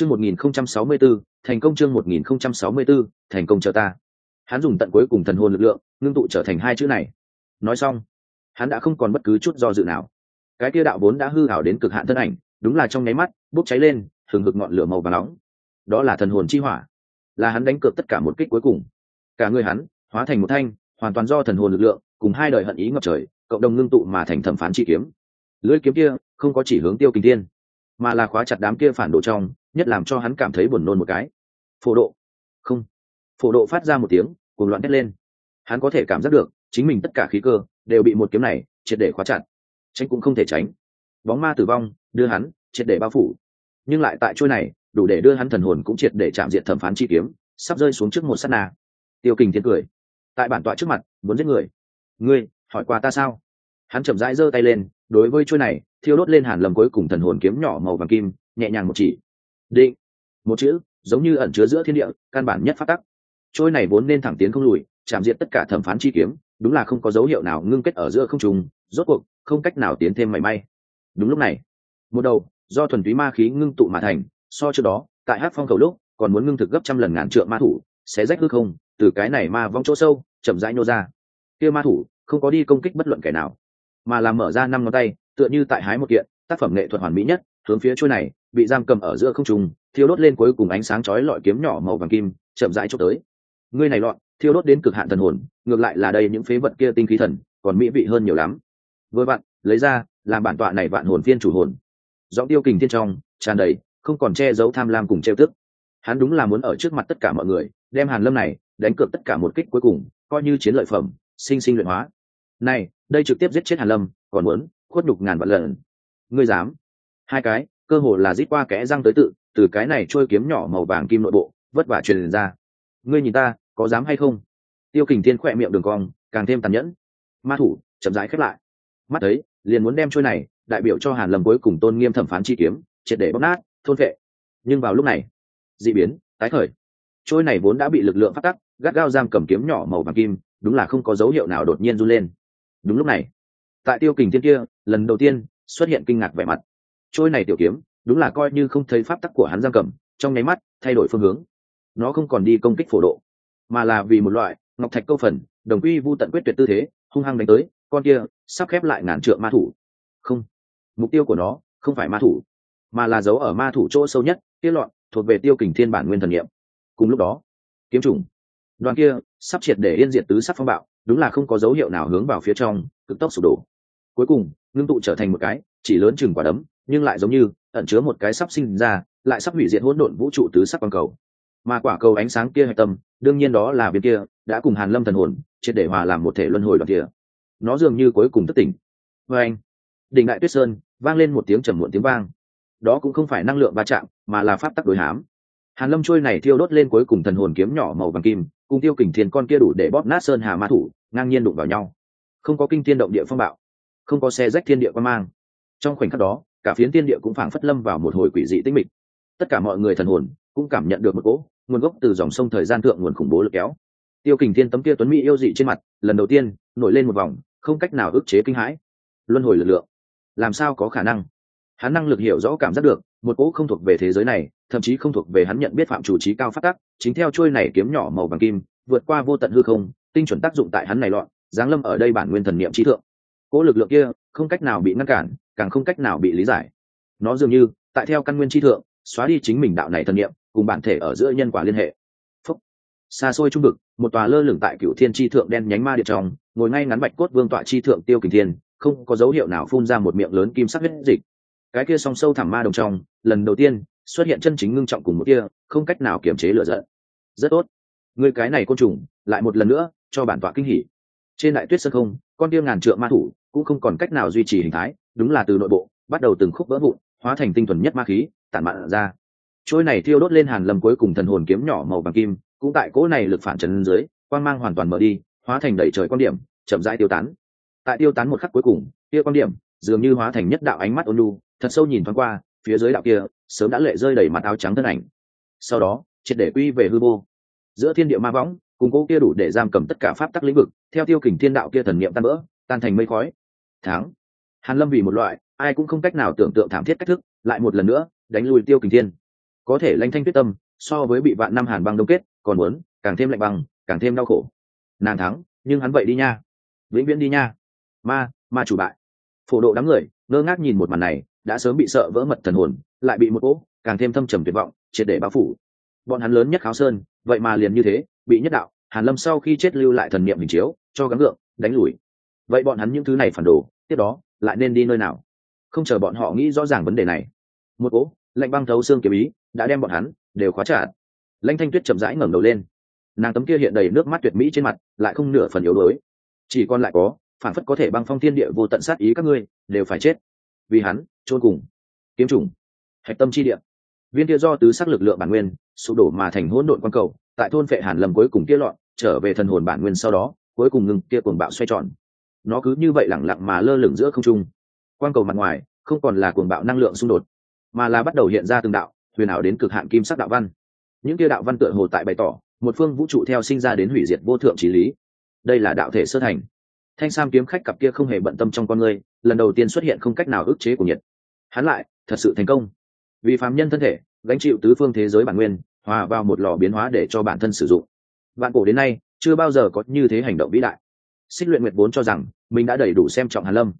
chương một nghìn không trăm sáu mươi 1064, thành công chương một nghìn không trăm sáu mươi 1064, thành công chờ ta. Hắn dùng tận cuối cùng thần hồn lực lượng ngưng tụ trở thành hai chữ này. Nói xong hắn đã không còn bất cứ chút do dự nào. Cái kia đạo vốn đã hư hảo đến cực hạn thân ảnh đúng là trong nháy mắt bốc cháy lên thường hực ngọn lửa màu vàng nóng. Đó là thần hồn chi hỏa. Là hắn đánh cược tất cả một kích cuối cùng. Cả người hắn hóa thành một thanh hoàn toàn do thần hồn lực lượng cùng hai đời hận ý ngập trời cộng đồng ngưng tụ mà thành thẩm phán chi kiếm. Lưỡi kiếm kia không có chỉ hướng tiêu kinh thiên mà là khóa chặt đám kia phản đồ trong, nhất làm cho hắn cảm thấy buồn nôn một cái. Phổ độ. Không. Phổ độ phát ra một tiếng, cuồng loạn thét lên. Hắn có thể cảm giác được, chính mình tất cả khí cơ, đều bị một kiếm này, triệt để khóa chặt. Tránh cũng không thể tránh. Bóng ma tử vong, đưa hắn, triệt để bao phủ. Nhưng lại tại chuôi này, đủ để đưa hắn thần hồn cũng triệt để chạm diện thẩm phán chi kiếm, sắp rơi xuống trước một sát na. Tiêu kình thiên cười. Tại bản tọa trước mặt, muốn giết người. Ngươi, hỏi qua ta sao? Hắn chậm rãi giơ tay lên, đối với chuôi này thiêu đốt lên hàn lầm cuối cùng thần hồn kiếm nhỏ màu vàng kim, nhẹ nhàng một chỉ. Định. Một chữ, giống như ẩn chứa giữa thiên địa, căn bản nhất phát tắc. Trôi này vốn nên thẳng tiến không lùi, chạm diện tất cả thẩm phán chi kiếm, đúng là không có dấu hiệu nào ngưng kết ở giữa không trùng rốt cuộc, không cách nào tiến thêm mảy may. Đúng lúc này, một đầu, do thuần túy ma khí ngưng tụ mà thành, so trước đó, tại hát phong cầu lúc, còn muốn ngưng thực gấp trăm lần ngàn trượng ma thủ, sẽ rách hư không, từ cái này ma vong chỗ sâu, chậm rãi nô ra. Kia ma thủ, không có đi công kích bất luận kẻ nào, mà làm mở ra năm ngón tay tựa như tại hái một kiện, tác phẩm nghệ thuật hoàn mỹ nhất, hướng phía chuôi này, bị giam cầm ở giữa không trung, thiêu đốt lên cuối cùng ánh sáng chói lọi kiếm nhỏ màu vàng kim, chậm rãi chốt tới. Ngươi này lọn, thiêu đốt đến cực hạn thần hồn, ngược lại là đây những phế vật kia tinh khí thần, còn mỹ vị hơn nhiều lắm. Vừa bạn lấy ra, làm bản tọa này vạn hồn phiên chủ hồn. Giọng tiêu kình thiên trong, tràn đầy, không còn che giấu tham lam cùng trêu tức. Hắn đúng là muốn ở trước mặt tất cả mọi người, đem hàn lâm này, đánh cược tất cả một kích cuối cùng, coi như chiến lợi phẩm, sinh sinh luyện hóa. Này, đây trực tiếp giết chết hàn lâm, còn muốn khuất đục ngàn vạn lần. Ngươi dám? Hai cái, cơ hồ là rít qua kẽ răng tới tự, từ cái này trôi kiếm nhỏ màu vàng kim nội bộ, vất vả truyền ra. Ngươi nhìn ta, có dám hay không? Tiêu kình thiên khỏe miệng đường cong, càng thêm tàn nhẫn. Ma thủ, chậm rãi khép lại. Mắt thấy, liền muốn đem trôi này, đại biểu cho hàn lâm cuối cùng tôn nghiêm thẩm phán chi kiếm, triệt để bóc nát, thôn vệ nhưng vào lúc này, dị biến, tái khởi. Trôi này vốn đã bị lực lượng phát tắc, gắt gao giam cầm kiếm nhỏ màu vàng kim, đúng là không có dấu hiệu nào đột nhiên run lên. Đúng lúc này, tại tiêu kình thiên kia lần đầu tiên xuất hiện kinh ngạc vẻ mặt. Trôi này tiểu kiếm, đúng là coi như không thấy pháp tắc của hắn giam cầm, trong nháy mắt thay đổi phương hướng. Nó không còn đi công kích phổ độ, mà là vì một loại ngọc thạch câu phần, đồng quy vu tận quyết tuyệt tư thế, hung hăng đánh tới, con kia sắp khép lại ngàn trượng ma thủ. Không, mục tiêu của nó không phải ma thủ, mà là giấu ở ma thủ chỗ sâu nhất tiết lọn, thuộc về tiêu kình thiên bản nguyên thần nghiệm cùng lúc đó, kiếm trùng đoàn kia sắp triệt để yên diệt tứ sắc phong bạo, đúng là không có dấu hiệu nào hướng vào phía trong, cực tốc sụp đổ cuối cùng, ngưng tụ trở thành một cái, chỉ lớn chừng quả đấm, nhưng lại giống như ẩn chứa một cái sắp sinh ra, lại sắp hủy diệt hỗn độn vũ trụ tứ sắc quang cầu. Mà quả cầu ánh sáng kia hạch tâm, đương nhiên đó là viên kia, đã cùng hàn lâm thần hồn, triệt để hòa làm một thể luân hồi đoạn kia. Nó dường như cuối cùng thất tỉnh. Vê anh, đỉnh đại tuyết sơn, vang lên một tiếng trầm muộn tiếng vang. Đó cũng không phải năng lượng va chạm, mà là pháp tắc đối hám. Hàn lâm trôi này thiêu đốt lên cuối cùng thần hồn kiếm nhỏ màu vàng kim, cùng tiêu kình thiên con kia đủ để bóp nát sơn hà ma thủ, ngang nhiên đụng vào nhau. Không có kinh thiên động địa phong bạo không có xe rách thiên địa quan mang. Trong khoảnh khắc đó, cả phiến thiên địa cũng phảng phất lâm vào một hồi quỷ dị tĩnh mịch. Tất cả mọi người thần hồn cũng cảm nhận được một cỗ nguồn gốc từ dòng sông thời gian thượng nguồn khủng bố lực kéo. Tiêu kình thiên tấm kia tuấn mỹ yêu dị trên mặt, lần đầu tiên nổi lên một vòng, không cách nào ức chế kinh hãi. Luân hồi lực lượng, làm sao có khả năng? Hắn năng lực hiểu rõ cảm giác được, một cỗ không thuộc về thế giới này, thậm chí không thuộc về hắn nhận biết phạm chủ trí cao phát tắc, chính theo trôi này kiếm nhỏ màu vàng kim, vượt qua vô tận hư không, tinh chuẩn tác dụng tại hắn này loạn, giáng lâm ở đây bản nguyên thần niệm trí thượng cỗ lực lượng kia không cách nào bị ngăn cản, càng không cách nào bị lý giải. Nó dường như, tại theo căn nguyên tri thượng, xóa đi chính mình đạo này thần niệm, cùng bản thể ở giữa nhân quả liên hệ. Phúc. xa xôi trung vực, một tòa lơ lửng tại cựu thiên tri thượng đen nhánh ma điện trong, ngồi ngay ngắn bạch cốt vương tọa tri thượng tiêu kình thiên, không có dấu hiệu nào phun ra một miệng lớn kim sắc huyết dịch. Cái kia song sâu thẳm ma đồng trong, lần đầu tiên, xuất hiện chân chính ngưng trọng cùng một kia, không cách nào kiềm chế lửa giận. Rất tốt. Người cái này côn trùng, lại một lần nữa, cho bản tọa kinh hỉ trên đại tuyết sơ không, con tiêu ngàn trượng ma thủ cũng không còn cách nào duy trì hình thái, đúng là từ nội bộ, bắt đầu từng khúc vỡ vụn, hóa thành tinh thuần nhất ma khí, tản mạn ra. Trôi này thiêu đốt lên hàn lâm cuối cùng thần hồn kiếm nhỏ màu vàng kim, cũng tại cỗ này lực phản trần dưới, quang mang hoàn toàn mở đi, hóa thành đẩy trời quan điểm, chậm rãi tiêu tán. Tại tiêu tán một khắc cuối cùng, kia quan điểm dường như hóa thành nhất đạo ánh mắt ôn lu thật sâu nhìn thoáng qua, phía dưới đạo kia sớm đã lệ rơi đầy mặt áo trắng thân ảnh. Sau đó, triệt để quy về hư vô. Giữa thiên địa ma võng cùng cố kia đủ để giam cầm tất cả pháp tắc lĩnh vực, theo tiêu kình thiên đạo kia thần niệm tan vỡ, tan thành mây khói. Tháng hàn lâm vì một loại, ai cũng không cách nào tưởng tượng thảm thiết cách thức, lại một lần nữa, đánh lùi tiêu kình thiên. Có thể lanh thanh quyết tâm, so với bị vạn năm hàn băng đông kết, còn muốn, càng thêm lạnh băng, càng thêm đau khổ. Nàng thắng, nhưng hắn vậy đi nha. Vĩnh viễn đi nha. Ma ma chủ bại. Phổ độ đám người, ngơ ngác nhìn một màn này, đã sớm bị sợ vỡ mật thần hồn, lại bị một cỗ, càng thêm thâm trầm tuyệt vọng, triệt để bao phủ. Bọn hắn lớn nhất kháo sơn, vậy mà liền như thế bị nhất đạo, hàn lâm sau khi chết lưu lại thần niệm hình chiếu, cho gắng gượng, đánh lùi. Vậy bọn hắn những thứ này phản đồ, tiếp đó, lại nên đi nơi nào? Không chờ bọn họ nghĩ rõ ràng vấn đề này, một cỗ lạnh băng thấu xương kiếm ý đã đem bọn hắn đều khóa trả lãnh thanh tuyết chậm rãi ngẩng đầu lên. Nàng tấm kia hiện đầy nước mắt tuyệt mỹ trên mặt lại không nửa phần yếu đuối. Chỉ còn lại có, phản phất có thể băng phong thiên địa vô tận sát ý các ngươi đều phải chết. Vì hắn, chôn cùng. Kiếm trùng hạch tâm chi địa. Viên kia do tứ sắc lực lượng bản nguyên, sụp đổ mà thành hỗn độn quan cầu tại thôn phệ hàn lâm cuối cùng kia lọn, trở về thần hồn bản nguyên sau đó, cuối cùng ngừng kia cuồng bạo xoay tròn. Nó cứ như vậy lẳng lặng mà lơ lửng giữa không trung. Quan cầu mặt ngoài, không còn là cuồng bạo năng lượng xung đột, mà là bắt đầu hiện ra từng đạo, huyền ảo đến cực hạn kim sắc đạo văn. Những kia đạo văn tựa hồ tại bày tỏ, một phương vũ trụ theo sinh ra đến hủy diệt vô thượng trí lý. Đây là đạo thể sơ thành. Thanh sam kiếm khách cặp kia không hề bận tâm trong con người, lần đầu tiên xuất hiện không cách nào ức chế của nhiệt. Hắn lại, thật sự thành công. Vì phàm nhân thân thể, gánh chịu tứ phương thế giới bản nguyên hòa vào một lò biến hóa để cho bản thân sử dụng. Vạn cổ đến nay chưa bao giờ có như thế hành động vĩ đại. Xích luyện nguyệt vốn cho rằng mình đã đầy đủ xem trọng hàn lâm.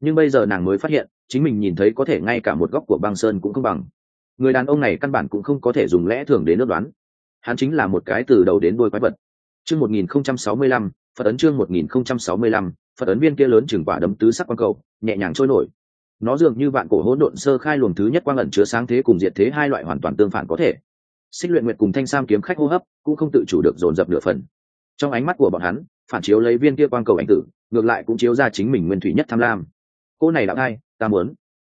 Nhưng bây giờ nàng mới phát hiện chính mình nhìn thấy có thể ngay cả một góc của băng sơn cũng không bằng. Người đàn ông này căn bản cũng không có thể dùng lẽ thường đến ước đoán. Hắn chính là một cái từ đầu đến đôi quái vật. Chương 1065, phật ấn chương 1065, phật ấn viên kia lớn chừng quả đấm tứ sắc quang cầu nhẹ nhàng trôi nổi. Nó dường như vạn cổ hỗn độn sơ khai luồng thứ nhất quang ẩn chứa sáng thế cùng diệt thế hai loại hoàn toàn tương phản có thể xích luyện nguyệt cùng thanh sam kiếm khách hô hấp cũng không tự chủ được dồn dập nửa phần. Trong ánh mắt của bọn hắn, phản chiếu lấy viên kia quang cầu ảnh tử, ngược lại cũng chiếu ra chính mình nguyên thủy nhất tham lam. Cô này đạo hai ta muốn.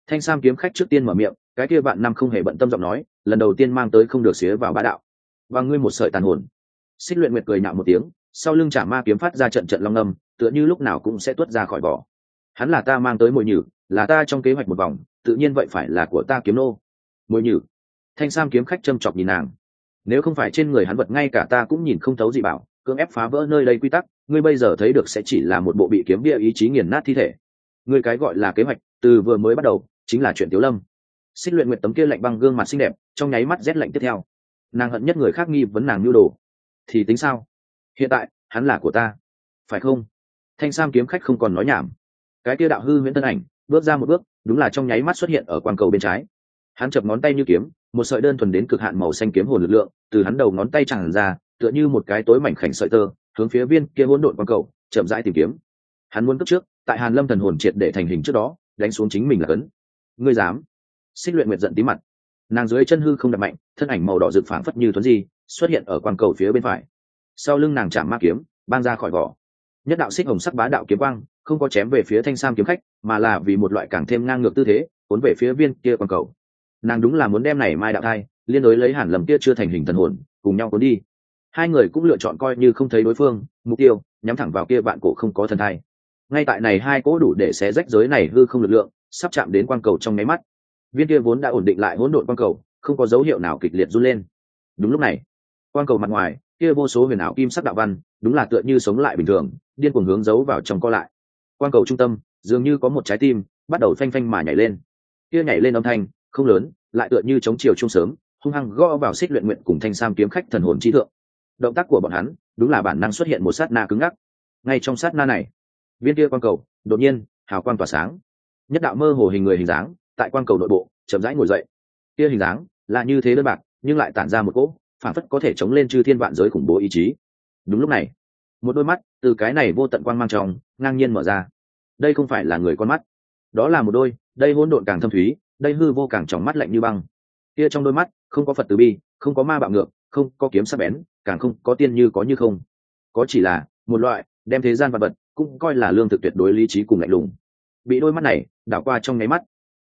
Thanh sam kiếm khách trước tiên mở miệng, cái kia vạn năm không hề bận tâm giọng nói, lần đầu tiên mang tới không được xía vào bá đạo. Và ngươi một sợi tàn hồn. Xích luyện nguyệt cười nhạo một tiếng, sau lưng trả ma kiếm phát ra trận trận long âm, tựa như lúc nào cũng sẽ tuốt ra khỏi vỏ. Hắn là ta mang tới mồi nhử, là ta trong kế hoạch một vòng, tự nhiên vậy phải là của ta kiếm nô. Mồi nhử? Thanh sam kiếm khách châm chọc nhìn nàng. Nếu không phải trên người hắn vật, ngay cả ta cũng nhìn không thấu gì bảo, cưỡng ép phá vỡ nơi đây quy tắc, ngươi bây giờ thấy được sẽ chỉ là một bộ bị kiếm bia ý chí nghiền nát thi thể. Ngươi cái gọi là kế hoạch, từ vừa mới bắt đầu, chính là chuyện tiếu lâm. Xích luyện nguyệt tấm kia lạnh băng gương mặt xinh đẹp, trong nháy mắt rét lạnh tiếp theo. Nàng hận nhất người khác nghi vấn nàng nhu đồ. Thì tính sao? Hiện tại, hắn là của ta. Phải không? Thanh sam kiếm khách không còn nói nhảm. Cái kia đạo hư nguyễn tân ảnh, bước ra một bước, đúng là trong nháy mắt xuất hiện ở quang cầu bên trái hắn chập ngón tay như kiếm, một sợi đơn thuần đến cực hạn màu xanh kiếm hồn lực lượng, từ hắn đầu ngón tay chẳng ra, tựa như một cái tối mảnh khảnh sợi tơ, hướng phía viên kia hỗn độn quang cầu, chậm rãi tìm kiếm. Hắn muốn cấp trước, tại hàn lâm thần hồn triệt để thành hình trước đó, đánh xuống chính mình là cấn. Ngươi dám? Xích luyện nguyệt giận tí mặt. Nàng dưới chân hư không đập mạnh, thân ảnh màu đỏ rực phảng phất như thuấn di, xuất hiện ở quang cầu phía bên phải. Sau lưng nàng chạm ma kiếm ban ra khỏi vỏ. Nhất đạo xích hồng sắc bá đạo kiếm quang, không có chém về phía thanh sam kiếm khách, mà là vì một loại càng thêm ngang ngược tư thế, cuốn về phía viên kia quang cầu nàng đúng là muốn đem này mai đạo thai, liên đối lấy hàn lầm kia chưa thành hình thần hồn, cùng nhau cuốn đi. Hai người cũng lựa chọn coi như không thấy đối phương, mục tiêu, nhắm thẳng vào kia bạn cổ không có thần thai. Ngay tại này hai cỗ đủ để xé rách giới này hư không lực lượng, sắp chạm đến quang cầu trong máy mắt. Viên kia vốn đã ổn định lại hỗn độn quang cầu, không có dấu hiệu nào kịch liệt run lên. Đúng lúc này, quang cầu mặt ngoài, kia vô số huyền ảo kim sắc đạo văn, đúng là tựa như sống lại bình thường, điên cuồng hướng giấu vào trong co lại. Quang cầu trung tâm, dường như có một trái tim, bắt đầu phanh phanh mà nhảy lên. Kia nhảy lên âm thanh không lớn, lại tựa như chống chiều chung sớm, hung hăng gõ vào xích luyện nguyện cùng thanh sam kiếm khách thần hồn trí thượng. Động tác của bọn hắn, đúng là bản năng xuất hiện một sát na cứng ngắc. Ngay trong sát na này, viên kia quang cầu, đột nhiên, hào quang tỏa sáng. Nhất đạo mơ hồ hình người hình dáng, tại quang cầu nội bộ, chậm rãi ngồi dậy. Kia hình dáng, là như thế đơn bạc, nhưng lại tản ra một cỗ, phản phất có thể chống lên chư thiên vạn giới khủng bố ý chí. Đúng lúc này, một đôi mắt từ cái này vô tận quang mang trong, ngang nhiên mở ra. Đây không phải là người con mắt. Đó là một đôi, đây hỗn độn càng thâm thúy đây hư vô càng tròng mắt lạnh như băng. Kia trong đôi mắt, không có phật từ bi, không có ma bạo ngược, không có kiếm sắc bén, càng không có tiên như có như không. Có chỉ là một loại đem thế gian vật vật cũng coi là lương thực tuyệt đối lý trí cùng lạnh lùng. Bị đôi mắt này đảo qua trong nháy mắt,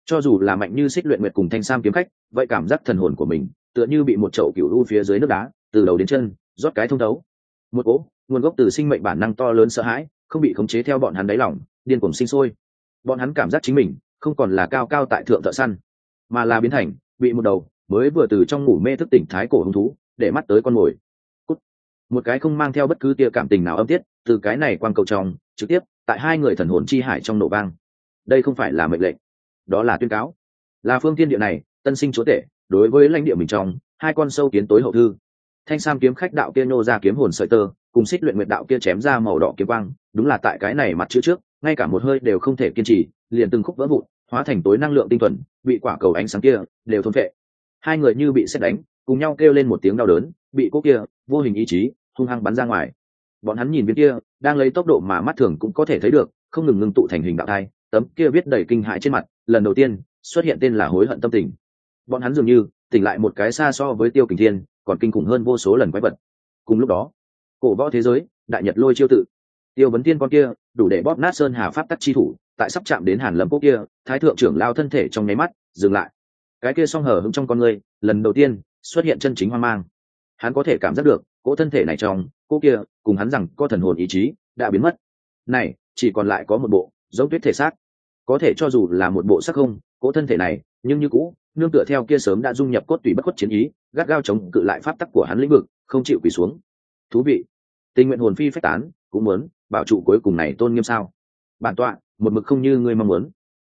cho dù là mạnh như xích luyện nguyệt cùng thanh sam kiếm khách, vậy cảm giác thần hồn của mình tựa như bị một chậu cựu u phía dưới nước đá từ đầu đến chân rót cái thông thấu. Một cỗ nguồn gốc từ sinh mệnh bản năng to lớn sợ hãi, không bị khống chế theo bọn hắn đáy lỏng điên cuồng sinh sôi. Bọn hắn cảm giác chính mình không còn là cao cao tại thượng thợ săn, mà là biến thành, bị một đầu, mới vừa từ trong ngủ mê thức tỉnh thái cổ hứng thú, để mắt tới con mồi. Cút. một cái không mang theo bất cứ tia cảm tình nào âm tiết, từ cái này quang cầu trong, trực tiếp, tại hai người thần hồn chi hải trong nổ vang. Đây không phải là mệnh lệnh, đó là tuyên cáo. Là phương tiên địa này, tân sinh chúa tể, đối với lãnh địa mình trong, hai con sâu kiến tối hậu thư. Thanh sam kiếm khách đạo kia nô ra kiếm hồn sợi tơ, cùng xích luyện nguyệt đạo kia chém ra màu đỏ kiếm quang, đúng là tại cái này mặt chữ trước, ngay cả một hơi đều không thể kiên trì, liền từng khúc vỡ vụn hóa thành tối năng lượng tinh thuần, bị quả cầu ánh sáng kia đều thôn vệ hai người như bị xét đánh, cùng nhau kêu lên một tiếng đau đớn, bị cốt kia vô hình ý chí hung hăng bắn ra ngoài. Bọn hắn nhìn viên kia, đang lấy tốc độ mà mắt thường cũng có thể thấy được, không ngừng ngưng tụ thành hình đạo thai, tấm kia viết đầy kinh hãi trên mặt, lần đầu tiên xuất hiện tên là hối hận tâm tình. Bọn hắn dường như tỉnh lại một cái xa so với tiêu kình thiên, còn kinh khủng hơn vô số lần quái vật. Cùng lúc đó, cổ võ thế giới, đại nhật lôi chiêu tự. Tiêu vấn tiên con kia, đủ để bóp nát sơn hà pháp tắc chi thủ tại sắp chạm đến hàn lâm quốc kia, thái thượng trưởng lao thân thể trong nháy mắt dừng lại. Cái kia song hở hững trong con người, lần đầu tiên xuất hiện chân chính hoang mang. Hắn có thể cảm giác được, cỗ thân thể này trong cô kia, cùng hắn rằng có thần hồn ý chí, đã biến mất. Này, chỉ còn lại có một bộ, giống tuyết thể xác. Có thể cho dù là một bộ sắc không, cỗ thân thể này, nhưng như cũ, nương tựa theo kia sớm đã dung nhập cốt tùy bất khuất chiến ý, gắt gao chống cự lại pháp tắc của hắn lĩnh vực, không chịu quỳ xuống. Thú vị. Tình nguyện hồn phi phách tán, cũng muốn bảo trụ cuối cùng này tôn nghiêm sao? Bản tọa một mực không như ngươi mong muốn.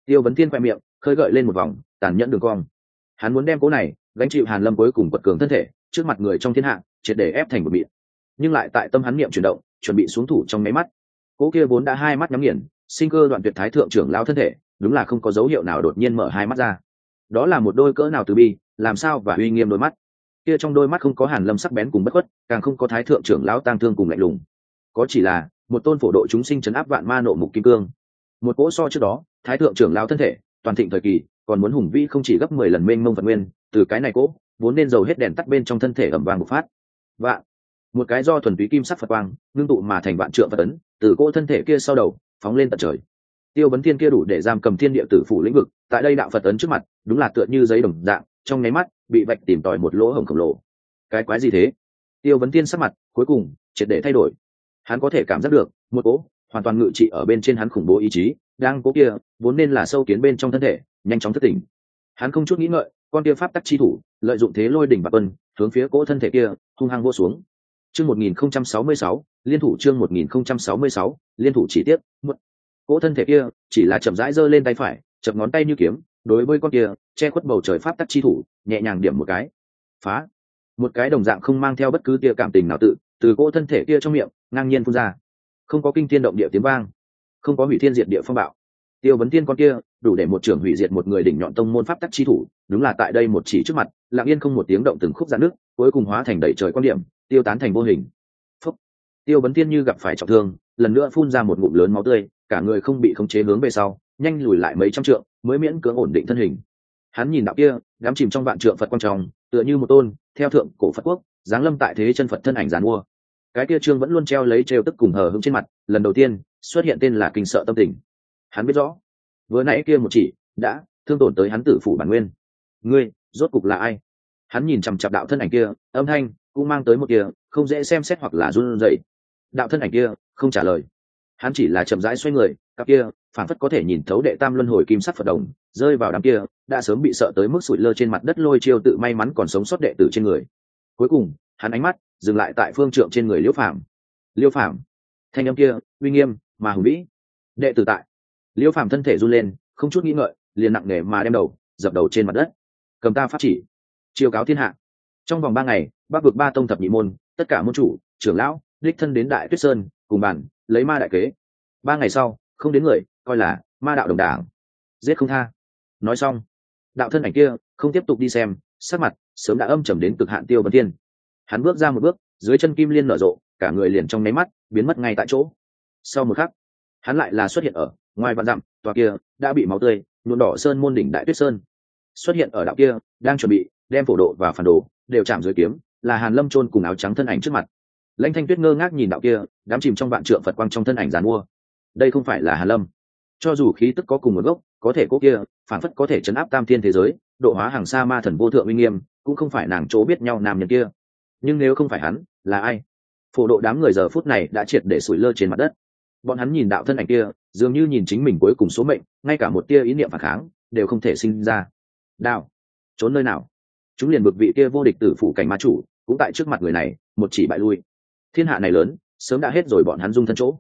Tiêu vấn thiên khoe miệng, khơi gợi lên một vòng, tàn nhẫn đường cong. Hắn muốn đem cố này, gánh chịu hàn lâm cuối cùng quật cường thân thể, trước mặt người trong thiên hạ, triệt để ép thành một miệng. Nhưng lại tại tâm hắn niệm chuyển động, chuẩn bị xuống thủ trong máy mắt. Cố kia vốn đã hai mắt nhắm nghiền, sinh cơ đoạn tuyệt thái thượng trưởng lao thân thể, đúng là không có dấu hiệu nào đột nhiên mở hai mắt ra. Đó là một đôi cỡ nào từ bi, làm sao và uy nghiêm đôi mắt. Kia trong đôi mắt không có hàn lâm sắc bén cùng bất khuất, càng không có thái thượng trưởng lão tang thương cùng lạnh lùng. Có chỉ là, một tôn phổ độ chúng sinh chấn áp vạn ma nộ mục kim cương một cỗ so trước đó, thái thượng trưởng lão thân thể, toàn thịnh thời kỳ, còn muốn hùng vĩ không chỉ gấp mười lần mênh mông phật nguyên, từ cái này cỗ, vốn nên dầu hết đèn tắt bên trong thân thể ẩm vàng một phát. Vạn một cái do thuần túy kim sắc phật quang, ngưng tụ mà thành vạn trượng phật ấn, từ cỗ thân thể kia sau đầu, phóng lên tận trời. Tiêu vấn thiên kia đủ để giam cầm thiên địa tử phủ lĩnh vực, tại đây đạo phật ấn trước mặt, đúng là tựa như giấy đồng dạng, trong nháy mắt, bị vạch tìm tòi một lỗ hổng khổng lồ. Cái quái gì thế? Tiêu vấn tiên sắc mặt, cuối cùng, triệt để thay đổi. Hắn có thể cảm giác được, một cỗ hoàn toàn ngự trị ở bên trên hắn khủng bố ý chí, đang cố kia, vốn nên là sâu kiến bên trong thân thể, nhanh chóng thất tỉnh. Hắn không chút nghĩ ngợi, con kia pháp tắc chi thủ, lợi dụng thế lôi đỉnh bạc vân, hướng phía cỗ thân thể kia, hung hăng vô xuống. Chương một nghìn không trăm sáu mươi sáu, liên thủ chương một nghìn không trăm sáu mươi sáu, liên thủ chỉ tiếp cỗ thân thể kia, chỉ là chậm rãi giơ lên tay phải chậm ngón tay như kiếm, đối với con kia, che khuất bầu trời pháp tắc chi thủ, nhẹ nhàng điểm một cái. Phá. Một cái đồng dạng không mang theo bất cứ tia cảm tình nào tự, từ cỗ thân thể kia trong miệng, ngang nhiên phun ra không có kinh thiên động địa tiếng vang, không có hủy thiên diệt địa phong bạo. Tiêu vấn tiên con kia, đủ để một trưởng hủy diệt một người đỉnh nhọn tông môn pháp tắc chi thủ, đúng là tại đây một chỉ trước mặt, lặng yên không một tiếng động từng khúc giãn nước, cuối cùng hóa thành đẩy trời quan điểm, tiêu tán thành vô hình. Phúc. tiêu vấn tiên như gặp phải trọng thương, lần nữa phun ra một ngụm lớn máu tươi, cả người không bị khống chế hướng về sau, nhanh lùi lại mấy trăm trượng, mới miễn cưỡng ổn định thân hình. Hắn nhìn đạo kia đám chìm trong vạn trượng phật quan trọng tựa như một tôn, theo thượng cổ phật quốc, giáng lâm tại thế chân phật thân ảnh giàn mua cái kia trương vẫn luôn treo lấy trêu tức cùng hờ hững trên mặt, lần đầu tiên xuất hiện tên là kinh sợ tâm tình. Hắn biết rõ, vừa nãy kia một chỉ đã thương tổn tới hắn tử phủ bản nguyên. Ngươi, rốt cục là ai? Hắn nhìn chằm chặp đạo thân ảnh kia, âm thanh cũng mang tới một kia không dễ xem xét hoặc là run rẩy. Đạo thân ảnh kia không trả lời. Hắn chỉ là chậm rãi xoay người, cặp kia phản phất có thể nhìn thấu đệ tam luân hồi kim sắc phật đồng, rơi vào đám kia, đã sớm bị sợ tới mức sụi lơ trên mặt đất lôi chiêu tự may mắn còn sống sót đệ tử trên người. Cuối cùng, hắn ánh mắt dừng lại tại phương trượng trên người liễu phạm liêu phạm thanh âm kia, uy nghiêm mà hùng vĩ. Đệ tử tại. Liêu phạm thân thể run lên, không chút nghĩ ngợi, liền nặng nề mà đem đầu dập đầu trên mặt đất. Cầm ta phát chỉ, chiêu cáo thiên hạ. Trong vòng ba ngày, bắc vực ba tông thập nhị môn, tất cả môn chủ, trưởng lão, đích thân đến đại tuyết sơn, cùng bản lấy ma đại kế. Ba ngày sau, không đến người, coi là ma đạo đồng đảng. Giết không tha. Nói xong, đạo thân ảnh kia không tiếp tục đi xem, sắc mặt sớm đã âm trầm đến cực hạn tiêu vấn thiên hắn bước ra một bước, dưới chân kim liên nở rộ, cả người liền trong nháy mắt biến mất ngay tại chỗ. Sau một khắc, hắn lại là xuất hiện ở ngoài vạn dặm, tòa kia đã bị máu tươi, nhuộm đỏ sơn môn đỉnh đại tuyết sơn. Xuất hiện ở đạo kia, đang chuẩn bị đem phổ độ và phản đồ đều chạm dưới kiếm, là hàn lâm chôn cùng áo trắng thân ảnh trước mặt. Lãnh thanh tuyết ngơ ngác nhìn đạo kia, đám chìm trong vạn trượng phật quang trong thân ảnh giàn mua. Đây không phải là hàn lâm. Cho dù khí tức có cùng một gốc, có thể cố kia, phản phất có thể chấn áp tam thiên thế giới, độ hóa hàng xa ma thần vô thượng uy nghiêm, cũng không phải nàng chỗ biết nhau nam nhân kia nhưng nếu không phải hắn, là ai? Phổ độ đám người giờ phút này đã triệt để sủi lơ trên mặt đất. Bọn hắn nhìn đạo thân ảnh kia, dường như nhìn chính mình cuối cùng số mệnh, ngay cả một tia ý niệm phản kháng, đều không thể sinh ra. Đạo trốn nơi nào? Chúng liền bực vị kia vô địch tử phủ cảnh ma chủ, cũng tại trước mặt người này, một chỉ bại lui. Thiên hạ này lớn, sớm đã hết rồi bọn hắn dung thân chỗ.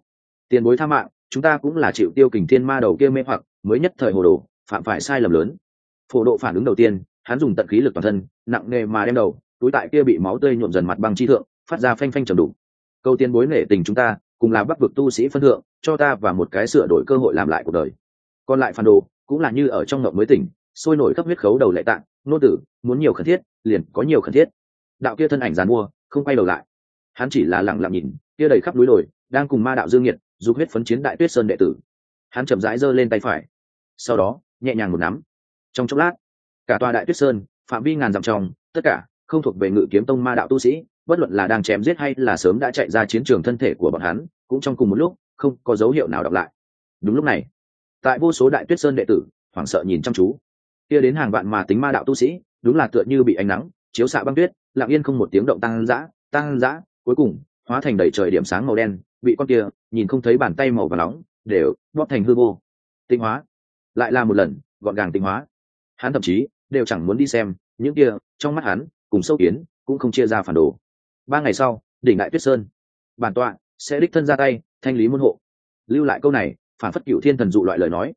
Tiền bối tha mạng, chúng ta cũng là chịu tiêu kình thiên ma đầu kia mê hoặc, mới nhất thời hồ đồ, phạm phải sai lầm lớn. Phổ độ phản ứng đầu tiên, hắn dùng tận khí lực toàn thân, nặng nề mà đem đầu túi tại kia bị máu tươi nhuộm dần mặt băng chi thượng, phát ra phanh phanh trầm đủ câu tiên bối nể tình chúng ta, cùng là bắc vực tu sĩ phân thượng, cho ta và một cái sửa đổi cơ hội làm lại cuộc đời. Còn lại phản đồ, cũng là như ở trong ngộng mới tỉnh, sôi nổi khắp huyết khấu đầu lệ tạng, nô tử, muốn nhiều khẩn thiết, liền có nhiều khẩn thiết. Đạo kia thân ảnh dàn mua, không quay đầu lại. Hắn chỉ là lặng lặng nhìn, kia đầy khắp núi đồi, đang cùng ma đạo dương nhiệt, dục huyết phấn chiến đại tuyết sơn đệ tử. Hắn chậm rãi giơ lên tay phải. Sau đó, nhẹ nhàng một nắm. Trong chốc lát, cả tòa đại tuyết sơn, phạm vi ngàn dặm trong, tất cả không thuộc về ngự kiếm tông ma đạo tu sĩ, bất luận là đang chém giết hay là sớm đã chạy ra chiến trường thân thể của bọn hắn, cũng trong cùng một lúc, không có dấu hiệu nào đọc lại. Đúng lúc này, tại vô số đại tuyết sơn đệ tử, hoảng sợ nhìn chăm chú. Kia đến hàng vạn mà tính ma đạo tu sĩ, đúng là tựa như bị ánh nắng, chiếu xạ băng tuyết, lặng yên không một tiếng động tăng dã tăng dã, cuối cùng, hóa thành đầy trời điểm sáng màu đen, bị con kia, nhìn không thấy bàn tay màu và nóng, đều bóp thành hư vô. Tinh hóa, lại là một lần, gọn gàng tinh hóa. Hắn thậm chí, đều chẳng muốn đi xem, những kia, trong mắt hắn cùng sâu kiến, cũng không chia ra phản đồ. Ba ngày sau, đỉnh đại tuyết sơn, bản tọa sẽ đích thân ra tay, thanh lý môn hộ. Lưu lại câu này, phản phất cựu thiên thần dụ loại lời nói.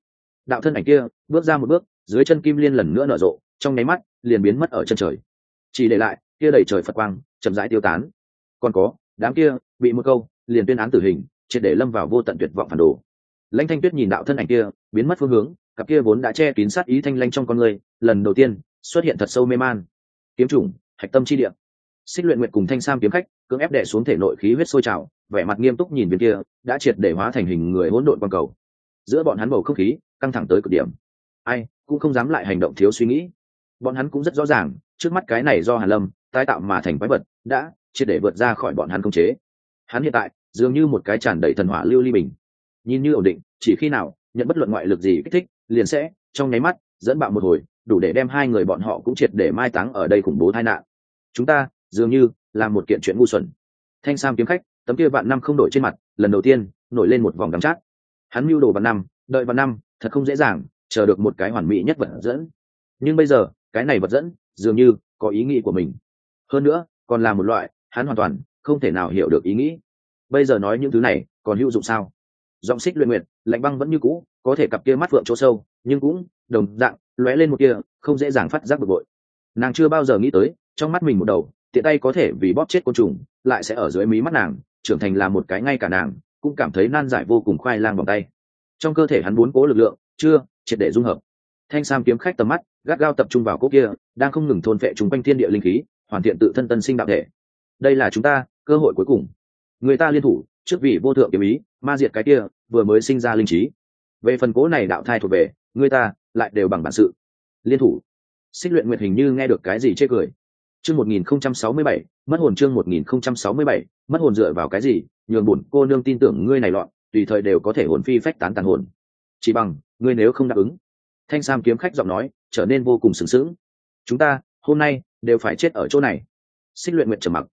Đạo thân ảnh kia, bước ra một bước, dưới chân kim liên lần nữa nở rộ, trong nháy mắt, liền biến mất ở chân trời. Chỉ để lại, kia đầy trời phật quang, chậm rãi tiêu tán. Còn có, đám kia, bị một câu, liền tuyên án tử hình, triệt để lâm vào vô tận tuyệt vọng phản đồ. Lãnh thanh tuyết nhìn đạo thân ảnh kia, biến mất phương hướng, cặp kia vốn đã che kín sát ý thanh lanh trong con người, lần đầu tiên, xuất hiện thật sâu mê man. Kiếm chủng hạch tâm chi địa xích luyện nguyệt cùng thanh sam kiếm khách, cưỡng ép đẻ xuống thể nội khí huyết sôi trào, vẻ mặt nghiêm túc nhìn bên kia, đã triệt để hóa thành hình người hỗn độn quang cầu. Giữa bọn hắn bầu không khí, căng thẳng tới cực điểm. Ai, cũng không dám lại hành động thiếu suy nghĩ. Bọn hắn cũng rất rõ ràng, trước mắt cái này do hàn lâm, tái tạo mà thành quái vật, đã triệt để vượt ra khỏi bọn hắn không chế. Hắn hiện tại, dường như một cái tràn đầy thần hỏa lưu ly bình. Nhìn như ổn định, chỉ khi nào, nhận bất luận ngoại lực gì kích thích, liền sẽ, trong nháy mắt, dẫn bạo một hồi, đủ để đem hai người bọn họ cũng triệt để mai táng ở đây khủng bố tai nạn chúng ta, dường như, là một kiện chuyện ngu xuẩn. Thanh sam kiếm khách, tấm kia vạn năm không đổi trên mặt, lần đầu tiên, nổi lên một vòng đắm chát. Hắn mưu đồ vạn năm, đợi vạn năm, thật không dễ dàng, chờ được một cái hoàn mỹ nhất vật dẫn. Nhưng bây giờ, cái này vật dẫn, dường như, có ý nghĩ của mình. Hơn nữa, còn là một loại, hắn hoàn toàn, không thể nào hiểu được ý nghĩ. Bây giờ nói những thứ này, còn hữu dụng sao? Giọng xích luyện nguyệt, lạnh băng vẫn như cũ, có thể cặp kia mắt vượng chỗ sâu, nhưng cũng, đồng dạng, lóe lên một kia không dễ dàng phát giác bực bội nàng chưa bao giờ nghĩ tới, trong mắt mình một đầu, tiện tay có thể vì bóp chết côn trùng, lại sẽ ở dưới mí mắt nàng, trưởng thành là một cái ngay cả nàng cũng cảm thấy nan giải vô cùng khoai lang vòng tay. Trong cơ thể hắn bốn cố lực lượng, chưa, triệt để dung hợp. Thanh sam kiếm khách tầm mắt, gắt gao tập trung vào cốt kia, đang không ngừng thôn phệ chúng quanh thiên địa linh khí, hoàn thiện tự thân tân sinh đạo thể. Đây là chúng ta, cơ hội cuối cùng. Người ta liên thủ, trước vị vô thượng kiếm ý, ma diệt cái kia, vừa mới sinh ra linh trí. Về phần cố này đạo thai thuộc về, người ta lại đều bằng bản sự. Liên thủ xích luyện nguyệt hình như nghe được cái gì chê cười. Chương một nghìn không trăm sáu mươi bảy, mất hồn chương một nghìn không trăm sáu mươi bảy, mất hồn dựa vào cái gì? Nhường bổn cô nương tin tưởng ngươi này loạn tùy thời đều có thể hồn phi phách tán tàn hồn. Chỉ bằng, ngươi nếu không đáp ứng. Thanh sam kiếm khách giọng nói, trở nên vô cùng sừng sững. Chúng ta, hôm nay, đều phải chết ở chỗ này. Xích luyện nguyện trầm mặc.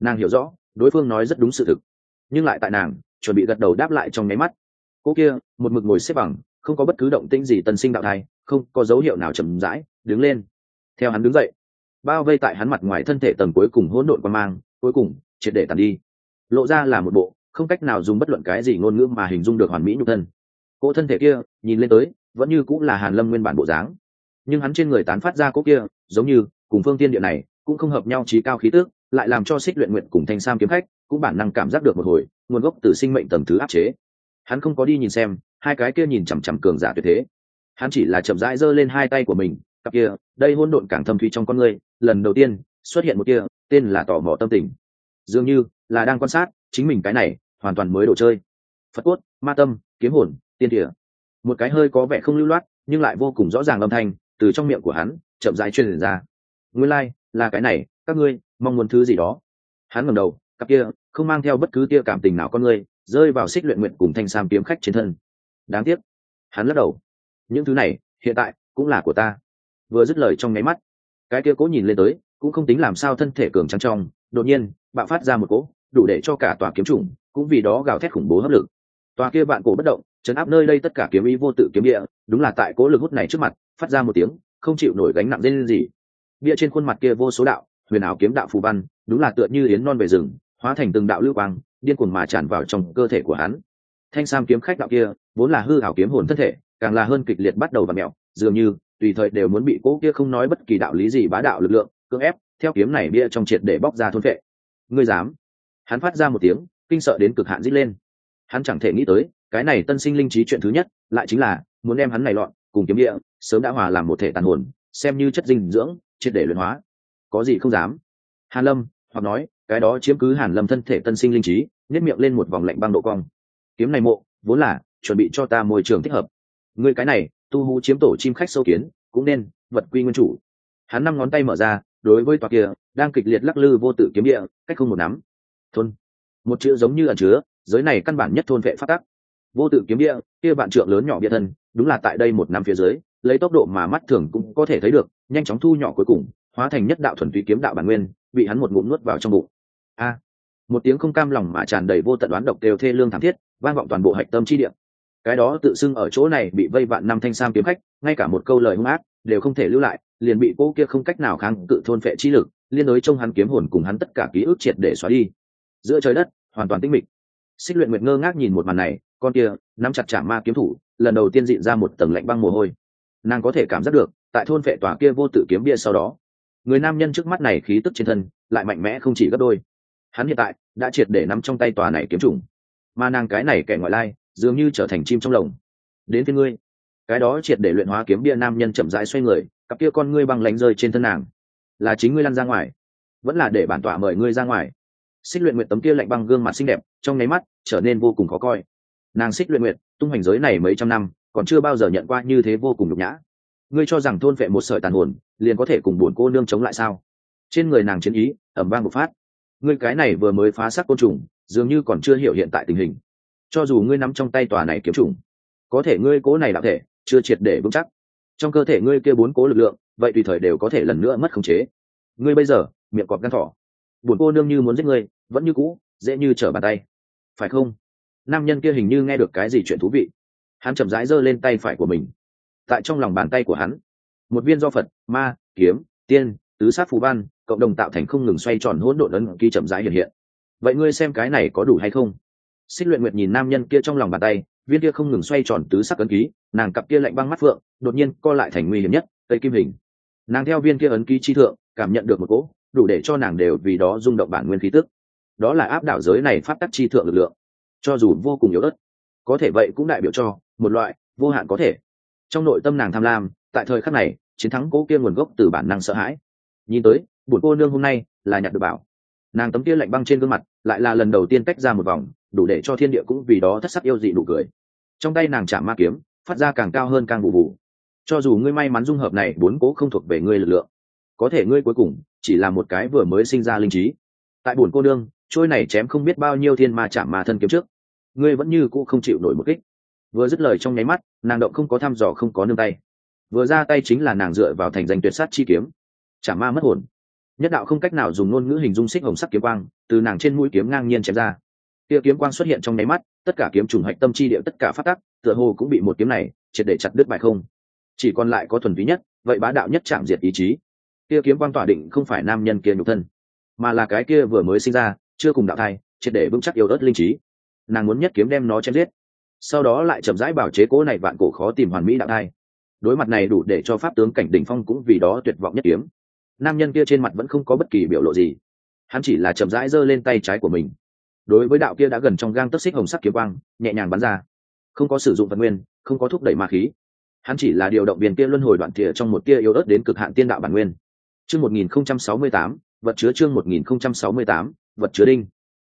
Nàng hiểu rõ, đối phương nói rất đúng sự thực. Nhưng lại tại nàng, chuẩn bị gật đầu đáp lại trong nháy mắt. Cô kia, một mực ngồi xếp bằng, không có bất cứ động tĩnh gì tân sinh đạo thai, không có dấu hiệu nào chậm rãi đứng lên. Theo hắn đứng dậy, bao vây tại hắn mặt ngoài thân thể tầng cuối cùng hỗn độn quan mang, cuối cùng, triệt để tàn đi. Lộ ra là một bộ, không cách nào dùng bất luận cái gì ngôn ngữ mà hình dung được hoàn mỹ nhục thân. Cỗ thân thể kia, nhìn lên tới, vẫn như cũng là hàn lâm nguyên bản bộ dáng. Nhưng hắn trên người tán phát ra cỗ kia, giống như, cùng phương tiên địa này, cũng không hợp nhau trí cao khí tước, lại làm cho xích luyện nguyện cùng thanh sam kiếm khách, cũng bản năng cảm giác được một hồi, nguồn gốc từ sinh mệnh tầng thứ áp chế. Hắn không có đi nhìn xem, hai cái kia nhìn chằm chằm cường giả tuyệt thế. Hắn chỉ là chậm rãi giơ lên hai tay của mình cặp kia đây hôn độn càng thâm thủy trong con người lần đầu tiên xuất hiện một kia tên là tò mò tâm tình. Dường như là đang quan sát chính mình cái này hoàn toàn mới đồ chơi. Phật cốt ma tâm kiếm hồn tiên địa. Một cái hơi có vẻ không lưu loát nhưng lại vô cùng rõ ràng âm thanh từ trong miệng của hắn chậm rãi truyền ra. Nguyên lai、like, là cái này các ngươi mong muốn thứ gì đó. Hắn ngẩng đầu cặp kia không mang theo bất cứ tia cảm tình nào con ngươi rơi vào xích luyện nguyện cùng thanh sam kiếm khách trên thân. Đáng tiếc. Hắn lắc đầu. Những thứ này hiện tại cũng là của ta vừa dứt lời trong nháy mắt. Cái kia cố nhìn lên tới, cũng không tính làm sao thân thể cường trắng trong, đột nhiên, bạo phát ra một cỗ, đủ để cho cả tòa kiếm chủng cũng vì đó gào thét khủng bố hấp lực. Tòa kia bạn cổ bất động chấn áp nơi đây tất cả kiếm ý vô tự kiếm địa, đúng là tại cố lực hút này trước mặt, phát ra một tiếng, không chịu nổi gánh nặng lên gì. Bia trên khuôn mặt kia vô số đạo, huyền ảo kiếm đạo phù văn, đúng là tựa như yến non về rừng, hóa thành từng đạo lưu quang, điên cuồng mà tràn vào trong cơ thể của hắn. Thanh sam kiếm khách đạo kia, vốn là hư ảo kiếm hồn thân thể, càng là hơn kịch liệt bắt đầu và mẹo, dường như tùy thời đều muốn bị cố kia không nói bất kỳ đạo lý gì bá đạo lực lượng, cưỡng ép, theo kiếm này bia trong triệt để bóc ra thôn vệ. Ngươi dám? Hắn phát ra một tiếng, kinh sợ đến cực hạn dít lên. Hắn chẳng thể nghĩ tới, cái này tân sinh linh trí chuyện thứ nhất, lại chính là, muốn đem hắn này lọn cùng kiếm địa sớm đã hòa làm một thể tàn hồn, xem như chất dinh dưỡng, triệt để luyện hóa. Có gì không dám? Hàn lâm, hoặc nói, cái đó chiếm cứ hàn lâm thân thể tân sinh linh trí nhét miệng lên một vòng lạnh băng độ cong. Kiếm này mộ, vốn là, chuẩn bị cho ta môi trường thích hợp. Ngươi cái này tu hú chiếm tổ chim khách sâu kiến, cũng nên vật quy nguyên chủ. Hắn năm ngón tay mở ra, đối với tòa kia, đang kịch liệt lắc lư vô tự kiếm địa, cách không một nắm. Thôn. Một chữ giống như ẩn chứa, giới này căn bản nhất thôn vệ phát tắc. Vô tự kiếm địa, kia bạn trượng lớn nhỏ biệt thân, đúng là tại đây một năm phía dưới, lấy tốc độ mà mắt thường cũng có thể thấy được, nhanh chóng thu nhỏ cuối cùng, hóa thành nhất đạo thuần túy kiếm đạo bản nguyên, bị hắn một ngụm nuốt vào trong bụng. A. Một tiếng không cam lòng mà tràn đầy vô tận đoán độc đều thê lương thảm thiết, vang vọng toàn bộ hạch tâm chi địa cái đó tự xưng ở chỗ này bị vây vạn năm thanh sam kiếm khách, ngay cả một câu lời hung ác, đều không thể lưu lại, liền bị cô kia không cách nào kháng cự thôn phệ chi lực, liên đối trong hắn kiếm hồn cùng hắn tất cả ký ức triệt để xóa đi. Giữa trời đất, hoàn toàn tĩnh mịch. Xích luyện nguyệt ngơ ngác nhìn một màn này, con kia, nắm chặt chạm ma kiếm thủ, lần đầu tiên dịn ra một tầng lạnh băng mồ hôi. Nàng có thể cảm giác được, tại thôn phệ tòa kia vô tự kiếm bia sau đó, người nam nhân trước mắt này khí tức trên thân, lại mạnh mẽ không chỉ gấp đôi. Hắn hiện tại, đã triệt để nắm trong tay tòa này kiếm trùng mà nàng cái này kẻ ngoại lai dường như trở thành chim trong lồng. Đến phía ngươi. Cái đó triệt để luyện hóa kiếm bia nam nhân chậm rãi xoay người, cặp kia con ngươi băng lánh rơi trên thân nàng. Là chính ngươi lăn ra ngoài. Vẫn là để bản tọa mời ngươi ra ngoài. Xích luyện nguyện tấm kia lạnh băng gương mặt xinh đẹp, trong nháy mắt trở nên vô cùng khó coi. Nàng xích luyện nguyện tung hành giới này mấy trăm năm, còn chưa bao giờ nhận qua như thế vô cùng nhục nhã. Ngươi cho rằng thôn vệ một sợi tàn hồn, liền có thể cùng buồn cô nương chống lại sao? Trên người nàng chiến ý ẩm vang một phát. Ngươi cái này vừa mới phá xác côn trùng, dường như còn chưa hiểu hiện tại tình hình cho dù ngươi nắm trong tay tòa này kiếm trùng có thể ngươi cố này đạo thể chưa triệt để vững chắc. Trong cơ thể ngươi kia bốn cố lực lượng, vậy tùy thời đều có thể lần nữa mất khống chế. Ngươi bây giờ, miệng cọp gan thỏ. Buồn cô nương như muốn giết ngươi, vẫn như cũ, dễ như trở bàn tay. Phải không? Nam nhân kia hình như nghe được cái gì chuyện thú vị. Hắn chậm rãi giơ lên tay phải của mình. Tại trong lòng bàn tay của hắn, một viên do phật, ma, kiếm, tiên, tứ sát phù văn, cộng đồng tạo thành không ngừng xoay tròn hỗn độn ấn ký chậm rãi hiện hiện. Vậy ngươi xem cái này có đủ hay không? Xích luyện nguyệt nhìn nam nhân kia trong lòng bàn tay, viên kia không ngừng xoay tròn tứ sắc ấn ký, nàng cặp kia lạnh băng mắt phượng, đột nhiên co lại thành nguy hiểm nhất tây kim hình. Nàng theo viên kia ấn ký chi thượng, cảm nhận được một cỗ, đủ để cho nàng đều vì đó rung động bản nguyên khí tức. Đó là áp đảo giới này phát tắc chi thượng lực lượng. Cho dù vô cùng yếu ớt, có thể vậy cũng đại biểu cho, một loại, vô hạn có thể. Trong nội tâm nàng tham lam, tại thời khắc này, chiến thắng cố kia nguồn gốc từ bản năng sợ hãi. Nhìn tới, buồn cô nương hôm nay là nhặt được bảo nàng tấm kia lạnh băng trên gương mặt, lại là lần đầu tiên tách ra một vòng, đủ để cho thiên địa cũng vì đó thất sắc yêu dị nụ cười. Trong tay nàng chạm ma kiếm, phát ra càng cao hơn càng bù bù cho dù ngươi may mắn dung hợp này, bốn cố không thuộc về ngươi lực lượng. Có thể ngươi cuối cùng, chỉ là một cái vừa mới sinh ra linh trí. Tại bổn cô đương trôi này chém không biết bao nhiêu thiên ma chạm ma thân kiếm trước. Ngươi vẫn như cũ không chịu nổi một kích. Vừa dứt lời trong nháy mắt, nàng động không có thăm dò không có nương tay. Vừa ra tay chính là nàng dựa vào thành danh tuyệt sát chi kiếm. Chả ma mất hồn nhất đạo không cách nào dùng ngôn ngữ hình dung xích hồng sắc kiếm quang, từ nàng trên mũi kiếm ngang nhiên chém ra. Kia kiếm quang xuất hiện trong nháy mắt, tất cả kiếm trùng hạch tâm chi địa, tất cả phát tắc, tựa hồ cũng bị một kiếm này triệt để chặt đứt bài không. Chỉ còn lại có thuần ví nhất, vậy bá đạo nhất chạm diệt ý chí. Kia kiếm quang tỏa định không phải nam nhân kia nhục thân, mà là cái kia vừa mới sinh ra, chưa cùng đạo thai, triệt để vững chắc yêu đất linh trí. Nàng muốn nhất kiếm đem nó chém giết. Sau đó lại chậm rãi bảo chế cố này vạn cổ khó tìm hoàn mỹ đạo thai. Đối mặt này đủ để cho pháp tướng cảnh đỉnh phong cũng vì đó tuyệt vọng nhất kiếm nam nhân kia trên mặt vẫn không có bất kỳ biểu lộ gì. Hắn chỉ là chậm rãi giơ lên tay trái của mình. Đối với đạo kia đã gần trong gang tấc xích hồng sắc kiếm quang, nhẹ nhàng bắn ra. Không có sử dụng vật nguyên, không có thúc đẩy ma khí. Hắn chỉ là điều động viên kia luân hồi đoạn thìa trong một tia yếu ớt đến cực hạn tiên đạo bản nguyên. Chương một nghìn không trăm sáu mươi tám, vật chứa chương một nghìn không trăm sáu mươi tám, vật chứa đinh.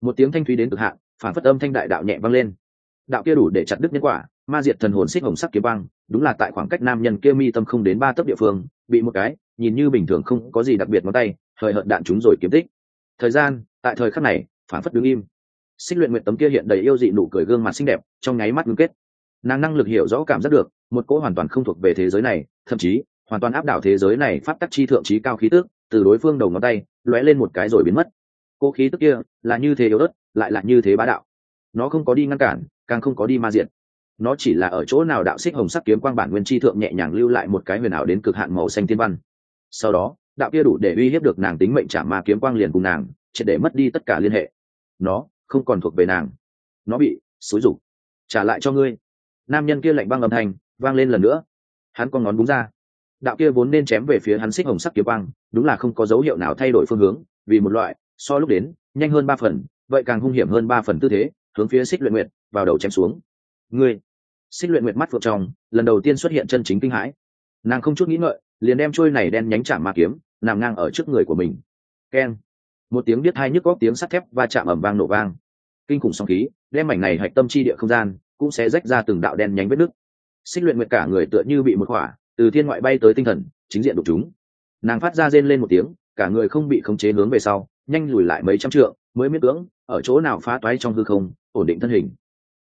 Một tiếng thanh thúy đến cực hạn, phản phất âm thanh đại đạo nhẹ vang lên. Đạo kia đủ để chặt đứt nhân quả, ma diệt thần hồn xích hồng sắc kiếm băng đúng là tại khoảng cách nam nhân kia mi tâm không đến ba tấc địa phương, bị một cái nhìn như bình thường không có gì đặc biệt ngón tay thời hợt đạn chúng rồi kiếm tích. Thời gian, tại thời khắc này, phản phất đứng im. Xích luyện nguyện tấm kia hiện đầy yêu dị nụ cười gương mặt xinh đẹp, trong nháy mắt ngưng kết. Nàng năng lực hiểu rõ cảm giác được, một cỗ hoàn toàn không thuộc về thế giới này, thậm chí, hoàn toàn áp đảo thế giới này phát tắc chi thượng trí cao khí tước từ đối phương đầu ngón tay, lóe lên một cái rồi biến mất. Cỗ khí tức kia, là như thế yếu ớt, lại là như thế bá đạo. Nó không có đi ngăn cản, càng không có đi ma diện nó chỉ là ở chỗ nào đạo xích hồng sắc kiếm quang bản nguyên chi thượng nhẹ nhàng lưu lại một cái huyền ảo đến cực hạn màu xanh tiên văn sau đó, đạo kia đủ để uy hiếp được nàng tính mệnh trả ma kiếm quang liền cùng nàng chỉ để mất đi tất cả liên hệ. Nó không còn thuộc về nàng. Nó bị xúi rục trả lại cho ngươi. Nam nhân kia lạnh băng âm thanh vang lên lần nữa. Hắn con ngón búng ra. Đạo kia vốn nên chém về phía hắn xích hồng sắc kiếm quang, đúng là không có dấu hiệu nào thay đổi phương hướng, vì một loại, so lúc đến, nhanh hơn ba phần, vậy càng hung hiểm hơn ba phần tư thế, hướng phía xích luyện nguyệt vào đầu chém xuống. Ngươi. Xích luyện nguyệt mắt phượng trong, lần đầu tiên xuất hiện chân chính kinh hãi. Nàng không chút nghĩ ngợi liền đem trôi này đen nhánh chạm ma kiếm, nằm ngang ở trước người của mình. Keng. Một tiếng biết hai nhức góc tiếng sắt thép va chạm ẩm vang nổ vang. Kinh khủng song khí, đem mảnh này hạch tâm chi địa không gian, cũng sẽ rách ra từng đạo đen nhánh vết nứt. Xích luyện nguyệt cả người tựa như bị một khỏa từ thiên ngoại bay tới tinh thần, chính diện đục chúng. Nàng phát ra rên lên một tiếng, cả người không bị khống chế hướng về sau, nhanh lùi lại mấy trăm trượng, mới miễn cưỡng, ở chỗ nào phá toái trong hư không, ổn định thân hình.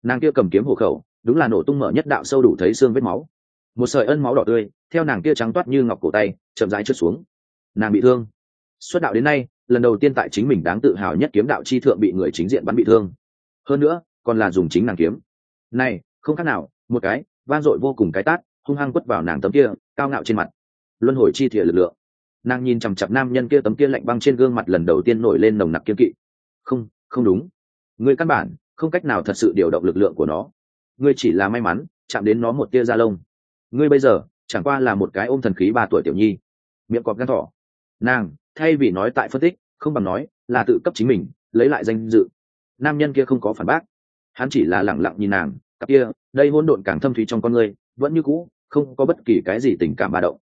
Nàng kia cầm kiếm hộ khẩu, đúng là nổ tung mở nhất đạo sâu đủ thấy xương vết máu một sợi ân máu đỏ tươi, theo nàng kia trắng toát như ngọc cổ tay, chậm rãi trượt xuống. Nàng bị thương. Xuất đạo đến nay, lần đầu tiên tại chính mình đáng tự hào nhất kiếm đạo chi thượng bị người chính diện bắn bị thương. Hơn nữa, còn là dùng chính nàng kiếm. Này, không khác nào, một cái van dội vô cùng cái tát, hung hăng quất vào nàng tấm kia, cao ngạo trên mặt. Luân hồi chi thìa lực lượng. Nàng nhìn chằm chặp nam nhân kia tấm kia lạnh băng trên gương mặt lần đầu tiên nổi lên nồng nặc kiên kỵ. Không không đúng. Người căn bản, không cách nào thật sự điều động lực lượng của nó. Ngươi chỉ là may mắn, chạm đến nó một tia da lông ngươi bây giờ chẳng qua là một cái ôm thần khí ba tuổi tiểu nhi. Miệng cọp gan thỏ. Nàng, thay vì nói tại phân tích, không bằng nói là tự cấp chính mình, lấy lại danh dự. Nam nhân kia không có phản bác. Hắn chỉ là lẳng lặng nhìn nàng, cặp kia, đây hôn độn càng thâm thúy trong con người vẫn như cũ, không có bất kỳ cái gì tình cảm ba động.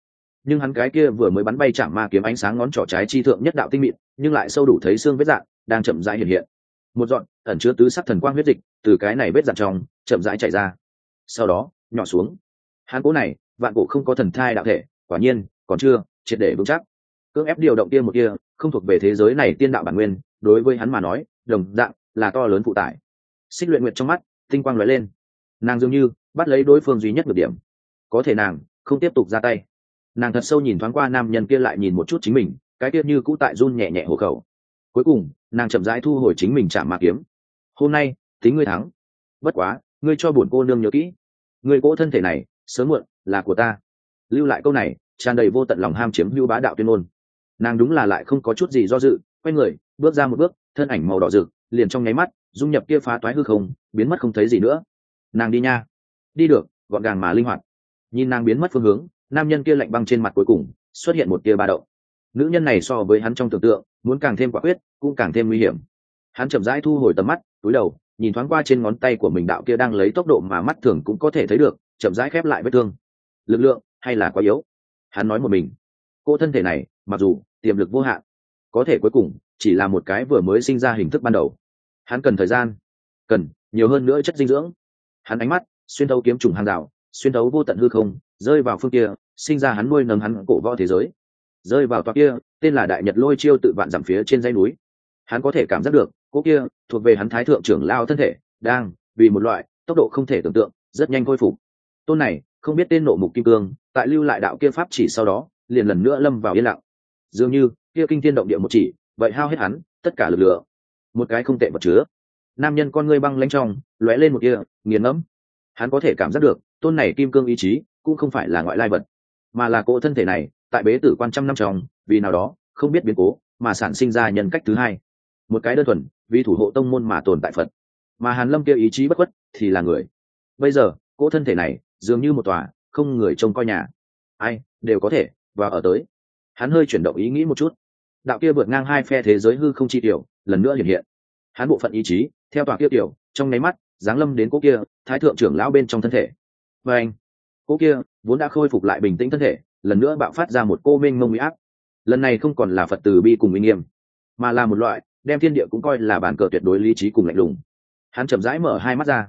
Nhưng hắn cái kia vừa mới bắn bay chạm ma kiếm ánh sáng ngón trỏ trái chi thượng nhất đạo tinh mịn, nhưng lại sâu đủ thấy xương vết dạn đang chậm rãi hiện hiện. Một dọn ẩn chứa tứ sắc thần quang huyết dịch từ cái này vết dạn trong, chậm rãi chạy ra. Sau đó, nhỏ xuống. Hán cố này, vạn cổ không có thần thai đạo thể, quả nhiên, còn chưa triệt để vững chắc. Cưỡng ép điều động kia một kia, không thuộc về thế giới này tiên đạo bản nguyên, đối với hắn mà nói, đồng dạng là to lớn phụ tải. Xích luyện nguyệt trong mắt, tinh quang lóe lên. Nàng dường như bắt lấy đối phương duy nhất được điểm. Có thể nàng không tiếp tục ra tay. Nàng thật sâu nhìn thoáng qua nam nhân kia lại nhìn một chút chính mình, cái kia như cũ tại run nhẹ nhẹ hộ khẩu. Cuối cùng, nàng chậm rãi thu hồi chính mình chạm mạc kiếm. Hôm nay, tính ngươi thắng. Bất quá, ngươi cho bổn cô nương nhớ kỹ. Ngươi cỗ thân thể này sớm muộn là của ta. Lưu lại câu này, tràn đầy vô tận lòng ham chiếm hữu bá đạo tuyên ngôn. Nàng đúng là lại không có chút gì do dự, quay người, bước ra một bước, thân ảnh màu đỏ rực, liền trong nháy mắt, dung nhập kia phá toái hư không, biến mất không thấy gì nữa. Nàng đi nha. Đi được, gọn gàng mà linh hoạt. Nhìn nàng biến mất phương hướng, nam nhân kia lạnh băng trên mặt cuối cùng, xuất hiện một tia ba đậu nữ nhân này so với hắn trong tưởng tượng, muốn càng thêm quả quyết, cũng càng thêm nguy hiểm. Hắn chậm rãi thu hồi tầm mắt, túi đầu, nhìn thoáng qua trên ngón tay của mình đạo kia đang lấy tốc độ mà mắt thường cũng có thể thấy được chậm rãi khép lại vết thương. Lực lượng hay là quá yếu? Hắn nói một mình. Cô thân thể này, mặc dù tiềm lực vô hạn, có thể cuối cùng chỉ là một cái vừa mới sinh ra hình thức ban đầu. Hắn cần thời gian, cần nhiều hơn nữa chất dinh dưỡng. Hắn ánh mắt xuyên thấu kiếm trùng hàng rào, xuyên thấu vô tận hư không, rơi vào phương kia, sinh ra hắn nuôi nấng hắn cổ võ thế giới. Rơi vào toa kia, tên là đại nhật lôi chiêu tự vạn giảm phía trên dãy núi. Hắn có thể cảm giác được, cô kia thuộc về hắn thái thượng trưởng lao thân thể, đang vì một loại tốc độ không thể tưởng tượng, rất nhanh khôi phục tôn này, không biết tên nộ mục kim cương, tại lưu lại đạo kia pháp chỉ sau đó, liền lần nữa lâm vào yên lặng. Dường như, kia kinh thiên động địa một chỉ, vậy hao hết hắn, tất cả lực lượng. Một cái không tệ vật chứa. Nam nhân con ngươi băng lanh trong, lóe lên một kia nghiền ngẫm. Hắn có thể cảm giác được, tôn này kim cương ý chí, cũng không phải là ngoại lai vật, mà là cỗ thân thể này, tại bế tử quan trăm năm trong, vì nào đó, không biết biến cố, mà sản sinh ra nhân cách thứ hai. Một cái đơn thuần, vì thủ hộ tông môn mà tồn tại phật. Mà hàn lâm kia ý chí bất khuất, thì là người. Bây giờ cỗ thân thể này, dường như một tòa, không người trông coi nhà. Ai, đều có thể, và ở tới. Hắn hơi chuyển động ý nghĩ một chút. Đạo kia vượt ngang hai phe thế giới hư không chi tiểu, lần nữa hiện hiện. Hắn bộ phận ý chí, theo tòa kia tiểu, trong nháy mắt, giáng lâm đến cỗ kia, thái thượng trưởng lão bên trong thân thể. Và anh, cỗ kia, vốn đã khôi phục lại bình tĩnh thân thể, lần nữa bạo phát ra một cô mênh mông uy áp. Lần này không còn là phật từ bi cùng uy nghiêm, mà là một loại, đem thiên địa cũng coi là bàn cờ tuyệt đối lý trí cùng lạnh lùng. Hắn chậm rãi mở hai mắt ra.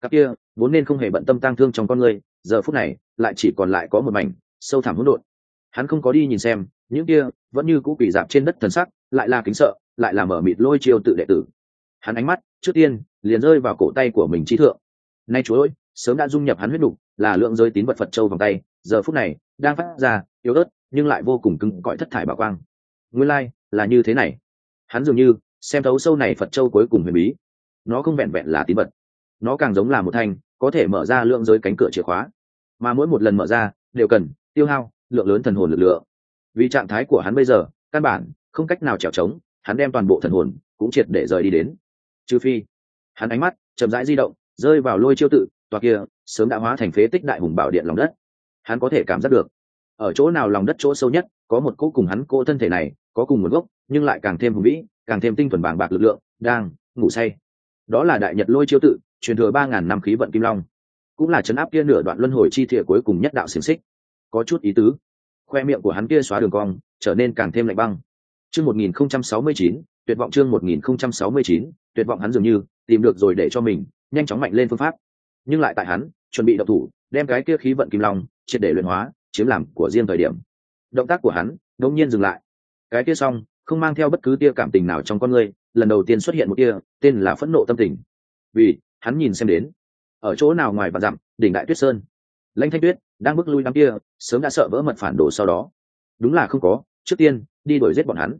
Cặp kia vốn nên không hề bận tâm tang thương trong con người giờ phút này lại chỉ còn lại có một mảnh sâu thẳm hỗn độn. Hắn không có đi nhìn xem những kia vẫn như cũ quỷ dạp trên đất thần sắc lại là kính sợ lại là mở mịt lôi chiêu tự đệ tử. Hắn ánh mắt trước tiên liền rơi vào cổ tay của mình trí thượng. Nay chúa ơi sớm đã dung nhập hắn huyết đục là lượng rơi tín vật phật châu vòng tay giờ phút này đang phát ra yếu ớt nhưng lại vô cùng cứng cõi thất thải bảo quang. Nguyên lai、like, là như thế này. Hắn dường như xem thấu sâu này phật châu cuối cùng huyền bí. Nó không vẹn vẹn là tín vật nó càng giống là một thanh, có thể mở ra lượng giới cánh cửa chìa khóa. Mà mỗi một lần mở ra, đều cần tiêu hao lượng lớn thần hồn lực lượng. Vì trạng thái của hắn bây giờ, căn bản không cách nào trèo trống, hắn đem toàn bộ thần hồn cũng triệt để rời đi đến. Trừ phi, hắn ánh mắt chậm rãi di động, rơi vào lôi chiêu tự, tòa kia sớm đã hóa thành phế tích đại hùng bảo điện lòng đất. Hắn có thể cảm giác được, ở chỗ nào lòng đất chỗ sâu nhất, có một cỗ cùng hắn cỗ thân thể này, có cùng nguồn gốc, nhưng lại càng thêm hùng vĩ, càng thêm tinh thuần bàng bạc lực lượng, đang ngủ say. Đó là đại nhật lôi chiêu tự truyền thừa ba ngàn năm khí vận kim long. Cũng là chấn áp kia nửa đoạn luân hồi chi thiện cuối cùng nhất đạo xiềng xích. Có chút ý tứ. Khoe miệng của hắn kia xóa đường cong, trở nên càng thêm lạnh băng. Chương một nghìn không trăm sáu mươi chín, tuyệt vọng chương một nghìn không trăm sáu mươi chín, tuyệt vọng hắn dường như, tìm được rồi để cho mình, nhanh chóng mạnh lên phương pháp. Nhưng lại tại hắn, chuẩn bị độc thủ, đem cái kia khí vận kim long, triệt để luyện hóa, chiếm làm của riêng thời điểm. Động tác của hắn đột nhiên dừng lại. Cái kia xong, không mang theo bất cứ tia cảm tình nào trong con người, lần đầu tiên xuất hiện một tia, tên là phẫn nộ tâm tình. Vì hắn nhìn xem đến. Ở chỗ nào ngoài và dặm, đỉnh đại tuyết sơn. Lãnh thanh tuyết, đang bước lui đám kia, sớm đã sợ vỡ mật phản đồ sau đó. Đúng là không có, trước tiên, đi đuổi giết bọn hắn.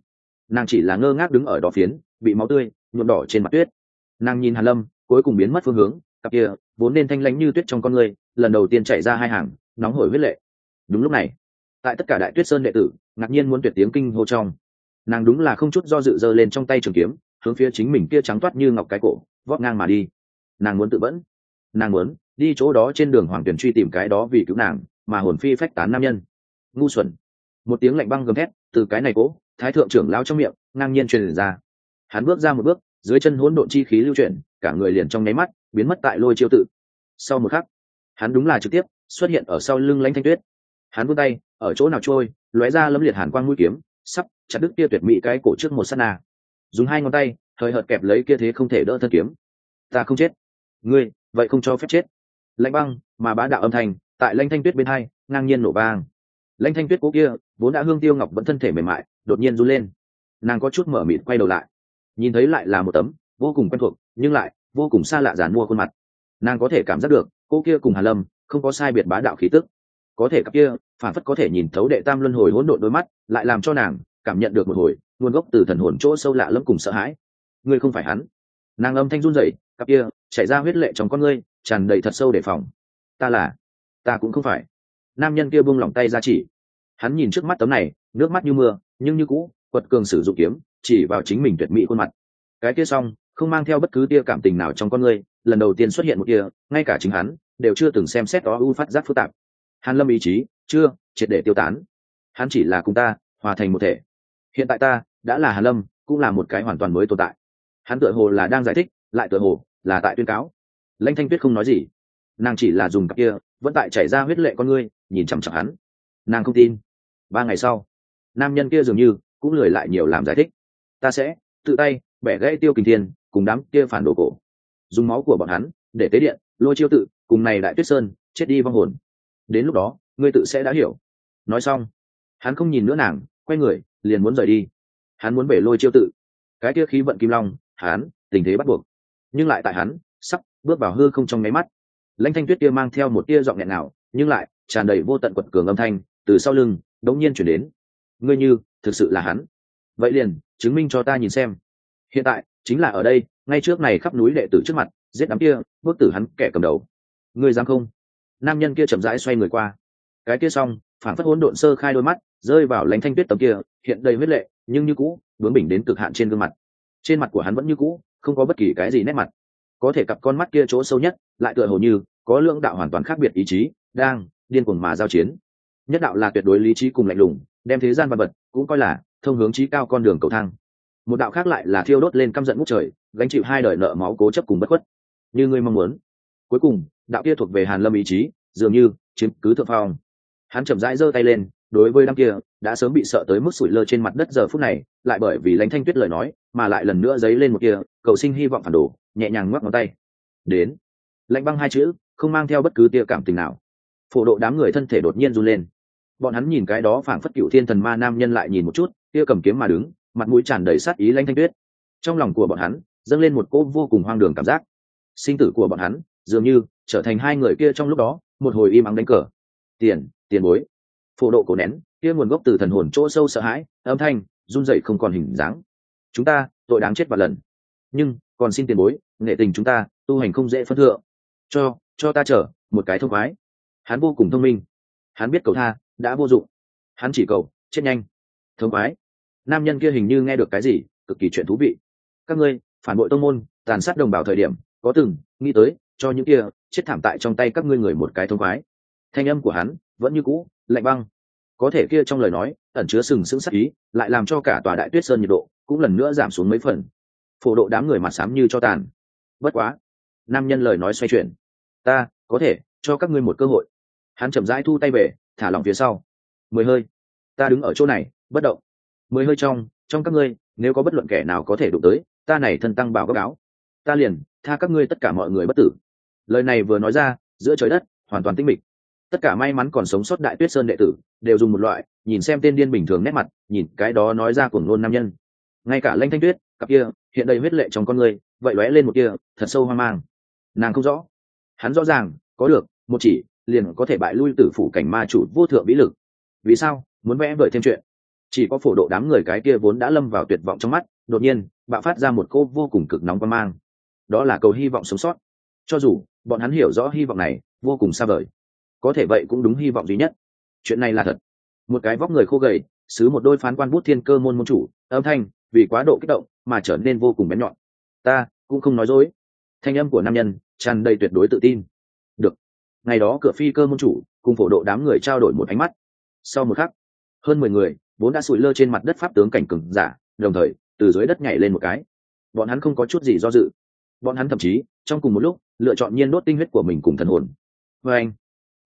Nàng chỉ là ngơ ngác đứng ở đó phiến, bị máu tươi, nhuộm đỏ trên mặt tuyết. Nàng nhìn hàn lâm, cuối cùng biến mất phương hướng, cặp kia, vốn nên thanh lãnh như tuyết trong con người, lần đầu tiên chảy ra hai hàng, nóng hổi huyết lệ. Đúng lúc này, tại tất cả đại tuyết sơn đệ tử, ngạc nhiên muốn tuyệt tiếng kinh hô trong. Nàng đúng là không chút do dự giơ lên trong tay trường kiếm, hướng phía chính mình kia trắng toát như ngọc cái cổ, vót ngang mà đi nàng muốn tự vẫn. Nàng muốn đi chỗ đó trên đường hoàng tuyển truy tìm cái đó vì cứu nàng, mà hồn phi phách tán nam nhân. Ngu xuẩn. Một tiếng lạnh băng gầm thét từ cái này cố, thái thượng trưởng lao trong miệng, ngang nhiên truyền ra. Hắn bước ra một bước, dưới chân hỗn độn chi khí lưu chuyển, cả người liền trong nháy mắt biến mất tại lôi chiêu tự. Sau một khắc, hắn đúng là trực tiếp xuất hiện ở sau lưng lãnh thanh tuyết. Hắn vươn tay, ở chỗ nào trôi, lóe ra lâm liệt hàn quang mũi kiếm, sắp chặt đứt kia tuyệt mỹ cái cổ trước một sát na. Dùng hai ngón tay thời hợt kẹp lấy kia thế không thể đỡ thân kiếm. Ta không chết ngươi, vậy không cho phép chết. Lãnh băng, mà bá đạo âm thanh, tại lãnh thanh tuyết bên hai, ngang nhiên nổ vang. Lãnh thanh tuyết cố kia, vốn đã hương tiêu ngọc vẫn thân thể mềm mại, đột nhiên run lên. Nàng có chút mở mịt quay đầu lại. Nhìn thấy lại là một tấm, vô cùng quen thuộc, nhưng lại, vô cùng xa lạ giàn mua khuôn mặt. Nàng có thể cảm giác được, cô kia cùng hà lâm, không có sai biệt bá đạo khí tức. Có thể cặp kia phản phất có thể nhìn thấu đệ tam luân hồi hỗn độn đôi mắt, lại làm cho nàng cảm nhận được một hồi, nguồn gốc từ thần hồn chỗ sâu lạ lẫm cùng sợ hãi. Ngươi không phải hắn. Nàng âm thanh run rẩy cặp kia, chảy ra huyết lệ trong con ngươi, tràn đầy thật sâu đề phòng. Ta là, ta cũng không phải. Nam nhân kia buông lỏng tay ra chỉ. Hắn nhìn trước mắt tấm này, nước mắt như mưa, nhưng như cũ, quật cường sử dụng kiếm, chỉ vào chính mình tuyệt mỹ khuôn mặt. Cái kia xong, không mang theo bất cứ tia cảm tình nào trong con người lần đầu tiên xuất hiện một tia, ngay cả chính hắn, đều chưa từng xem xét đó u phát giác phức tạp. Hàn lâm ý chí, chưa, triệt để tiêu tán. Hắn chỉ là cùng ta, hòa thành một thể. Hiện tại ta, đã là hàn lâm, cũng là một cái hoàn toàn mới tồn tại. Hắn tựa hồ là đang giải thích, lại tựa hồ là tại tuyên cáo. Lãnh thanh tuyết không nói gì. Nàng chỉ là dùng cặp kia, vẫn tại chảy ra huyết lệ con ngươi, nhìn chằm chặp hắn. Nàng không tin. Ba ngày sau, nam nhân kia dường như cũng lười lại nhiều làm giải thích. Ta sẽ tự tay bẻ gãy tiêu kình thiên cùng đám kia phản đồ cổ. Dùng máu của bọn hắn để tế điện, lôi chiêu tự, cùng này đại tuyết sơn, chết đi vong hồn. Đến lúc đó, ngươi tự sẽ đã hiểu. Nói xong, hắn không nhìn nữa nàng, quay người, liền muốn rời đi. Hắn muốn bể lôi chiêu tự. Cái kia khí vận kim long, hắn tình thế bắt buộc nhưng lại tại hắn, sắp bước vào hư không trong nháy mắt. Lãnh thanh tuyết kia mang theo một tia giọng nghẹn nào nhưng lại tràn đầy vô tận quật cường âm thanh, từ sau lưng đống nhiên chuyển đến. Ngươi như thực sự là hắn. Vậy liền, chứng minh cho ta nhìn xem. Hiện tại, chính là ở đây, ngay trước này khắp núi đệ tử trước mặt, giết đám kia, bước tử hắn kẻ cầm đầu. Ngươi dám không? Nam nhân kia chậm rãi xoay người qua. Cái kia xong, phản phất hỗn độn sơ khai đôi mắt, rơi vào lãnh thanh tuyết tầm kia, hiện đầy huyết lệ, nhưng như cũ, bướng bỉnh đến cực hạn trên gương mặt. Trên mặt của hắn vẫn như cũ không có bất kỳ cái gì nét mặt. Có thể cặp con mắt kia chỗ sâu nhất, lại tựa hồ như có lượng đạo hoàn toàn khác biệt ý chí, đang điên cuồng mà giao chiến. Nhất đạo là tuyệt đối lý trí cùng lạnh lùng, đem thế gian vật vật cũng coi là thông hướng trí cao con đường cầu thang. Một đạo khác lại là thiêu đốt lên căm giận ngút trời, gánh chịu hai đời nợ máu cố chấp cùng bất khuất. Như ngươi mong muốn. Cuối cùng, đạo kia thuộc về hàn lâm ý chí, dường như chiếm cứ thượng phong. Hắn chậm rãi giơ tay lên, đối với đám kia đã sớm bị sợ tới mức sủi lơ trên mặt đất giờ phút này, lại bởi vì lãnh thanh tuyết lời nói, mà lại lần nữa dấy lên một kia, cầu sinh hy vọng phản đồ, nhẹ nhàng ngoắc ngón tay. Đến. Lãnh băng hai chữ, không mang theo bất cứ tia cảm tình nào. Phổ độ đám người thân thể đột nhiên run lên. Bọn hắn nhìn cái đó phảng phất cựu thiên thần ma nam nhân lại nhìn một chút tia cầm kiếm mà đứng, mặt mũi tràn đầy sát ý lãnh thanh tuyết. Trong lòng của bọn hắn, dâng lên một cỗ vô cùng hoang đường cảm giác. Sinh tử của bọn hắn, dường như trở thành hai người kia trong lúc đó, một hồi im ắng đánh cờ. Tiền tiền bối phổ độ cổ nén, kia nguồn gốc từ thần hồn chỗ sâu sợ hãi, âm thanh, run dậy không còn hình dáng. Chúng ta, tội đáng chết vạn lần. Nhưng, còn xin tiền bối, nghệ tình chúng ta, tu hành không dễ phân thượng. Cho cho ta chở, một cái thông khoái. Hắn vô cùng thông minh. Hắn biết cầu tha, đã vô dụng. Hắn chỉ cầu, chết nhanh. Thông khoái. Nam nhân kia hình như nghe được cái gì, cực kỳ chuyện thú vị. Các ngươi, phản bội tông môn, tàn sát đồng bào thời điểm, có từng nghĩ tới, cho những kia, chết thảm tại trong tay các ngươi người một cái thông khoái. Thanh âm của hắn, vẫn như cũ lạnh băng. Có thể kia trong lời nói, ẩn chứa sừng sững sắc ý, lại làm cho cả tòa đại tuyết sơn nhiệt độ cũng lần nữa giảm xuống mấy phần. Phổ độ đám người mặt xám như cho tàn. Bất quá, nam nhân lời nói xoay chuyển. Ta, có thể, cho các ngươi một cơ hội. Hắn chậm rãi thu tay về, thả lỏng phía sau. Mười hơi, ta đứng ở chỗ này, bất động. Mười hơi trong trong các ngươi, nếu có bất luận kẻ nào có thể đụng tới, ta này thân tăng bảo các áo. Ta liền tha các ngươi tất cả mọi người bất tử. Lời này vừa nói ra, giữa trời đất, hoàn toàn tinh mịch tất cả may mắn còn sống sót đại tuyết sơn đệ tử, đều dùng một loại, nhìn xem tên điên bình thường nét mặt, nhìn cái đó nói ra cuồng ngôn nam nhân. Ngay cả lanh thanh tuyết, cặp kia, hiện đầy huyết lệ trong con người, vậy lóe lên một kia thật sâu hoang mang. Nàng không rõ. Hắn rõ ràng, có được, một chỉ, liền có thể bại lui tử phủ cảnh ma chủ vô thượng vĩ lực. Vì sao? Muốn vẽ vời thêm chuyện. Chỉ có phổ độ đám người cái kia vốn đã lâm vào tuyệt vọng trong mắt, đột nhiên, bạo phát ra một cô vô cùng cực nóng quan mang. Đó là cầu hy vọng sống sót. Cho dù, bọn hắn hiểu rõ hy vọng này, vô cùng xa vời có thể vậy cũng đúng hy vọng duy nhất. Chuyện này là thật. Một cái vóc người khô gầy, xứ một đôi phán quan bút thiên cơ môn môn chủ, âm thanh, vì quá độ kích động, mà trở nên vô cùng bén nhọn. Ta, cũng không nói dối. Thanh âm của nam nhân, tràn đầy tuyệt đối tự tin. Được. Ngày đó cửa phi cơ môn chủ, cùng phổ độ đám người trao đổi một ánh mắt. Sau một khắc, hơn mười người, vốn đã sụi lơ trên mặt đất pháp tướng cảnh cừng giả, đồng thời, từ dưới đất nhảy lên một cái. Bọn hắn không có chút gì do dự. Bọn hắn thậm chí, trong cùng một lúc, lựa chọn nhiên đốt tinh huyết của mình cùng thần hồn. Vê anh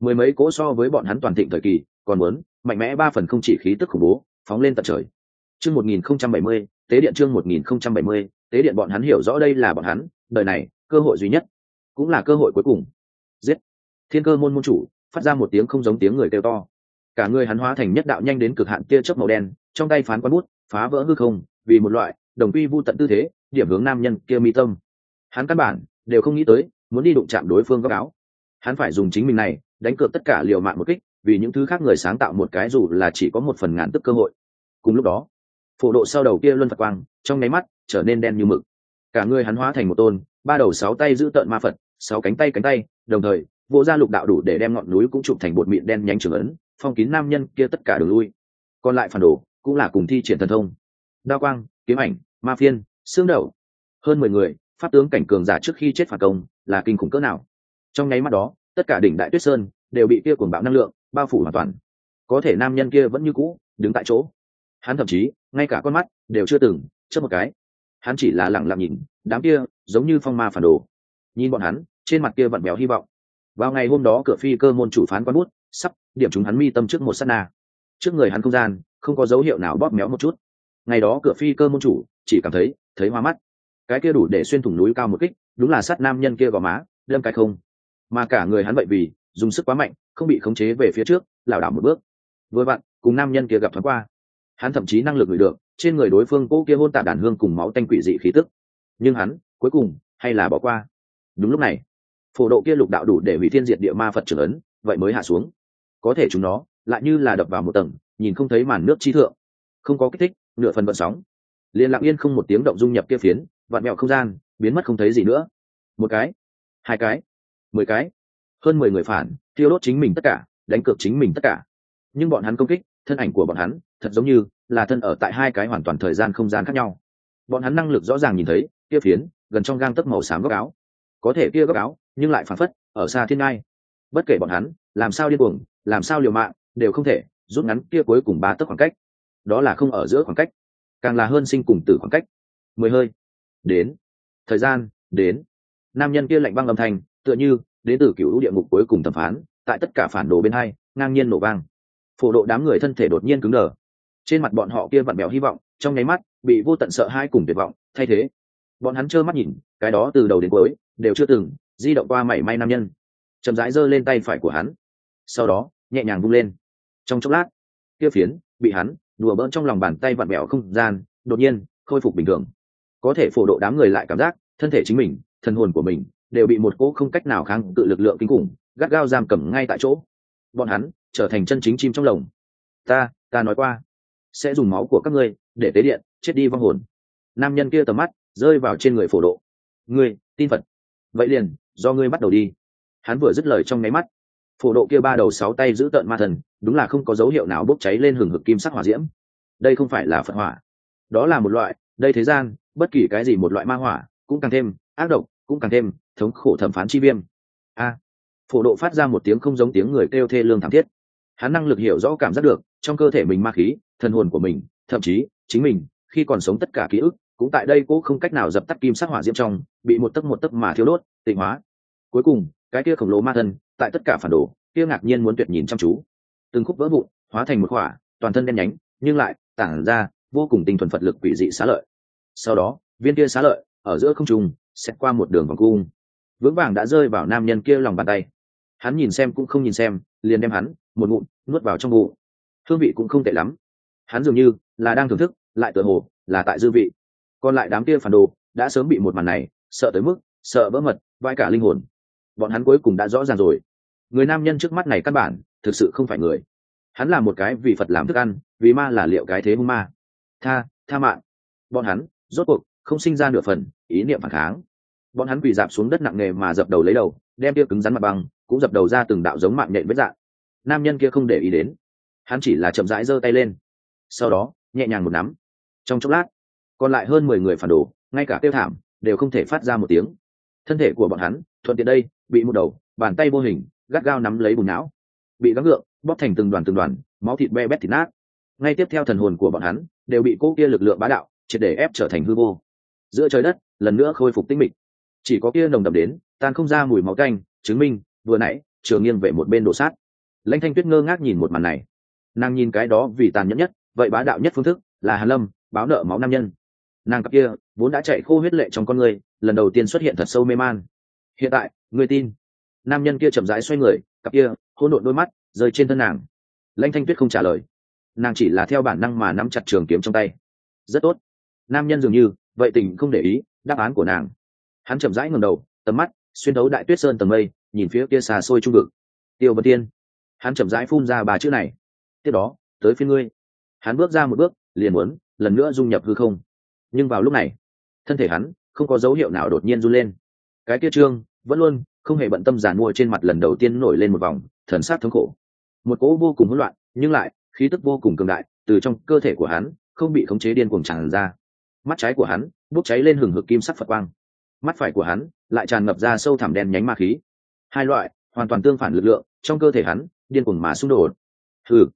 mười mấy cỗ so với bọn hắn toàn thịnh thời kỳ, còn muốn, mạnh mẽ ba phần không chỉ khí tức khủng bố, phóng lên tận trời. Chương một nghìn không trăm bảy mươi, tế điện chương một nghìn không trăm bảy mươi, tế điện bọn hắn hiểu rõ đây là bọn hắn, đời này, cơ hội duy nhất, cũng là cơ hội cuối cùng. Giết! Thiên cơ môn môn chủ, phát ra một tiếng không giống tiếng người kêu to. Cả người hắn hóa thành nhất đạo nhanh đến cực hạn tia chớp màu đen, trong tay phán quán bút, phá vỡ hư không, vì một loại đồng quy vu tận tư thế, điểm hướng nam nhân kia mi tâm. Hắn căn bản đều không nghĩ tới, muốn đi đụng chạm đối phương góc áo. Hắn phải dùng chính mình này đánh cược tất cả liều mạng một kích, vì những thứ khác người sáng tạo một cái dù là chỉ có một phần ngàn tức cơ hội. Cùng lúc đó, phổ độ sau đầu kia luân phật quang, trong nháy mắt, trở nên đen như mực. Cả người hắn hóa thành một tôn, ba đầu sáu tay giữ tợn ma phật, sáu cánh tay cánh tay, đồng thời, vô gia lục đạo đủ để đem ngọn núi cũng chụp thành bột mịn đen nhánh trường ấn, phong kín nam nhân kia tất cả đường lui. Còn lại phản đồ, cũng là cùng thi triển thần thông. Đao quang, kiếm ảnh, ma phiên, xương đầu. Hơn mười người, pháp tướng cảnh cường giả trước khi chết phản công, là kinh khủng cỡ nào. Trong nháy mắt đó tất cả đỉnh đại tuyết sơn đều bị kia cuồng bạo năng lượng bao phủ hoàn toàn. Có thể nam nhân kia vẫn như cũ đứng tại chỗ. Hắn thậm chí, ngay cả con mắt đều chưa từng chớp một cái. Hắn chỉ là lẳng lặng nhìn, đám kia giống như phong ma phản đồ. Nhìn bọn hắn, trên mặt kia vặn béo hy vọng. Vào ngày hôm đó, cửa phi cơ môn chủ phán quán bút, sắp điểm chúng hắn mi tâm trước một s á t na. Trước người hắn không gian, không có dấu hiệu nào bóp méo một chút. Ngày đó, cửa phi cơ môn chủ chỉ cảm thấy thấy hoa mắt. Cái kia đủ để xuyên thủng núi cao một kích, đúng là sát nam nhân kia gò má, đâm cái không mà cả người hắn vậy vì dùng sức quá mạnh, không bị khống chế về phía trước, lảo đảo một bước. Vừa vặn, cùng nam nhân kia gặp thoáng qua. Hắn thậm chí năng lực người được, trên người đối phương cỗ kia hôn tạ đàn hương cùng máu tanh quỷ dị khí tức. Nhưng hắn, cuối cùng, hay là bỏ qua. Đúng lúc này, phổ độ kia lục đạo đủ để hủy thiên diệt địa ma phật trưởng ấn, vậy mới hạ xuống. Có thể chúng nó lại như là đập vào một tầng, nhìn không thấy màn nước chi thượng. Không có kích thích, nửa phần vận sóng. Liền lặng yên không một tiếng động dung nhập kia phiến vạn mẹo không gian, biến mất không thấy gì nữa. Một cái, hai cái mười cái. Hơn mười người phản tiêu đốt chính mình tất cả, đánh cược chính mình tất cả. Nhưng bọn hắn công kích, thân ảnh của bọn hắn, thật giống như là thân ở tại hai cái hoàn toàn thời gian không gian khác nhau. Bọn hắn năng lực rõ ràng nhìn thấy, kia phiến, gần trong gang tấc màu xám góc áo. Có thể kia góc áo, nhưng lại phản phất, ở xa thiên ngai. Bất kể bọn hắn, làm sao điên cuồng, làm sao liều mạng, đều không thể rút ngắn kia cuối cùng ba tấc khoảng cách. Đó là không ở giữa khoảng cách, càng là hơn sinh cùng tử khoảng cách. Mười hơi. Đến. Thời gian. Đến. Nam nhân kia lạnh băng âm thanh, tựa như đến từ cựu địa ngục cuối cùng thẩm phán, tại tất cả phản đồ bên hai, ngang nhiên nổ vang. Phổ độ đám người thân thể đột nhiên cứng đờ. Trên mặt bọn họ kia vặn bèo hy vọng, trong nháy mắt, bị vô tận sợ hai cùng tuyệt vọng thay thế. Bọn hắn trơ mắt nhìn, cái đó từ đầu đến cuối, đều chưa từng di động qua mảy may nam nhân. Chậm rãi giơ lên tay phải của hắn. Sau đó, nhẹ nhàng vung lên. Trong chốc lát, kia phiến, bị hắn đùa bỡn trong lòng bàn tay vặn bẹo không gian, đột nhiên khôi phục bình thường. Có thể phổ độ đám người lại cảm giác thân thể chính mình thân hồn của mình đều bị một cỗ không cách nào kháng cự lực lượng kinh khủng, gắt gao giam cầm ngay tại chỗ. Bọn hắn trở thành chân chính chim trong lồng. Ta ta nói qua, sẽ dùng máu của các ngươi để tế điện, chết đi vong hồn. Nam nhân kia tầm mắt rơi vào trên người phổ độ. Ngươi, tin phật. Vậy liền, do ngươi bắt đầu đi. Hắn vừa dứt lời trong nháy mắt, phổ độ kia ba đầu sáu tay giữ tợn ma thần, đúng là không có dấu hiệu nào bốc cháy lên hừng hực kim sắc hỏa diễm. Đây không phải là phật hỏa. Đó là một loại, đây thế gian, bất kỳ cái gì một loại ma hỏa, cũng càng thêm ác độc, cũng càng thêm thống khổ thẩm phán chi viêm. A. Phổ độ phát ra một tiếng không giống tiếng người kêu thê lương thảm thiết. Hắn năng lực hiểu rõ cảm giác được, trong cơ thể mình ma khí, thần hồn của mình, thậm chí, chính mình, khi còn sống tất cả ký ức, cũng tại đây cố không cách nào dập tắt kim sắc hỏa diễm trong, bị một tấc một tấc mà thiếu đốt, tịnh hóa. Cuối cùng, cái kia khổng lồ ma thân, tại tất cả phản đồ, kia ngạc nhiên muốn tuyệt nhìn chăm chú. Từng khúc vỡ vụn, hóa thành một khỏa toàn thân đen nhánh, nhưng lại, tản ra, vô cùng tinh thuần phật lực quỷ dị xá lợi. Sau đó, viên kia xá lợi, ở giữa không trung xét qua một đường vòng cung vững vàng đã rơi vào nam nhân kia lòng bàn tay. Hắn nhìn xem cũng không nhìn xem, liền đem hắn, một ngụm, nuốt vào trong bụng. Hương vị cũng không tệ lắm. Hắn dường như là đang thưởng thức, lại tựa hồ là tại dư vị. Còn lại đám kia phản đồ đã sớm bị một màn này sợ tới mức sợ vỡ mật, vai cả linh hồn. Bọn hắn cuối cùng đã rõ ràng rồi. Người nam nhân trước mắt này căn bản thực sự không phải người. Hắn là một cái vì phật làm thức ăn, vì ma là liệu cái thế hung ma. Tha tha mạng. Bọn hắn rốt cuộc không sinh ra nửa phần ý niệm phản kháng bọn hắn quỳ dạp xuống đất nặng nề mà dập đầu lấy đầu, đem kia cứng rắn mặt băng cũng dập đầu ra từng đạo giống mạng nhện vết dạng. Nam nhân kia không để ý đến. Hắn chỉ là chậm rãi giơ tay lên. Sau đó, nhẹ nhàng một nắm. Trong chốc lát, còn lại hơn mười người phản đồ, ngay cả tiêu thảm, đều không thể phát ra một tiếng. Thân thể của bọn hắn, thuận tiện đây, bị một đầu, bàn tay vô hình, gắt gao nắm lấy bùn não. Bị gắng ngượng bóp thành từng đoàn từng đoàn, máu thịt be bét thịt nát. Ngay tiếp theo thần hồn của bọn hắn, đều bị cô kia lực lượng bá đạo, triệt để ép trở thành hư vô. Giữa trời đất, lần nữa khôi phục tinh mịch chỉ có kia nồng đậm đến, tan không ra mùi máu canh, chứng minh, vừa nãy, trường nghiêng về một bên đổ sát. Lãnh thanh tuyết ngơ ngác nhìn một màn này. Nàng nhìn cái đó vì tàn nhẫn nhất, vậy bá đạo nhất phương thức, là hàn lâm, báo nợ máu nam nhân. Nàng cặp kia, vốn đã chạy khô huyết lệ trong con người, lần đầu tiên xuất hiện thật sâu mê man. Hiện tại người tin. Nam nhân kia chậm rãi xoay người, cặp kia hôn độn đôi mắt, rơi trên thân nàng. Lãnh thanh tuyết không trả lời. Nàng chỉ là theo bản năng mà nắm chặt trường kiếm trong tay. Rất tốt. Nam nhân dường như, vậy tình không để ý, đáp án của nàng hắn chậm rãi ngầm đầu, tầm mắt xuyên đấu đại tuyết sơn tầng mây, nhìn phía kia xa xôi trung vực. Tiêu bất tiên, hắn chậm rãi phun ra ba chữ này. Tiếp đó, tới phía ngươi. Hắn bước ra một bước, liền muốn lần nữa dung nhập hư không. Nhưng vào lúc này, thân thể hắn không có dấu hiệu nào đột nhiên run lên. Cái kia trương vẫn luôn không hề bận tâm giàn mua trên mặt lần đầu tiên nổi lên một vòng thần sát thống khổ. Một cỗ vô cùng hỗn loạn, nhưng lại khí tức vô cùng cường đại, từ trong cơ thể của hắn không bị khống chế điên cuồng tràn ra. Mắt trái của hắn bốc cháy lên hừng hực kim sắc phật quang mắt phải của hắn lại tràn ngập ra sâu thẳm đen nhánh ma khí. Hai loại, hoàn toàn tương phản lực lượng, trong cơ thể hắn, điên cuồng mà xung đột. Thử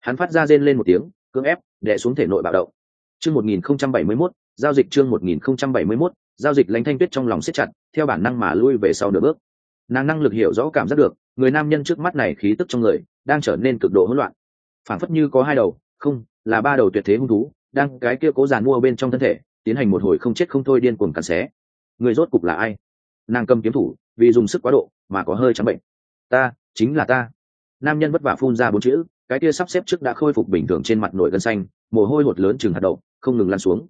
hắn phát ra rên lên một tiếng, cưỡng ép, đè xuống thể nội bạo động. Chương một nghìn không trăm bảy mươi mốt, giao dịch chương một nghìn không trăm bảy mươi mốt, giao dịch lãnh thanh tuyết trong lòng siết chặt, theo bản năng mà lui về sau nửa bước. Nàng năng lực hiểu rõ cảm giác được, người nam nhân trước mắt này khí tức trong người, đang trở nên cực độ hỗn loạn. Phản phất như có hai đầu, không, là ba đầu tuyệt thế hung thú, đang cái kia cố giàn mua bên trong thân thể, tiến hành một hồi không chết không thôi điên cuồng cắn xé người rốt cục là ai? Nàng cầm kiếm thủ, vì dùng sức quá độ, mà có hơi trắng bệnh. Ta, chính là ta. Nam nhân vất vả phun ra bốn chữ, cái kia sắp xếp trước đã khôi phục bình thường trên mặt nội gân xanh, mồ hôi hột lớn chừng hạt đậu, không ngừng lan xuống.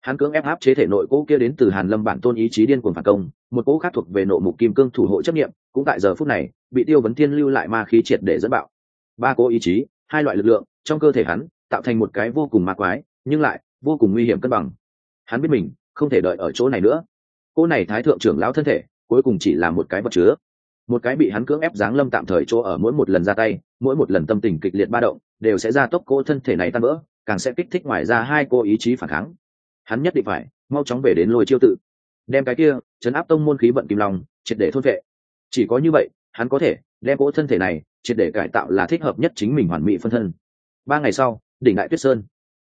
Hắn cưỡng ép áp chế thể nội cỗ kia đến từ hàn lâm bản tôn ý chí điên cuồng phản công, một cỗ khác thuộc về nộ mục kim cương thủ hộ chấp nghiệm cũng tại giờ phút này, bị tiêu vấn thiên lưu lại ma khí triệt để dẫn bạo. Ba cỗ ý chí, hai loại lực lượng, trong cơ thể hắn, tạo thành một cái vô cùng ma quái, nhưng lại vô cùng nguy hiểm cân bằng. Hắn biết mình không thể đợi ở chỗ này nữa cô này thái thượng trưởng lão thân thể, cuối cùng chỉ là một cái vật chứa. Một cái bị hắn cưỡng ép giáng lâm tạm thời chỗ ở mỗi một lần ra tay, mỗi một lần tâm tình kịch liệt ba động, đều sẽ ra tốc cô thân thể này tan vỡ, càng sẽ kích thích ngoài ra hai cô ý chí phản kháng. Hắn nhất định phải, mau chóng về đến lôi chiêu tự. Đem cái kia, chấn áp tông môn khí vận kim long, triệt để thôn vệ. Chỉ có như vậy, hắn có thể, đem cỗ thân thể này, triệt để cải tạo là thích hợp nhất chính mình hoàn mỹ phân thân. Ba ngày sau, đỉnh đại tuyết sơn.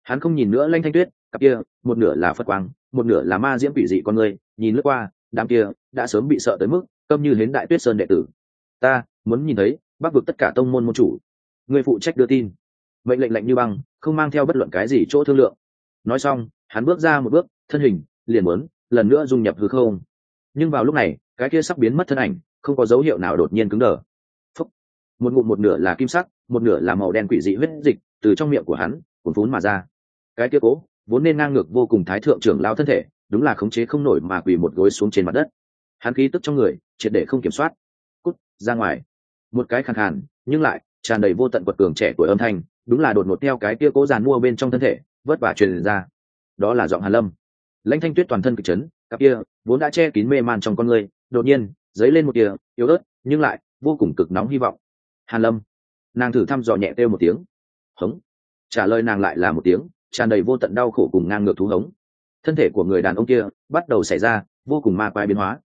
Hắn không nhìn nữa lanh thanh tuyết, cặp kia, một nửa là phật quang một nửa là ma diễm quỷ dị con người, nhìn lướt qua, đám kia đã sớm bị sợ tới mức câm như hến đại tuyết sơn đệ tử. Ta muốn nhìn thấy bắc vực tất cả tông môn môn chủ. Người phụ trách đưa tin. Mệnh lệnh lệnh như băng, không mang theo bất luận cái gì chỗ thương lượng. Nói xong, hắn bước ra một bước, thân hình liền muốn lần nữa dung nhập hư không. Nhưng vào lúc này, cái kia sắp biến mất thân ảnh, không có dấu hiệu nào đột nhiên cứng đờ. Phúc. một ngụm một nửa là kim sắc, một nửa là màu đen quỷ dị huyết dịch từ trong miệng của hắn cuốn phún mà ra. Cái kia cố vốn nên ngang ngược vô cùng thái thượng trưởng lao thân thể, đúng là khống chế không nổi mà quỳ một gối xuống trên mặt đất. Hắn khí tức trong người, triệt để không kiểm soát. Cút, ra ngoài. Một cái khàn khàn, nhưng lại tràn đầy vô tận quật cường trẻ tuổi âm thanh, đúng là đột ngột theo cái kia cố giàn mua bên trong thân thể, vất vả truyền ra. Đó là giọng hàn lâm. Lãnh thanh tuyết toàn thân cực chấn, cặp kia vốn đã che kín mê man trong con người, đột nhiên dấy lên một kia yếu ớt, nhưng lại vô cùng cực nóng hy vọng. Hàn lâm. Nàng thử thăm dò nhẹ kêu một tiếng. Hống. Trả lời nàng lại là một tiếng tràn đầy vô tận đau khổ cùng ngang ngược thú hống. Thân thể của người đàn ông kia bắt đầu xảy ra vô cùng ma quái biến hóa.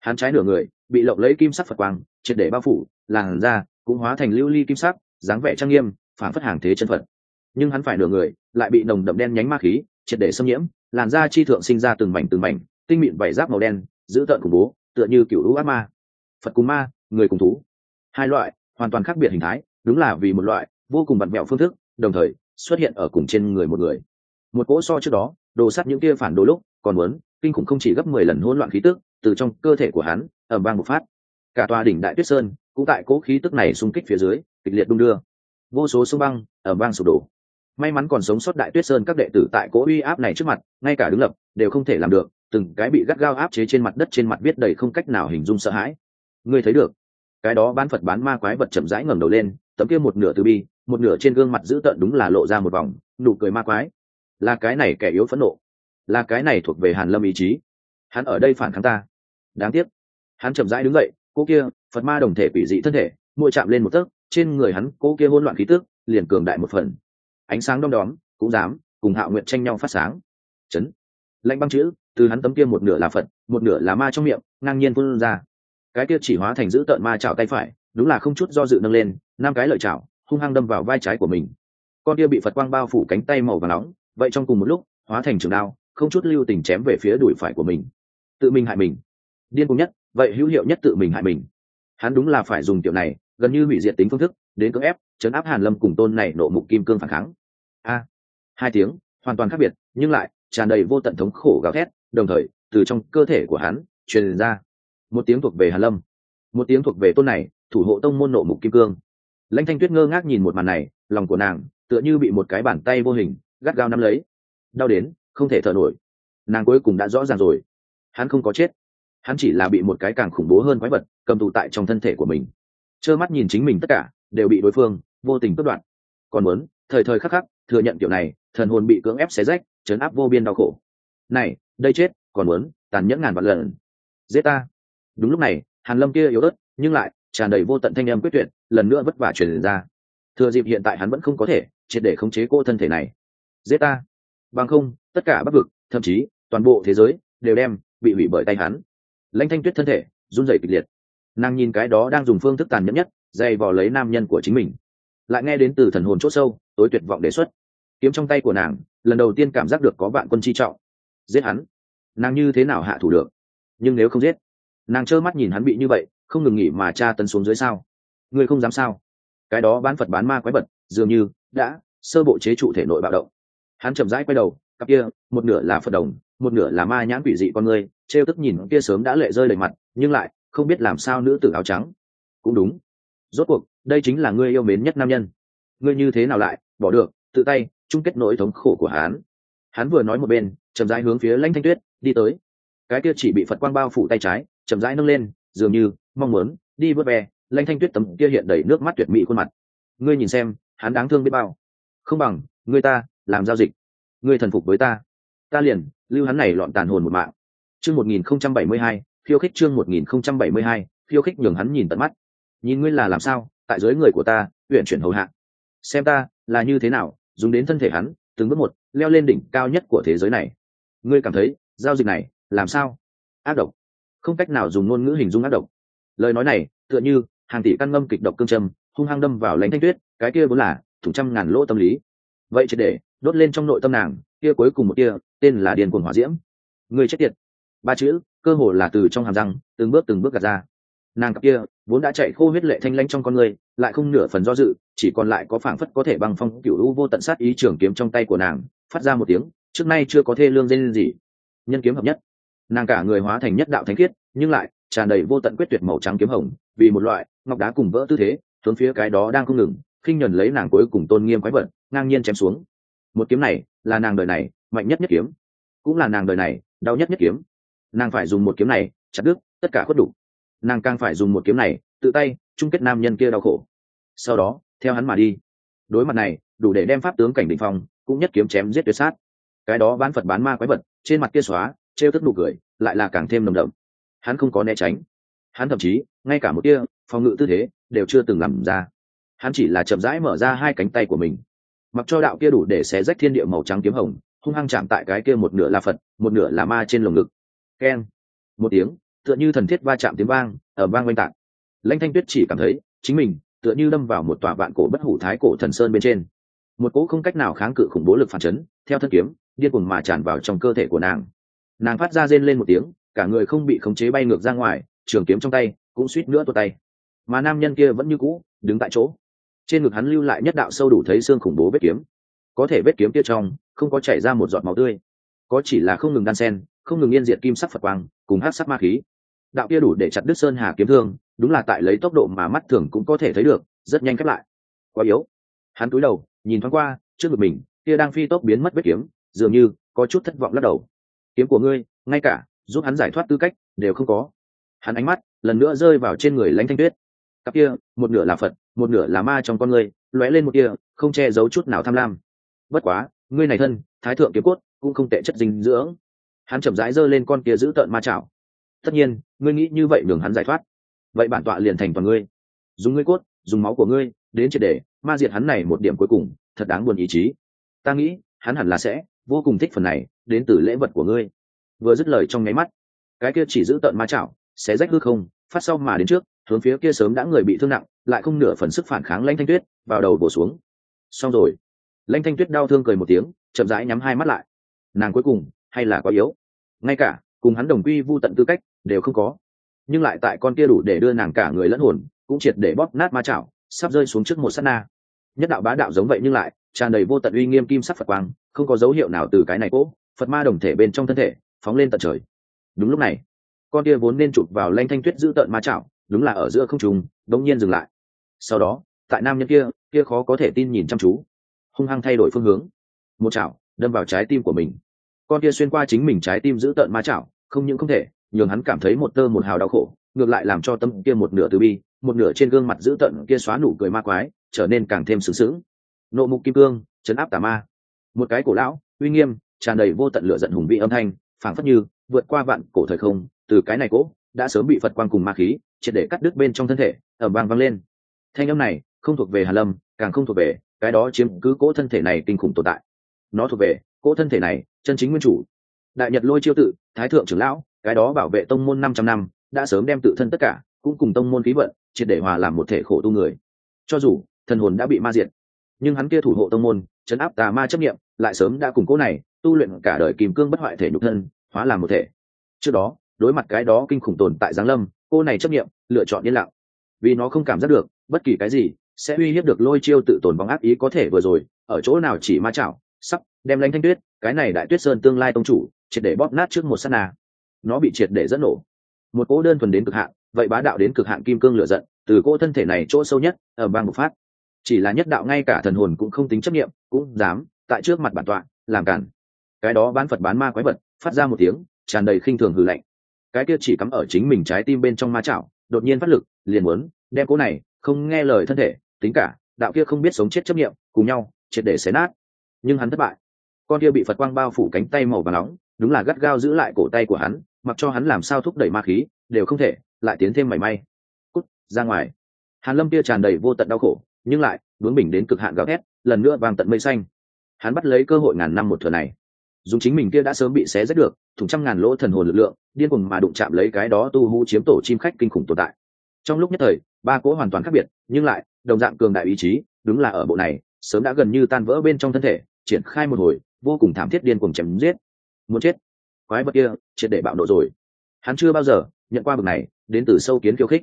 Hắn trái nửa người, bị lộng lấy kim sắc phật quang, triệt để bao phủ, làn da cũng hóa thành lưu ly kim sắc, dáng vẻ trang nghiêm phản phất hàng thế chân phật. Nhưng hắn phải nửa người, lại bị nồng đậm đen nhánh ma khí triệt để xâm nhiễm, làn da chi thượng sinh ra từng mảnh từng mảnh, tinh mịn vảy giáp màu đen giữ tợn khủng bố, tựa như kiểu lũ ác ma. Phật cùng ma, người cùng thú. Hai loại, hoàn toàn khác biệt hình thái, đúng là vì một loại vô cùng bận mẹo phương thức, đồng thời xuất hiện ở cùng trên người một người. Một cỗ so trước đó, đồ sắt những kia phản đồ lúc, còn muốn, kinh khủng không chỉ gấp mười lần hỗn loạn khí tức, từ trong cơ thể của hắn ẩm vang một phát. Cả tòa đỉnh đại tuyết sơn, cũng tại cỗ khí tức này xung kích phía dưới, kịch liệt đung đưa. Vô số sông băng ẩm vang sụp đổ. May mắn còn sống sót đại tuyết sơn các đệ tử tại cỗ uy áp này trước mặt, ngay cả đứng lập, đều không thể làm được, từng cái bị gắt gao áp chế trên mặt đất trên mặt viết đầy không cách nào hình dung sợ hãi. Ngươi thấy được. Cái đó bán phật bán ma quái vật chậm rãi ngẩng đầu lên, tấm kia một nửa từ bi một nửa trên gương mặt dữ tợn đúng là lộ ra một vòng, nụ cười ma quái. Là cái này kẻ yếu phẫn nộ. Là cái này thuộc về hàn lâm ý chí. Hắn ở đây phản kháng ta. Đáng tiếc. Hắn chậm rãi đứng dậy, cô kia, phật ma đồng thể quỷ dị thân thể. Mỗi chạm lên một tấc, trên người hắn, cô kia hỗn loạn khí tức, liền cường đại một phần. Ánh sáng đom đóm, cũng dám cùng hạo nguyện tranh nhau phát sáng. Chấn. Lạnh băng chữ, từ hắn tấm kia một nửa là phật, một nửa là ma trong miệng, ngang nhiên phun ra. Cái kia chỉ hóa thành giữ tợn ma chảo tay phải, đúng là không chút do dự nâng lên, năm cái lợi chảo hung hăng đâm vào vai trái của mình. Con kia bị phật quang bao phủ cánh tay màu và nóng, vậy trong cùng một lúc, hóa thành trường đao, không chút lưu tình chém về phía đùi phải của mình. Tự mình hại mình. Điên cùng nhất, vậy hữu hiệu nhất tự mình hại mình. Hắn đúng là phải dùng tiểu này, gần như hủy diệt tính phương thức, đến cưỡng ép, chấn áp hàn lâm cùng tôn này nộ mục kim cương phản kháng. A. Hai tiếng, hoàn toàn khác biệt, nhưng lại, tràn đầy vô tận thống khổ gào thét, đồng thời, từ trong cơ thể của hắn, truyền ra một tiếng thuộc về hàn lâm. Một tiếng thuộc về tôn này, thủ hộ tông môn nộ mục kim cương lãnh thanh tuyết ngơ ngác nhìn một màn này, lòng của nàng tựa như bị một cái bàn tay vô hình gắt gao nắm lấy. Đau đến không thể thở nổi. Nàng cuối cùng đã rõ ràng rồi. Hắn không có chết. Hắn chỉ là bị một cái càng khủng bố hơn quái vật cầm tù tại trong thân thể của mình. Trơ mắt nhìn chính mình tất cả đều bị đối phương vô tình cướp đoạn còn muốn, thời thời khắc khắc, thừa nhận kiểu này, thần hồn bị cưỡng ép xé rách chấn áp vô biên đau khổ. Này, đây chết, còn muốn tàn nhẫn ngàn vạn lần. Dễ ta. Đúng lúc này, hàn lâm kia yếu ớt, nhưng lại tràn đầy vô tận thanh âm quyết tuyệt, lần nữa vất vả truyền ra. Thừa dịp hiện tại hắn vẫn không có thể triệt để khống chế cô thân thể này. Giết ta. Bằng không, tất cả bắc vực, thậm chí toàn bộ thế giới đều đem bị hủy bởi tay hắn. Lãnh thanh tuyết thân thể run rẩy kịch liệt. Nàng nhìn cái đó đang dùng phương thức tàn nhẫn nhất, dày vò lấy nam nhân của chính mình. Lại nghe đến từ thần hồn chốt sâu, tối tuyệt vọng đề xuất. Kiếm trong tay của nàng, lần đầu tiên cảm giác được có vạn quân chi trọng. Giết hắn. Nàng như thế nào hạ thủ được? Nhưng nếu không giết, nàng trơ mắt nhìn hắn bị như vậy không ngừng nghỉ mà tra tấn xuống dưới sao? Ngươi không dám sao? Cái đó bán phật bán ma quái vật, dường như đã sơ bộ chế trụ thể nội bạo động. Hắn chậm rãi quay đầu, cặp kia, một nửa là phật đồng, một nửa là ma nhãn quỷ dị con người, trêu tức nhìn kia sớm đã lệ rơi đầy mặt, nhưng lại không biết làm sao nữ tử áo trắng. Cũng đúng. Rốt cuộc, đây chính là ngươi yêu mến nhất nam nhân. Ngươi như thế nào lại bỏ được, tự tay chung kết nỗi thống khổ của hắn? Hắn vừa nói một bên, chậm rãi hướng phía lãnh thanh tuyết đi tới. Cái kia chỉ bị phật quang bao phủ tay trái, chậm rãi nâng lên dường như mong muốn đi vớt ve lanh thanh tuyết tấm kia hiện đầy nước mắt tuyệt mỹ khuôn mặt. Ngươi nhìn xem, hắn đáng thương biết bao. Không bằng, ngươi ta làm giao dịch. Ngươi thần phục với ta. Ta liền lưu hắn này lọn tàn hồn một mạng. Chương một nghìn không trăm bảy mươi hai, khiêu khích chương một nghìn không trăm bảy mươi hai, khiêu khích nhường hắn nhìn tận mắt. Nhìn ngươi là làm sao, tại dưới người của ta huyện chuyển hầu hạ. Xem ta là như thế nào, dùng đến thân thể hắn, từng bước một leo lên đỉnh cao nhất của thế giới này. Ngươi cảm thấy giao dịch này làm sao? Ác độc không cách nào dùng ngôn ngữ hình dung ác độc. Lời nói này, tựa như hàng tỷ căn ngâm kịch độc cương trầm, hung hăng đâm vào lãnh thanh tuyết, cái kia vốn là thủ trăm ngàn lỗ tâm lý. Vậy chỉ để, đốt lên trong nội tâm nàng, kia cuối cùng một kia, tên là điền cuồng hỏa diễm. Người chết tiệt. Ba chữ, cơ hồ là từ trong hàm răng, từng bước từng bước gạt ra. Nàng cặp kia, vốn đã chạy khô huyết lệ thanh lanh trong con người, lại không nửa phần do dự, chỉ còn lại có phảng phất có thể băng phong cựu u vô tận sát ý trường kiếm trong tay của nàng, phát ra một tiếng, trước nay chưa có thê lương dây gì. Nhân kiếm hợp nhất nàng cả người hóa thành nhất đạo thánh khiết, nhưng lại tràn đầy vô tận quyết tuyệt màu trắng kiếm hồng, vì một loại ngọc đá cùng vỡ tư thế, hướng phía cái đó đang không ngừng, khinh nhuần lấy nàng cuối cùng tôn nghiêm quái vật, ngang nhiên chém xuống. Một kiếm này là nàng đời này mạnh nhất nhất kiếm, cũng là nàng đời này đau nhất nhất kiếm. Nàng phải dùng một kiếm này chặt đứt tất cả khuất đủ. Nàng càng phải dùng một kiếm này tự tay chung kết nam nhân kia đau khổ. Sau đó, theo hắn mà đi. Đối mặt này, đủ để đem pháp tướng cảnh định phong, cũng nhất kiếm chém giết tuyệt sát. Cái đó bán phật bán ma quái vật, trên mặt kia xóa trêu tức nụ cười, lại là càng thêm nồng đậm. Hắn không có né tránh. Hắn thậm chí, ngay cả một kia phòng ngự tư thế đều chưa từng làm ra. Hắn chỉ là chậm rãi mở ra hai cánh tay của mình. Mặc cho đạo kia đủ để xé rách thiên địa màu trắng kiếm hồng, hung hăng chạm tại cái kia một nửa là phật, một nửa là ma trên lồng ngực. Keng. Một tiếng, tựa như thần thiết va chạm tiếng vang, ở vang oanh tạc. Lãnh thanh tuyết chỉ cảm thấy, chính mình tựa như đâm vào một tòa vạn cổ bất hủ thái cổ thần sơn bên trên. Một cỗ không cách nào kháng cự khủng bố lực phản chấn, theo thân kiếm, điên cuồng mà tràn vào trong cơ thể của nàng nàng phát ra rên lên một tiếng, cả người không bị khống chế bay ngược ra ngoài, trường kiếm trong tay cũng suýt nữa tuột tay. Mà nam nhân kia vẫn như cũ, đứng tại chỗ. Trên ngực hắn lưu lại nhất đạo sâu đủ thấy xương khủng bố vết kiếm. Có thể vết kiếm kia trong, không có chảy ra một giọt máu tươi. Có chỉ là không ngừng đan sen, không ngừng yên diệt kim sắc phật quang, cùng hát sắc ma khí. Đạo kia đủ để chặt đứt sơn hà kiếm thương, đúng là tại lấy tốc độ mà mắt thường cũng có thể thấy được, rất nhanh khép lại. Quá yếu. Hắn cúi đầu, nhìn thoáng qua, trước ngực mình, kia đang phi tốc biến mất vết kiếm, dường như có chút thất vọng lắc đầu kiếm của ngươi, ngay cả, giúp hắn giải thoát tư cách, đều không có. Hắn ánh mắt, lần nữa rơi vào trên người lãnh thanh tuyết. Cặp kia, một nửa là phật, một nửa là ma trong con ngươi lóe lên một kia không che giấu chút nào tham lam. Bất quá, ngươi này thân, thái thượng kiếm cốt, cũng không tệ chất dinh dưỡng. Hắn chậm rãi giơ lên con kia giữ tợn ma chảo. Tất nhiên, ngươi nghĩ như vậy đường hắn giải thoát. Vậy bản tọa liền thành toàn ngươi. Dùng ngươi cốt, dùng máu của ngươi, đến triệt để ma diệt hắn này một điểm cuối cùng, thật đáng buồn ý chí. Ta nghĩ, hắn hẳn là sẽ vô cùng thích phần này, đến từ lễ vật của ngươi. Vừa dứt lời trong nháy mắt, cái kia chỉ giữ tợn ma chảo sẽ rách hư không, phát sau mà đến trước, hướng phía kia sớm đã người bị thương nặng, lại không nửa phần sức phản kháng lanh thanh tuyết, vào đầu bổ xuống. Xong rồi. Lanh thanh tuyết đau thương cười một tiếng, chậm rãi nhắm hai mắt lại. Nàng cuối cùng, hay là có yếu? Ngay cả, cùng hắn đồng quy vô tận tư cách, đều không có. Nhưng lại tại con kia đủ để đưa nàng cả người lẫn hồn, cũng triệt để bóp nát ma chảo, sắp rơi xuống trước một sát na. Nhất đạo bá đạo giống vậy nhưng lại, tràn đầy vô tận uy nghiêm kim sắc phật quang không có dấu hiệu nào từ cái này cỗ, phật ma đồng thể bên trong thân thể, phóng lên tận trời. Đúng lúc này, con kia vốn nên chụp vào lanh thanh tuyết giữ tợn ma chảo, đúng là ở giữa không trùng đống nhiên dừng lại. Sau đó, tại nam nhân kia kia khó có thể tin nhìn chăm chú, hung hăng thay đổi phương hướng. Một chảo, đâm vào trái tim của mình. Con kia xuyên qua chính mình trái tim giữ tợn ma chảo, không những không thể, nhường hắn cảm thấy một tơ một hào đau khổ, ngược lại làm cho tâm kia một nửa từ bi, một nửa trên gương mặt giữ tợn kia xóa nụ cười ma quái, trở nên càng thêm sướng sướng. Nộ mục kim cương, chấn áp tà ma một cái cổ lão, uy nghiêm, tràn đầy vô tận lửa giận hùng vị âm thanh, phảng phất như vượt qua vạn cổ thời không, từ cái này cỗ đã sớm bị phật quang cùng ma khí triệt để cắt đứt bên trong thân thể ở vang vang lên. Thanh âm này không thuộc về hà lâm, càng không thuộc về cái đó chiếm cứ cỗ thân thể này kinh khủng tồn tại. Nó thuộc về cỗ thân thể này, chân chính nguyên chủ. Đại nhật lôi chiêu tự, thái thượng trưởng lão, cái đó bảo vệ tông môn năm trăm năm, đã sớm đem tự thân tất cả, cũng cùng tông môn khí vận, triệt để hòa làm một thể khổ tu người. Cho dù, thần hồn đã bị ma diệt, nhưng hắn kia thủ hộ tông môn, chấn áp tà ma chấp nghiệm lại sớm đã cùng cố này, tu luyện cả đời kìm cương bất hoại thể nhục thân, hóa làm một thể. Trước đó, đối mặt cái đó kinh khủng tồn tại giáng lâm, cô này chấp nghiệm lựa chọn yên lặng. Vì nó không cảm giác được, bất kỳ cái gì sẽ uy hiếp được lôi chiêu tự tồn bóng ác ý có thể vừa rồi, ở chỗ nào chỉ ma chảo, sắp đem lanh thanh tuyết, cái này đại tuyết sơn tương lai tông chủ, triệt để bóp nát trước một sát na. Nó bị triệt để dẫn nổ. Một cỗ đơn thuần đến cực hạn, vậy bá đạo đến cực hạn kim cương lửa giận, từ cỗ thân thể này chỗ sâu nhất ở bang một phát. Chỉ là nhất đạo ngay cả thần hồn cũng không tính chấp nghiệm cũng dám tại trước mặt bản tọa, làm cản cái đó bán phật bán ma quái vật, phát ra một tiếng, tràn đầy khinh thường hư lạnh. Cái kia chỉ cắm ở chính mình trái tim bên trong ma chảo, đột nhiên phát lực, liền muốn đem cỗ này không nghe lời thân thể, tính cả đạo kia không biết sống chết chấp nghiệm cùng nhau, triệt để xé nát. Nhưng hắn thất bại. Con kia bị phật quang bao phủ cánh tay màu và nóng, đúng là gắt gao giữ lại cổ tay của hắn, mặc cho hắn làm sao thúc đẩy ma khí, đều không thể, lại tiến thêm mảy may. Cút, ra ngoài. Hàn lâm kia tràn đầy vô tận đau khổ, nhưng lại đuống bình đến cực hạn gào thét, lần nữa vàng tận mây xanh hắn bắt lấy cơ hội ngàn năm một thừa này. Dùng chính mình kia đã sớm bị xé rách được, thủng trăm ngàn lỗ thần hồn lực lượng, điên cuồng mà đụng chạm lấy cái đó tu hú chiếm tổ chim khách kinh khủng tồn tại. Trong lúc nhất thời, ba cỗ hoàn toàn khác biệt, nhưng lại, đồng dạng cường đại ý chí, đúng là ở bộ này, sớm đã gần như tan vỡ bên trong thân thể, triển khai một hồi, vô cùng thảm thiết điên cuồng chém giết. Muốn chết. Quái vật kia, triệt để bạo nộ rồi. Hắn chưa bao giờ nhận qua bực này, đến từ sâu kiến khiêu khích.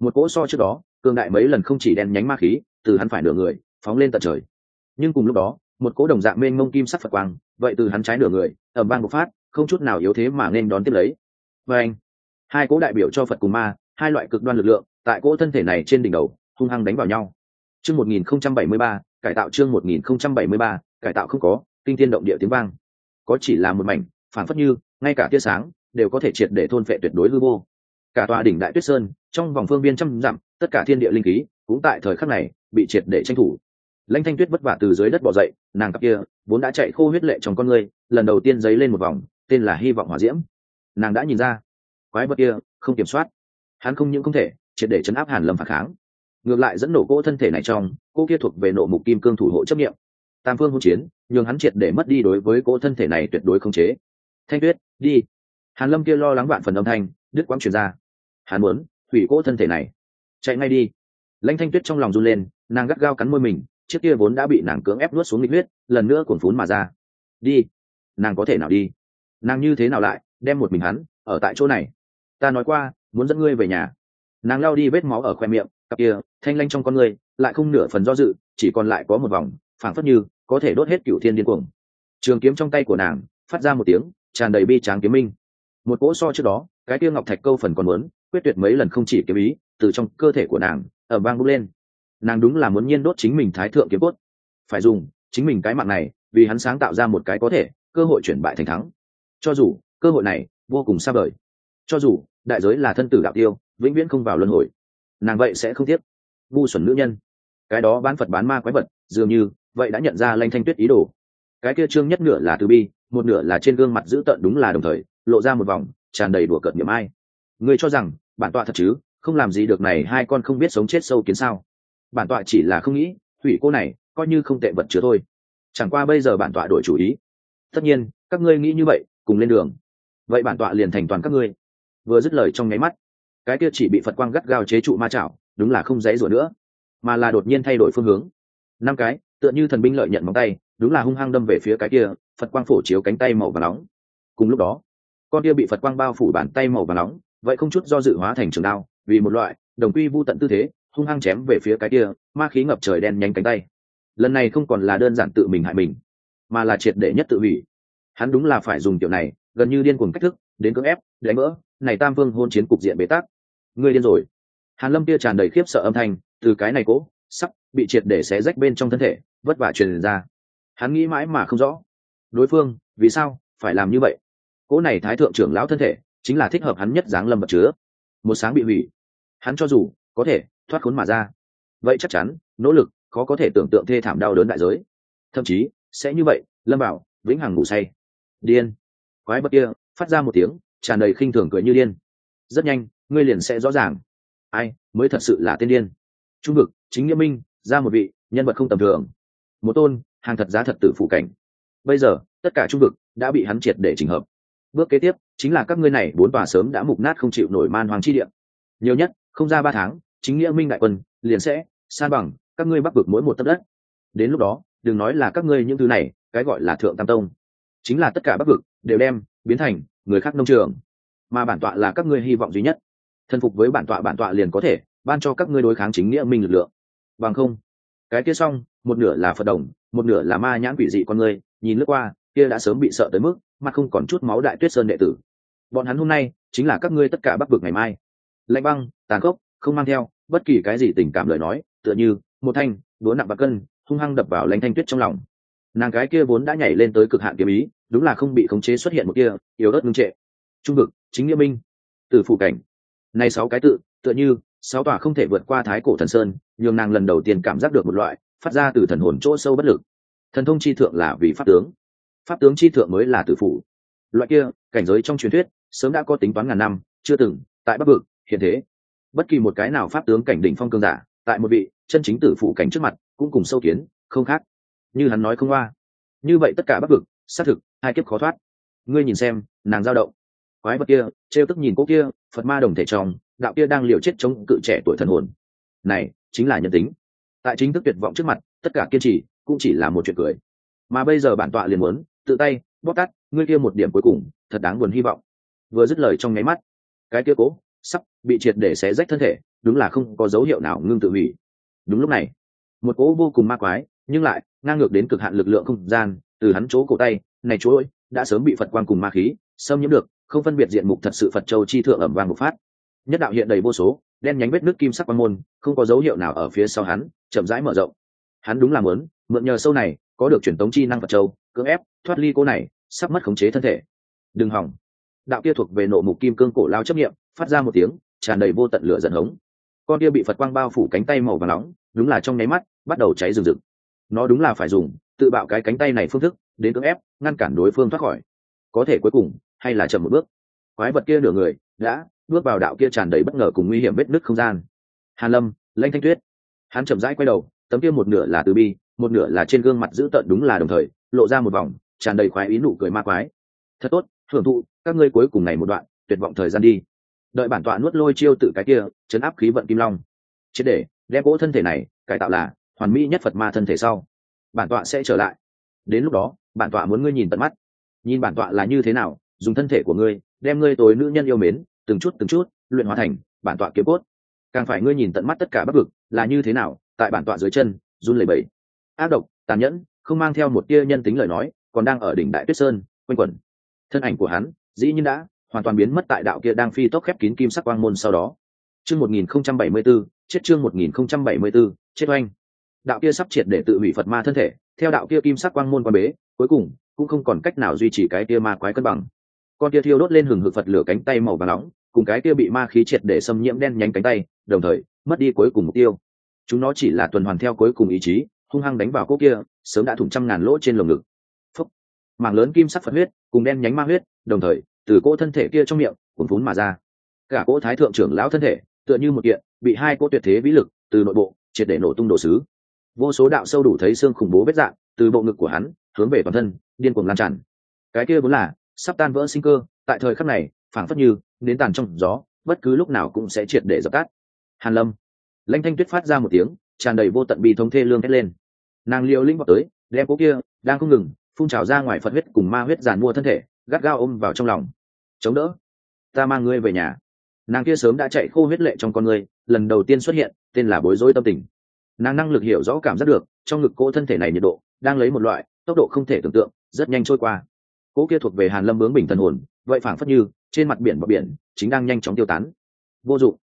Một cỗ so trước đó, cường đại mấy lần không chỉ đen nhánh ma khí, từ hắn phải nửa người, phóng lên tận trời. Nhưng cùng lúc đó một cố đồng dạng mênh mông kim sắc phật quang, vậy từ hắn trái nửa người ẩm vang bộc phát, không chút nào yếu thế mà nên đón tiếp lấy. Và anh, hai cố đại biểu cho phật cùng ma, hai loại cực đoan lực lượng, tại cỗ thân thể này trên đỉnh đầu, hung hăng đánh vào nhau. Chương một nghìn không trăm bảy mươi ba, cải tạo chương một nghìn không trăm bảy mươi ba, cải tạo không có, kinh thiên động địa tiếng vang. Có chỉ là một mảnh phản phất như, ngay cả tia sáng, đều có thể triệt để thôn phệ tuyệt đối hư vô. Cả tòa đỉnh đại tuyết sơn, trong vòng phương viên trăm dặm, tất cả thiên địa linh khí, cũng tại thời khắc này, bị triệt để tranh thủ lãnh thanh tuyết vất vả từ dưới đất bỏ dậy, nàng cặp kia, vốn đã chạy khô huyết lệ trong con người lần đầu tiên dấy lên một vòng, tên là hy vọng hỏa diễm. Nàng đã nhìn ra, quái vật kia không kiểm soát. Hắn không những không thể, triệt để chấn áp hàn lâm phản kháng. Ngược lại dẫn nổ cỗ thân thể này trong, cỗ kia thuộc về nộ mục kim cương thủ hộ chấp nghiệm tam phương hỗn chiến, nhường hắn triệt để mất đi đối với cỗ thân thể này tuyệt đối không chế. Thanh tuyết, đi. Hàn lâm kia lo lắng vạn phần âm thanh, đứt quãng truyền ra. Hắn muốn hủy cỗ thân thể này. Chạy ngay đi. Lãnh thanh tuyết trong lòng run lên, nàng gắt gao cắn môi mình chiếc kia vốn đã bị nàng cưỡng ép nuốt xuống nghịch huyết, lần nữa cuồn phún mà ra. Đi, nàng có thể nào đi? Nàng như thế nào lại đem một mình hắn ở tại chỗ này? Ta nói qua, muốn dẫn ngươi về nhà. Nàng lao đi vết máu ở khoe miệng, cặp kia thanh lanh trong con người lại không nửa phần do dự, chỉ còn lại có một vòng, phảng phất như có thể đốt hết cựu thiên điên cuồng. Trường kiếm trong tay của nàng phát ra một tiếng, tràn đầy bi tráng kiếm minh. Một cỗ so trước đó, cái kia ngọc thạch câu phần còn muốn, quyết tuyệt mấy lần không chỉ kiếm ý, từ trong cơ thể của nàng ở vang bốc lên nàng đúng là muốn nhiên đốt chính mình thái thượng kiếm cốt. Phải dùng, chính mình cái mạng này, vì hắn sáng tạo ra một cái có thể, cơ hội chuyển bại thành thắng. Cho dù, cơ hội này, vô cùng xa vời. Cho dù, đại giới là thân tử đạo tiêu, vĩnh viễn không vào luân hồi. Nàng vậy sẽ không tiếc. Ngu xuẩn nữ nhân. Cái đó bán phật bán ma quái vật, dường như, vậy đã nhận ra lanh thanh tuyết ý đồ. Cái kia trương nhất nửa là từ bi, một nửa là trên gương mặt dữ tợn đúng là đồng thời, lộ ra một vòng, tràn đầy đùa cợt niệm ai. Người cho rằng, bản tọa thật chứ, không làm gì được này hai con không biết sống chết sâu kiến sao? Bản tọa chỉ là không nghĩ, thủy cô này coi như không tệ vật chứa thôi. Chẳng qua bây giờ bản tọa đổi chủ ý. Tất nhiên, các ngươi nghĩ như vậy, cùng lên đường. Vậy bản tọa liền thành toàn các ngươi. Vừa dứt lời trong nháy mắt, cái kia chỉ bị phật quang gắt gao chế trụ ma chảo, đúng là không dễ rủa nữa, mà là đột nhiên thay đổi phương hướng. Năm cái, tựa như thần binh lợi nhận móng tay, đúng là hung hăng đâm về phía cái kia, phật quang phổ chiếu cánh tay màu và nóng. Cùng lúc đó, con kia bị phật quang bao phủ bàn tay màu và nóng, vậy không chút do dự hóa thành trường đao, vì một loại đồng quy vô tận tư thế hung hăng chém về phía cái kia, ma khí ngập trời đen nhanh cánh tay. Lần này không còn là đơn giản tự mình hại mình, mà là triệt để nhất tự hủy. Hắn đúng là phải dùng kiểu này, gần như điên cuồng cách thức, đến cưỡng ép, đánh vỡ, này tam vương hôn chiến cục diện bế tắc. Ngươi điên rồi. Hàn lâm kia tràn đầy khiếp sợ âm thanh, từ cái này cố, sắp, bị triệt để xé rách bên trong thân thể, vất vả truyền ra. Hắn nghĩ mãi mà không rõ. Đối phương, vì sao, phải làm như vậy? Cỗ này thái thượng trưởng lão thân thể, chính là thích hợp hắn nhất dáng lâm vật chứa. Một sáng bị hủy. Hắn cho dù có thể thoát khốn mà ra. Vậy chắc chắn, nỗ lực khó có thể tưởng tượng thê thảm đau đớn đại giới. Thậm chí, sẽ như vậy, lâm bảo, vĩnh hằng ngủ say. Điên. Quái bất kia, phát ra một tiếng, tràn đầy khinh thường cười như điên. Rất nhanh, ngươi liền sẽ rõ ràng. Ai, mới thật sự là tên điên. Trung vực, chính nghĩa minh, ra một vị, nhân vật không tầm thường. Một tôn, hàng thật giá thật tử phụ cảnh. Bây giờ, tất cả trung vực đã bị hắn triệt để chỉnh hợp. Bước kế tiếp, chính là các ngươi này bốn tòa sớm đã mục nát không chịu nổi man hoàng chi địa. Nhiều nhất không ra ba tháng, chính nghĩa minh đại quân liền sẽ san bằng, các ngươi bắc vực mỗi một tấc đất. Đến lúc đó, đừng nói là các ngươi những thứ này, cái gọi là thượng tam tông, chính là tất cả bắc vực đều đem biến thành người khác nông trường. Mà bản tọa là các ngươi hy vọng duy nhất. Thân phục với bản tọa bản tọa liền có thể ban cho các ngươi đối kháng chính nghĩa minh lực lượng. Bằng không, cái kia xong, một nửa là phật đồng, một nửa là ma nhãn quỷ dị con người, nhìn lướt qua, kia đã sớm bị sợ tới mức, mà không còn chút máu đại tuyết sơn đệ tử. Bọn hắn hôm nay chính là các ngươi tất cả bắc vực ngày mai lạnh băng, tàn khốc, không mang theo bất kỳ cái gì tình cảm lời nói, tựa như một thanh đũa nặng bạc cân hung hăng đập vào lãnh thanh tuyết trong lòng. Nàng cái kia vốn đã nhảy lên tới cực hạn kiếm ý, đúng là không bị khống chế xuất hiện một kia yếu ớt ngưng trệ. Trung vực, chính nghĩa minh từ phụ cảnh. Này sáu cái tự, tựa như sáu tòa không thể vượt qua thái cổ thần sơn, nhường nàng lần đầu tiên cảm giác được một loại phát ra từ thần hồn chỗ sâu bất lực. Thần thông chi thượng là vì pháp tướng. Pháp tướng chi thượng mới là tử phủ. Loại kia, cảnh giới trong truyền thuyết, sớm đã có tính toán ngàn năm, chưa từng tại bắc vực hiện thế. Bất kỳ một cái nào pháp tướng cảnh đỉnh phong cương giả, tại một vị chân chính tử phụ cảnh trước mặt, cũng cùng sâu kiến, không khác. Như hắn nói không qua. Như vậy tất cả bắc vực, xác thực, hai kiếp khó thoát. Ngươi nhìn xem, nàng dao động. Quái vật kia, trêu tức nhìn cô kia, phật ma đồng thể trong đạo kia đang liều chết chống cự trẻ tuổi thần hồn. Này, chính là nhân tính. Tại chính thức tuyệt vọng trước mặt, tất cả kiên trì, cũng chỉ là một chuyện cười. Mà bây giờ bản tọa liền muốn, tự tay bóc tắt ngươi kia một điểm cuối cùng, thật đáng buồn hy vọng. Vừa dứt lời trong nháy mắt, cái kia cố sắp bị triệt để xé rách thân thể, đúng là không có dấu hiệu nào ngưng tự hủy. Đúng lúc này, một cỗ vô cùng ma quái, nhưng lại ngang ngược đến cực hạn lực lượng không gian, từ hắn chỗ cổ tay, này chỗ ơi, đã sớm bị phật quan cùng ma khí xâm nhiễm được, không phân biệt diện mục thật sự phật châu chi thượng ẩm vàng một phát. Nhất đạo hiện đầy vô số, đen nhánh vết nước kim sắc quan môn, không có dấu hiệu nào ở phía sau hắn, chậm rãi mở rộng. Hắn đúng là muốn, mượn nhờ sâu này, có được truyền tống chi năng phật châu, cưỡng ép thoát ly cô này, sắp mất khống chế thân thể. Đừng hỏng. Đạo kia thuộc về nộ mục kim cương cổ lao chấp nghiệm phát ra một tiếng, tràn đầy vô tận lửa giận hống. Con kia bị phật quang bao phủ cánh tay màu và nóng, đúng là trong nháy mắt, bắt đầu cháy rừng rực. Nó đúng là phải dùng, tự bạo cái cánh tay này phương thức, đến cưỡng ép, ngăn cản đối phương thoát khỏi. Có thể cuối cùng, hay là chậm một bước. Quái vật kia nửa người, đã, bước vào đạo kia tràn đầy bất ngờ cùng nguy hiểm vết nứt không gian. Hàn lâm, lanh thanh tuyết. Hắn chậm rãi quay đầu, tấm kia một nửa là từ bi, một nửa là trên gương mặt giữ tợn đúng là đồng thời, lộ ra một vòng, tràn đầy khoái ý nụ cười ma quái. Thật tốt hưởng thụ, các ngươi cuối cùng này một đoạn, tuyệt vọng thời gian đi đợi bản tọa nuốt lôi chiêu tự cái kia, chấn áp khí vận kim long. Triệt để, đem cỗ thân thể này cải tạo là hoàn mỹ nhất phật ma thân thể sau, bản tọa sẽ trở lại. Đến lúc đó, bản tọa muốn ngươi nhìn tận mắt. Nhìn bản tọa là như thế nào, dùng thân thể của ngươi, đem ngươi tối nữ nhân yêu mến, từng chút từng chút, luyện hóa thành bản tọa kiếm cốt. Càng phải ngươi nhìn tận mắt tất cả bắc vực là như thế nào, tại bản tọa dưới chân, run lẩy bẩy. Ác độc, tàn nhẫn, không mang theo một tia nhân tính lời nói, còn đang ở đỉnh đại tuyết sơn, quanh quẩn. Thân ảnh của hắn, dĩ nhiên đã hoàn toàn biến mất tại đạo kia đang phi tốc khép kín kim sắc quang môn sau đó. Chương một nghìn không trăm bảy mươi 1074, chết chương một nghìn không trăm bảy mươi 1074, chết oanh. Đạo kia sắp triệt để tự hủy phật ma thân thể theo đạo kia kim sắc quang môn quan bế cuối cùng cũng không còn cách nào duy trì cái kia ma quái cân bằng. Con kia thiêu đốt lên hừng hực phật lửa cánh tay màu và nóng cùng cái kia bị ma khí triệt để xâm nhiễm đen nhánh cánh tay đồng thời mất đi cuối cùng mục tiêu. Chúng nó chỉ là tuần hoàn theo cuối cùng ý chí hung hăng đánh vào cô kia sớm đã thủng trăm ngàn lỗ trên lồng ngực. Phúc. Mảng lớn kim sắc phật huyết cùng đen nhánh ma huyết đồng thời từ cỗ thân thể kia trong miệng cuốn phún mà ra. Cả cỗ thái thượng trưởng lão thân thể, tựa như một kiện, bị hai cỗ tuyệt thế vĩ lực từ nội bộ triệt để nổ tung đồ sứ vô số đạo sâu đủ thấy xương khủng bố vết dạng từ bộ ngực của hắn hướng về toàn thân, điên cuồng lan tràn. Cái kia vốn là sắp tan vỡ sinh cơ, tại thời khắc này, phảng phất như đến tàn trong gió, bất cứ lúc nào cũng sẽ triệt để dập tắt. Hàn lâm. Lãnh thanh tuyết phát ra một tiếng, tràn đầy vô tận bi thống thê lương thét lên. Nàng liều linh vào tới, đem cố kia đang không ngừng phun trào ra ngoài phật huyết cùng ma huyết giàn mua thân thể, gắt gao ôm vào trong lòng chống đỡ. Ta mang ngươi về nhà. Nàng kia sớm đã chạy khô huyết lệ trong con người lần đầu tiên xuất hiện, tên là bối rối tâm tình. Nàng năng lực hiểu rõ cảm giác được, trong ngực cỗ thân thể này nhiệt độ, đang lấy một loại, tốc độ không thể tưởng tượng, rất nhanh trôi qua. Cỗ kia thuộc về hàn lâm bướng bình thần hồn, vậy phảng phất như, trên mặt biển bờ biển, chính đang nhanh chóng tiêu tán. Vô dụng.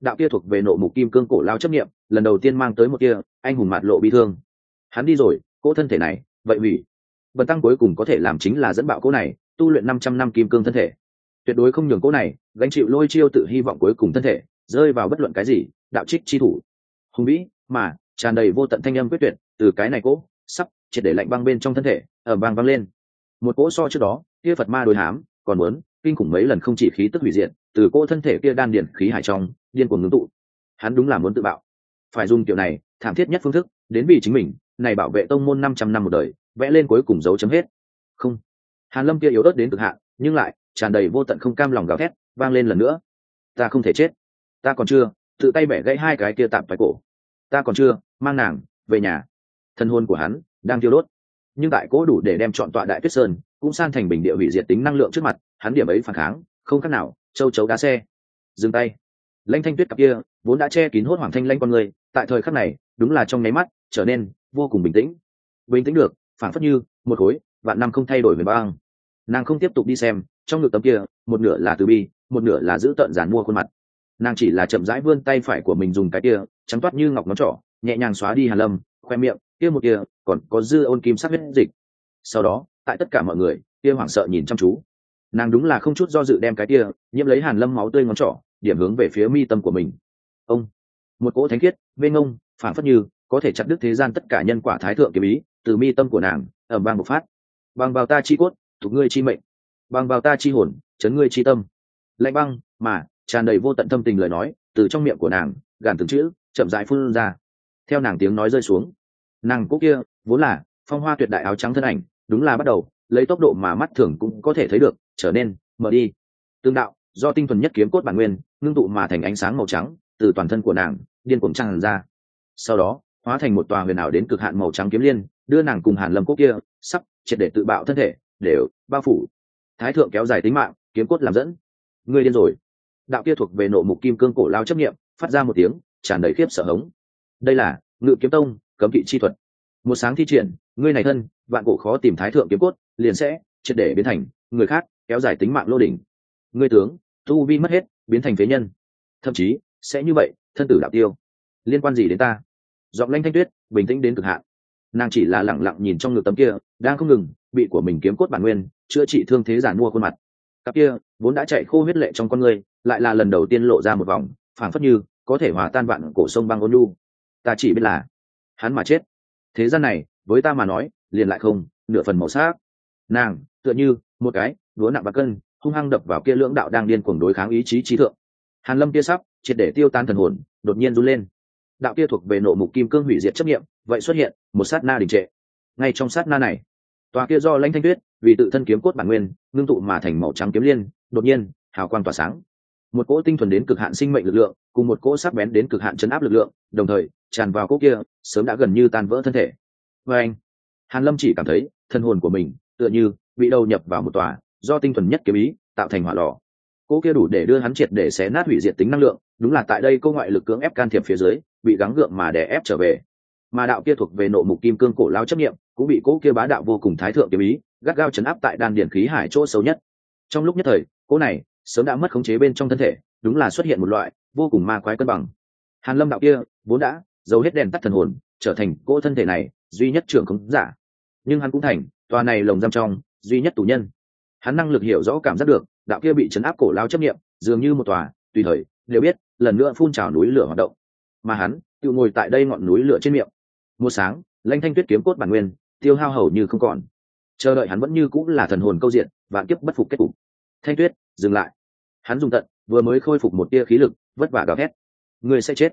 Đạo kia thuộc về nộ mục kim cương cổ lao chấp nghiệm lần đầu tiên mang tới một kia anh hùng mạt lộ bi thương. Hắn đi rồi, cỗ thân thể này, vậy hủy. Bần tăng cuối cùng có thể làm chính là dẫn bạo cỗ này, tu luyện năm trăm năm kim cương thân thể tuyệt đối không nhường cỗ này, gánh chịu lôi chiêu tự hy vọng cuối cùng thân thể, rơi vào bất luận cái gì, đạo trích chi thủ. Hùng vĩ, mà, tràn đầy vô tận thanh âm quyết tuyệt, từ cái này cỗ, sắp, triệt để lạnh băng bên trong thân thể ở băng văng lên. Một cỗ so trước đó, kia phật ma đối hám, còn muốn, kinh khủng mấy lần không chỉ khí tức hủy diệt, từ cỗ thân thể kia đan điện khí hải trong, điên cuồng ngưng tụ. Hắn đúng là muốn tự bạo. Phải dùng kiểu này, thảm thiết nhất phương thức, đến vì chính mình, này bảo vệ tông môn năm trăm năm một đời, vẽ lên cuối cùng dấu chấm hết. Không. Hàn lâm kia yếu ớt đến cực hạn, nhưng lại tràn đầy vô tận không cam lòng gào thét, vang lên lần nữa. Ta không thể chết. Ta còn chưa, tự tay bẻ gãy hai cái kia tạm phải cổ. Ta còn chưa, mang nàng, về nhà. Thân hôn của hắn, đang tiêu đốt. Nhưng tại cố đủ để đem chọn tọa đại tuyết sơn, cũng san thành bình địa hủy diệt tính năng lượng trước mặt, hắn điểm ấy phản kháng, không khác nào, châu chấu đá xe. Dừng tay. Lanh thanh tuyết cặp kia, vốn đã che kín hốt hoàng thanh lanh con người, tại thời khắc này, đúng là trong nháy mắt, trở nên vô cùng bình tĩnh. Bình tĩnh được, phản phất như, một khối, vạn năm không thay đổi về băng. Nàng không tiếp tục đi xem trong ngực tấm kia, một nửa là từ bi, một nửa là giữ tợn giàn mua khuôn mặt. Nàng chỉ là chậm rãi vươn tay phải của mình dùng cái kia, trắng toát như ngọc ngón trỏ, nhẹ nhàng xóa đi hàn lâm, khoe miệng, kia một kia, còn có dư ôn kim sắc huyết dịch. Sau đó, tại tất cả mọi người, kia hoảng sợ nhìn chăm chú. Nàng đúng là không chút do dự đem cái kia, nhiễm lấy hàn lâm máu tươi ngón trỏ, điểm hướng về phía mi tâm của mình. Ông, một cỗ thánh khiết bên ngông phản phất như có thể chặt đứt thế gian tất cả nhân quả thái thượng kiếm ý, từ mi tâm của nàng ở bang bộc phát. Bằng vào ta chi cốt, thuộc ngươi chi mệnh bằng vào ta chi hồn, chấn ngươi chi tâm. Lạnh băng, mà, tràn đầy vô tận tâm tình lời nói, từ trong miệng của nàng, gàn từng chữ, chậm rãi phun ra. Theo nàng tiếng nói rơi xuống. Nàng cúc kia, vốn là, phong hoa tuyệt đại áo trắng thân ảnh, đúng là bắt đầu, lấy tốc độ mà mắt thường cũng có thể thấy được, trở nên, mở đi. Tương đạo, do tinh thuần nhất kiếm cốt bản nguyên, ngưng tụ mà thành ánh sáng màu trắng, từ toàn thân của nàng, điên cuồng tràn ra. Sau đó, hóa thành một tòa huyền ảo đến cực hạn màu trắng kiếm liên, đưa nàng cùng hàn lâm quốc kia, sắp triệt để tự bạo thân thể, đều bao phủ thái thượng kéo dài tính mạng, kiếm cốt làm dẫn. Ngươi điên rồi. Đạo kia thuộc về nộ mục kim cương cổ lao chấp nghiệm phát ra một tiếng, tràn đầy khiếp sợ hống. Đây là ngự kiếm tông, cấm kỵ chi thuật. Một sáng thi triển, ngươi này thân, vạn cổ khó tìm thái thượng kiếm cốt, liền sẽ triệt để biến thành người khác, kéo dài tính mạng lô đỉnh. Ngươi tướng, tu vi mất hết, biến thành phế nhân. Thậm chí, sẽ như vậy, thân tử đạo tiêu. Liên quan gì đến ta? Giọng lanh thanh tuyết, bình tĩnh đến cực hạn nàng chỉ là lẳng lặng nhìn trong ngực tấm kia, đang không ngừng, bị của mình kiếm cốt bản nguyên, chữa trị thương thế giản mua khuôn mặt. Cặp kia, vốn đã chạy khô huyết lệ trong con người, lại là lần đầu tiên lộ ra một vòng, phảng phất như có thể hòa tan vạn cổ sông băng ôn lu ta chỉ biết là hắn mà chết. Thế gian này, với ta mà nói, liền lại không, nửa phần màu sắc. Nàng, tựa như một cái đúa nặng và cân, hung hăng đập vào kia lưỡng đạo đang điên cuồng đối kháng ý chí trí thượng. Hàn lâm kia sắp, triệt để tiêu tan thần hồn, đột nhiên run lên đạo kia thuộc về nộ mục kim cương hủy diệt chấp nghiệm, vậy xuất hiện một sát na đình trệ. Ngay trong sát na này, tòa kia do lãnh thanh tuyết vì tự thân kiếm cốt bản nguyên, ngưng tụ mà thành màu trắng kiếm liên, đột nhiên, hào quang tỏa sáng. Một cỗ tinh thuần đến cực hạn sinh mệnh lực lượng, cùng một cỗ sắc bén đến cực hạn chấn áp lực lượng, đồng thời, tràn vào cỗ kia, sớm đã gần như tan vỡ thân thể. Và anh, hàn lâm chỉ cảm thấy thân hồn của mình tựa như bị đầu nhập vào một tòa do tinh thuần nhất kiếm ý, tạo thành hỏa lò. Cỗ kia đủ để đưa hắn triệt để xé nát hủy diệt tính năng lượng, đúng là tại đây câu ngoại lực cưỡng ép can thiệp phía dưới bị gắng gượng mà đè ép trở về. Mà đạo kia thuộc về nộ mục kim cương cổ lao chấp nghiệm cũng bị cỗ kia bá đạo vô cùng thái thượng kiếm ý, gắt gao chấn áp tại đan điển khí hải chỗ xấu nhất. Trong lúc nhất thời cỗ này sớm đã mất khống chế bên trong thân thể, đúng là xuất hiện một loại vô cùng ma quái cân bằng. Hàn lâm đạo kia, vốn đã giấu hết đèn tắt thần hồn, trở thành cỗ thân thể này duy nhất trưởng khống giả. Nhưng hắn cũng thành, tòa này lồng giam trong, duy nhất tù nhân. Hắn năng lực hiểu rõ cảm giác được, đạo kia bị chấn áp cổ lao chấp nghiệm dường như một tòa, tùy thời, đều biết, lần nữa phun trào núi lửa hoạt động mà hắn, tự ngồi tại đây ngọn núi lửa trên miệng. Một sáng, lanh thanh tuyết kiếm cốt bản nguyên, tiêu hao hầu như không còn. Chờ đợi hắn vẫn như cũng là thần hồn câu diện và kiếp bất phục kết cục. Thanh tuyết, dừng lại. Hắn dùng tận, vừa mới khôi phục một tia khí lực, vất vả gào thét. Người sẽ chết.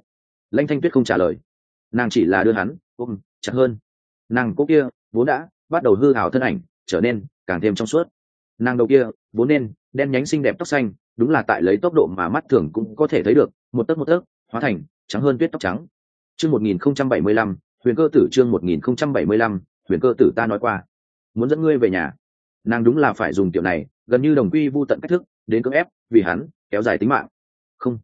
Lanh thanh tuyết không trả lời. Nàng chỉ là đưa hắn, ôm, chặt hơn. Nàng cố kia, vốn đã, bắt đầu hư hào thân ảnh, trở nên càng thêm trong suốt. Nàng đầu kia, vốn nên, đen nhánh xinh đẹp tóc xanh, đúng là tại lấy tốc độ mà mắt thường cũng có thể thấy được, một tấc một tấc, hóa thành trắng hơn tuyết tóc trắng. Chương một nghìn không trăm bảy mươi lăm, huyền cơ tử chương một nghìn không trăm bảy mươi lăm, huyền cơ tử ta nói qua. Muốn dẫn ngươi về nhà. Nàng đúng là phải dùng tiểu này, gần như đồng quy vô tận cách thức, đến cưỡng ép, vì hắn, kéo dài tính mạng. Không.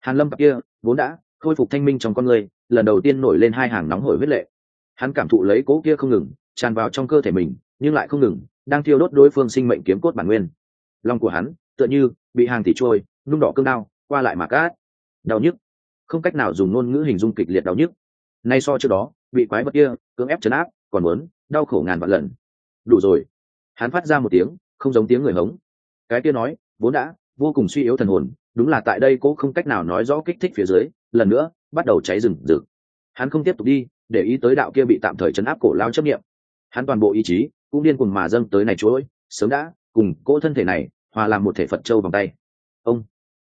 Hàn lâm kia, vốn đã, khôi phục thanh minh trong con người, lần đầu tiên nổi lên hai hàng nóng hổi huyết lệ. Hắn cảm thụ lấy cố kia không ngừng, tràn vào trong cơ thể mình, nhưng lại không ngừng, đang thiêu đốt đối phương sinh mệnh kiếm cốt bản nguyên. Lòng của hắn, tựa như bị hàng tỷ trôi, nung đỏ cương đao, qua lại mà cát. Đau nhức không cách nào dùng ngôn ngữ hình dung kịch liệt đau nhức. Nay so trước đó bị quái vật kia, cưỡng ép chấn áp, còn muốn đau khổ ngàn vạn lần. Đủ rồi. Hắn phát ra một tiếng, không giống tiếng người hống. Cái kia nói, vốn đã vô cùng suy yếu thần hồn, đúng là tại đây cô không cách nào nói rõ kích thích phía dưới, lần nữa bắt đầu cháy rừng rực. Hắn không tiếp tục đi, để ý tới đạo kia bị tạm thời chấn áp cổ lao chấp nghiệm hắn toàn bộ ý chí cũng điên cuồng mà dâng tới này chúa ơi sớm đã cùng cỗ thân thể này hòa làm một thể phật châu vòng tay. Ông,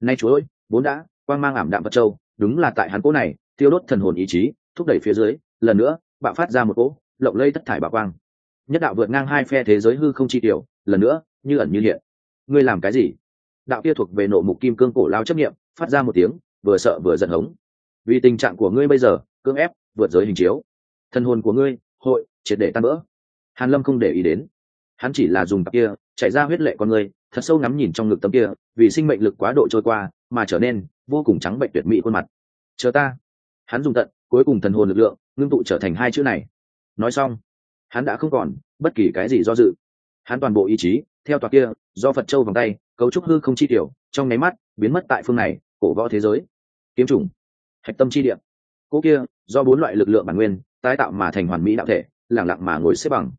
nay chúa ơi vốn đã quang mang ảm đạm phật châu đúng là tại hắn cỗ này tiêu đốt thần hồn ý chí, thúc đẩy phía dưới, lần nữa, bạo phát ra một cỗ, lộng lây tất thải bạo quang. Nhất đạo vượt ngang hai phe thế giới hư không chi tiểu, lần nữa, như ẩn như hiện. Ngươi làm cái gì? Đạo kia thuộc về nộ mục kim cương cổ lao chấp nghiệm phát ra một tiếng, vừa sợ vừa giận hống. Vì tình trạng của ngươi bây giờ, cưỡng ép, vượt giới hình chiếu. Thân hồn của ngươi, hội, triệt để tan vỡ. Hàn lâm không để ý đến. Hắn chỉ là dùng kia, chạy ra huyết lệ con ngươi thật sâu ngắm nhìn trong ngực tấm kia, vì sinh mệnh lực quá độ trôi qua, mà trở nên vô cùng trắng bệnh tuyệt mỹ khuôn mặt. Chờ ta. Hắn dùng tận, cuối cùng thần hồn lực lượng, ngưng tụ trở thành hai chữ này. Nói xong, hắn đã không còn bất kỳ cái gì do dự. Hắn toàn bộ ý chí, theo tòa kia, do phật châu vòng tay, cấu trúc hư không chi tiểu, trong nháy mắt, biến mất tại phương này, cổ võ thế giới. Kiếm trùng hạch tâm chi điểm cỗ kia, do bốn loại lực lượng bản nguyên, tái tạo mà thành hoàn mỹ đạo thể lẳng lặng mà ngồi xếp bằng.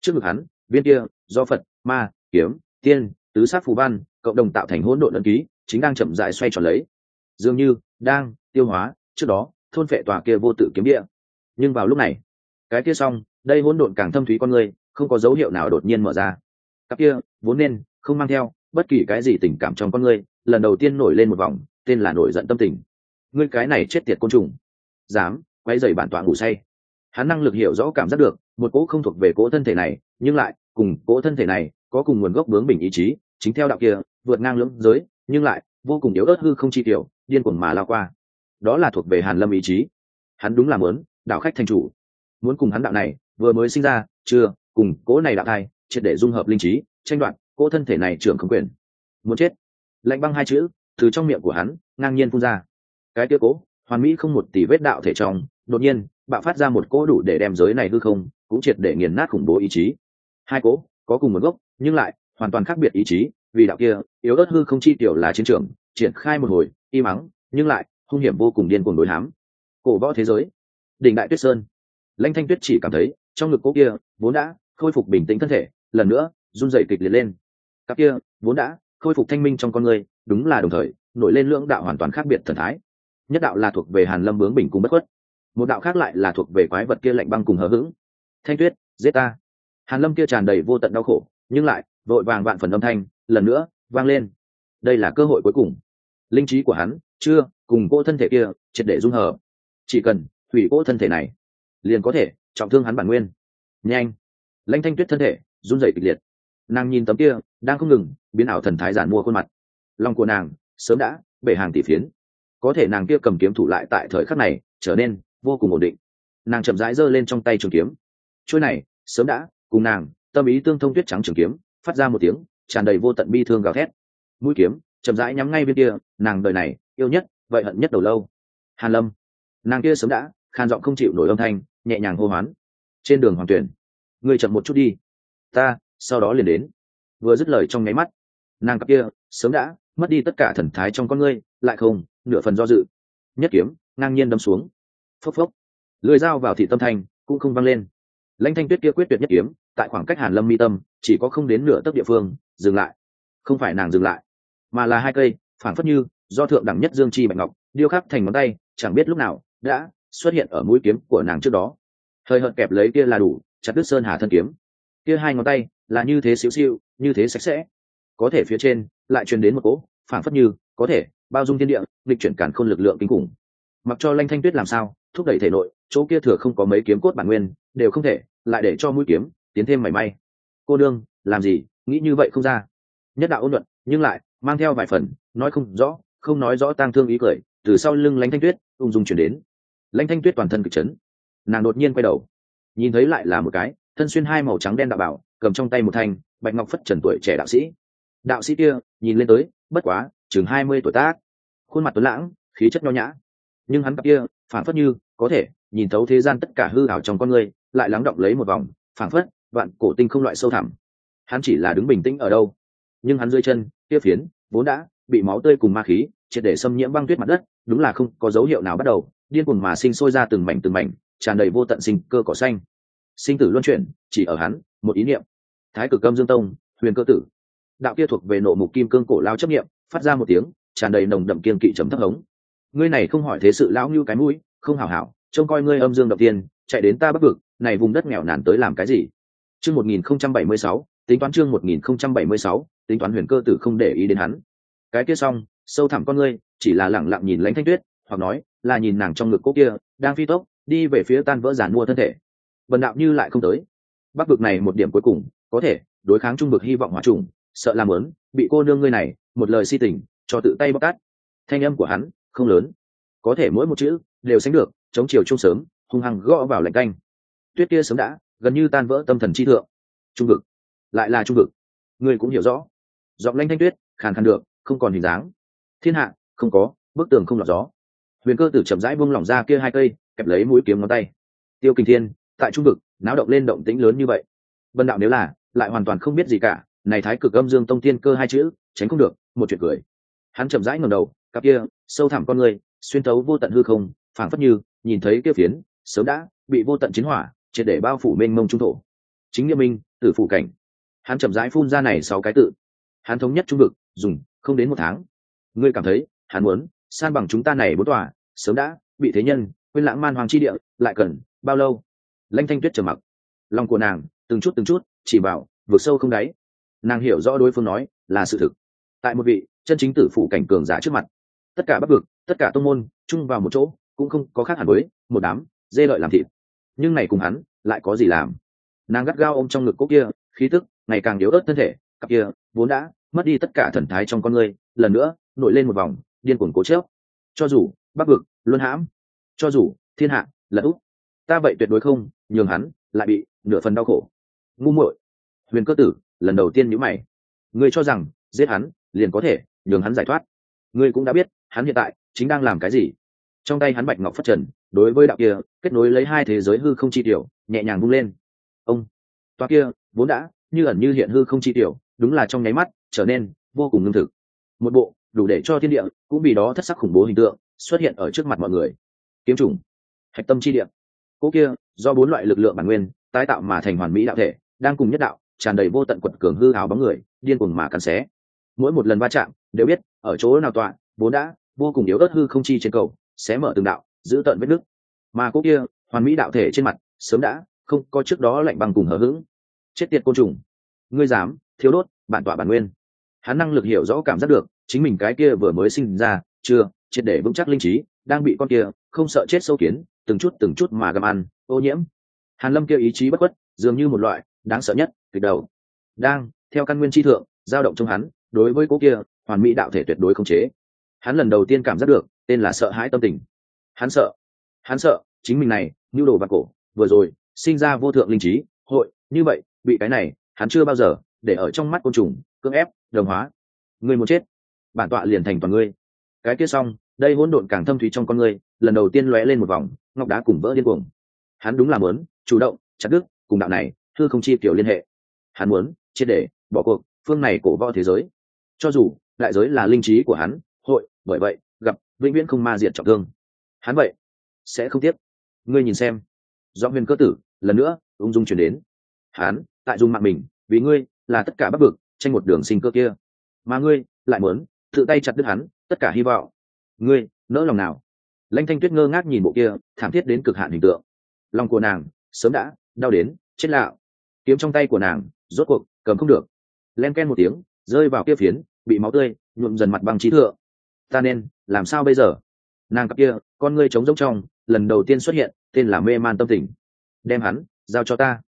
Trước ngực hắn, viên kia, do phật, ma, kiếm, tiên tứ sát phù văn, cộng đồng tạo thành hỗn độn ấn ký, chính đang chậm dại xoay tròn lấy. Dường như, đang, tiêu hóa, trước đó, thôn phệ tòa kia vô tự kiếm địa. Nhưng vào lúc này, cái kia xong, đây hỗn độn càng thâm thúy con người, không có dấu hiệu nào đột nhiên mở ra. Cặp kia, vốn nên, không mang theo, bất kỳ cái gì tình cảm trong con người, lần đầu tiên nổi lên một vòng, tên là nổi giận tâm tình. Ngươi cái này chết tiệt côn trùng. Dám quay dày bản tọa ngủ say. Hắn năng lực hiểu rõ cảm giác được, một cỗ không thuộc về cỗ thân thể này, nhưng lại, cùng cỗ thân thể này, có cùng nguồn gốc bướng bình ý chí chính theo đạo kia, vượt ngang lưỡng giới, nhưng lại vô cùng yếu ớt hư không chi tiểu điên cuồng mà lao qua. Đó là thuộc về hàn lâm ý chí. Hắn đúng là muốn đạo khách thành chủ. Muốn cùng hắn đạo này, vừa mới sinh ra, chưa, cùng cố này đạo thai, triệt để dung hợp linh trí, tranh đoạt, cố thân thể này trưởng không quyền. Muốn chết. Lạnh băng hai chữ, từ trong miệng của hắn, ngang nhiên phun ra. Cái kia cố, hoàn mỹ không một tỷ vết đạo thể trong, đột nhiên, bạo phát ra một cỗ đủ để đem giới này hư không, cũng triệt để nghiền nát khủng bố ý chí. Hai cỗ có cùng một gốc, nhưng lại hoàn toàn khác biệt ý chí, vì đạo kia, yếu ớt hư không chi tiểu là chiến trường, triển khai một hồi, y mắng, nhưng lại, hung hiểm vô cùng điên cuồng đối hám. Cổ võ thế giới, đỉnh đại tuyết sơn. Lãnh thanh tuyết chỉ cảm thấy, trong ngực cô kia, vốn đã khôi phục bình tĩnh thân thể, lần nữa, run dậy kịch liệt lên. Cặp kia, vốn đã khôi phục thanh minh trong con người, đúng là đồng thời, nổi lên lưỡng đạo hoàn toàn khác biệt thần thái. Nhất đạo là thuộc về hàn lâm bướng bình cùng bất khuất. Một đạo khác lại là thuộc về quái vật kia lạnh băng cùng hờ hững. Thanh tuyết, giết ta. Hàn lâm kia tràn đầy vô tận đau khổ, nhưng lại vội vàng vạn phần âm thanh, lần nữa vang lên. Đây là cơ hội cuối cùng. Linh trí của hắn chưa cùng cô thân thể kia triệt để dung hợp. Chỉ cần hủy cô thân thể này, liền có thể trọng thương hắn bản nguyên. Nhanh! Lãnh thanh tuyết thân thể run rẩy kịch liệt. Nàng nhìn tấm kia đang không ngừng biến ảo thần thái giản mua khuôn mặt. Lòng của nàng sớm đã bể hàng tỷ phiến. Có thể nàng kia cầm kiếm thủ lại tại thời khắc này trở nên vô cùng ổn định. Nàng chậm rãi giơ lên trong tay trường kiếm. Chuôi này sớm đã cùng nàng tâm ý tương thông tuyết trắng trường kiếm phát ra một tiếng tràn đầy vô tận bi thương gào thét. Mũi kiếm chậm rãi nhắm ngay bên kia nàng đời này yêu nhất vậy hận nhất đầu lâu. Hàn lâm. Nàng kia sớm đã khan giọng không chịu nổi âm thanh nhẹ nhàng hô hoán. Trên đường hoàng tuyển người chậm một chút đi. Ta sau đó liền đến. Vừa dứt lời trong nháy mắt nàng cặp kia sớm đã mất đi tất cả thần thái trong con ngươi lại không nửa phần do dự. Nhất kiếm ngang nhiên đâm xuống. Phốc phốc. Lưỡi dao vào thị tâm thành, cũng không văng lên. Lãnh thanh tuyết kia quyết tuyệt nhất kiếm tại khoảng cách hàn lâm mi tâm, chỉ có không đến nửa tấc địa phương, dừng lại. Không phải nàng dừng lại, mà là hai cây phản phất như do thượng đẳng nhất dương chi bạch ngọc, điêu khắc thành ngón tay, chẳng biết lúc nào đã xuất hiện ở mũi kiếm của nàng trước đó. Hơi hợt kẹp lấy kia là đủ, chặt đứt sơn hà thân kiếm. Kia hai ngón tay là như thế xíu xiu như thế sạch sẽ. Có thể phía trên lại truyền đến một cỗ phản phất như có thể bao dung thiên địa lịch chuyển cản khôn lực lượng kinh khủng. Mặc cho lanh thanh tuyết làm sao, thúc đẩy thể nội, chỗ kia thừa không có mấy kiếm cốt bản nguyên, đều không thể lại để cho mũi kiếm tiến thêm mảy may. Cô đương, làm gì? Nghĩ như vậy không ra. Nhất đạo ôn luận, nhưng lại mang theo vài phần, nói không rõ, không nói rõ tang thương ý cười, từ sau lưng lãnh thanh tuyết, ung dung chuyển đến. Lãnh thanh tuyết toàn thân cực chấn. Nàng đột nhiên quay đầu, nhìn thấy lại là một cái, thân xuyên hai màu trắng đen đạo bảo, cầm trong tay một thanh, bạch ngọc phất trần tuổi trẻ đạo sĩ. Đạo sĩ kia, nhìn lên tới, bất quá, chừng hai mươi tuổi tác. Khuôn mặt tuấn lãng, khí chất nho nhã. Nhưng hắn cặp kia phản phất như, có thể, nhìn thấu thế gian tất cả hư ảo trong con người, lại lắng động lấy một vòng phản phất vạn cổ tinh không loại sâu thẳm. Hắn chỉ là đứng bình tĩnh ở đâu. Nhưng hắn dưới chân, kia phiến, vốn đã bị máu tươi cùng ma khí triệt để xâm nhiễm băng tuyết mặt đất, đúng là không có dấu hiệu nào bắt đầu, điên cuồng mà sinh sôi ra từng mảnh từng mảnh, tràn đầy vô tận sinh cơ cỏ xanh. Sinh tử luân chuyển, chỉ ở hắn, một ý niệm. Thái cực âm dương tông, huyền cơ tử. Đạo kia thuộc về nộ mục kim cương cổ lao chấp niệm, phát ra một tiếng, tràn đầy nồng đậm kiên kỵ trầm thấp hống. Ngươi này không hỏi thế sự lão như cái mũi, không hảo hảo, trông coi ngươi âm dương đầu tiên chạy đến ta bắc vực, này vùng đất nghèo nàn tới làm cái gì? Chương một nghìn không trăm bảy mươi sáu, tính toán chương một nghìn không trăm bảy mươi sáu, tính toán huyền cơ tử không để ý đến hắn. Cái kia xong, sâu thẳm con ngươi, chỉ là lẳng lặng nhìn lãnh thanh tuyết, hoặc nói, là nhìn nàng trong ngực cô kia, đang phi tốc, đi về phía tan vỡ giàn mua thân thể. Vần đạo như lại không tới. Bắc vực này một điểm cuối cùng, có thể, đối kháng trung vực hy vọng hòa trùng, sợ làm lớn, bị cô nương ngươi này, một lời si tình, cho tự tay bóc cát. Thanh âm của hắn, không lớn. Có thể mỗi một chữ, đều sánh được, chống chiều chung sớm, hung hăng gõ vào lạnh canh. Tuyết kia sớm đã gần như tan vỡ tâm thần chi thượng. Trung vực, lại là trung vực. Ngươi cũng hiểu rõ. Giọng lanh thanh tuyết, khàn khàn được, không còn hình dáng. Thiên hạ, không có, bức tường không lọt gió. Huyền cơ tử chậm rãi buông lỏng ra kia hai cây, kẹp lấy mũi kiếm ngón tay. Tiêu kinh thiên, tại trung vực, náo động lên động tĩnh lớn như vậy. Vân đạo nếu là, lại hoàn toàn không biết gì cả. Này thái cực âm dương tông tiên cơ hai chữ, tránh không được, một chuyện cười. Hắn chậm rãi ngầm đầu, cặp kia, sâu thẳm con người, xuyên thấu vô tận hư không, phảng phất như, nhìn thấy kia phiến, sớm đã, bị vô tận chiến hỏa triệt để bao phủ mênh mông trung thổ. Chính nghĩa minh, tử phủ cảnh. Hắn chậm rãi phun ra này sáu cái tự. Hắn thống nhất trung vực, dùng, không đến một tháng. Ngươi cảm thấy, hắn muốn, san bằng chúng ta này bốn tòa, sớm đã, bị thế nhân, quên lãng man hoàng chi địa, lại cần, bao lâu? Lanh thanh tuyết trầm mặc. Lòng của nàng, từng chút từng chút, chỉ bảo vượt sâu không đáy. Nàng hiểu rõ đối phương nói, là sự thực. Tại một vị, chân chính tử phủ cảnh cường giả trước mặt. Tất cả bắc vực, tất cả tông môn, chung vào một chỗ, cũng không có khác hẳn với, một đám, dê lợi làm thịt nhưng này cùng hắn lại có gì làm? Nàng gắt gao ôm trong ngực cô kia, khí tức ngày càng yếu ớt thân thể, cặp kia vốn đã mất đi tất cả thần thái trong con người, lần nữa nổi lên một vòng điên cuồng cố chớp cho dù bắc vực, luân hãm, cho dù thiên hạ, lật úp, ta vậy tuyệt đối không nhường hắn lại bị nửa phần đau khổ. Ngu muội, huyền cơ tử lần đầu tiên nhữ mày. Ngươi cho rằng giết hắn liền có thể nhường hắn giải thoát. Ngươi cũng đã biết hắn hiện tại chính đang làm cái gì. Trong tay hắn bạch ngọc phát trần đối với đạo kia, kết nối lấy hai thế giới hư không chi tiểu, nhẹ nhàng bung lên. Ông toa kia, vốn đã, như ẩn như hiện hư không chi tiểu, đúng là trong nháy mắt, trở nên vô cùng ngưng thực. Một bộ, đủ để cho thiên địa, cũng vì đó thất sắc khủng bố hình tượng, xuất hiện ở trước mặt mọi người. Kiếm trùng hạch tâm chi địa. Cỗ kia, do bốn loại lực lượng bản nguyên, tái tạo mà thành hoàn mỹ đạo thể, đang cùng nhất đạo, tràn đầy vô tận quật cường hư hào bóng người, điên cuồng mà cắn xé. Mỗi một lần va chạm, đều biết, ở chỗ nào tọa, vốn đã, vô cùng yếu ớt hư không chi trên cầu, xé mở từng đạo giữ tận vết nước mà cỗ kia, hoàn mỹ đạo thể trên mặt, sớm đã, không có trước đó lạnh bằng cùng hờ hững. Chết tiệt côn trùng. Ngươi dám, thiếu đốt, bản tọa bản nguyên. Hắn năng lực hiểu rõ cảm giác được, chính mình cái kia vừa mới sinh ra, chưa, triệt để vững chắc linh trí, đang bị con kia, không sợ chết sâu kiến, từng chút từng chút mà gặm ăn, ô nhiễm. Hàn lâm kia ý chí bất khuất, dường như một loại đáng sợ nhất, kịch đầu. Đang, theo căn nguyên chi thượng, dao động trong hắn, đối với cô kia, hoàn mỹ đạo thể tuyệt đối không chế. Hắn lần đầu tiên cảm giác được, tên là sợ hãi tâm tình hắn sợ. Hắn sợ, chính mình này, nhu đồ và cổ, vừa rồi, sinh ra vô thượng linh trí, hội, như vậy, bị cái này, hắn chưa bao giờ, để ở trong mắt côn trùng, cưỡng ép, đồng hóa. Người muốn chết, bản tọa liền thành toàn ngươi. Cái kia xong, đây hỗn độn càng thâm thúy trong con ngươi, lần đầu tiên lóe lên một vòng, ngọc đá cùng vỡ điên cuồng. Hắn đúng là muốn, chủ động, chặt đứt, cùng đạo này thư không chi kiểu liên hệ. Hắn muốn, triệt để, bỏ cuộc, phương này cổ võ thế giới. Cho dù, đại giới là linh trí của hắn, hội, bởi vậy, gặp vĩnh viễn không ma diệt trọng thương hắn vậy sẽ không tiếp, ngươi nhìn xem. Do huyền cơ tử lần nữa ung dung chuyển đến. Hắn tại dung mạng mình vì ngươi là tất cả bắc vực tranh một đường sinh cơ kia. Mà ngươi lại muốn tự tay chặt đứt hắn tất cả hy vọng. Ngươi nỡ lòng nào? Lanh thanh tuyết ngơ ngác nhìn bộ kia thảm thiết đến cực hạn hình tượng. Lòng của nàng sớm đã đau đến chết lạo. Kiếm trong tay của nàng rốt cuộc cầm không được. Len ken một tiếng rơi vào kia phiến bị máu tươi nhuộm dần mặt bằng trí thượng. Ta nên làm sao bây giờ? Nàng cặp kia, con ngươi trống rỗng trong, lần đầu tiên xuất hiện, tên là mê man tâm tình. Đem hắn giao cho ta.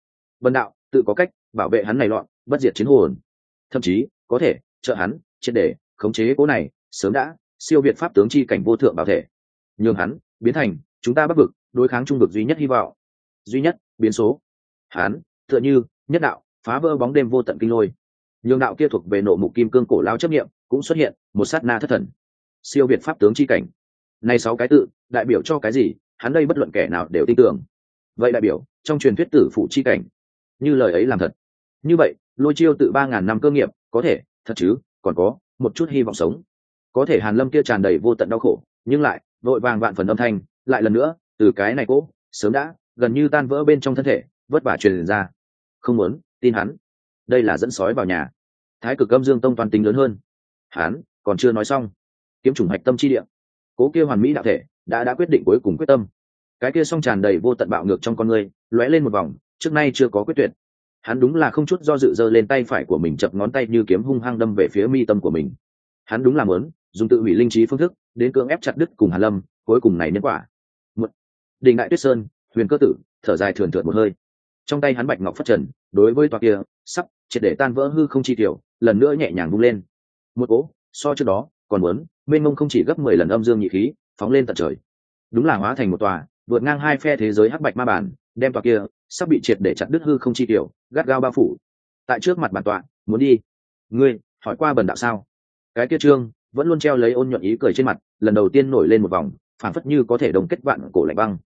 Vân đạo, tự có cách, bảo vệ hắn này loạn, bất diệt chiến hồn. Thậm chí, có thể, trợ hắn, triệt để, khống chế cố này, sớm đã, siêu việt pháp tướng chi cảnh vô thượng bảo thể. Nhường hắn, biến thành, chúng ta bắc vực, đối kháng trung vực duy nhất hy vọng. Duy nhất, biến số. Hắn, tựa như, nhất đạo, phá vỡ bóng đêm vô tận kinh lôi. Nhường đạo kia thuộc về nộ mục kim cương cổ lao chấp nghiệm cũng xuất hiện, một sát na thất thần. Siêu việt pháp tướng chi cảnh này sáu cái tự, đại biểu cho cái gì, hắn đây bất luận kẻ nào đều tin tưởng. Vậy đại biểu, trong truyền thuyết tử phụ chi cảnh, như lời ấy làm thật. Như vậy, lôi chiêu tự ba ngàn năm cơ nghiệp, có thể, thật chứ, còn có, một chút hy vọng sống. Có thể hàn lâm kia tràn đầy vô tận đau khổ, nhưng lại, vội vàng vạn phần âm thanh, lại lần nữa, từ cái này cố, sớm đã, gần như tan vỡ bên trong thân thể, vất vả truyền ra. Không muốn, tin hắn. Đây là dẫn sói vào nhà. Thái cực âm dương tông toàn tính lớn hơn. Hắn, còn chưa nói xong. Kiếm chủng hạch tâm chi địa cố kia hoàn mỹ đạo thể, đã đã quyết định cuối cùng quyết tâm. Cái kia song tràn đầy vô tận bạo ngược trong con người, lóe lên một vòng, trước nay chưa có quyết tuyệt. Hắn đúng là không chút do dự giơ lên tay phải của mình chập ngón tay như kiếm hung hăng đâm về phía mi tâm của mình. Hắn đúng là muốn, dùng tự hủy linh trí phương thức, đến cưỡng ép chặt đứt cùng hàn lâm, cuối cùng này nhân quả. Một, đình đại tuyết sơn, huyền cơ tử, thở dài thườn thượt một hơi. Trong tay hắn bạch ngọc phát trần, đối với tòa kia, sắp triệt để tan vỡ hư không chi tiểu, lần nữa nhẹ nhàng bung lên. Một cố so trước đó, còn muốn mênh mông không chỉ gấp mười lần âm dương nhị khí, phóng lên tận trời. Đúng là hóa thành một tòa, vượt ngang hai phe thế giới hắc bạch ma bản đem tòa kia sắp bị triệt để chặt đứt hư không chi tiểu, gắt gao bao phủ. Tại trước mặt bản tọa, muốn đi? Ngươi, hỏi qua bần đạo sao? Cái kia trương vẫn luôn treo lấy ôn nhuận ý cười trên mặt, lần đầu tiên nổi lên một vòng phản phất như có thể đồng kết vạn cổ lạnh băng.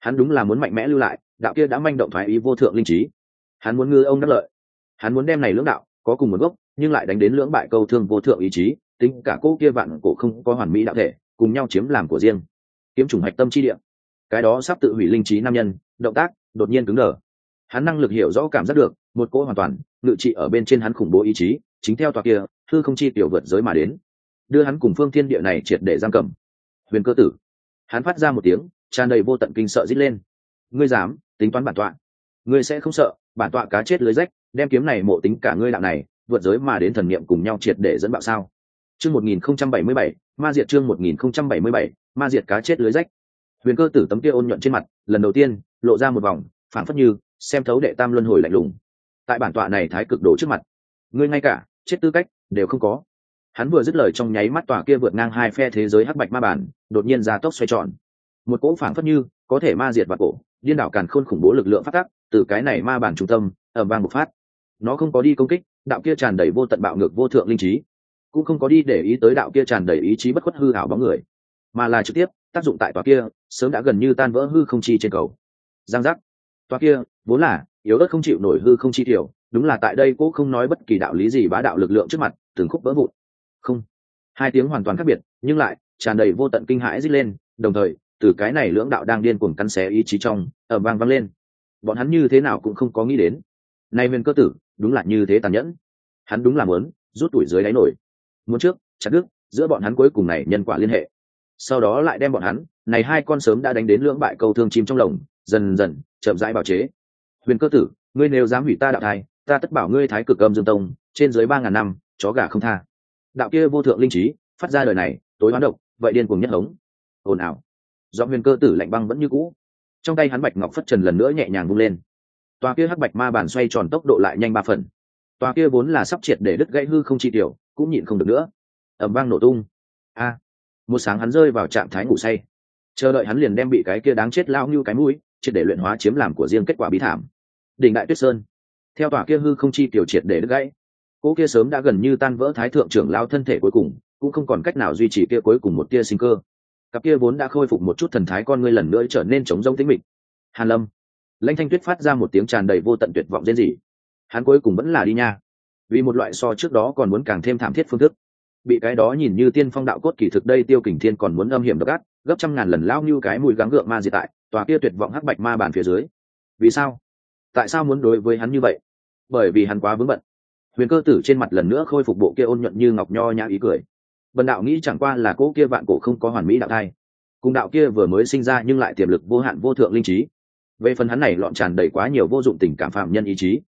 Hắn đúng là muốn mạnh mẽ lưu lại, đạo kia đã manh động thoái ý vô thượng linh trí. Hắn muốn ngư ông đắc lợi. Hắn muốn đem này lưỡng đạo có cùng một gốc, nhưng lại đánh đến lưỡng bại câu thương vô thượng ý chí tính cả cô kia vạn cổ không có hoàn mỹ đạo thể, cùng nhau chiếm làm của riêng. Kiếm chủng hạch tâm chi địa. Cái đó sắp tự hủy linh trí nam nhân, động tác, đột nhiên cứng đờ. Hắn năng lực hiểu rõ cảm giác được, một cỗ hoàn toàn, ngự trị ở bên trên hắn khủng bố ý chí, chính theo tòa kia thư không chi tiểu vượt giới mà đến. Đưa hắn cùng phương thiên địa này triệt để giam cầm. Huyền cơ tử. Hắn phát ra một tiếng, tràn đầy vô tận kinh sợ rít lên. Ngươi dám, tính toán bản tọa. Ngươi sẽ không sợ, bản tọa cá chết lưới rách, đem kiếm này mộ tính cả ngươi đạo này, vượt giới mà đến thần niệm cùng nhau triệt để dẫn bạo sao? Chương một nghìn không trăm bảy mươi bảy, ma diệt chương một nghìn không trăm bảy mươi bảy, ma diệt cá chết lưới rách. Huyền cơ tử tấm kia ôn nhuận trên mặt, lần đầu tiên, lộ ra một vòng, phảng phất như, xem thấu đệ tam luân hồi lạnh lùng. Tại bản tọa này thái cực đổ trước mặt, ngươi ngay cả, chết tư cách, đều không có. Hắn vừa dứt lời trong nháy mắt tòa kia vượt ngang hai phe thế giới hắc bạch ma bản, đột nhiên ra tốc xoay tròn. Một cỗ phảng phất như, có thể ma diệt và cổ, điên đảo càn khôn khủng bố lực lượng phát tác, từ cái này ma bản trung tâm ở vang một phát. Nó không có đi công kích, đạo kia tràn đầy vô tận bạo ngược vô thượng linh trí cũng không có đi để ý tới đạo kia tràn đầy ý chí bất khuất hư hảo bóng người, mà là trực tiếp tác dụng tại tòa kia, sớm đã gần như tan vỡ hư không chi trên cầu. Giang giác. Tòa kia, vốn là yếu ớt không chịu nổi hư không chi tiểu, đúng là tại đây cô không nói bất kỳ đạo lý gì bá đạo lực lượng trước mặt, từng khúc vỡ vụn. Không. Hai tiếng hoàn toàn khác biệt, nhưng lại tràn đầy vô tận kinh hãi rít lên, đồng thời, từ cái này lưỡng đạo đang điên cuồng cắn xé ý chí trong ở vang vang lên. Bọn hắn như thế nào cũng không có nghĩ đến. Nay huyền cơ tử, đúng là như thế tàn nhẫn. Hắn đúng là muốn rút tuổi dưới đáy nổi muốn trước, chặt đứt, giữa bọn hắn cuối cùng này nhân quả liên hệ. Sau đó lại đem bọn hắn, này hai con sớm đã đánh đến lưỡng bại câu thương chim trong lồng, dần dần, chậm rãi bào chế. Huyền cơ tử, ngươi nếu dám hủy ta đạo thai, ta tất bảo ngươi thái cực âm dương tông, trên dưới ba ngàn năm, chó gà không tha. Đạo kia vô thượng linh trí, phát ra đời này, tối hoán độc, vậy điên cuồng nhất hống. Ồn ào. Do huyền cơ tử lạnh băng vẫn như cũ. Trong tay hắn bạch ngọc phất trần lần nữa nhẹ nhàng vung lên. Toa kia hắc bạch ma bàn xoay tròn tốc độ lại nhanh ba phần. Toa kia vốn là sắp triệt để đứt gãy hư không chi tiểu cũng nhịn không được nữa. Ẩm vang nổ tung. A! Một sáng hắn rơi vào trạng thái ngủ say. Chờ đợi hắn liền đem bị cái kia đáng chết lao như cái mũi, triệt để luyện hóa chiếm làm của riêng kết quả bí thảm. Đỉnh đại tuyết sơn. Theo tòa kia hư không chi tiểu triệt để đứt gãy. Cỗ kia sớm đã gần như tan vỡ thái thượng trưởng lao thân thể cuối cùng, cũng không còn cách nào duy trì kia cuối cùng một tia sinh cơ. Cặp kia vốn đã khôi phục một chút thần thái con ngươi lần nữa trở nên chống rông tĩnh mịch. Hàn lâm. Lãnh thanh tuyết phát ra một tiếng tràn đầy vô tận tuyệt vọng rên rỉ. Hắn cuối cùng vẫn là đi nha vì một loại so trước đó còn muốn càng thêm thảm thiết phương thức. Bị cái đó nhìn như tiên phong đạo cốt kỳ thực đây tiêu kình thiên còn muốn âm hiểm độc ác, gấp trăm ngàn lần lao như cái mùi gắng gượng ma gì tại, tòa kia tuyệt vọng hắc bạch ma bàn phía dưới. Vì sao? Tại sao muốn đối với hắn như vậy? Bởi vì hắn quá vướng bận. Huyền cơ tử trên mặt lần nữa khôi phục bộ kia ôn nhuận như ngọc nho nhã ý cười. Bần đạo nghĩ chẳng qua là cỗ kia vạn cổ không có hoàn mỹ đạo thai. Cùng đạo kia vừa mới sinh ra nhưng lại tiềm lực vô hạn vô thượng linh trí. Về phần hắn này lọn tràn đầy quá nhiều vô dụng tình cảm phạm nhân ý chí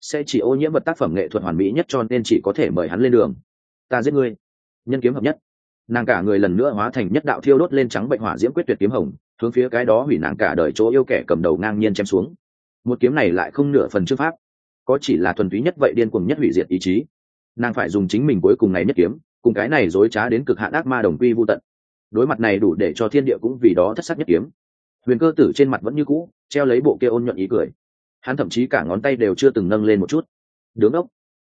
sẽ chỉ ô nhiễm vật tác phẩm nghệ thuật hoàn mỹ nhất cho nên chỉ có thể mời hắn lên đường. Ta giết ngươi. Nhân kiếm hợp nhất. Nàng cả người lần nữa hóa thành nhất đạo thiêu đốt lên trắng bệnh hỏa diễm quyết tuyệt kiếm hồng, hướng phía cái đó hủy nàng cả đời chỗ yêu kẻ cầm đầu ngang nhiên chém xuống. Một kiếm này lại không nửa phần trước pháp. Có chỉ là thuần túy nhất vậy điên cuồng nhất hủy diệt ý chí. Nàng phải dùng chính mình cuối cùng này nhất kiếm, cùng cái này dối trá đến cực hạn ác ma đồng quy vô tận. Đối mặt này đủ để cho thiên địa cũng vì đó thất sắc nhất kiếm. Huyền cơ tử trên mặt vẫn như cũ, treo lấy bộ kia ôn nhuận ý cười hắn thậm chí cả ngón tay đều chưa từng nâng lên một chút. Đứng ốc.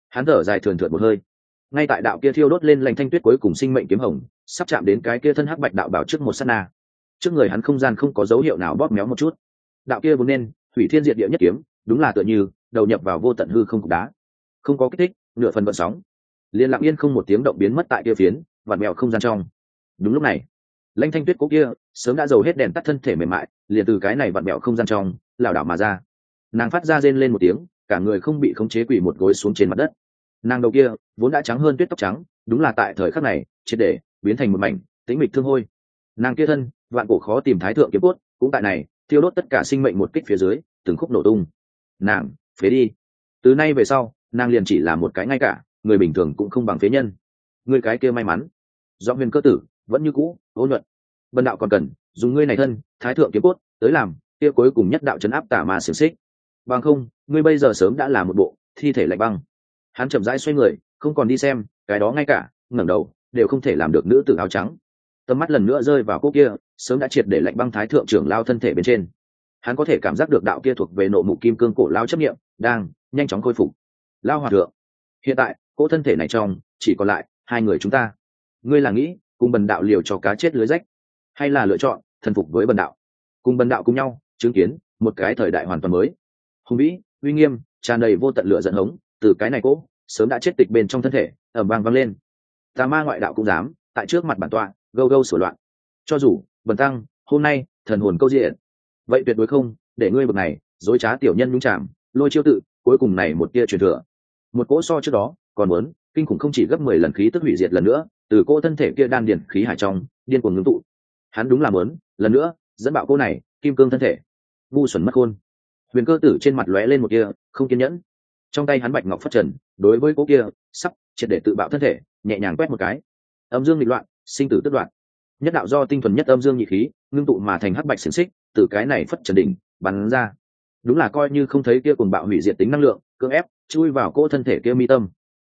Hắn thở dài thường thượt một hơi. Ngay tại đạo kia thiêu đốt lên lành thanh tuyết cuối cùng sinh mệnh kiếm hồng, sắp chạm đến cái kia thân hắc bạch đạo bảo trước một s á t na. Trước người hắn không gian không có dấu hiệu nào bóp méo một chút. Đạo kia vốn nên, hủy thiên diệt địa nhất kiếm, đúng là tựa như đầu nhập vào vô tận hư không cục đá. Không có kích thích, nửa phần vận sóng. Liên lặng yên không một tiếng động biến mất tại kia phiến vạt mèo không gian trong. Đúng lúc này lanh thanh tuyết cố kia, sớm đã giàu hết đèn tắt thân thể mềm mại, liền từ cái này vặn mèo không gian trong, lảo đảo mà ra nàng phát ra rên lên một tiếng, cả người không bị khống chế quỷ một gối xuống trên mặt đất. Nàng đầu kia, vốn đã trắng hơn tuyết tóc trắng, đúng là tại thời khắc này, triệt để biến thành một mảnh tĩnh mịch thương hôi. Nàng kia thân, vạn cổ khó tìm thái thượng kiếm cốt, cũng tại này, thiêu đốt tất cả sinh mệnh một kích phía dưới, từng khúc nổ tung. Nàng, phế đi. Từ nay về sau, nàng liền chỉ là một cái ngay cả, người bình thường cũng không bằng phế nhân. Người cái kia may mắn. Do huyền cơ tử, vẫn như cũ ô nhuận. Vân đạo còn cần, dùng ngươi này thân, thái thượng kiếm cốt, tới làm, kia cuối cùng nhất đạo chấn áp tả mà xiềng xích bằng không, ngươi bây giờ sớm đã là một bộ thi thể lạnh băng. Hắn chậm rãi xoay người, không còn đi xem, cái đó ngay cả, ngẩng đầu, đều không thể làm được nữ tử áo trắng. Tầm mắt lần nữa rơi vào cốc kia, sớm đã triệt để lạnh băng thái thượng trưởng lao thân thể bên trên. Hắn có thể cảm giác được đạo kia thuộc về nộ mụ kim cương cổ lao chấp nghiệm đang nhanh chóng khôi phục. Lao hòa thượng, hiện tại, cỗ thân thể này trong, chỉ còn lại hai người chúng ta. Ngươi là nghĩ, cùng bần đạo liều cho cá chết lưới rách, hay là lựa chọn thần phục với bần đạo? Cùng bần đạo cùng nhau, chứng kiến một cái thời đại hoàn toàn mới hùng vĩ, uy nghiêm, tràn đầy vô tận lửa giận hống, từ cái này cỗ sớm đã chết tịch bên trong thân thể ở vang vang lên. Tà ma ngoại đạo cũng dám, tại trước mặt bản tọa, gâu gâu sửa loạn. Cho dù, bần tăng, hôm nay, thần hồn câu diện. Vậy tuyệt đối không, để ngươi bậc này, dối trá tiểu nhân nhung chạm lôi chiêu tự, cuối cùng này một tia truyền thừa. Một cỗ so trước đó, còn muốn, kinh khủng không chỉ gấp mười lần khí tức hủy diệt lần nữa, từ cô thân thể kia đan điền khí hải trong, điên cuồng ngưng tụ. Hắn đúng là muốn, lần nữa, dẫn bạo cô này, kim cương thân thể. Ngu xuẩn mất khôn huyền cơ tử trên mặt lóe lên một kia không kiên nhẫn. Trong tay hắn bạch ngọc phát trần, đối với cô kia, sắp triệt để tự bạo thân thể, nhẹ nhàng quét một cái. Âm dương nghịch loạn, sinh tử tức đoạn nhất đạo do tinh thuần nhất âm dương nhị khí, ngưng tụ mà thành hắc bạch xiềng xích, từ cái này phất trần đỉnh, bắn ra. Đúng là coi như không thấy kia cùng bạo hủy diệt tính năng lượng, cưỡng ép chui vào cô thân thể kia mi tâm.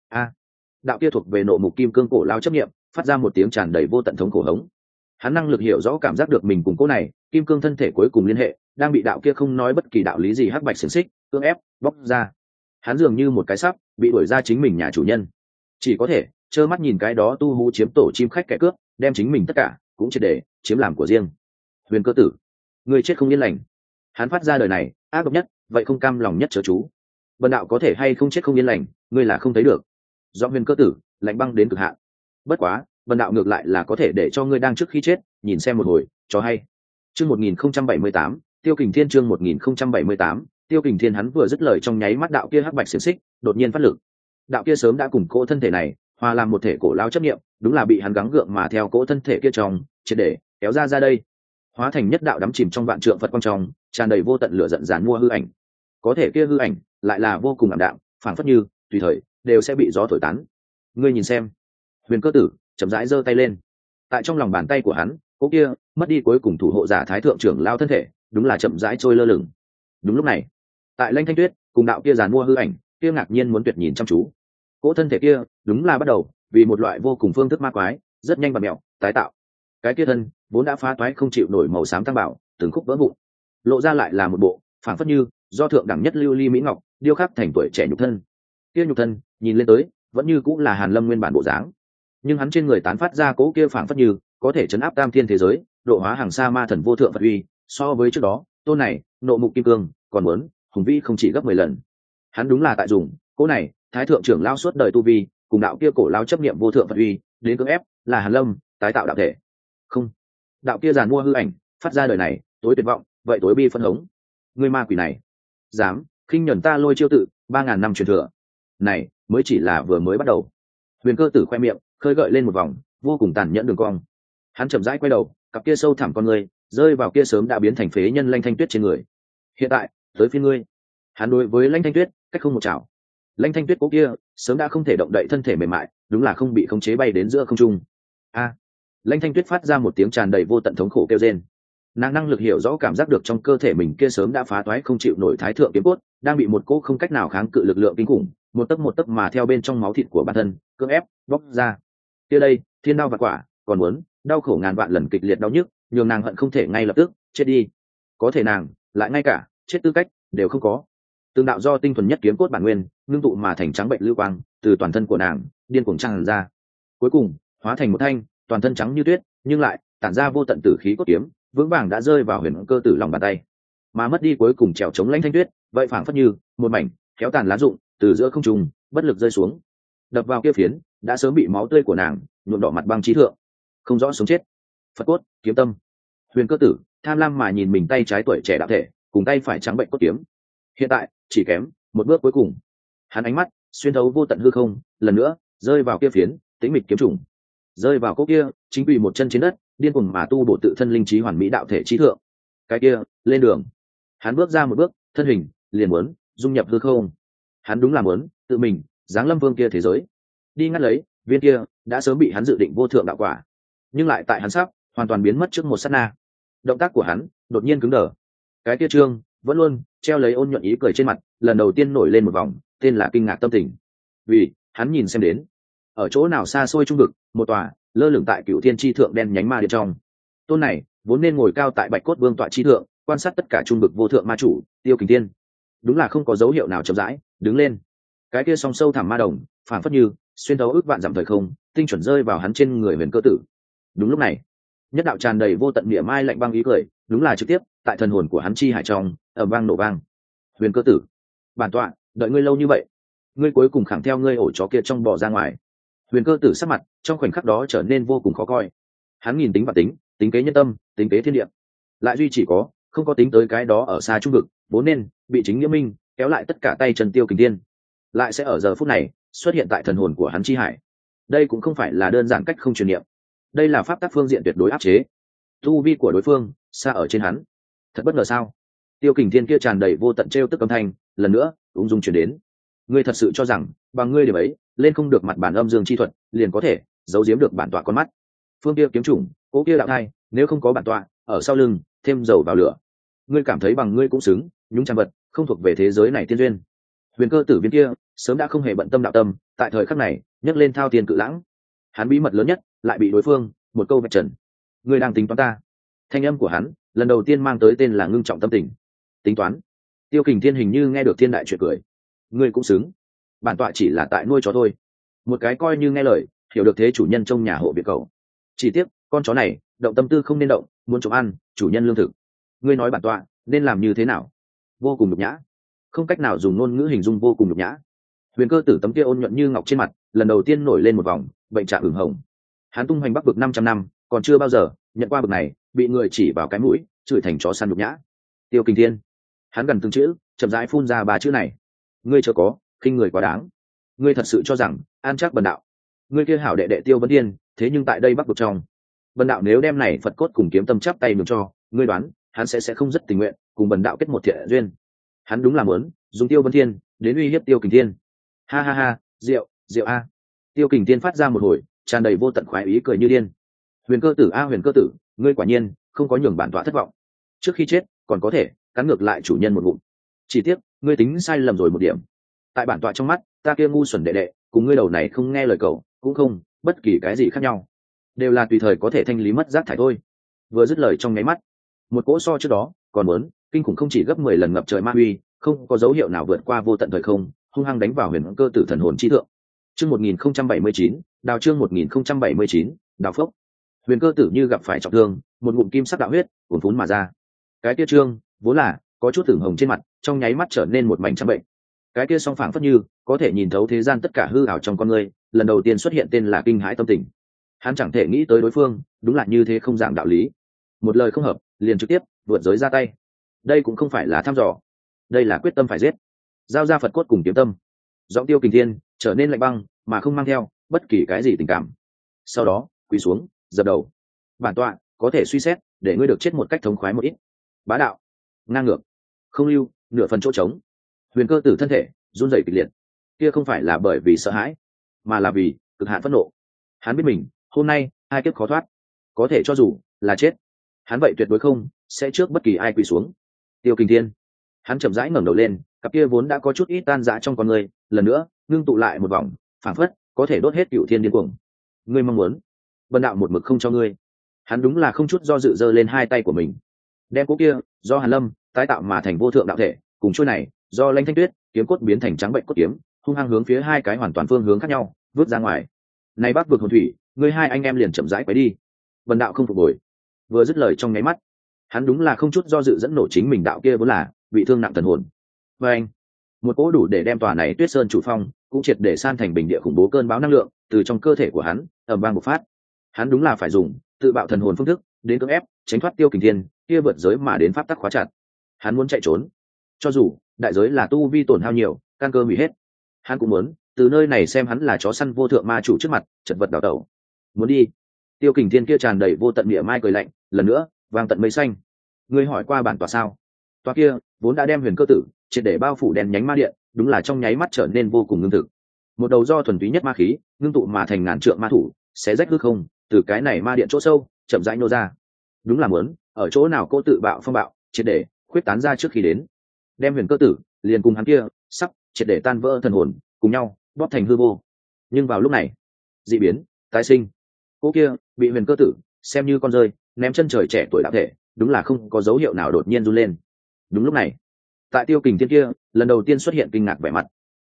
A. Đạo kia thuộc về nộ mục kim cương cổ lao chấp nghiệm phát ra một tiếng tràn đầy vô tận thống cổ hống hắn năng lực hiểu rõ cảm giác được mình cùng cô này, kim cương thân thể cuối cùng liên hệ, đang bị đạo kia không nói bất kỳ đạo lý gì hắc bạch xiềng xích, cưỡng ép, bóc ra. Hắn dường như một cái sắp, bị đuổi ra chính mình nhà chủ nhân. Chỉ có thể, trơ mắt nhìn cái đó tu hú chiếm tổ chim khách kẻ cướp, đem chính mình tất cả, cũng triệt để, chiếm làm của riêng. Huyền cơ tử, người chết không yên lành. Hắn phát ra đời này, ác độc nhất, vậy không cam lòng nhất chớ chú. Bần đạo có thể hay không chết không yên lành, ngươi là không thấy được. Do huyền cơ tử, lạnh băng đến cực hạn. Bất quá bần đạo ngược lại là có thể để cho ngươi đang trước khi chết, nhìn xem một hồi, cho hay. Chương một nghìn không trăm bảy mươi tám, tiêu kình thiên chương một nghìn không trăm bảy mươi tám, tiêu kình thiên hắn vừa dứt lời trong nháy mắt đạo kia hắc bạch xiềng xích, đột nhiên phát lực. Đạo kia sớm đã cùng cỗ thân thể này, hòa làm một thể cổ lao chấp nghiệm đúng là bị hắn gắng gượng mà theo cỗ thân thể kia trong, triệt để kéo ra ra đây. Hóa thành nhất đạo đắm chìm trong vạn trượng phật quang trong, tràn đầy vô tận lửa giận dán mua hư ảnh. Có thể kia hư ảnh lại là vô cùng ảm đạm, phảng phất như, tùy thời, đều sẽ bị gió thổi tán. Ngươi nhìn xem. Huyền cơ tử chậm rãi giơ tay lên. Tại trong lòng bàn tay của hắn, cố kia, mất đi cuối cùng thủ hộ giả thái thượng trưởng lao thân thể, đúng là chậm rãi trôi lơ lửng. Đúng lúc này, tại lanh thanh tuyết, cùng đạo kia giàn mua hư ảnh, kia ngạc nhiên muốn tuyệt nhìn chăm chú. Cỗ thân thể kia, đúng là bắt đầu, vì một loại vô cùng phương thức ma quái, rất nhanh và mẹo, tái tạo. Cái kia thân, vốn đã phá toái không chịu nổi màu xám tăng bảo, từng khúc vỡ vụn. Lộ ra lại là một bộ phản phất như, do thượng đẳng nhất lưu ly mỹ ngọc, điêu khắc thành tuổi trẻ nhục thân. Kia nhục thân, nhìn lên tới, vẫn như cũng là hàn lâm nguyên bản bộ dáng nhưng hắn trên người tán phát ra cỗ kia phản phất như có thể chấn áp tam thiên thế giới, độ hóa hàng xa ma thần vô thượng phật uy, so với trước đó, tôn này, nộ mục kim cương, còn muốn, hùng vĩ không chỉ gấp mười lần. Hắn đúng là tại dùng, cỗ này, thái thượng trưởng lao suốt đời tu vi, cùng đạo kia cổ lao chấp niệm vô thượng phật uy, đến cưỡng ép, là hàn lâm, tái tạo đạo thể. Không. Đạo kia giàn mua hư ảnh, phát ra đời này, tối tuyệt vọng, vậy tối bi phân hống. Người ma quỷ này. Dám, khinh nhuần ta lôi chiêu tự, ba ngàn năm truyền thừa. Này, mới chỉ là vừa mới bắt đầu. Huyền cơ tử khoe miệng khơi gợi lên một vòng vô cùng tàn nhẫn đường cong. Hắn chậm rãi quay đầu cặp kia sâu thẳm con người rơi vào kia sớm đã biến thành phế nhân lanh thanh tuyết trên người. Hiện tại tới phiên ngươi. Hắn đối với lanh thanh tuyết cách không một chảo. Lanh thanh tuyết cố kia sớm đã không thể động đậy thân thể mềm mại đúng là không bị khống chế bay đến giữa không trung. A! À, lanh thanh tuyết phát ra một tiếng tràn đầy vô tận thống khổ kêu trên nàng năng lực hiểu rõ cảm giác được trong cơ thể mình kia sớm đã phá toái không chịu nổi thái thượng kiếm cốt đang bị một cỗ không cách nào kháng cự lực lượng kinh khủng một tấc một tấc mà theo bên trong máu thịt của bản thân cưỡng ép bóc ra kia đây, thiên đau và quả, còn muốn, đau khổ ngàn vạn lần kịch liệt đau nhức, nhường nàng hận không thể ngay lập tức, chết đi. Có thể nàng, lại ngay cả, chết tư cách, đều không có. Tương đạo do tinh thuần nhất kiếm cốt bản nguyên, ngưng tụ mà thành trắng bệnh lưu quang, từ toàn thân của nàng, điên cuồng tràn ra. Cuối cùng, hóa thành một thanh, toàn thân trắng như tuyết, nhưng lại, tản ra vô tận tử khí cốt kiếm, vững vàng đã rơi vào huyền cơ tử lòng bàn tay. Mà mất đi cuối cùng trèo chống lãnh thanh tuyết, vậy phảng phất như một mảnh, kéo tàn lá rụng, từ giữa không trùng bất lực rơi xuống đập vào kia phiến, đã sớm bị máu tươi của nàng nhuộm đỏ mặt băng trí thượng. Không rõ sống chết. Phật cốt, kiếm tâm. Huyền cơ tử, tham lam mà nhìn mình tay trái tuổi trẻ đạo thể, cùng tay phải trắng bệnh cốt kiếm. Hiện tại, chỉ kém một bước cuối cùng. Hắn ánh mắt xuyên thấu vô tận hư không, lần nữa rơi vào kia phiến, tĩnh mịch kiếm trùng. Rơi vào cốt kia, chính vì một chân trên đất, điên cuồng mà tu bổ tự thân linh trí hoàn mỹ đạo thể trí thượng. Cái kia, lên đường. Hắn bước ra một bước, thân hình liền muốn dung nhập hư không. Hắn đúng là muốn tự mình giáng lâm vương kia thế giới. Đi ngắt lấy, viên kia đã sớm bị hắn dự định vô thượng đạo quả. Nhưng lại tại hắn sắp, hoàn toàn biến mất trước một sát na. Động tác của hắn đột nhiên cứng đờ. Cái kia trương vẫn luôn treo lấy ôn nhuận ý cười trên mặt, lần đầu tiên nổi lên một vòng, tên là kinh ngạc tâm tình. Vì, hắn nhìn xem đến. Ở chỗ nào xa xôi trung vực, một tòa lơ lửng tại cựu thiên tri thượng đen nhánh ma điện trong. Tôn này vốn nên ngồi cao tại bạch cốt vương tọa tri thượng, quan sát tất cả trung vực vô thượng ma chủ, tiêu kình tiên đúng là không có dấu hiệu nào chậm rãi, đứng lên cái kia song sâu thẳm ma đồng phản phất như xuyên thấu ước vạn dặm thời không, tinh chuẩn rơi vào hắn trên người huyền cơ tử. Đúng lúc này, nhất đạo tràn đầy vô tận địa mai lạnh băng ý cười, đúng là trực tiếp tại thần hồn của hắn chi hải trong ở vang nổ vang. Huyền cơ tử, bản tọa, đợi ngươi lâu như vậy, ngươi cuối cùng khẳng theo ngươi ổ chó kia trong bỏ ra ngoài. Huyền cơ tử sắc mặt trong khoảnh khắc đó trở nên vô cùng khó coi. Hắn nhìn tính và tính tính kế nhân tâm, tính kế thiên địa. Lại duy chỉ có, không có tính tới cái đó ở xa trung vực, vốn nên bị chính nghĩa minh, kéo lại tất cả tay trần tiêu kình tiên lại sẽ ở giờ phút này xuất hiện tại thần hồn của hắn chi hải. Đây cũng không phải là đơn giản cách không truyền niệm. Đây là pháp tác phương diện tuyệt đối áp chế. Tu vi của đối phương xa ở trên hắn. Thật bất ngờ sao? Tiêu kình thiên kia tràn đầy vô tận t r e o tức âm thanh, lần nữa, ung dung chuyển đến. Ngươi thật sự cho rằng, bằng ngươi điểm ấy, lên không được mặt bản âm dương chi thuật, liền có thể giấu giếm được bản tọa con mắt. Phương kia kiếm chủng cỗ kia đạo thai, nếu không có bản tọa, ở sau lưng, thêm dầu vào lửa. Ngươi cảm thấy bằng ngươi cũng xứng, nhúng trang vật, không thuộc về thế giới này tiên duyên huyền cơ tử viên kia sớm đã không hề bận tâm đạo tâm, tại thời khắc này, nhấc lên thao tiền cự lãng. Hắn bí mật lớn nhất lại bị đối phương một câu vạch trần. Ngươi đang tính toán ta. Thanh âm của hắn lần đầu tiên mang tới tên là ngưng trọng tâm tình. Tính toán. Tiêu kình thiên hình như nghe được thiên đại chuyện cười. Ngươi cũng xứng. Bản tọa chỉ là tại nuôi chó thôi. Một cái coi như nghe lời, hiểu được thế chủ nhân trong nhà hộ biệt cầu. Chỉ tiếc, con chó này, động tâm tư không nên động, muốn trộm ăn, chủ nhân lương thực. Ngươi nói bản tọa, nên làm như thế nào? Vô cùng nhục nhã không cách nào dùng ngôn ngữ hình dung vô cùng nhục nhã. Huyền cơ tử tấm kia ôn nhuận như ngọc trên mặt, lần đầu tiên nổi lên một vòng, bệnh trạng ửng hồng. Hắn tung hoành bắc vực năm trăm năm, còn chưa bao giờ nhận qua bực này, bị người chỉ vào cái mũi, chửi thành chó săn nhục nhã. Tiêu kinh thiên, hắn gần từng chữ, chậm rãi phun ra ba chữ này. Ngươi chưa có, khinh người quá đáng. Ngươi thật sự cho rằng, an chắc bần đạo. Ngươi kia hảo đệ đệ tiêu vấn thiên, thế nhưng tại đây bắc vực trong. Bần đạo nếu đem này phật cốt cùng kiếm tâm chắp tay mừng cho, ngươi đoán, hắn sẽ sẽ không rất tình nguyện cùng bần đạo kết một thiện duyên hắn đúng là muốn dùng tiêu vân thiên đến uy hiếp tiêu kình thiên. Ha ha ha, rượu rượu a. Tiêu kình thiên phát ra một hồi, tràn đầy vô tận khoái ý cười như điên. Huyền cơ tử a, huyền cơ tử, ngươi quả nhiên không có nhường bản tọa thất vọng. Trước khi chết, còn có thể cắn ngược lại chủ nhân một ngụm. Chỉ tiếc, ngươi tính sai lầm rồi một điểm. Tại bản tọa trong mắt, ta kia ngu xuẩn đệ đệ, cùng ngươi đầu này không nghe lời cầu, cũng không bất kỳ cái gì khác nhau. Đều là tùy thời có thể thanh lý mất rác thải thôi. Vừa dứt lời trong nháy mắt, một cỗ so trước đó còn muốn kinh khủng không chỉ gấp mười lần ngập trời ma uy không có dấu hiệu nào vượt qua vô tận thời không, hung hăng đánh vào huyền cơ tử thần hồn chi thượng. Chương một nghìn không trăm bảy mươi chín, đào chương một nghìn không trăm bảy mươi chín, đào phốc huyền cơ tử như gặp phải trọng thương, một ngụm kim sắc đạo huyết, cuồn phún mà ra. Cái kia trương, vốn là, có chút tưởng hồng trên mặt, trong nháy mắt trở nên một mảnh trắng bệnh. Cái kia song phảng phất như, có thể nhìn thấu thế gian tất cả hư ảo trong con người, lần đầu tiên xuất hiện tên là kinh hãi tâm tình. Hắn chẳng thể nghĩ tới đối phương, đúng là như thế không dạng đạo lý. Một lời không hợp, liền trực tiếp, vượt giới ra tay đây cũng không phải là thăm dò, đây là quyết tâm phải giết. Giao ra phật cốt cùng kiếm tâm. Giọng tiêu kình thiên, trở nên lạnh băng, mà không mang theo bất kỳ cái gì tình cảm. Sau đó, quỳ xuống, dập đầu. Bản tọa, có thể suy xét, để ngươi được chết một cách thống khoái một ít. Bá đạo, ngang ngược, không lưu, nửa phần chỗ trống. Huyền cơ tử thân thể, run rẩy kịch liệt. Kia không phải là bởi vì sợ hãi, mà là vì cực hạn phẫn nộ. Hắn biết mình, hôm nay hai kiếp khó thoát. Có thể cho dù là chết, hắn vậy tuyệt đối không sẽ trước bất kỳ ai quỳ xuống tiêu kinh thiên. Hắn chậm rãi ngẩng đầu lên, cặp kia vốn đã có chút ít tan rã trong con người, lần nữa, ngưng tụ lại một vòng phảng phất có thể đốt hết cựu thiên điên cuồng. Ngươi mong muốn, vân đạo một mực không cho ngươi. Hắn đúng là không chút do dự dơ lên hai tay của mình. Đem cỗ kia, do hàn lâm, tái tạo mà thành vô thượng đạo thể, cùng chuôi này, do lanh thanh tuyết, kiếm cốt biến thành trắng bệnh cốt kiếm, hung hăng hướng phía hai cái hoàn toàn phương hướng khác nhau, vứt ra ngoài. Này bắt vực hồn thủy, ngươi hai anh em liền chậm rãi quấy đi. Vân đạo không phục hồi. Vừa dứt lời trong nháy mắt hắn đúng là không chút do dự dẫn nổ chính mình đạo kia vốn là, bị thương nặng thần hồn. Và anh, một cỗ đủ để đem tòa này tuyết sơn chủ phong, cũng triệt để san thành bình địa khủng bố cơn bão năng lượng, từ trong cơ thể của hắn ẩm vang một phát. Hắn đúng là phải dùng, tự bạo thần hồn phương thức, đến cưỡng ép, tránh thoát tiêu kình thiên, kia vượt giới mà đến pháp tắc khóa chặt. Hắn muốn chạy trốn. Cho dù, đại giới là tu vi tổn hao nhiều, căn cơ hủy hết. Hắn cũng muốn, từ nơi này xem hắn là chó săn vô thượng ma chủ trước mặt, chật vật đào tẩu. Muốn đi. Tiêu kình thiên kia tràn đầy vô tận địa mai cười lạnh, lần nữa vang tận mây xanh. Ngươi hỏi qua bản tòa sao? Tòa kia, vốn đã đem huyền cơ tử, triệt để bao phủ đèn nhánh ma điện, đúng là trong nháy mắt trở nên vô cùng ngưng thực. Một đầu do thuần túy nhất ma khí, ngưng tụ mà thành ngàn trượng ma thủ sẽ rách hư không, từ cái này ma điện chỗ sâu, chậm rãi nô ra. Đúng là muốn, ở chỗ nào cô tự bạo phong bạo, triệt để khuyết tán ra trước khi đến. Đem huyền cơ tử, liền cùng hắn kia, sắp triệt để tan vỡ thần hồn, cùng nhau, bóp thành hư vô. Nhưng vào lúc này d ị biến, tái sinh. Cô kia, bị huyền cơ tử, xem như con rơi ném chân trời trẻ tuổi đạo thể, đúng là không có dấu hiệu nào đột nhiên run lên. Đúng lúc này, tại tiêu kình thiên kia, lần đầu tiên xuất hiện kinh ngạc vẻ mặt.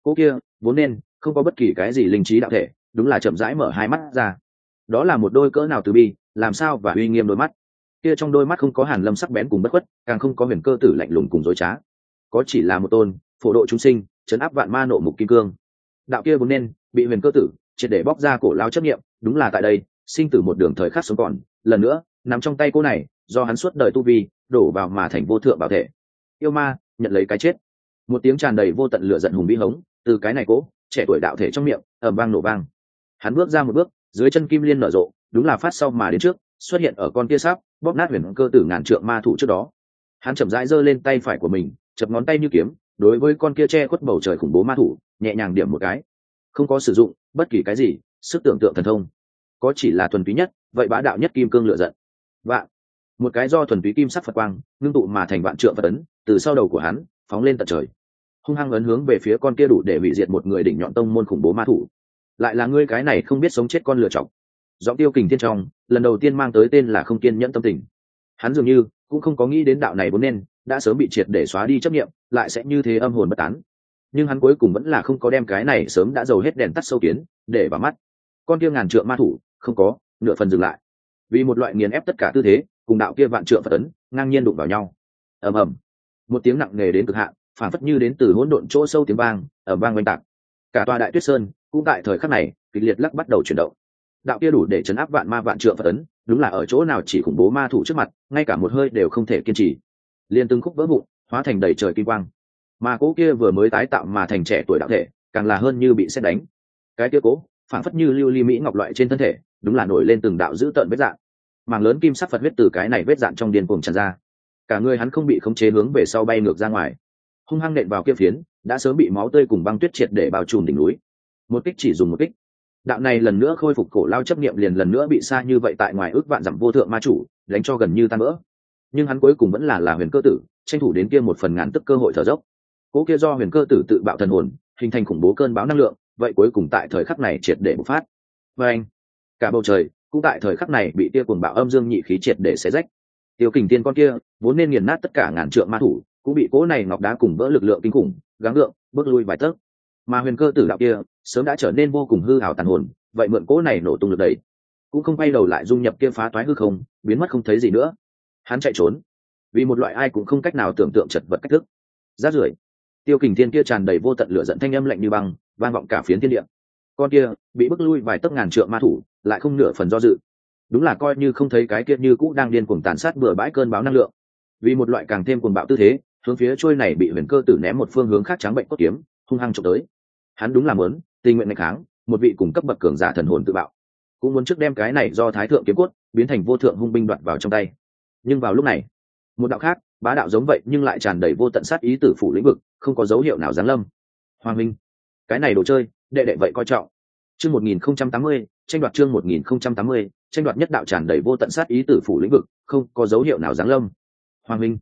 Cô kia, vốn nên, không có bất kỳ cái gì linh trí đạo thể, đúng là chậm rãi mở hai mắt ra. Đó là một đôi cỡ nào từ bi, làm sao và uy nghiêm đôi mắt? Kia trong đôi mắt không có hàn lâm sắc bén cùng bất khuất, càng không có huyền cơ tử lạnh lùng cùng dối trá. Có chỉ là một tôn, phổ độ chúng sinh chấn áp vạn ma nộ mục kim cương. Đạo kia vốn nên, bị huyền cơ tử triệt để bóc ra cổ lao chấp nghiệm đúng là tại đây, sinh tử một đường thời khắc sống còn. Lần nữa nằm trong tay cô này, do hắn suốt đời tu vi, đổ vào mà thành vô thượng bảo thể. Yêu ma, nhận lấy cái chết. Một tiếng tràn đầy vô tận lửa giận hùng bí hống, từ cái này cố, trẻ tuổi đạo thể trong miệng, ầm vang nổ vang. Hắn bước ra một bước, dưới chân kim liên nở rộ, đúng là phát sau mà đến trước, xuất hiện ở con kia sáp, bóp nát huyền cơ tử ngàn trượng ma thủ trước đó. Hắn chậm rãi giơ lên tay phải của mình, chập ngón tay như kiếm, đối với con kia che khuất bầu trời khủng bố ma thủ, nhẹ nhàng điểm một cái. Không có sử dụng bất kỳ cái gì, sức tưởng tượng thần thông. Có chỉ là thuần túy nhất, vậy bá đạo nhất kim cương lựa giận vạn. Một cái do thuần túy kim sắc phật quang, ngưng tụ mà thành vạn trượng phật ấn, từ sau đầu của hắn, phóng lên tận trời. Hung hăng ấn hướng về phía con kia đủ để hủy diệt một người đỉnh nhọn tông môn khủng bố ma thủ. Lại là ngươi cái này không biết sống chết con lựa chọc. Giọng tiêu kình thiên trong, lần đầu tiên mang tới tên là không kiên nhẫn tâm tình. Hắn dường như cũng không có nghĩ đến đạo này vốn nên, đã sớm bị triệt để xóa đi chấp nghiệm lại sẽ như thế âm hồn bất tán. Nhưng hắn cuối cùng vẫn là không có đem cái này sớm đã giàu hết đèn tắt sâu kiến, để vào mắt. Con kia ngàn trượng ma thủ, không có, nửa phần dừng lại vì một loại nghiền ép tất cả tư thế, cùng đạo kia vạn trượng phật tấn ngang nhiên đụng vào nhau. Ầm ầm. Một tiếng nặng nề đến cực hạn phản phất như đến từ hỗn độn chỗ sâu tiếng vang ở vang oanh tạc. Cả tòa đại tuyết sơn, cũng tại thời khắc này, kịch liệt lắc bắt đầu chuyển động. Đạo kia đủ để chấn áp vạn ma vạn trượng phật ấn, đúng là ở chỗ nào chỉ khủng bố ma thủ trước mặt, ngay cả một hơi đều không thể kiên trì. Liền từng khúc vỡ vụn, hóa thành đầy trời kim quang. Mà cỗ kia vừa mới tái tạo mà thành trẻ tuổi đạo thể, càng là hơn như bị xét đánh. Cái kia cố phản phất như lưu ly mỹ ngọc loại trên thân thể đúng là nổi lên từng đạo dữ tợn vết dạng. Mảng lớn kim sắc phật huyết từ cái này vết dạn trong điên cuồng tràn ra. Cả người hắn không bị khống chế hướng về sau bay ngược ra ngoài. Hung hăng nện vào kia phiến, đã sớm bị máu tươi cùng băng tuyết triệt để bao trùm đỉnh núi. Một kích chỉ dùng một kích. Đạo này lần nữa khôi phục cổ lao chấp niệm liền lần nữa bị xa như vậy tại ngoài ước vạn dặm vô thượng ma chủ, đánh cho gần như tan vỡ. Nhưng hắn cuối cùng vẫn là là huyền cơ tử, tranh thủ đến kia một phần ngàn tức cơ hội thở dốc. Cố kia do huyền cơ tử tự bạo thần hồn, hình thành khủng bố cơn bão năng lượng, vậy cuối cùng tại thời khắc này triệt để bộc phát. Và anh cả bầu trời cũng tại thời khắc này bị tia cuồng bạo âm dương nhị khí triệt để xé rách. Tiêu kình tiên con kia, vốn nên nghiền nát tất cả ngàn trượng ma thủ, cũng bị cỗ này ngọc đá cùng vỡ lực lượng kinh khủng, gắng lượng bước lui vài tấc. Mà huyền cơ tử đạo kia, sớm đã trở nên vô cùng hư hào tàn hồn, vậy mượn cỗ này nổ tung lực đầy cũng không quay đầu lại dung nhập kia phá toái hư không, biến mất không thấy gì nữa. Hắn chạy trốn, vì một loại ai cũng không cách nào tưởng tượng chật vật cách thức. Rát rưởi, tiêu kình thiên kia tràn đầy vô tận lửa giận thanh âm lạnh như băng, vang vọng cả phiến thiên địa. Con kia, bị bức lui vài tấc ngàn trượng ma thủ lại không nửa phần do dự. Đúng là coi như không thấy cái kia như cũ đang điên cuồng tàn sát bừa bãi cơn báo năng lượng. Vì một loại càng thêm cuồng bạo tư thế, hướng phía trôi này bị huyền cơ tử ném một phương hướng khác trắng bệnh cốt kiếm, hung hăng trộm tới. Hắn đúng là muốn, tình nguyện ngày kháng, một vị cùng cấp bậc cường giả thần hồn tự bạo. Cũng muốn trước đem cái này do thái thượng kiếm cốt, biến thành vô thượng hung binh đoạt vào trong tay. Nhưng vào lúc này, một đạo khác, bá đạo giống vậy nhưng lại tràn đầy vô tận sát ý tử phủ lĩnh vực, không có dấu hiệu nào giáng lâm. Hoàng minh, cái này đồ chơi, đệ đệ vậy coi trọng. Chương một nghìn không trăm tám mươi tranh đoạt chương một nghìn không trăm tám mươi tranh đoạt nhất đạo tràn đầy vô tận sát ý tử phủ lĩnh vực không có dấu hiệu nào giáng lâm. Hoàng minh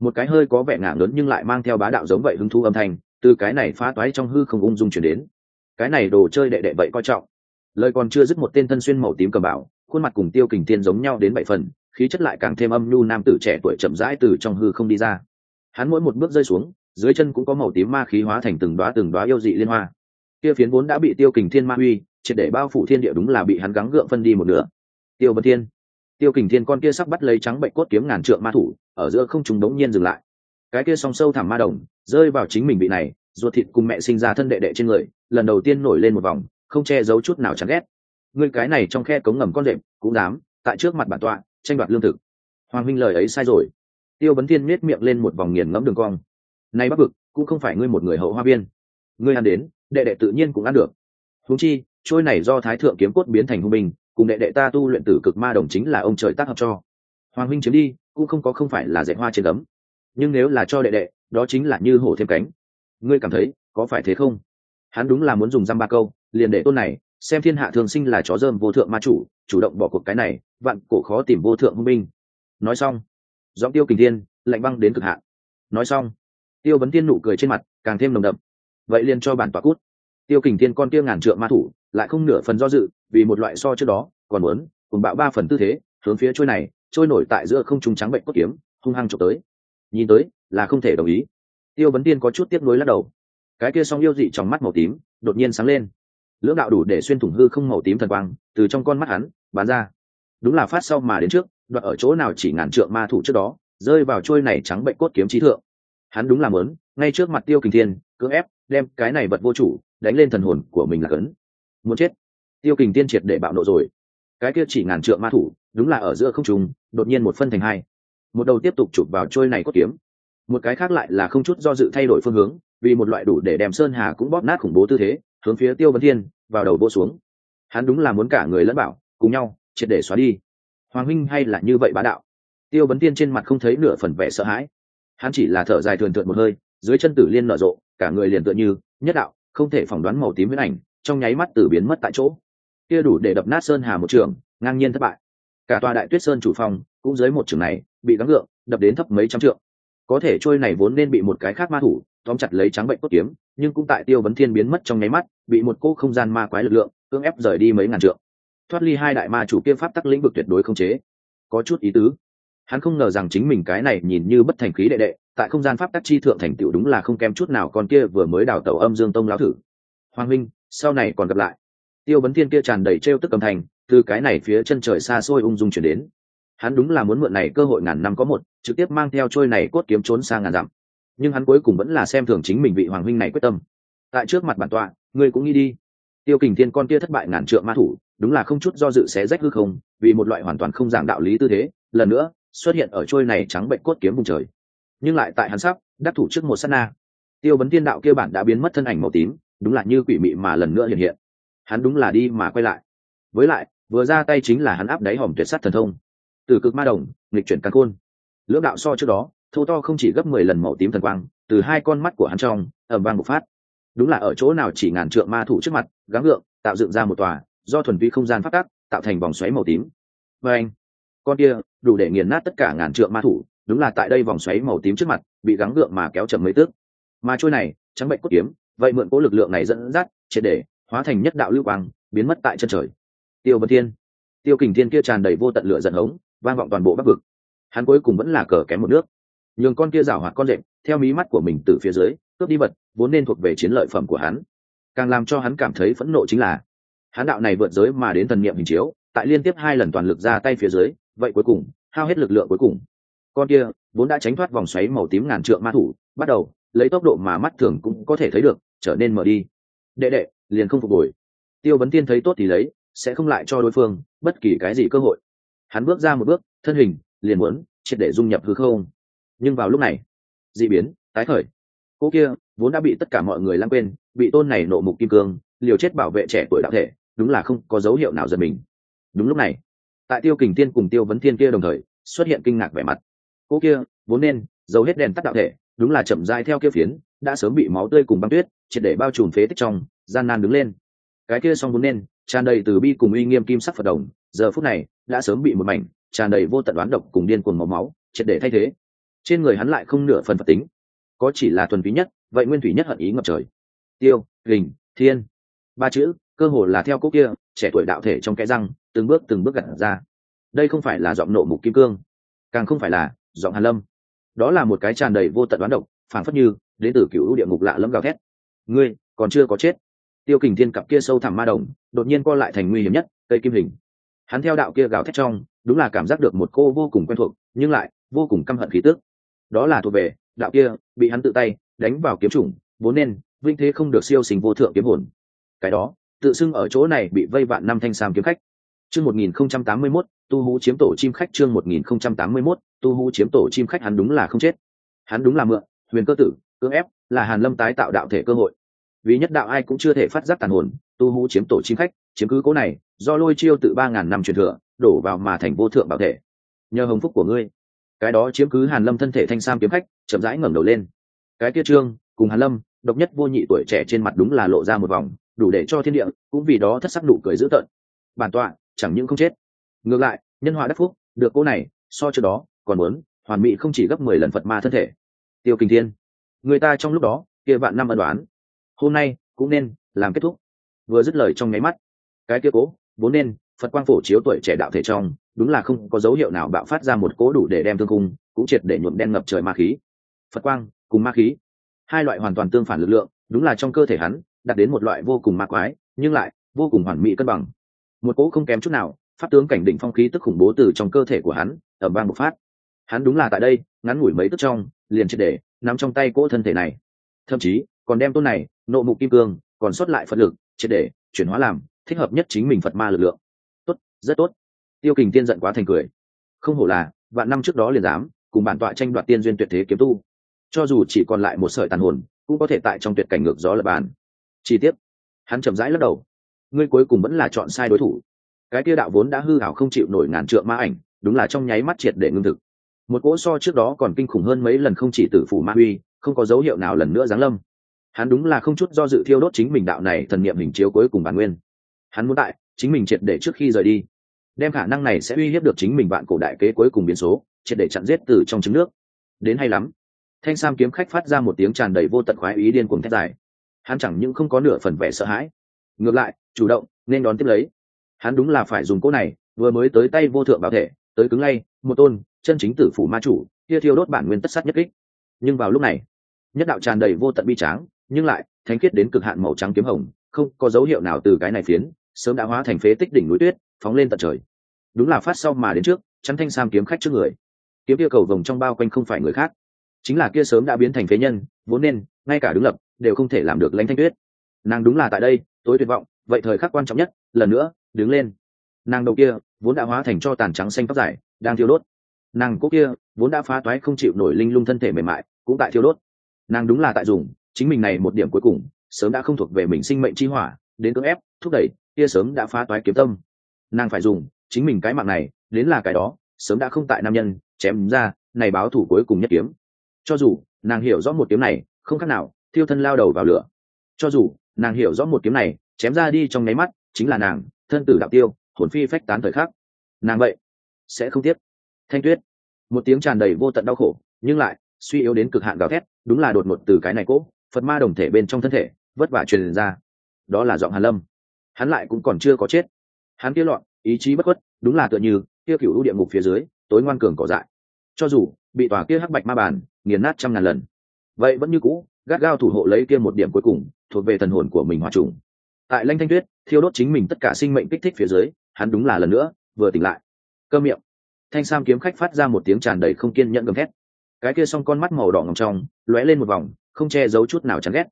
một cái hơi có vẻ ngạo lớn nhưng lại mang theo bá đạo giống vậy hứng thú âm thanh từ cái này phá toái trong hư không ung dung truyền đến. Cái này đồ chơi đệ đệ vậy coi trọng. Lời còn chưa dứt một tên thân xuyên màu tím cầm bảo khuôn mặt cùng tiêu kình tiên giống nhau đến bảy phần khí chất lại càng thêm âm nhu nam tử trẻ tuổi chậm rãi từ trong hư không đi ra. Hắn mỗi một bước rơi xuống dưới chân cũng có màu tím ma khí hóa thành từng đóa từng đóa yêu dị liên hoa. Kia phiến vốn đã bị tiêu kình thiên ma huy, triệt để bao phủ thiên địa đúng là bị hắn gắng gượng phân đi một nửa. Tiêu vân thiên, tiêu kình thiên con kia sắp bắt lấy trắng bệnh cốt kiếm ngàn trượng ma thủ, ở giữa không trùng đống nhiên dừng lại. Cái kia song sâu thẳm ma đồng, rơi vào chính mình bị này, ruột thịt cùng mẹ sinh ra thân đệ đệ trên người, lần đầu tiên nổi lên một vòng, không che giấu chút nào chán ghét. Ngươi cái này trong khe cống ngầm con đệm cũng dám, tại trước mặt bản tọa, tranh đoạt lương thực. Hoàng huynh lời ấy sai rồi. Tiêu bấn thiên miết miệng lên một vòng nghiền ngẫm đường cong. Nay bắc vực, cũng không phải ngươi một người hậu hoa biên ngươi ăn đến, đệ đệ tự nhiên cũng ăn được. Huống chi trôi này do thái thượng kiếm cốt biến thành hung binh, cùng đệ đệ ta tu luyện tử cực ma đồng chính là ông trời tác hợp cho. Hoàng huynh chiếm đi, cũng không có không phải là dạy hoa trên tấm nhưng nếu là cho đệ đệ, đó chính là như hổ thêm cánh. Ngươi cảm thấy, có phải thế không? Hắn đúng là muốn dùng dăm ba câu, liền để tôn này, xem thiên hạ thường sinh là chó dơm vô thượng ma chủ chủ động bỏ cuộc cái này, vạn cổ khó tìm vô thượng hung binh. Nói xong, giọng tiêu kình thiên, lạnh băng đến cực hạn. Nói xong, tiêu vấn tiên nụ cười trên mặt, càng thêm nồng đậm. Vậy liền cho bản tọa cút tiêu kình thiên con kia ngàn trượng ma thủ, lại không nửa phần do dự, vì một loại so trước đó, còn muốn, cùng bạo ba phần tư thế, hướng phía trôi này, trôi nổi tại giữa không trung trắng bệnh cốt kiếm, hung hăng trộm tới. Nhìn tới, là không thể đồng ý. Tiêu vấn tiên có chút tiếc nuối lắc đầu. Cái kia song yêu dị trong mắt màu tím, đột nhiên sáng lên. Lưỡng đạo đủ để xuyên thủng hư không màu tím thần quang, từ trong con mắt hắn bán ra. Đúng là phát sau mà đến trước đoạn ở chỗ nào chỉ ngàn trượng ma thủ trước đó, rơi vào trôi này trắng bệnh cốt kiếm trí thượng. Hắn đúng là mớn ngay trước mặt tiêu kình thiên, cưỡng ép, đem cái này vật vô chủ đánh lên thần hồn của mình là cấn. Muốn chết. Tiêu kình tiên triệt để bạo nộ rồi. Cái kia chỉ ngàn trượng ma thủ, đúng là ở giữa không trùng đột nhiên một phân thành hai. Một đầu tiếp tục chụp vào trôi này cốt kiếm. Một cái khác lại là không chút do dự thay đổi phương hướng, vì một loại đủ để đem sơn hà cũng bóp nát khủng bố tư thế, hướng phía tiêu vấn thiên, vào đầu vô xuống. Hắn đúng là muốn cả người lẫn bảo, cùng nhau, triệt để xóa đi. Hoàng huynh hay là như vậy bá đạo? Tiêu vấn tiên trên mặt không thấy nửa phần vẻ sợ hãi. Hắn chỉ là thở dài thường thượt một hơi, dưới chân tử liên nở rộ, cả người liền tựa như nhất đạo không thể phỏng đoán màu tím huyết ảnh, trong nháy mắt từ biến mất tại chỗ. Kia đủ để đập nát sơn hà một trường, ngang nhiên thất bại. Cả tòa đại tuyết sơn chủ phòng, cũng dưới một trường này, bị gắng gượng, đập đến thấp mấy trăm trượng. Có thể trôi này vốn nên bị một cái khác ma thủ, tóm chặt lấy trắng bệnh cốt kiếm, nhưng cũng tại tiêu vấn thiên biến mất trong nháy mắt, bị một cô không gian ma quái lực lượng, cưỡng ép rời đi mấy ngàn trượng. Thoát ly hai đại ma chủ kia pháp tắc lĩnh vực tuyệt đối không chế. Có chút ý tứ. Hắn không ngờ rằng chính mình cái này nhìn như bất thành khí đệ đệ tại không gian pháp tắc chi thượng thành tựu đúng là không kém chút nào con kia vừa mới đào tẩu âm dương tông lão thử. Hoàng minh, sau này còn gặp lại. Tiêu vấn thiên kia tràn đầy trêu tức cầm thành từ cái này phía chân trời xa xôi ung dung chuyển đến. Hắn đúng là muốn mượn này cơ hội ngàn năm có một, trực tiếp mang theo trôi này cốt kiếm trốn sang ngàn dặm. Nhưng hắn cuối cùng vẫn là xem thường chính mình vị hoàng huynh này quyết tâm. Tại trước mặt bản tọa, ngươi cũng nghĩ đi. Tiêu kình thiên con kia thất bại ngàn trượng ma thủ, đúng là không chút do dự xé rách hư không, vì một loại hoàn toàn không giảng đạo lý tư thế, lần nữa, xuất hiện ở trôi này trắng bệnh cốt kiếm vùng trời nhưng lại tại hắn sắp đắc thủ trước một sát na. Tiêu vấn tiên đạo kia bản đã biến mất thân ảnh màu tím, đúng là như quỷ mị mà lần nữa hiện hiện. Hắn đúng là đi mà quay lại. Với lại, vừa ra tay chính là hắn áp đáy hòm tuyệt sắt thần thông. Từ cực ma đồng, nghịch chuyển căn khôn. Lưỡng đạo so trước đó, thô to không chỉ gấp mười lần màu tím thần quang, từ hai con mắt của hắn trong ẩm vang bộc phát. Đúng là ở chỗ nào chỉ ngàn trượng ma thủ trước mặt, gắng gượng, tạo dựng ra một tòa, do thuần vi không gian phát tác tạo thành vòng xoáy màu tím. Và anh, con kia, đủ để nghiền nát tất cả ngàn trượng ma thủ đúng là tại đây vòng xoáy màu tím trước mặt, bị gắng gượng mà kéo chậm mấy tước. Mà trôi này, trắng bệnh cốt kiếm, vậy mượn cố lực lượng này dẫn dắt, triệt để hóa thành nhất đạo lưu quang, biến mất tại chân trời. Tiêu vân thiên, tiêu kình thiên kia tràn đầy vô tận lửa giận hống, vang vọng toàn bộ bắc vực. Hắn cuối cùng vẫn là cờ kém một nước. Nhường con kia rào hoạt con rệm theo mí mắt của mình từ phía dưới, cướp đi vật, vốn nên thuộc về chiến lợi phẩm của hắn. Càng làm cho hắn cảm thấy phẫn nộ chính là, hắn đạo này vượt giới mà đến thần niệm hình chiếu, tại liên tiếp hai lần toàn lực ra tay phía dưới, vậy cuối cùng, hao hết lực lượng cuối cùng con kia, vốn đã tránh thoát vòng xoáy màu tím ngàn trượng ma thủ, bắt đầu, lấy tốc độ mà mắt thường cũng có thể thấy được, trở nên mở đi. Đệ đệ, liền không phục hồi. Tiêu vấn tiên thấy tốt thì lấy, sẽ không lại cho đối phương bất kỳ cái gì cơ hội. Hắn bước ra một bước, thân hình liền muốn triệt để dung nhập hư không. Nhưng vào lúc này d ị biến, tái khởi. Cô kia, vốn đã bị tất cả mọi người lãng quên, bị tôn này nộ mục kim cương, liều chết bảo vệ trẻ tuổi đạo thể, đúng là không có dấu hiệu nào giật mình. Đúng lúc này, tại tiêu kình tiên cùng tiêu vấn thiên kia đồng thời, xuất hiện kinh ngạc vẻ mặt cỗ kia, vốn nên giấu hết đèn tắt đạo thể, đúng là chậm dai theo kia phiến, đã sớm bị máu tươi cùng băng tuyết, triệt để bao trùm phế tích trong, gian nan đứng lên. Cái kia xong vốn nên, tràn đầy từ bi cùng uy nghiêm kim sắc phật đồng, giờ phút này, đã sớm bị một mảnh, tràn đầy vô tận đoán độc cùng điên cuồng máu máu, triệt để thay thế. Trên người hắn lại không nửa phần phật tính. Có chỉ là thuần phí nhất, vậy nguyên thủy nhất hận ý ngập trời. Tiêu, hình, thiên. Ba chữ, cơ hồ là theo cốc kia, trẻ tuổi đạo thể trong cái răng, từng bước từng bước gặt ra. Đây không phải là giọng nộ mục kim cương. Càng không phải là giọng hàn lâm. Đó là một cái tràn đầy vô tận đoán độc phản phất như đến từ cựu địa ngục lạ lẫm gào thét. Ngươi còn chưa có chết. Tiêu kình thiên cặp kia sâu thẳm ma đồng đột nhiên co lại thành nguy hiểm nhất cây kim hình. Hắn theo đạo kia gào thét trong đúng là cảm giác được một cô vô cùng quen thuộc nhưng lại vô cùng căm hận khí tước đó là thuộc về đạo kia bị hắn tự tay đánh vào kiếm chủng vốn nên vinh thế không được siêu sinh vô thượng kiếm hồn. Cái đó tự xưng ở chỗ này bị vây vạn năm thanh sam kiếm khách. Chương 1081, tu hú chiếm tổ chim khách chương một nghìn không trăm tám mươi mốt, tu hú chiếm tổ chim khách hắn đúng là không chết. Hắn đúng là mượn, huyền cơ tử, cưỡng ép, là hàn lâm tái tạo đạo thể cơ hội. Vì nhất đạo ai cũng chưa thể phát giác tàn hồn, tu hú chiếm tổ chim khách, chiếm cứ cố này, do lôi chiêu tự ba ngàn năm truyền thừa, đổ vào mà thành vô thượng bảo thể. Nhờ hồng phúc của ngươi, cái đó chiếm cứ hàn lâm thân thể thanh sam kiếm khách, chậm rãi ngẩng đầu lên. Cái kia trương, cùng hàn lâm, độc nhất vô nhị tuổi trẻ trên mặt đúng là lộ ra một vòng, đủ để cho thiên địa, cũng vì đó thất sắc nụ cười dữ tợn. Bản tọa, chẳng những không chết. Ngược lại nhân họa đắc phúc, được cô này, so trước đó, còn muốn, hoàn mỹ không chỉ gấp mười lần phật ma thân thể. Tiêu kinh thiên, người ta trong lúc đó, kia vạn năm ân đoán hôm nay, cũng nên, làm kết thúc. Vừa dứt lời trong nháy mắt, cái kia cố, vốn nên, phật quang phổ chiếu tuổi trẻ đạo thể trong, đúng là không có dấu hiệu nào bạo phát ra một cố đủ để đem thương cung cũng triệt để nhuộm đen ngập trời ma khí. Phật quang cùng ma khí, hai loại hoàn toàn tương phản lực lượng, đúng là trong cơ thể hắn, đạt đến một loại vô cùng ma quái, nhưng lại vô cùng hoàn mỹ cân bằng. Một cỗ không kém chút nào pháp tướng cảnh định phong khí tức khủng bố từ trong cơ thể của hắn ở bang một phát. Hắn đúng là tại đây, ngắn ngủi mấy tức trong, liền triệt để nắm trong tay cỗ thân thể này. Thậm chí, còn đem tôn này, nộ mục kim cương, còn xuất lại phật lực, triệt để chuyển hóa làm thích hợp nhất chính mình phật ma lực lượng. Tốt, rất tốt. Tiêu kình tiên giận quá thành cười. Không hổ là, vạn năm trước đó liền dám cùng bản tọa tranh đoạt tiên duyên tuyệt thế kiếm tu. Cho dù chỉ còn lại một sợi tàn hồn, cũng có thể tại trong tuyệt cảnh ngược gió lập bàn. Chi tiết. Hắn chậm rãi lắc đầu. Ngươi cuối cùng vẫn là chọn sai đối thủ cái kia đạo vốn đã hư hảo không chịu nổi ngàn trượng ma ảnh, đúng là trong nháy mắt triệt để ngưng thực. Một cỗ so trước đó còn kinh khủng hơn mấy lần không chỉ tử phủ ma uy không có dấu hiệu nào lần nữa giáng lâm. Hắn đúng là không chút do dự thiêu đốt chính mình đạo này thần niệm hình chiếu cuối cùng bản nguyên. Hắn muốn tại, chính mình triệt để trước khi rời đi, đem khả năng này sẽ uy hiếp được chính mình bạn cổ đại kế cuối cùng biến số, triệt để chặn giết từ trong trứng nước. Đến hay lắm. Thanh sam kiếm khách phát ra một tiếng tràn đầy vô tận khoái ý điên cuồng thét dài. Hắn chẳng những không có nửa phần vẻ sợ hãi, ngược lại, chủ động, nên đón tiếp lấy hắn đúng là phải dùng cỗ này, vừa mới tới tay vô thượng bảo thể, tới cứng lay, một tôn, chân chính tử phủ ma chủ, kia thiêu đốt bản nguyên tất sát nhất kích. Nhưng vào lúc này, nhất đạo tràn đầy vô tận bi tráng, nhưng lại, thánh khiết đến cực hạn màu trắng kiếm hồng, không có dấu hiệu nào từ cái này phiến, sớm đã hóa thành phế tích đỉnh núi tuyết, phóng lên tận trời. Đúng là phát sau mà đến trước, chắn thanh sam kiếm khách trước người. Kiếm kia cầu vồng trong bao quanh không phải người khác, chính là kia sớm đã biến thành phế nhân, vốn nên, ngay cả đứng lập, đều không thể làm được lãnh thanh tuyết. Nàng đúng là tại đây, tối tuyệt vọng, vậy thời khắc quan trọng nhất, lần nữa đứng lên. Nàng đầu kia, vốn đã hóa thành cho tàn trắng xanh tóc dài, đang thiêu đốt. Nàng cố kia, vốn đã phá toái không chịu nổi linh lung thân thể mềm mại, cũng tại thiêu đốt. Nàng đúng là tại dùng, chính mình này một điểm cuối cùng, sớm đã không thuộc về mình sinh mệnh chi hỏa, đến cưỡng ép, thúc đẩy, kia sớm đã phá toái kiếm tâm. Nàng phải dùng, chính mình cái mạng này, đến là cái đó, sớm đã không tại nam nhân, chém ra, này báo thủ cuối cùng nhất kiếm. Cho dù, nàng hiểu rõ một kiếm này, không khác nào, thiêu thân lao đầu vào lửa. Cho dù, nàng hiểu rõ một kiếm này, chém ra đi trong nháy mắt, chính là nàng thân tử đạo tiêu, hồn phi phách tán thời khắc. Nàng vậy, sẽ không tiếc. Thanh tuyết, một tiếng tràn đầy vô tận đau khổ, nhưng lại, suy yếu đến cực hạn gào thét, đúng là đột ngột từ cái này cỗ phật ma đồng thể bên trong thân thể, vất vả truyền ra. Đó là giọng hàn lâm. Hắn lại cũng còn chưa có chết. Hắn kia loạn, ý chí bất khuất, đúng là tựa như kia cựu địa ngục phía dưới, tối ngoan cường cỏ dại. Cho dù bị tòa kia hắc bạch ma bàn nghiền nát trăm ngàn lần, vậy vẫn như cũ, gắt gao thủ hộ lấy kia một điểm cuối cùng, thuộc về thần hồn của mình hòa trùng tại lanh thanh tuyết, thiêu đốt chính mình tất cả sinh mệnh kích thích phía dưới, hắn đúng là lần nữa vừa tỉnh lại. Cơ miệng. Thanh sam kiếm khách phát ra một tiếng tràn đầy không kiên nhẫn gầm thét. Cái kia s con mắt màu đỏ ngầm trong, lóe lên một vòng, không che giấu chút nào chán ghét.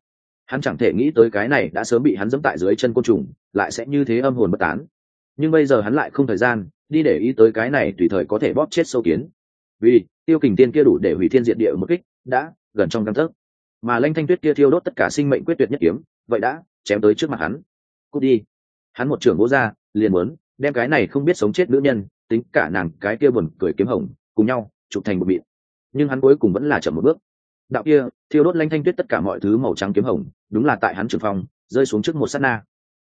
Hắn chẳng thể nghĩ tới cái này đã sớm bị hắn dẫm tại dưới chân côn trùng, lại sẽ như thế âm hồn bất tán. Nhưng bây giờ hắn lại không thời gian đi để ý tới cái này tùy thời có thể bóp chết sâu kiến. Vì, tiêu kình tiên kia đủ để hủy thiên diện địa một kích, đã gần trong căn thức mà lanh thanh tuyết kia thiêu đốt tất cả sinh mệnh quyết tuyệt nhất kiếm, vậy đã chém tới trước mặt hắn. Cút đi. Hắn một trưởng gỗ ra, liền muốn đem cái này không biết sống chết nữ nhân, tính cả nàng cái kia buồn cười kiếm hồng, cùng nhau chụp thành một bịt nhưng hắn cuối cùng vẫn là chậm một bước. Đạo kia, thiêu đốt lanh thanh tuyết tất cả mọi thứ màu trắng kiếm hồng, đúng là tại hắn trường phong, rơi xuống trước một sát na.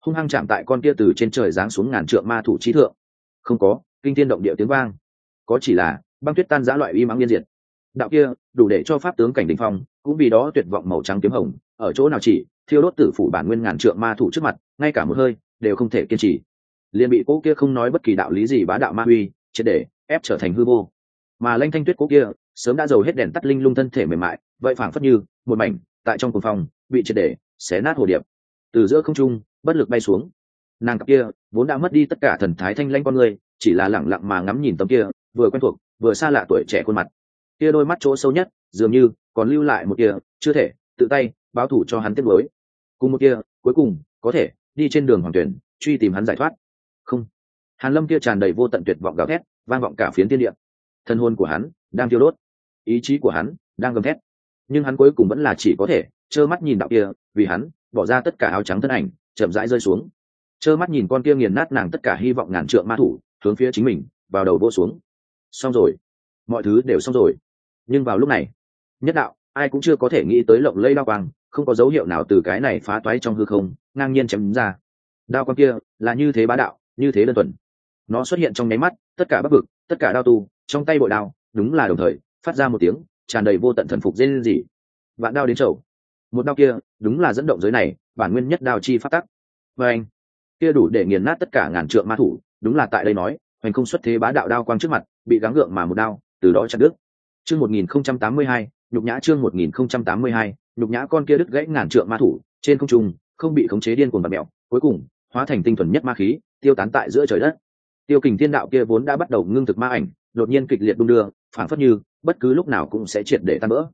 Hung hăng chạm tại con kia từ trên trời giáng xuống ngàn trượng ma thủ trí thượng. Không có, kinh thiên động địa tiếng vang. Có chỉ là băng tuyết tan giã loại y mãng liên diệt. Đạo kia, đủ để cho pháp tướng cảnh đình phong, cũng vì đó tuyệt vọng màu trắng kiếm hồng ở chỗ nào chỉ, thiêu đốt tử phủ bản nguyên ngàn trượng ma thủ trước mặt, ngay cả một hơi, đều không thể kiên trì. Liền bị cô kia không nói bất kỳ đạo lý gì bá đạo ma uy triệt để ép trở thành hư vô. Mà lanh thanh tuyết cỗ kia, sớm đã giàu hết đèn tắt linh lung thân thể mềm mại, vậy phảng phất như một mảnh, tại trong cuồng phòng bị triệt để xé nát hồ điệp. Từ giữa không trung, bất lực bay xuống. Nàng cặp kia, vốn đã mất đi tất cả thần thái thanh lanh con người, chỉ là lẳng lặng mà ngắm nhìn tấm kia, vừa quen thuộc, vừa xa lạ tuổi trẻ khuôn mặt. Kia đôi mắt chỗ sâu nhất, dường như còn lưu lại một kia, chưa thể tự tay, báo thủ cho hắn tiếp nối. Cùng một kia, cuối cùng, có thể, đi trên đường hoàng tuyển, truy tìm hắn giải thoát. Không. Hàn lâm kia tràn đầy vô tận tuyệt vọng gào thét, vang vọng cả phiến thiên địa. Thân hồn của hắn, đang tiêu đốt. Ý chí của hắn, đang gầm thét. Nhưng hắn cuối cùng vẫn là chỉ có thể, trơ mắt nhìn đạo kia, vì hắn, bỏ ra tất cả áo trắng thân ảnh, chậm rãi rơi xuống. Trơ mắt nhìn con kia nghiền nát nàng tất cả hy vọng ngàn trượng ma thủ, hướng phía chính mình, vào đầu vô xuống. Xong rồi. Mọi thứ đều xong rồi. Nhưng vào lúc này, nhất đạo ai cũng chưa có thể nghĩ tới lộng lây đao quang không có dấu hiệu nào từ cái này phá toái trong hư không ngang nhiên chém ra. Đao quang kia là như thế bá đạo như thế đơn thuần. Nó xuất hiện trong nháy mắt tất cả bắc vực tất cả đao tu trong tay bội đao đúng là đồng thời phát ra một tiếng tràn đầy vô tận thần phục dên gì vạn đao đến chầu. Một đao kia đúng là dẫn động giới này bản nguyên nhất đao chi phát tắc. Và anh kia đủ để nghiền nát tất cả ngàn trượng ma thủ đúng là tại đây nói hoành không xuất thế bá đạo đao quang trước mặt bị gắng gượng mà một đao từ đó chặt đứt. Chương 1082, nhục nhã chương một nghìn không trăm tám mươi hai, nhục nhã con kia đứt gãy ngàn trượng ma thủ, trên không trung, không bị khống chế điên cuồng bạt mẹo cuối cùng, hóa thành tinh thuần nhất ma khí, tiêu tán tại giữa trời đất. Tiêu kình thiên đạo kia vốn đã bắt đầu ngưng thực ma ảnh, đột nhiên kịch liệt đung đưa, phản phất như, bất cứ lúc nào cũng sẽ triệt để tan vỡ.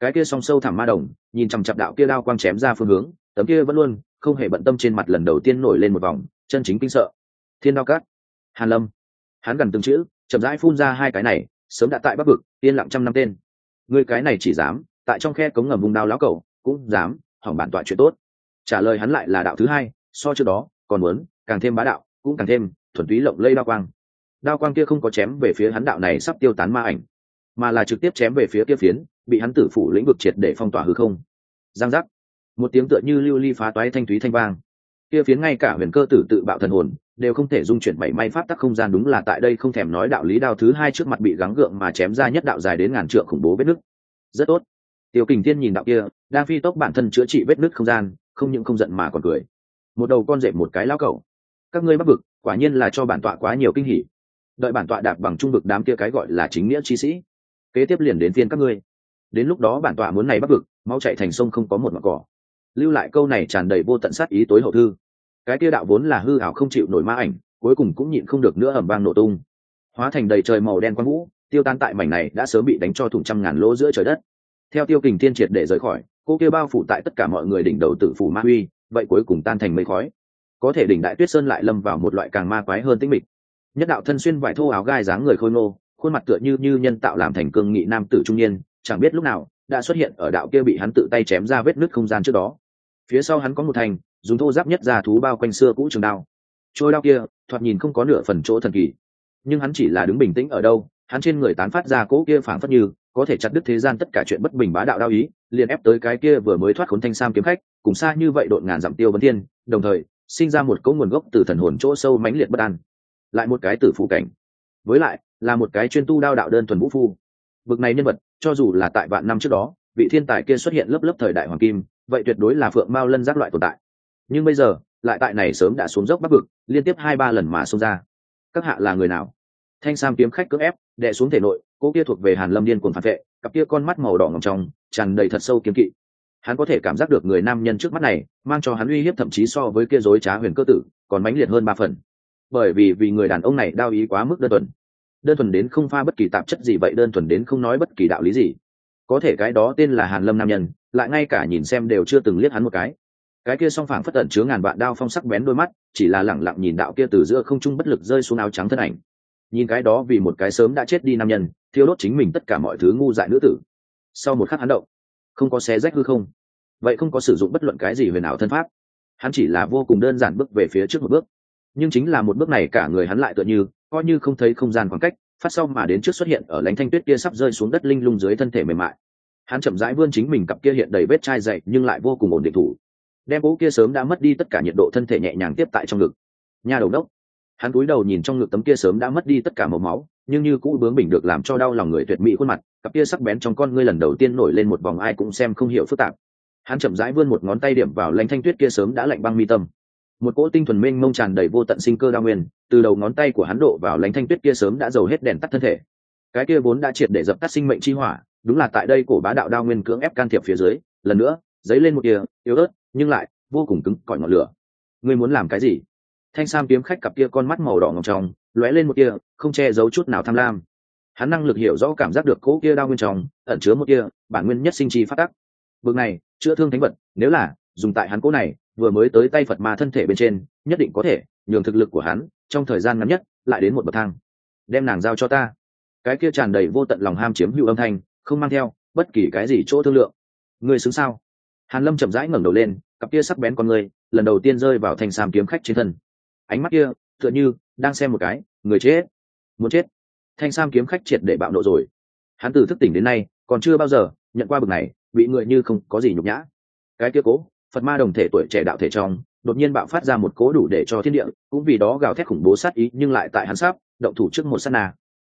Cái kia song sâu thẳm ma đồng, nhìn chằm chặp đạo kia đao quang chém ra phương hướng, tấm kia vẫn luôn, không hề bận tâm trên mặt lần đầu tiên nổi lên một vòng, chân chính kinh sợ. Thiên đao cát, hàn lâm. Hắn gần từng chữ, chậm rãi phun ra hai cái này, sớm đã tại bắc vực, yên lặng trăm năm tên người cái này chỉ dám, tại trong khe cống ngầm vùng đao lão cầu cũng dám, hỏng bản tọa chuyện tốt. Trả lời hắn lại là đạo thứ hai, so trước đó, còn muốn, càng thêm bá đạo, cũng càng thêm thuần túy lộng lây đao quang. Đao quang kia không có chém về phía hắn đạo này sắp tiêu tán ma ảnh, mà là trực tiếp chém về phía kia phiến, bị hắn tử phủ lĩnh vực triệt để phong tỏa hư không. Giang giác. Một tiếng tựa như lưu ly phá toái thanh thúy thanh vang. Kia phiến ngay cả huyền cơ tử tự bạo thần hồn đều không thể dung chuyển bảy may pháp tắc không gian đúng là tại đây không thèm nói đạo lý đao thứ hai trước mặt bị gắng gượng mà chém ra nhất đạo dài đến ngàn trượng khủng bố vết nứt. Rất tốt. Tiêu kình thiên nhìn đạo kia, đang phi tốc bản thân chữa trị vết nứt không gian, không những không giận mà còn cười. Một đầu con rệp một cái lao cẩu. các ngươi bắc vực, quả nhiên là cho bản tọa quá nhiều kinh hỉ. Đợi bản tọa đạp bằng trung vực đám kia cái gọi là chính nghĩa chi sĩ, kế tiếp liền đến phiên các ngươi. Đến lúc đó bản tọa muốn này bắc vực, mau chạy thành sông không có một mặt cỏ. Lưu lại câu này tràn đầy vô tận sát ý tối hậu thư cái kia đạo vốn là hư ảo không chịu nổi ma ảnh, cuối cùng cũng nhịn không được nữa ẩm vang nổ tung. Hóa thành đầy trời màu đen quang vũ, tiêu tan tại mảnh này đã sớm bị đánh cho thủng trăm ngàn lỗ giữa trời đất. Theo tiêu kình thiên triệt để rời khỏi, cô kia bao phủ tại tất cả mọi người đỉnh đầu tự phủ ma huy, vậy cuối cùng tan thành mây khói. Có thể đỉnh đại tuyết sơn lại lâm vào một loại càng ma quái hơn tĩnh mịch. Nhất đạo thân xuyên vải thô áo gai dáng người khôi ngô, khuôn mặt tựa như như nhân tạo làm thành cương nghị nam tử trung niên, chẳng biết lúc nào, đã xuất hiện ở đạo kia bị hắn tự tay chém ra vết nứt không gian trước đó. Phía sau hắn có một thành dùng thô giáp nhất ra thú bao quanh xưa cũ trường đao. Trôi đao kia, thoạt nhìn không có nửa phần chỗ thần kỳ. Nhưng hắn chỉ là đứng bình tĩnh ở đâu, hắn trên người tán phát ra cỗ kia phảng phất như, có thể chặt đứt thế gian tất cả chuyện bất bình bá đạo đao ý, liền ép tới cái kia vừa mới thoát khốn thanh sam kiếm khách, cùng xa như vậy đột ngàn dặm tiêu vấn thiên, đồng thời, sinh ra một cỗ nguồn gốc từ thần hồn chỗ sâu mãnh liệt bất an. Lại một cái tử phụ cảnh. Với lại, là một cái chuyên tu đao đạo đơn thuần vũ phu. Bực này nhân vật, cho dù là tại vạn năm trước đó, vị thiên tài kia xuất hiện lớp lớp thời đại hoàng kim, vậy tuyệt đối là phượng mao lân giác loại tồn tại nhưng bây giờ, lại tại này sớm đã xuống dốc bắc vực, liên tiếp hai ba lần mà xông ra. Các hạ là người nào? Thanh sam kiếm khách cưỡng ép, đè xuống thể nội, cô kia thuộc về hàn lâm điên cuồng phản vệ, cặp kia con mắt màu đỏ ngầm trong, tràn đầy thật sâu kiếm kỵ. Hắn có thể cảm giác được người nam nhân trước mắt này, mang cho hắn uy hiếp thậm chí so với kia dối trá huyền cơ tử, còn mãnh liệt hơn ba phần. Bởi vì vì người đàn ông này đao ý quá mức đơn thuần. Đơn thuần đến không pha bất kỳ tạp chất gì vậy, đơn thuần đến không nói bất kỳ đạo lý gì. Có thể cái đó tên là hàn lâm nam nhân, lại ngay cả nhìn xem đều chưa từng liếc hắn một cái cái kia song phảng phất tận chứa ngàn vạn đao phong sắc bén đôi mắt, chỉ là lẳng lặng nhìn đạo kia từ giữa không trung bất lực rơi xuống áo trắng thân ảnh. Nhìn cái đó vì một cái sớm đã chết đi nam nhân, thiêu đốt chính mình tất cả mọi thứ ngu dại nữ tử. Sau một khắc hắn động, không có xé rách hư không. Vậy không có sử dụng bất luận cái gì huyền ảo thân pháp. Hắn chỉ là vô cùng đơn giản bước về phía trước một bước. Nhưng chính là một bước này cả người hắn lại tựa như, coi như không thấy không gian khoảng cách, phát sau mà đến trước xuất hiện ở lãnh thanh tuyết kia sắp rơi xuống đất linh lung dưới thân thể mềm mại. Hắn chậm rãi vươn chính mình cặp kia hiện đầy vết chai dậy nhưng lại vô cùng ổn định thủ đem cỗ kia sớm đã mất đi tất cả nhiệt độ thân thể nhẹ nhàng tiếp tại trong ngực. Nhà đầu đốc. Hắn cúi đầu nhìn trong ngực tấm kia sớm đã mất đi tất cả màu máu, nhưng như cũ bướng bình được làm cho đau lòng người tuyệt mỹ khuôn mặt, cặp kia sắc bén trong con ngươi lần đầu tiên nổi lên một vòng ai cũng xem không hiểu phức tạp. Hắn chậm rãi vươn một ngón tay điểm vào lãnh thanh tuyết kia sớm đã lạnh băng mi tâm. Một cỗ tinh thuần mênh mông tràn đầy vô tận sinh cơ đa nguyên, từ đầu ngón tay của hắn độ vào lãnh thanh tuyết kia sớm đã dầu hết đèn tắt thân thể. Cái kia vốn đã triệt để dập tắt sinh mệnh chi hỏa, đúng là tại đây cổ bá đạo đao nguyên cưỡng ép can thiệp phía dưới, lần nữa, dấy lên một kia yếu ớt nhưng lại vô cùng cứng cỏi ngọn lửa. Ngươi muốn làm cái gì? Thanh sam kiếm khách cặp kia con mắt màu đỏ ngọc tròng lóe lên một kia không che giấu chút nào tham lam. Hắn năng lực hiểu rõ cảm giác được cỗ kia đao nguyên trong, ẩn chứa một kia bản nguyên nhất sinh chi phát tắc. Bực này, chữa thương thánh vật, nếu là dùng tại hắn cỗ này, vừa mới tới tay phật ma thân thể bên trên, nhất định có thể nhường thực lực của hắn, trong thời gian ngắn nhất, lại đến một bậc thang. Đem nàng giao cho ta. Cái kia tràn đầy vô tận lòng ham chiếm hữu âm thanh, không mang theo bất kỳ cái gì chỗ thương lượng. Người xứng sao? Hàn lâm chậm rãi ngẩng đầu lên cặp kia sắc bén con người, lần đầu tiên rơi vào thành sàm kiếm khách trên thân. Ánh mắt kia, tựa như đang xem một cái, người chết, muốn chết. Thanh sam kiếm khách triệt để bạo nộ rồi. Hắn từ thức tỉnh đến nay, còn chưa bao giờ nhận qua bực này, bị người như không có gì nhục nhã. Cái kia cố, phật ma đồng thể tuổi trẻ đạo thể trong, đột nhiên bạo phát ra một cố đủ để cho thiên địa, cũng vì đó gào thét khủng bố sát ý, nhưng lại tại hắn sắp động thủ trước một sát na.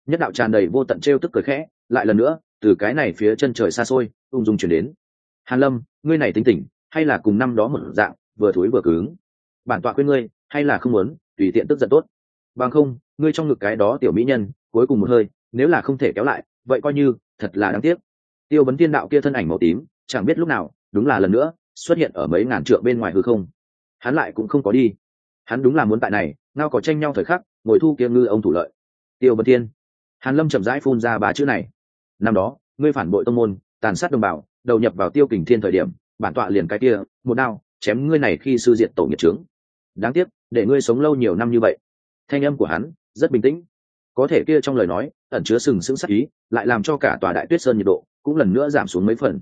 Nhất đạo tràn đầy vô tận trêu tức cười khẽ, lại lần nữa, từ cái này phía chân trời xa xôi, ung dung chuyển đến. Hàn lâm, ngươi này tính tỉnh hay là cùng năm đó một dạng vừa thối vừa cứng. Bản tọa khuyên ngươi hay là không muốn tùy tiện tức giận tốt. Bằng không ngươi trong ngực cái đó tiểu mỹ nhân cuối cùng một hơi nếu là không thể kéo lại vậy coi như thật là đáng tiếc. Tiêu vấn Thiên đạo kia thân ảnh màu tím chẳng biết lúc nào đúng là lần nữa xuất hiện ở mấy ngàn trượng bên ngoài hư không. Hắn lại cũng không có đi. Hắn đúng là muốn tại này ngao có tranh nhau thời khắc ngồi thu kia ngư ông thủ lợi. Tiêu vấn Thiên, hàn lâm chậm rãi phun ra ba chữ này. Năm đó ngươi phản bội tông môn tàn sát đồng bào đầu nhập vào tiêu kình thiên thời điểm bản tọa liền cái kia, một đao, chém ngươi này khi sư diện tổ nghiệp trướng đáng tiếc, để ngươi sống lâu nhiều năm như vậy. Thanh âm của hắn, rất bình tĩnh. Có thể kia trong lời nói, ẩn chứa sừng sững sắc ý, lại làm cho cả tòa đại tuyết sơn nhiệt độ cũng lần nữa giảm xuống mấy phần.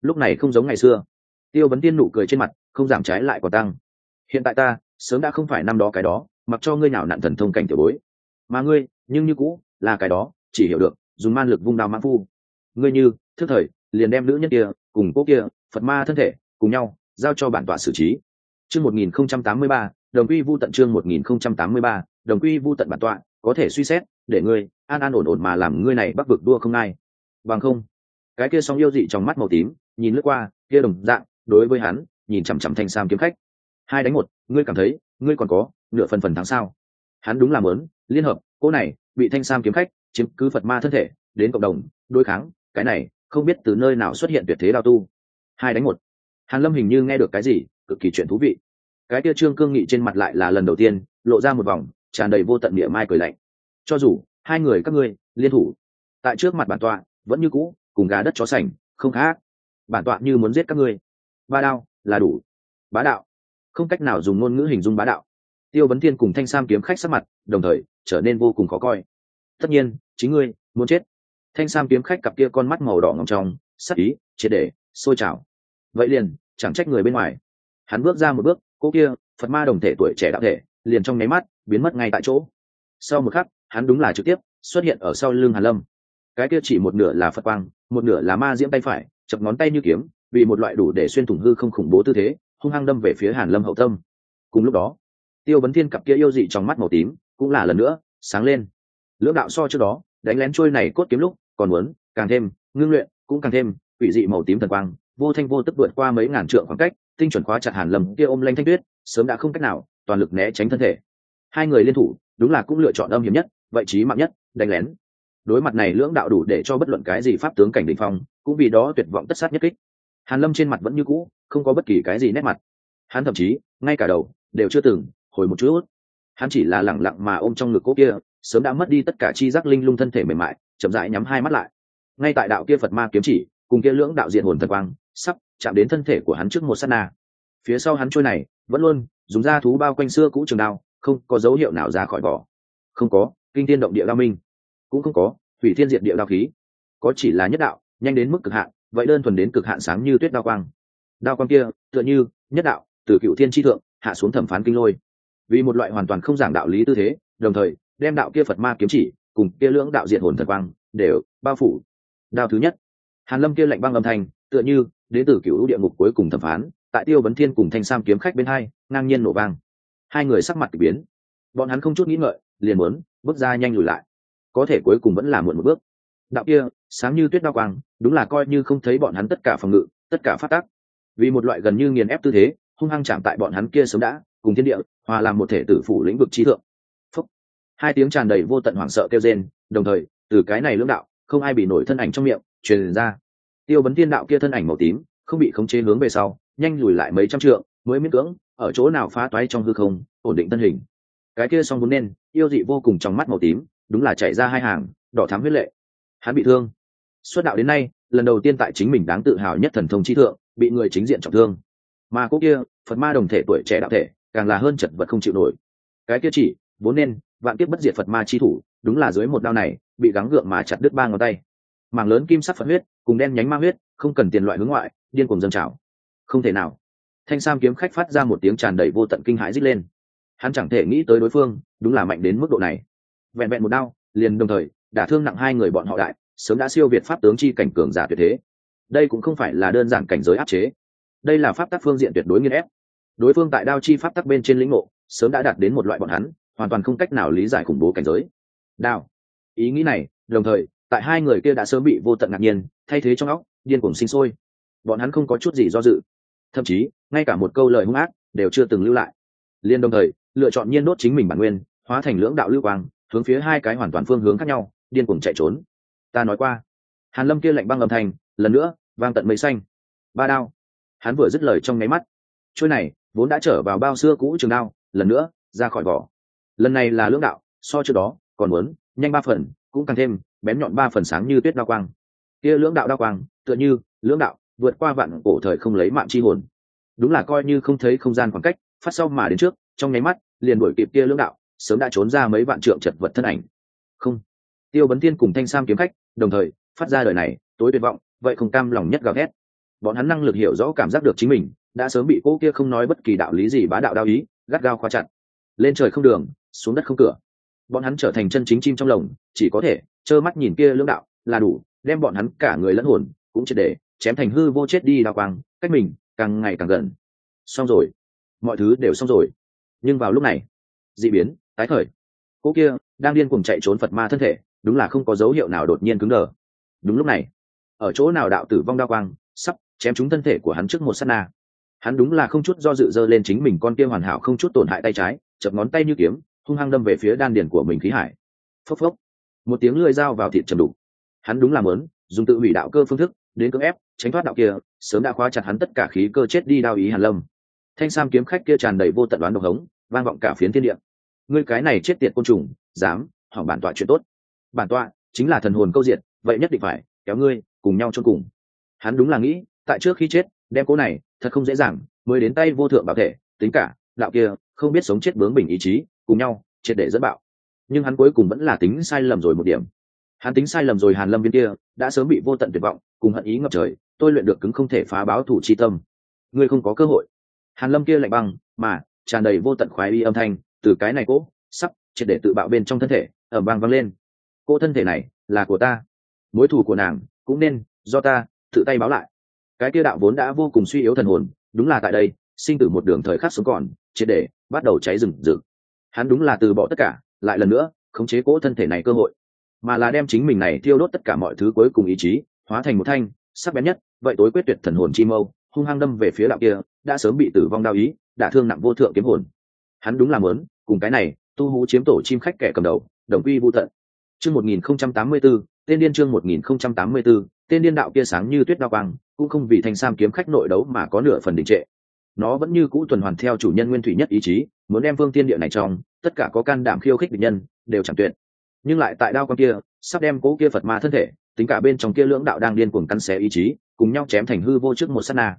Lúc này không giống ngày xưa. Tiêu vấn tiên nụ cười trên mặt, không giảm trái lại còn tăng. Hiện tại ta, sớm đã không phải năm đó cái đó, mặc cho ngươi nào nạn thần thông cảnh tiểu bối. Mà ngươi, nhưng như cũ, là cái đó, chỉ hiểu được, dùng man lực vung đao mãn phu. Ngươi như, thức thời liền đem nữ nhân kia cùng cô kia, phật ma thân thể cùng nhau giao cho bản tọa xử trí. Chương một nghìn không trăm tám mươi ba, đồng quy vu tận chương một nghìn không trăm tám mươi ba, đồng quy vu tận bản tọa, có thể suy xét, để ngươi an an ổn ổn mà làm ngươi này bắc vực đua không ai. Bằng không, cái kia sóng yêu dị trong mắt màu tím, nhìn lướt qua, kia đồng dạng, đối với hắn, nhìn chằm chằm thanh sam kiếm khách. Hai đánh một, ngươi cảm thấy, ngươi còn có nửa phần phần thắng sao? Hắn đúng là lớn liên hợp, cô này, bị thanh sam kiếm khách chiếm cứ phật ma thân thể, đến cộng đồng, đối kháng, cái này không biết từ nơi nào xuất hiện tuyệt thế đao tu. Hai đánh một. Hàn lâm hình như nghe được cái gì, cực kỳ chuyện thú vị. Cái kia trương cương nghị trên mặt lại là lần đầu tiên, lộ ra một vòng, tràn đầy vô tận địa mai cười lạnh. Cho dù, hai người các ngươi, liên thủ. Tại trước mặt bản tọa, vẫn như cũ, cùng gà đất chó sành, không khác. Bản tọa như muốn giết các ngươi. Ba đao, là đủ. Bá đạo. Không cách nào dùng ngôn ngữ hình dung bá đạo. Tiêu vấn thiên cùng thanh sam kiếm khách sắc mặt, đồng thời, trở nên vô cùng khó coi. Tất nhiên, chính ngươi, muốn chết thanh sam kiếm khách cặp kia con mắt màu đỏ ngầm trong, sắc ý, triệt để, sôi trào. Vậy liền, chẳng trách người bên ngoài. Hắn bước ra một bước, cô kia, phật ma đồng thể tuổi trẻ đạo thể, liền trong nháy mắt, biến mất ngay tại chỗ. Sau một khắc, hắn đúng là trực tiếp, xuất hiện ở sau lưng hàn lâm. Cái kia chỉ một nửa là phật quang, một nửa là ma diễm tay phải, chập ngón tay như kiếm, vì một loại đủ để xuyên thủng hư không khủng bố tư thế, hung hăng đâm về phía hàn lâm hậu tâm. Cùng lúc đó, tiêu vấn thiên cặp kia yêu dị trong mắt màu tím, cũng là lần nữa, sáng lên. Lưỡng đạo so trước đó, đánh lén trôi này cốt kiếm lúc còn muốn, càng thêm, ngưng luyện, cũng càng thêm, quỷ dị màu tím thần quang, vô thanh vô tức vượt qua mấy ngàn trượng khoảng cách, tinh chuẩn khóa chặt hàn lâm kia ôm lanh thanh tuyết, sớm đã không cách nào, toàn lực né tránh thân thể. Hai người liên thủ, đúng là cũng lựa chọn âm hiểm nhất, vậy trí mạng nhất, đánh lén. Đối mặt này lưỡng đạo đủ để cho bất luận cái gì pháp tướng cảnh đ ỉ n h phong, cũng vì đó tuyệt vọng tất sát nhất kích. Hàn lâm trên mặt vẫn như cũ, không có bất kỳ cái gì nét mặt. Hắn thậm chí, ngay cả đầu, đều chưa từng hồi một chút. Hắn chỉ là lẳng lặng mà ôm trong ngực cố kia, sớm đã mất đi tất cả chi giác linh lung thân thể mềm mại chậm rãi nhắm hai mắt lại. Ngay tại đạo kia phật ma kiếm chỉ, cùng kia lưỡng đạo diện hồn thần quang, sắp chạm đến thân thể của hắn trước một sát na. Phía sau hắn trôi này, vẫn luôn dùng da thú bao quanh xưa cũ trường đao, không có dấu hiệu nào ra khỏi vỏ. Không có, kinh thiên động địa đao minh. Cũng không có thủy thiên diệt địa đao khí. Có chỉ là nhất đạo, nhanh đến mức cực hạn, vậy đơn thuần đến cực hạn sáng như tuyết đao quang. Đao quang kia, tựa như nhất đạo, từ cựu thiên tri thượng, hạ xuống thẩm phán kinh lôi. Vì một loại hoàn toàn không giảng đạo lý tư thế, đồng thời, đem đạo kia phật ma kiếm chỉ cùng kia lưỡng đạo diện hồn thật quang, đều bao phủ. Đao thứ nhất. Hàn lâm kia lạnh băng âm thanh, tựa như đến từ cựu địa ngục cuối cùng thẩm phán, tại tiêu vấn thiên cùng thanh sam kiếm khách bên hai, ngang nhiên nổ vang. Hai người sắc mặt k ỳ biến. Bọn hắn không chút nghĩ ngợi, liền muốn bước ra nhanh lùi lại. Có thể cuối cùng vẫn là muộn một bước. Đạo kia, sáng như tuyết đao quang, đúng là coi như không thấy bọn hắn tất cả phòng ngự, tất cả phát tác. Vì một loại gần như nghiền ép tư thế, hung hăng chạm tại bọn hắn kia sớm đã, cùng thiên địa, hòa làm một thể tử phủ lĩnh vực trí thượng hai tiếng tràn đầy vô tận hoảng sợ kêu rên, đồng thời, từ cái này lưỡng đạo, không ai bị nổi thân ảnh trong miệng, truyền ra. Tiêu vấn thiên đạo kia thân ảnh màu tím, không bị khống chế hướng về sau, nhanh lùi lại mấy trăm trượng, mới miễn cưỡng, ở chỗ nào phá toái trong hư không, ổn định thân hình. Cái kia song vốn nên, yêu dị vô cùng trong mắt màu tím, đúng là chạy ra hai hàng, đỏ thắm huyết lệ. Hắn bị thương. Xuất đạo đến nay, lần đầu tiên tại chính mình đáng tự hào nhất thần thông chi thượng, bị người chính diện trọng thương. Mà cô kia, phật ma đồng thể tuổi trẻ đạo thể, càng là hơn chật vật không chịu nổi. Cái kia chỉ, vốn nên vạn kiếp bất diệt phật ma chi thủ, đúng là dưới một đao này, bị gắng gượng mà chặt đứt ba ngón tay. Mảng lớn kim sắc phật huyết, cùng đen nhánh ma huyết, không cần tiền loại hướng ngoại, điên cùng dâng trào. Không thể nào. Thanh sam kiếm khách phát ra một tiếng tràn đầy vô tận kinh hãi rít lên. Hắn chẳng thể nghĩ tới đối phương, đúng là mạnh đến mức độ này. Vẹn vẹn một đao, liền đồng thời, đả thương nặng hai người bọn họ đại, sớm đã siêu việt pháp tướng chi cảnh cường giả tuyệt thế. Đây cũng không phải là đơn giản cảnh giới áp chế. Đây là pháp tắc phương diện tuyệt đối nghiên ép. Đối phương tại đao chi pháp tắc bên trên lĩnh ngộ, sớm đã đạt đến một loại bọn hắn hoàn toàn không cách nào lý giải khủng bố cảnh giới. Đao ý nghĩ này, đồng thời, tại hai người kia đã sớm bị vô tận ngạc nhiên, thay thế trong óc, điên cuồng sinh sôi. Bọn hắn không có chút gì do dự. Thậm chí, ngay cả một câu lời hung ác, đều chưa từng lưu lại. Liên đồng thời, lựa chọn nhiên đốt chính mình bản nguyên, hóa thành lưỡng đạo lưu quang, hướng phía hai cái hoàn toàn phương hướng khác nhau, điên cuồng chạy trốn. Ta nói qua. Hàn lâm kia lạnh băng âm thanh, lần nữa, vang tận mây xanh. Ba đao. Hắn vừa dứt lời trong nháy mắt. Trôi này, vốn đã trở vào bao xưa cũ trường đao, lần nữa, ra khỏi vỏ lần này là lưỡng đạo, so trước đó còn muốn nhanh ba phần, cũng càng thêm bén nhọn ba phần sáng như tuyết đao quang. Kia lưỡng đạo đao quang, tựa như lưỡng đạo, vượt qua vạn cổ thời không lấy mạng chi hồn. Đúng là coi như không thấy không gian khoảng cách, phát sau mà đến trước, trong nháy mắt, liền đuổi kịp kia lưỡng đạo, sớm đã trốn ra mấy vạn trượng chật vật thân ảnh. Không. Tiêu vấn tiên cùng thanh sam kiếm khách, đồng thời phát ra đời này, tối tuyệt vọng, vậy không cam lòng nhất gào ghét bọn hắn năng lực hiểu rõ cảm giác được chính mình, đã sớm bị cô kia không nói bất kỳ đạo lý gì bá đạo đao ý, gắt gao khóa chặt. Lên trời không đường xuống đất không cửa. Bọn hắn trở thành chân chính chim trong lồng, chỉ có thể trơ mắt nhìn kia lưỡng đạo, là đủ, đem bọn hắn cả người lẫn hồn cũng triệt để chém thành hư vô chết đi đào quang, cách mình càng ngày càng gần. Xong rồi. Mọi thứ đều xong rồi. Nhưng vào lúc này d ị biến, tái khởi. Cô kia đang điên cuồng chạy trốn phật ma thân thể, đúng là không có dấu hiệu nào đột nhiên cứng đờ. Đúng lúc này, ở chỗ nào đạo tử vong đao quang, sắp chém trúng thân thể của hắn trước một s á t na. Hắn đúng là không chút do dự dơ lên chính mình con kia hoàn hảo không chút tổn hại tay trái, chập ngón tay như kiếm hung hăng đâm về phía đan điền của mình khí hải. Phốc phốc. Một tiếng lưỡi dao vào thịt trầm đủ hắn đúng là lớn dùng tự hủy đạo cơ phương thức đến cưỡng ép, tránh thoát đạo kia, sớm đã khóa chặt hắn tất cả khí cơ chết đi đao ý hàn lâm. Thanh sam kiếm khách kia tràn đầy vô tận đoán độc hống, vang vọng cả phiến thiên địa. Ngươi cái này chết tiệt côn trùng, dám, hỏng bản tọa chuyện tốt. Bản tọa chính là thần hồn câu diện vậy nhất định phải kéo ngươi cùng nhau chôn cùng. Hắn đúng là nghĩ, tại trước khi chết, đem cố này thật không dễ dàng, mới đến tay vô thượng bảo thể, tính cả đạo kia không biết sống chết bướng bình ý chí cùng nhau, triệt để dẫn bạo. Nhưng hắn cuối cùng vẫn là tính sai lầm rồi một điểm. Hắn tính sai lầm rồi hàn lâm viên kia, đã sớm bị vô tận tuyệt vọng, cùng hận ý ngập trời, tôi luyện được cứng không thể phá báo thủ chi tâm. Ngươi không có cơ hội. Hàn lâm kia lạnh băng, mà, tràn đầy vô tận khoái y âm thanh, từ cái này cỗ sắp, triệt để tự bạo bên trong thân thể ở bang vang lên. Cô thân thể này, là của ta. Mối thù của nàng, cũng nên, do ta, tự tay báo lại. Cái kia đạo vốn đã vô cùng suy yếu thần hồn, đúng là tại đây, sinh tử một đường thời khắc sống còn, triệt để, bắt đầu cháy rừng rực hắn đúng là từ bỏ tất cả, lại lần nữa khống chế cỗ thân thể này cơ hội. Mà là đem chính mình này thiêu đốt tất cả mọi thứ cuối cùng ý chí, hóa thành một thanh, sắc bén nhất, vậy tối quyết tuyệt thần hồn chi mâu, hung hăng đâm về phía đạo kia, đã sớm bị tử vong đau ý, đã thương nặng vô thượng kiếm hồn. Hắn đúng là mớn cùng cái này, tu hú chiếm tổ chim khách kẻ cầm đầu, đồng quy vô tận. Chương một nghìn không trăm tám mươi b ố tên điên chương một nghìn không trăm tám mươi b ố tên điên đạo kia sáng như tuyết đao quang, cũng không vì thanh sam kiếm khách nội đấu mà có nửa phần đình trệ nó vẫn như cũ tuần hoàn theo chủ nhân nguyên thủy nhất ý chí, muốn đem phương tiên địa này trong, tất cả có can đảm khiêu khích địch nhân, đều chẳng tuyệt. Nhưng lại tại đao con kia, sắp đem cố kia phật ma thân thể, tính cả bên trong kia lưỡng đạo đang điên cuồng cắn xé ý chí, cùng nhau chém thành hư vô trước một sát na.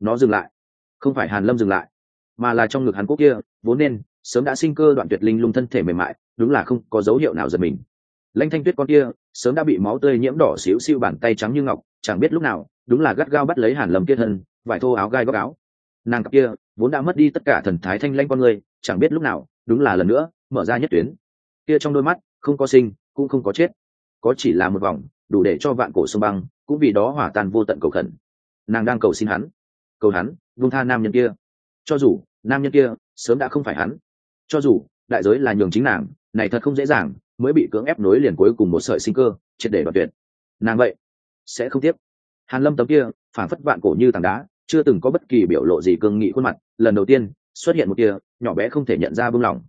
Nó dừng lại. Không phải hàn lâm dừng lại, mà là trong ngực hắn quốc kia, vốn nên, sớm đã sinh cơ đoạn tuyệt linh lung thân thể mềm mại, đúng là không có dấu hiệu nào giật mình. Lanh thanh tuyết con kia, sớm đã bị máu tươi nhiễm đỏ xíu xiu bàn tay trắng như ngọc, chẳng biết lúc nào, đúng là gắt gao bắt lấy hàn lâm kia thân, vải thô áo gai góc áo nàng cặp kia, vốn đã mất đi tất cả thần thái thanh lanh con người, chẳng biết lúc nào, đúng là lần nữa, mở ra nhất tuyến. Kia trong đôi mắt, không có sinh, cũng không có chết. Có chỉ là một vòng, đủ để cho vạn cổ sông băng, cũng vì đó hỏa tan vô tận cầu khẩn. Nàng đang cầu xin hắn. Cầu hắn vung tha nam nhân kia. Cho dù, nam nhân kia, sớm đã không phải hắn. Cho dù, đại giới là nhường chính nàng, này thật không dễ dàng, mới bị cưỡng ép nối liền cuối cùng một sợi sinh cơ, triệt để đoạt tuyệt. Nàng vậy, sẽ không tiếp. Hàn lâm tấm kia phản phất vạn cổ như tảng đá chưa từng có bất kỳ biểu lộ gì cương nghị khuôn mặt, lần đầu tiên xuất hiện một kia nhỏ bé không thể nhận ra bưng lòng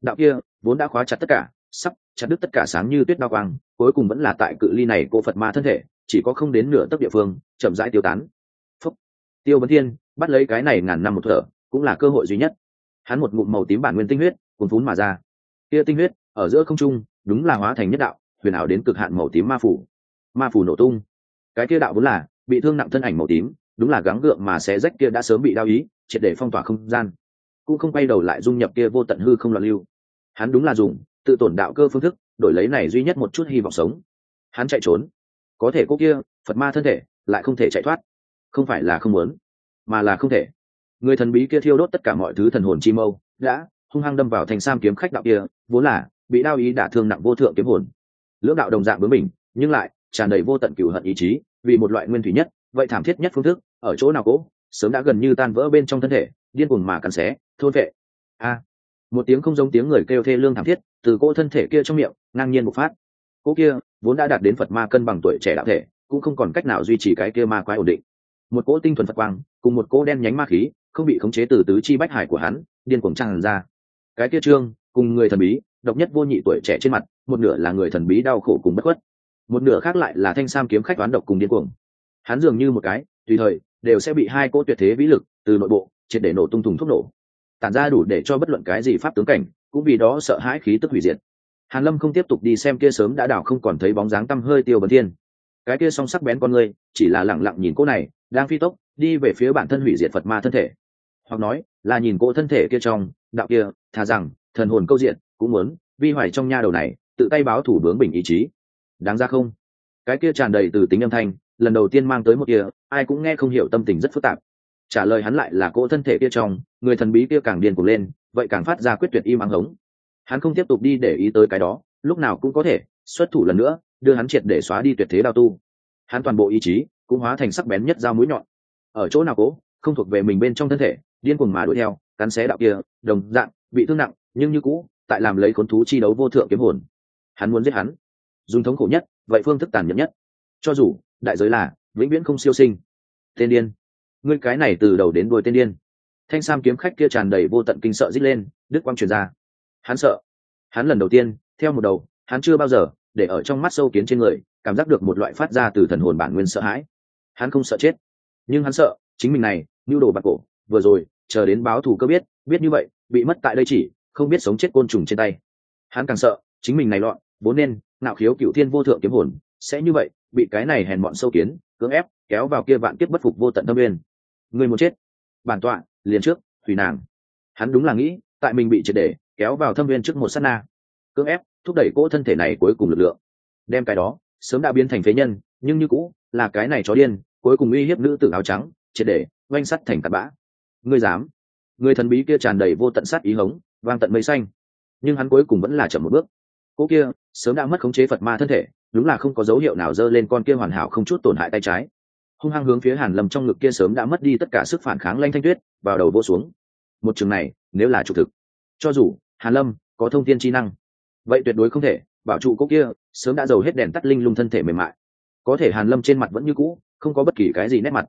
đạo kia, vốn đã khóa chặt tất cả, sắp chặt đứt tất cả sáng như tuyết đao quang, cuối cùng vẫn là tại cự ly này cô phật ma thân thể, chỉ có không đến nửa tấc địa phương, chậm rãi tiêu tán. Phúc. tiêu vấn thiên bắt lấy cái này ngàn năm một thở, cũng là cơ hội duy nhất. Hắn một ngụm màu tím bản nguyên tinh huyết cuốn phún mà ra. Kia tinh huyết, ở giữa không trung, đúng là hóa thành nhất đạo, huyền ảo đến cực hạn màu tím ma phủ. Ma phủ nổ tung. Cái kia đạo vốn là, bị thương nặng thân ảnh màu tím đúng là gắng gượng mà xé rách kia đã sớm bị đau ý, triệt để phong tỏa không gian. Cũng không quay đầu lại dung nhập kia vô tận hư không loạn lưu. Hắn đúng là dùng, tự tổn đạo cơ phương thức, đổi lấy này duy nhất một chút hy vọng sống. Hắn chạy trốn. Có thể cô kia, phật ma thân thể, lại không thể chạy thoát. Không phải là không muốn, mà là không thể. Người thần bí kia thiêu đốt tất cả mọi thứ thần hồn chi mâu, đã, hung hăng đâm vào thành sam kiếm khách đạo kia, vốn là, bị đao ý đả thương nặng vô thượng kiếm hồn. Lưỡng đạo đồng dạng với mình, nhưng lại, tràn đầy vô tận cửu hận ý chí, vì một loại nguyên thủy nhất vậy thảm thiết nhất phương thức, ở chỗ nào cố, sớm đã gần như tan vỡ bên trong thân thể, điên cuồng mà cắn xé, thôn vệ. A. Một tiếng không giống tiếng người kêu thê lương thảm thiết, từ cỗ thân thể kia trong miệng, ngang nhiên một phát. Cô kia, vốn đã đạt đến phật ma cân bằng tuổi trẻ đạo thể, cũng không còn cách nào duy trì cái kia ma quái ổn định. Một cỗ tinh thuần phật quang, cùng một cỗ đen nhánh ma khí, không bị khống chế từ tứ chi bách hải của hắn, điên cuồng tràn ra. Cái kia trương, cùng người thần bí, độc nhất vô nhị tuổi trẻ trên mặt, một nửa là người thần bí đau khổ cùng bất khuất. Một nửa khác lại là thanh sam kiếm khách toán độc cùng điên cuồng hắn dường như một cái, tùy thời, đều sẽ bị hai cỗ tuyệt thế vĩ lực từ nội bộ triệt để nổ tung thùng thuốc nổ. Tản ra đủ để cho bất luận cái gì pháp tướng cảnh, cũng vì đó sợ hãi khí tức hủy diệt. Hàn lâm không tiếp tục đi xem kia sớm đã đảo không còn thấy bóng dáng tăm hơi tiêu bần thiên. Cái kia song sắc bén con người chỉ là lặng lặng nhìn cô này, đang phi tốc, đi về phía bản thân hủy diệt phật ma thân thể. Hoặc nói, là nhìn cô thân thể kia trong, đạo kia thà rằng, thần hồn câu diện, cũng muốn, vi hoài trong nha đầu này, tự tay báo thủ bướng bình ý chí. Đáng ra không? Cái kia tràn đầy từ tính âm thanh lần đầu tiên mang tới một kia ai cũng nghe không hiểu tâm tình rất phức tạp. Trả lời hắn lại là cô thân thể kia trong, người thần bí kia càng điên cuồng lên, vậy càng phát ra quyết tuyệt im ắng hống. Hắn không tiếp tục đi để ý tới cái đó, lúc nào cũng có thể xuất thủ lần nữa, đưa hắn triệt để xóa đi tuyệt thế đao tu. Hắn toàn bộ ý chí cũng hóa thành sắc bén nhất dao mũi nhọn. Ở chỗ nào cố, không thuộc về mình bên trong thân thể, điên cuồng mà đuổi theo, cắn xé đạo kia, đồng dạng, bị thương nặng, nhưng như cũ, tại làm lấy khốn thú chi đấu vô thượng kiếm hồn. Hắn muốn giết hắn. Dùng thống khổ nhất, vậy phương thức tàn nhẫn nhất. Cho dù đại giới là vĩnh viễn không siêu sinh. Tên điên. Ngươi cái này từ đầu đến đuôi tên điên. Thanh sam kiếm khách kia tràn đầy vô tận kinh sợ dít lên đức quang truyền ra. Hắn sợ. Hắn lần đầu tiên, theo một đầu, hắn chưa bao giờ để ở trong mắt sâu kiến trên người, cảm giác được một loại phát ra từ thần hồn bản nguyên sợ hãi. Hắn không sợ chết. Nhưng hắn sợ, chính mình này như đồ bạc cổ, vừa rồi, chờ đến báo thù cơ biết biết như vậy, bị mất tại đây chỉ, không biết sống chết côn trùng trên tay. Hắn càng sợ, chính mình này loạn, vốn nên nạo khiếu cựu thiên vô thượng kiếm hồn sẽ như vậy, bị cái này hèn bọn sâu kiến, cưỡng ép, kéo vào kia vạn kiếp bất phục vô tận tâm nguyên. Người muốn chết? Bản tọa, liền trước thủy nàng. Hắn đúng là nghĩ, tại mình bị triệt để, kéo vào thâm viên trước một sát na. Cưỡng ép, thúc đẩy cỗ thân thể này cuối cùng lực lượng. Đem cái đó, sớm đã biến thành phế nhân, nhưng như cũ, là cái này chó điên, cuối cùng uy hiếp nữ tử áo trắng, triệt để, oanh sắt thành tạt bã. Ngươi dám? Người thần bí kia tràn đầy vô tận sát ý hống, vang tận mây xanh. Nhưng hắn cuối cùng vẫn là chậm một bước. Cỗ kia, sớm đã mất khống chế phật ma thân thể đúng là không có dấu hiệu nào dơ lên con kia hoàn hảo không chút tổn hại tay trái. Hung hăng hướng phía hàn lâm trong ngực kia sớm đã mất đi tất cả sức phản kháng lanh thanh tuyết, vào đầu vô xuống. Một trường này, nếu là chủ thực, cho dù, hàn lâm, có thông tin chi năng, vậy tuyệt đối không thể, bảo trụ cô kia, sớm đã giàu hết đèn tắt linh lung thân thể mềm mại. Có thể hàn lâm trên mặt vẫn như cũ, không có bất kỳ cái gì nét mặt.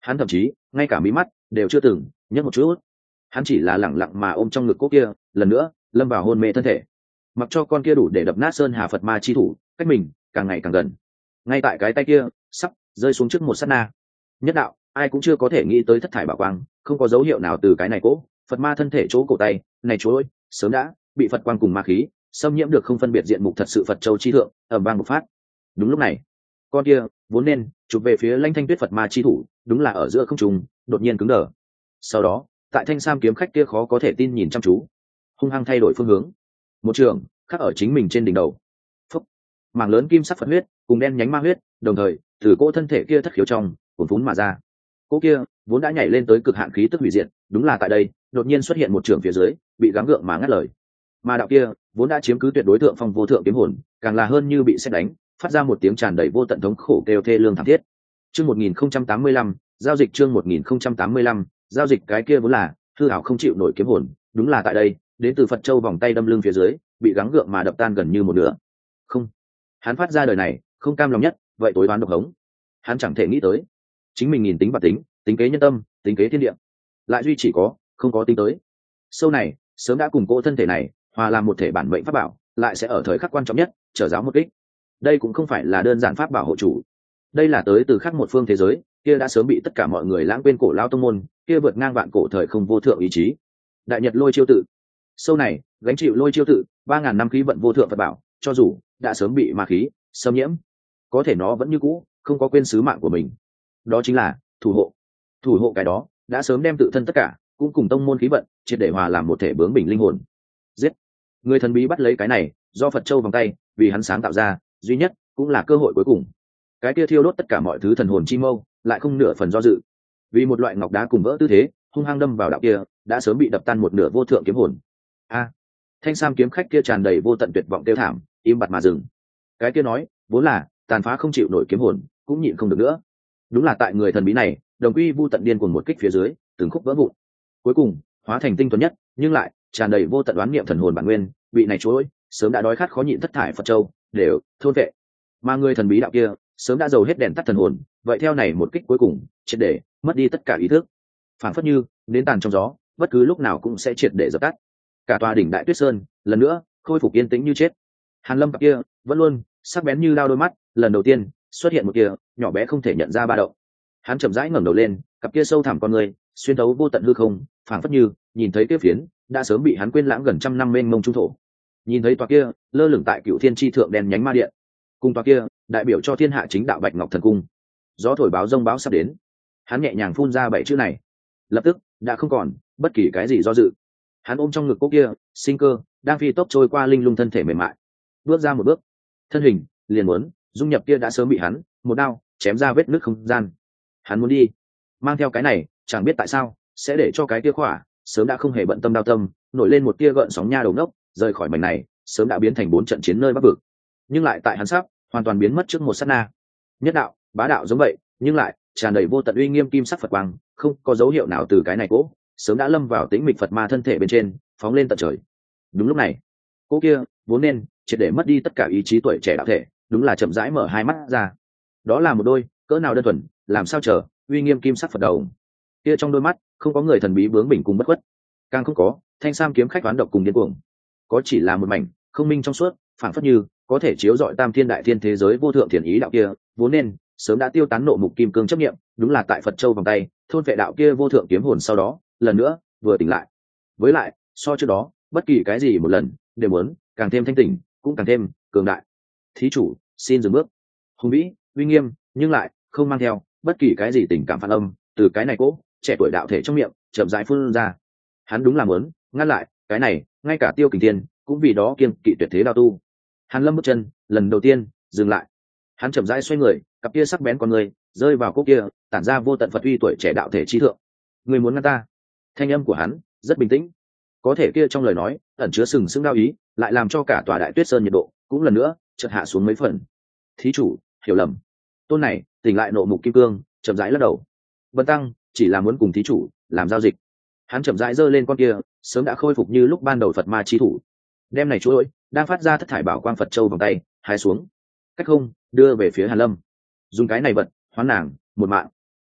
Hắn thậm chí, ngay cả mí mắt, đều chưa từng nhấc một chút. Hắn chỉ là lẳng lặng mà ôm trong ngực cô kia, lần nữa, lâm vào hôn mê thân thể. Mặc cho con kia đủ để đập nát sơn hà phật ma chi thủ, cách mình càng ngày càng gần. Ngay tại cái tay kia, sắp rơi xuống trước một s á t na. Nhất đạo, ai cũng chưa có thể nghĩ tới thất thải bảo quang, không có dấu hiệu nào từ cái này cỗ phật ma thân thể chỗ cổ tay, này chỗ ôi sớm đã, bị phật quang cùng ma khí xâm nhiễm được không phân biệt diện mục thật sự phật châu chi thượng ẩm vang bộc phát. Đúng lúc này, con kia vốn nên chụp về phía lanh thanh tuyết phật ma chi thủ, đúng là ở giữa không trùng đột nhiên cứng đờ. Sau đó, tại thanh sam kiếm khách kia khó có thể tin nhìn chăm chú, hung hăng thay đổi phương hướng. Một trường, khắc ở chính mình trên đỉnh đầu mảng lớn kim sắc phật huyết, cùng đen nhánh ma huyết, đồng thời, từ cỗ thân thể kia thất khiếu trong, cuồn phún mà ra. Cỗ kia, vốn đã nhảy lên tới cực hạn khí tức hủy diệt, đúng là tại đây, đột nhiên xuất hiện một trường phía dưới, bị gắng gượng mà ngắt lời. Mà đạo kia, vốn đã chiếm cứ tuyệt đối tượng phong vô thượng kiếm hồn, càng là hơn như bị xét đánh, phát ra một tiếng tràn đầy vô tận thống khổ kêu thê lương thảm thiết. Chương một nghìn không trăm tám mươi lăm, giao dịch chương một nghìn không trăm tám mươi lăm, giao dịch cái kia vốn là, hư hảo không chịu nổi kiếm hồn, đúng là tại đây, đến từ phật châu vòng tay đâm lưng phía dưới, bị gắng gượng mà đập tan gần như một nửa hắn phát ra đời này, không cam lòng nhất, vậy tối đoán độc hống. Hắn chẳng thể nghĩ tới, chính mình nhìn tính và tính tính kế nhân tâm, tính kế thiên địa. Lại duy chỉ có, không có tính tới. Sâu này, sớm đã cùng cô thân thể này, hòa làm một thể bản mệnh pháp bảo, lại sẽ ở thời khắc quan trọng nhất, trở giáo một kích. Đây cũng không phải là đơn giản pháp bảo hộ chủ. Đây là tới từ khắc một phương thế giới, kia đã sớm bị tất cả mọi người lãng quên cổ lao tông môn, kia vượt ngang vạn cổ thời không vô thượng ý chí. Đại nhật lôi chiêu tự. Sâu này, gánh chịu lôi chiêu tự, ba ngàn năm khí vận vô thượng phật bảo, cho dù đã sớm bị ma khí xâm nhiễm. Có thể nó vẫn như cũ, không có quên sứ mạng của mình. Đó chính là thủ hộ. Thủ hộ cái đó, đã sớm đem tự thân tất cả, cũng cùng tông môn khí vận, triệt để hòa làm một thể bướng bình linh hồn. Giết. Người thần bí bắt lấy cái này, do phật châu vòng tay, vì hắn sáng tạo ra, duy nhất cũng là cơ hội cuối cùng. Cái kia thiêu đốt tất cả mọi thứ thần hồn chi mâu, lại không nửa phần do dự. Vì một loại ngọc đá cùng vỡ tư thế, hung hăng đâm vào đạo kia, đã sớm bị đập tan một nửa vô thượng kiếm hồn. A. Thanh sam kiếm khách kia tràn đầy vô tận tuyệt vọng tiêu thảm im bặt mà dừng. Cái kia nói, vốn là, tàn phá không chịu nổi kiếm hồn, cũng nhịn không được nữa. Đúng là tại người thần bí này, đồng quy vu tận điên cùng một kích phía dưới, từng khúc vỡ vụn. Cuối cùng, hóa thành tinh tuấn nhất, nhưng lại tràn đầy vô tận đoán niệm thần hồn bản nguyên vị này chối, sớm đã đói khát khó nhịn thất thải phật châu, đều thôn vệ. Mà người thần bí đạo kia, sớm đã giàu hết đèn tắt thần hồn, vậy theo này một kích cuối cùng, triệt để mất đi tất cả ý thức. Phản phất như đến tàn trong gió, bất cứ lúc nào cũng sẽ triệt để dập tắt. Cả tòa đỉnh đại tuyết sơn, lần nữa, khôi phục yên tĩnh như chết hàn lâm cặp kia, vẫn luôn sắc bén như lao đôi mắt, lần đầu tiên xuất hiện một kia, nhỏ bé không thể nhận ra ba động. Hắn chậm rãi ngẩng đầu lên, cặp kia sâu thẳm con người, xuyên thấu vô tận hư không, phảng phất như nhìn thấy kia phiến đã sớm bị hắn quên lãng gần trăm năm mênh mông trung thổ. Nhìn thấy tòa kia, lơ lửng tại cựu thiên tri thượng đèn nhánh ma điện. Cùng tòa kia, đại biểu cho thiên hạ chính đạo bạch ngọc thần cung. Gió thổi báo rông báo sắp đến. Hắn nhẹ nhàng phun ra bảy chữ này. Lập tức, đã không còn bất kỳ cái gì do dự. Hắn ôm trong ngực cô kia, sinh cơ, đang phi tốc trôi qua linh lung thân thể mềm mại bước ra một bước. Thân hình, liền muốn, dung nhập kia đã sớm bị hắn, một đao, chém ra vết nước không gian. Hắn muốn đi. Mang theo cái này, chẳng biết tại sao, sẽ để cho cái kia khỏa, sớm đã không hề bận tâm đau tâm, nổi lên một tia gợn sóng nha đầu nốc rời khỏi mảnh này, sớm đã biến thành bốn trận chiến nơi bắc vực. Nhưng lại tại hắn sắp, hoàn toàn biến mất trước một sát na. Nhất đạo, bá đạo giống vậy, nhưng lại, tràn đầy vô tận uy nghiêm kim sắc phật quang, không có dấu hiệu nào từ cái này cỗ sớm đã lâm vào tĩnh mịch phật ma thân thể bên trên, phóng lên tận trời. Đúng lúc này cỗ kia, vốn nên triệt để mất đi tất cả ý chí tuổi trẻ đạo thể, đúng là chậm rãi mở hai mắt ra. Đó là một đôi, cỡ nào đơn thuần, làm sao chờ, uy nghiêm kim sắc phật đầu. Kia trong đôi mắt, không có người thần bí bướng bỉnh cùng bất khuất. Càng không có, thanh sam kiếm khách toán độc cùng điên cuồng. Có chỉ là một mảnh, không minh trong suốt phản phất như có thể chiếu dọi tam thiên đại thiên thế giới vô thượng thiền ý đạo kia, vốn nên, sớm đã tiêu tán nộ mục kim cương chấp nghiệm đúng là tại phật châu vòng tay, thôn vệ đạo kia vô thượng kiếm hồn sau đó, lần nữa, vừa tỉnh lại. Với lại, so trước đó, bất kỳ cái gì một lần, đều muốn, càng thêm thanh tỉnh cũng càng thêm cường đại. Thí chủ, xin dừng bước. Hùng vĩ, uy nghiêm, nhưng lại không mang theo bất kỳ cái gì tình cảm phản âm, từ cái này cố, trẻ tuổi đạo thể trong miệng, chậm rãi phun ra. Hắn đúng là muốn ngăn lại cái này, ngay cả tiêu kình tiên cũng vì đó kiên kỵ tuyệt thế đạo tu. Hàn lâm bước chân, lần đầu tiên, dừng lại. Hắn chậm rãi xoay người, cặp kia sắc bén con người, rơi vào cốc kia, tản ra vô tận phật uy tuổi trẻ đạo thể trí thượng. Người muốn ngăn ta? Thanh âm của hắn rất bình tĩnh có thể kia trong lời nói, ẩn chứa sừng sững đao ý, lại làm cho cả tòa đại tuyết sơn nhiệt độ cũng lần nữa chợt hạ xuống mấy phần. Thí chủ, hiểu lầm. Tôn này, tỉnh lại nộ mục kim cương, chậm rãi lắc đầu. Vân tăng, chỉ là muốn cùng thí chủ làm giao dịch. Hắn chậm rãi giơ lên con kia, sớm đã khôi phục như lúc ban đầu phật ma chi thủ. Đem này chuỗi, đang phát ra thất thải bảo quang phật châu vòng tay hai xuống. Cách không, đưa về phía hàn lâm. Dùng cái này vật, hoán nàng, một mạng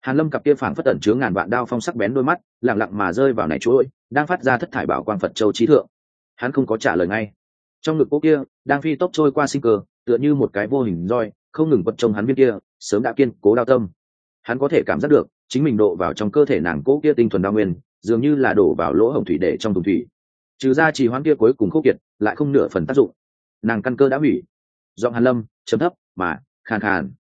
hàn lâm cặp kia phảng phất ẩn chứa ngàn vạn đao phong sắc bén đôi mắt, lặng lặng mà rơi vào này chuỗi, đang phát ra thất thải bảo quang phật châu trí thượng. Hắn không có trả lời ngay. Trong ngực cô kia, đang phi tốc trôi qua sinh cơ, tựa như một cái vô hình roi, không ngừng vật trông hắn bên kia, sớm đã kiên cố đau tâm. Hắn có thể cảm giác được, chính mình độ vào trong cơ thể nàng cố kia tinh thuần đa nguyên, dường như là đổ vào lỗ hồng thủy để trong thùng thủy. Trừ ra chỉ hoãn kia cuối cùng khốc kiệt, lại không nửa phần tác dụng. Nàng căn cơ đã hủy. Giọng hàn lâm chấm thấp mà khàn khàn.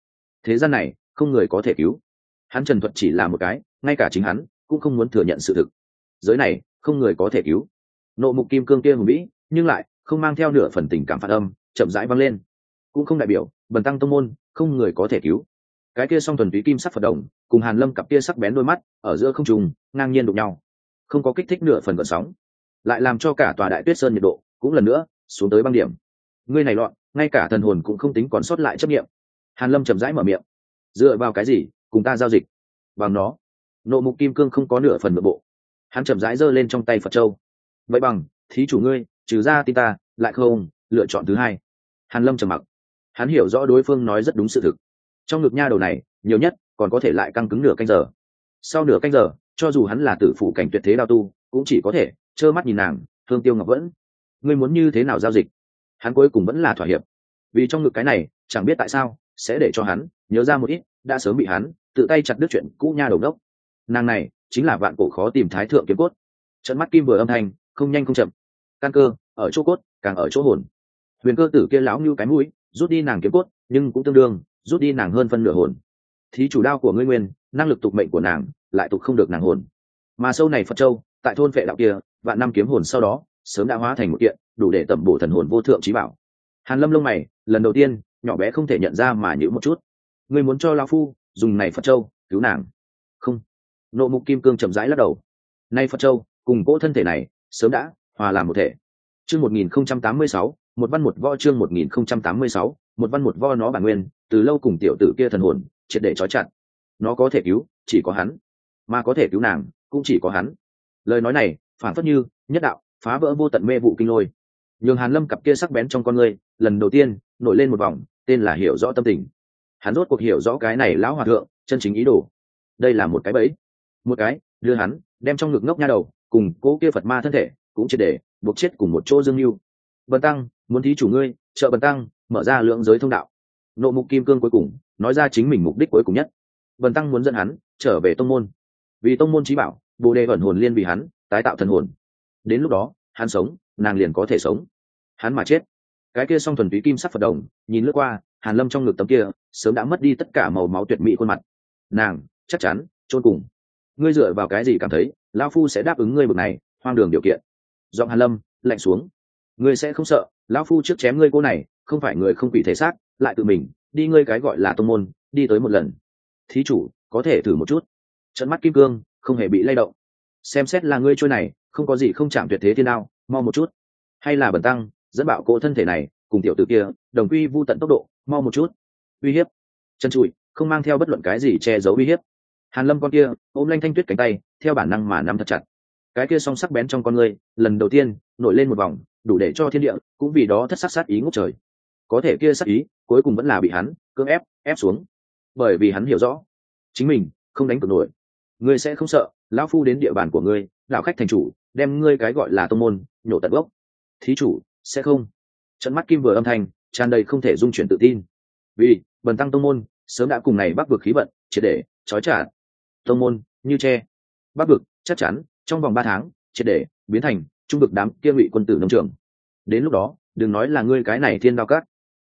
Thế gian này, không người có thể cứu hắn trần thuật chỉ là một cái, ngay cả chính hắn cũng không muốn thừa nhận sự thực. Giới này, không người có thể cứu. Nộ mục kim cương kia hùng vĩ, nhưng lại không mang theo nửa phần tình cảm phản âm, chậm rãi vang lên. Cũng không đại biểu, bần tăng tông môn, không người có thể cứu. Cái kia song thuần túy kim sắc phật đồng, cùng hàn lâm cặp kia sắc bén đôi mắt, ở giữa không trùng, ngang nhiên đụng nhau. Không có kích thích nửa phần vận sóng. Lại làm cho cả tòa đại tuyết sơn nhiệt độ, cũng lần nữa xuống tới băng điểm. Ngươi này loạn, ngay cả thần hồn cũng không tính còn sót lại chấp nghiệm hàn lâm chậm rãi mở miệng. Dựa vào cái gì? Cùng ta giao dịch. Bằng nó, nộ mục kim cương không có nửa phần nội bộ. Hắn chậm rãi giơ lên trong tay phật châu. Vậy bằng, thí chủ ngươi, trừ ra tin ta, lại không, lựa chọn thứ hai. Hàn lâm trầm mặc. Hắn hiểu rõ đối phương nói rất đúng sự thực. Trong ngực nha đầu này, nhiều nhất, còn có thể lại căng cứng nửa canh giờ. Sau nửa canh giờ, cho dù hắn là tử phủ cảnh tuyệt thế đao tu, cũng chỉ có thể trơ mắt nhìn nàng, thương tiêu ngọc vẫn. Ngươi muốn như thế nào giao dịch? Hắn cuối cùng vẫn là thỏa hiệp. Vì trong ngực cái này, chẳng biết tại sao, sẽ để cho hắn nhớ ra một ít đã sớm bị hắn, tự tay chặt đứt chuyện cũ nha đầu đốc. Nàng này, chính là vạn cổ khó tìm thái thượng kiếm cốt. Trận mắt kim vừa âm thanh, không nhanh không chậm. Căn cơ, ở chỗ cốt, càng ở chỗ hồn. Huyền cơ tử kia lão như cái mũi, rút đi nàng kiếm cốt, nhưng cũng tương đương, rút đi nàng hơn phân nửa hồn. Thí chủ đao của ngươi nguyên, năng lực tục mệnh của nàng, lại tục không được nàng hồn. Mà sâu này phật châu, tại thôn vệ đạo kia, vạn năm kiếm hồn sau đó, sớm đã hóa thành một kiện, đủ để tẩm bổ thần hồn vô thượng trí bảo. Hàn lâm lông mày, lần đầu tiên, nhỏ bé không thể nhận ra mà nhữ một chút ngươi muốn cho lão phu dùng này phật châu cứu nàng. Không. Nộ mục kim cương chậm rãi lắc đầu. Nay phật châu, cùng cỗ thân thể này, sớm đã hòa làm một thể. Chương một nghìn không trăm tám mươi sáu, một văn một vo chương một nghìn không trăm tám mươi sáu, một văn một vo nó bản nguyên, từ lâu cùng tiểu tử kia thần hồn, triệt để trói chặt. Nó có thể cứu, chỉ có hắn. Mà có thể cứu nàng, cũng chỉ có hắn. Lời nói này, phản phất như nhất đạo, phá vỡ vô tận mê vụ kinh lôi. Nhường hàn lâm cặp kia sắc bén trong con người, lần đầu tiên, nổi lên một vòng, tên là hiểu rõ tâm tình hắn rốt cuộc hiểu rõ cái này lão hòa thượng, chân chính ý đồ. Đây là một cái bẫy. Một cái, đưa hắn, đem trong ngực ngốc nha đầu, cùng cố kia phật ma thân thể, cũng triệt để buộc chết cùng một chỗ dương mưu bần tăng, muốn thí chủ ngươi, trợ bần tăng, mở ra lượng giới thông đạo. Nộ mục kim cương cuối cùng, nói ra chính mình mục đích cuối cùng nhất. Bần tăng muốn dẫn hắn, trở về tông môn. Vì tông môn trí bảo, bồ đề ẩn hồn liên vì hắn, tái tạo thần hồn. Đến lúc đó, hắn sống, nàng liền có thể sống. Hắn mà chết. Cái kia song thuần túy kim sắc phật đồng, nhìn lướt qua hàn lâm trong ngực tấm kia, sớm đã mất đi tất cả màu máu tuyệt mỹ khuôn mặt. Nàng, chắc chắn, chôn cùng. Ngươi dựa vào cái gì cảm thấy lao phu sẽ đáp ứng ngươi bực này, hoang đường điều kiện? Giọng hàn lâm, lạnh xuống. Ngươi sẽ không sợ, lão phu trước chém ngươi cô này, không phải người không quỷ thể xác, lại tự mình, đi ngươi cái gọi là tông môn, đi tới một lần. Thí chủ, có thể thử một chút. Trận mắt kim cương, không hề bị lay động. Xem xét là ngươi trôi này, không có gì không chạm tuyệt thế thiên đao, mau một chút. Hay là bẩn tăng, dẫn bạo cỗ thân thể này cùng tiểu tử kia, đồng quy vu tận tốc độ, mau một chút. Uy hiếp. Chân trụi, không mang theo bất luận cái gì che giấu uy hiếp. Hàn lâm con kia, ôm lanh thanh tuyết cánh tay, theo bản năng mà nắm thật chặt. Cái kia song sắc bén trong con người, lần đầu tiên, nổi lên một vòng, đủ để cho thiên địa, cũng vì đó thất sắc sát ý ngút trời. Có thể kia sát ý, cuối cùng vẫn là bị hắn cưỡng ép ép xuống. Bởi vì hắn hiểu rõ, chính mình không đánh cược nổi. Ngươi sẽ không sợ, lão phu đến địa bàn của ngươi đạo khách thành chủ, đem ngươi cái gọi là tông môn, nhổ tận gốc. Thí chủ, sẽ không trận mắt kim vừa âm thanh, tràn đầy không thể dung chuyển tự tin. Vì, bần tăng tông môn, sớm đã cùng này bắc vực khí vận, triệt để, trói trả tông môn, như tre. Bắc vực, chắc chắn, trong vòng ba tháng, triệt để, biến thành, trung vực đám kia ngụy quân tử nông trường. Đến lúc đó, đừng nói là ngươi cái này thiên đao cát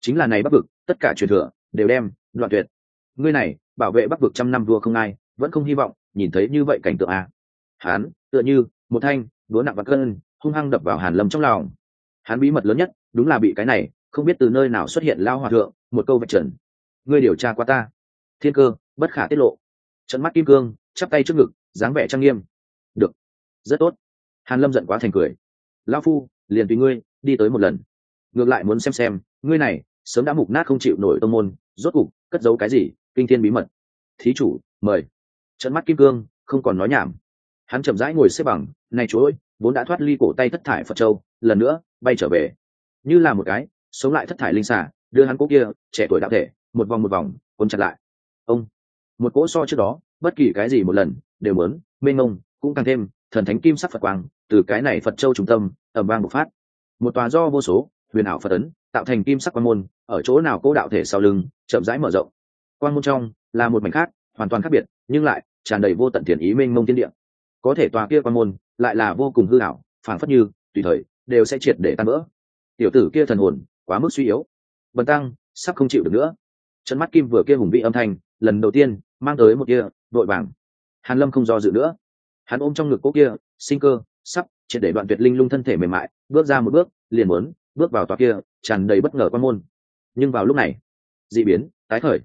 chính là này bắc vực, tất cả truyền thừa, đều đem, đoạn tuyệt. Ngươi này, bảo vệ bắc vực trăm năm vua không ai, vẫn không hy vọng, nhìn thấy như vậy cảnh tượng à. hán, tựa như, một thanh đúa nặng và cân, hung hăng đập vào hàn lâm trong lòng. Hắn bí mật lớn nhất đúng là bị cái này, không biết từ nơi nào xuất hiện lao hòa thượng, một câu vạch trần. Ngươi điều tra qua ta. Thiên cơ, bất khả tiết lộ. Trận mắt kim cương, chắp tay trước ngực, dáng vẻ trang nghiêm. Được. Rất tốt. Hàn lâm giận quá thành cười. Lao phu, liền tùy ngươi, đi tới một lần. Ngược lại muốn xem xem, ngươi này, sớm đã mục nát không chịu nổi tông môn, rốt cục, cất giấu cái gì, kinh thiên bí mật. Thí chủ, mời. Trận mắt kim cương, không còn nói nhảm. Hắn chậm rãi ngồi xếp bằng, này chúa ơi, vốn đã thoát ly cổ tay thất thải phật châu, lần nữa, bay trở về như là một cái, sống lại thất thải linh xả đưa hắn cố kia, trẻ tuổi đạo thể, một vòng một vòng, cuốn chặt lại. Ông, một cỗ so trước đó, bất kỳ cái gì một lần, đều muốn, mênh mông, cũng càng thêm, thần thánh kim sắc phật quang, từ cái này phật châu trung tâm ẩm vang một phát. Một tòa do vô số, huyền ảo phật ấn, tạo thành kim sắc quan môn, ở chỗ nào cố đạo thể sau lưng, chậm rãi mở rộng. Quan môn trong, là một mảnh khác, hoàn toàn khác biệt, nhưng lại, tràn đầy vô tận thiền ý mênh mông thiên địa. Có thể tòa kia quan môn, lại là vô cùng hư ảo, phảng phất như, tùy thời, đều sẽ triệt để tan vỡ tiểu tử kia thần hồn quá mức suy yếu. Bần tăng, sắp không chịu được nữa. Trận mắt kim vừa kia hùng vị âm thanh, lần đầu tiên mang tới một kia vội vàng hàn lâm không do dự nữa. Hắn ôm trong ngực cô kia, sinh cơ, sắp triệt để đoạn tuyệt linh lung thân thể mềm mại, bước ra một bước, liền muốn bước vào tòa kia, tràn đầy bất ngờ quan môn. Nhưng vào lúc này, dị biến, tái khởi.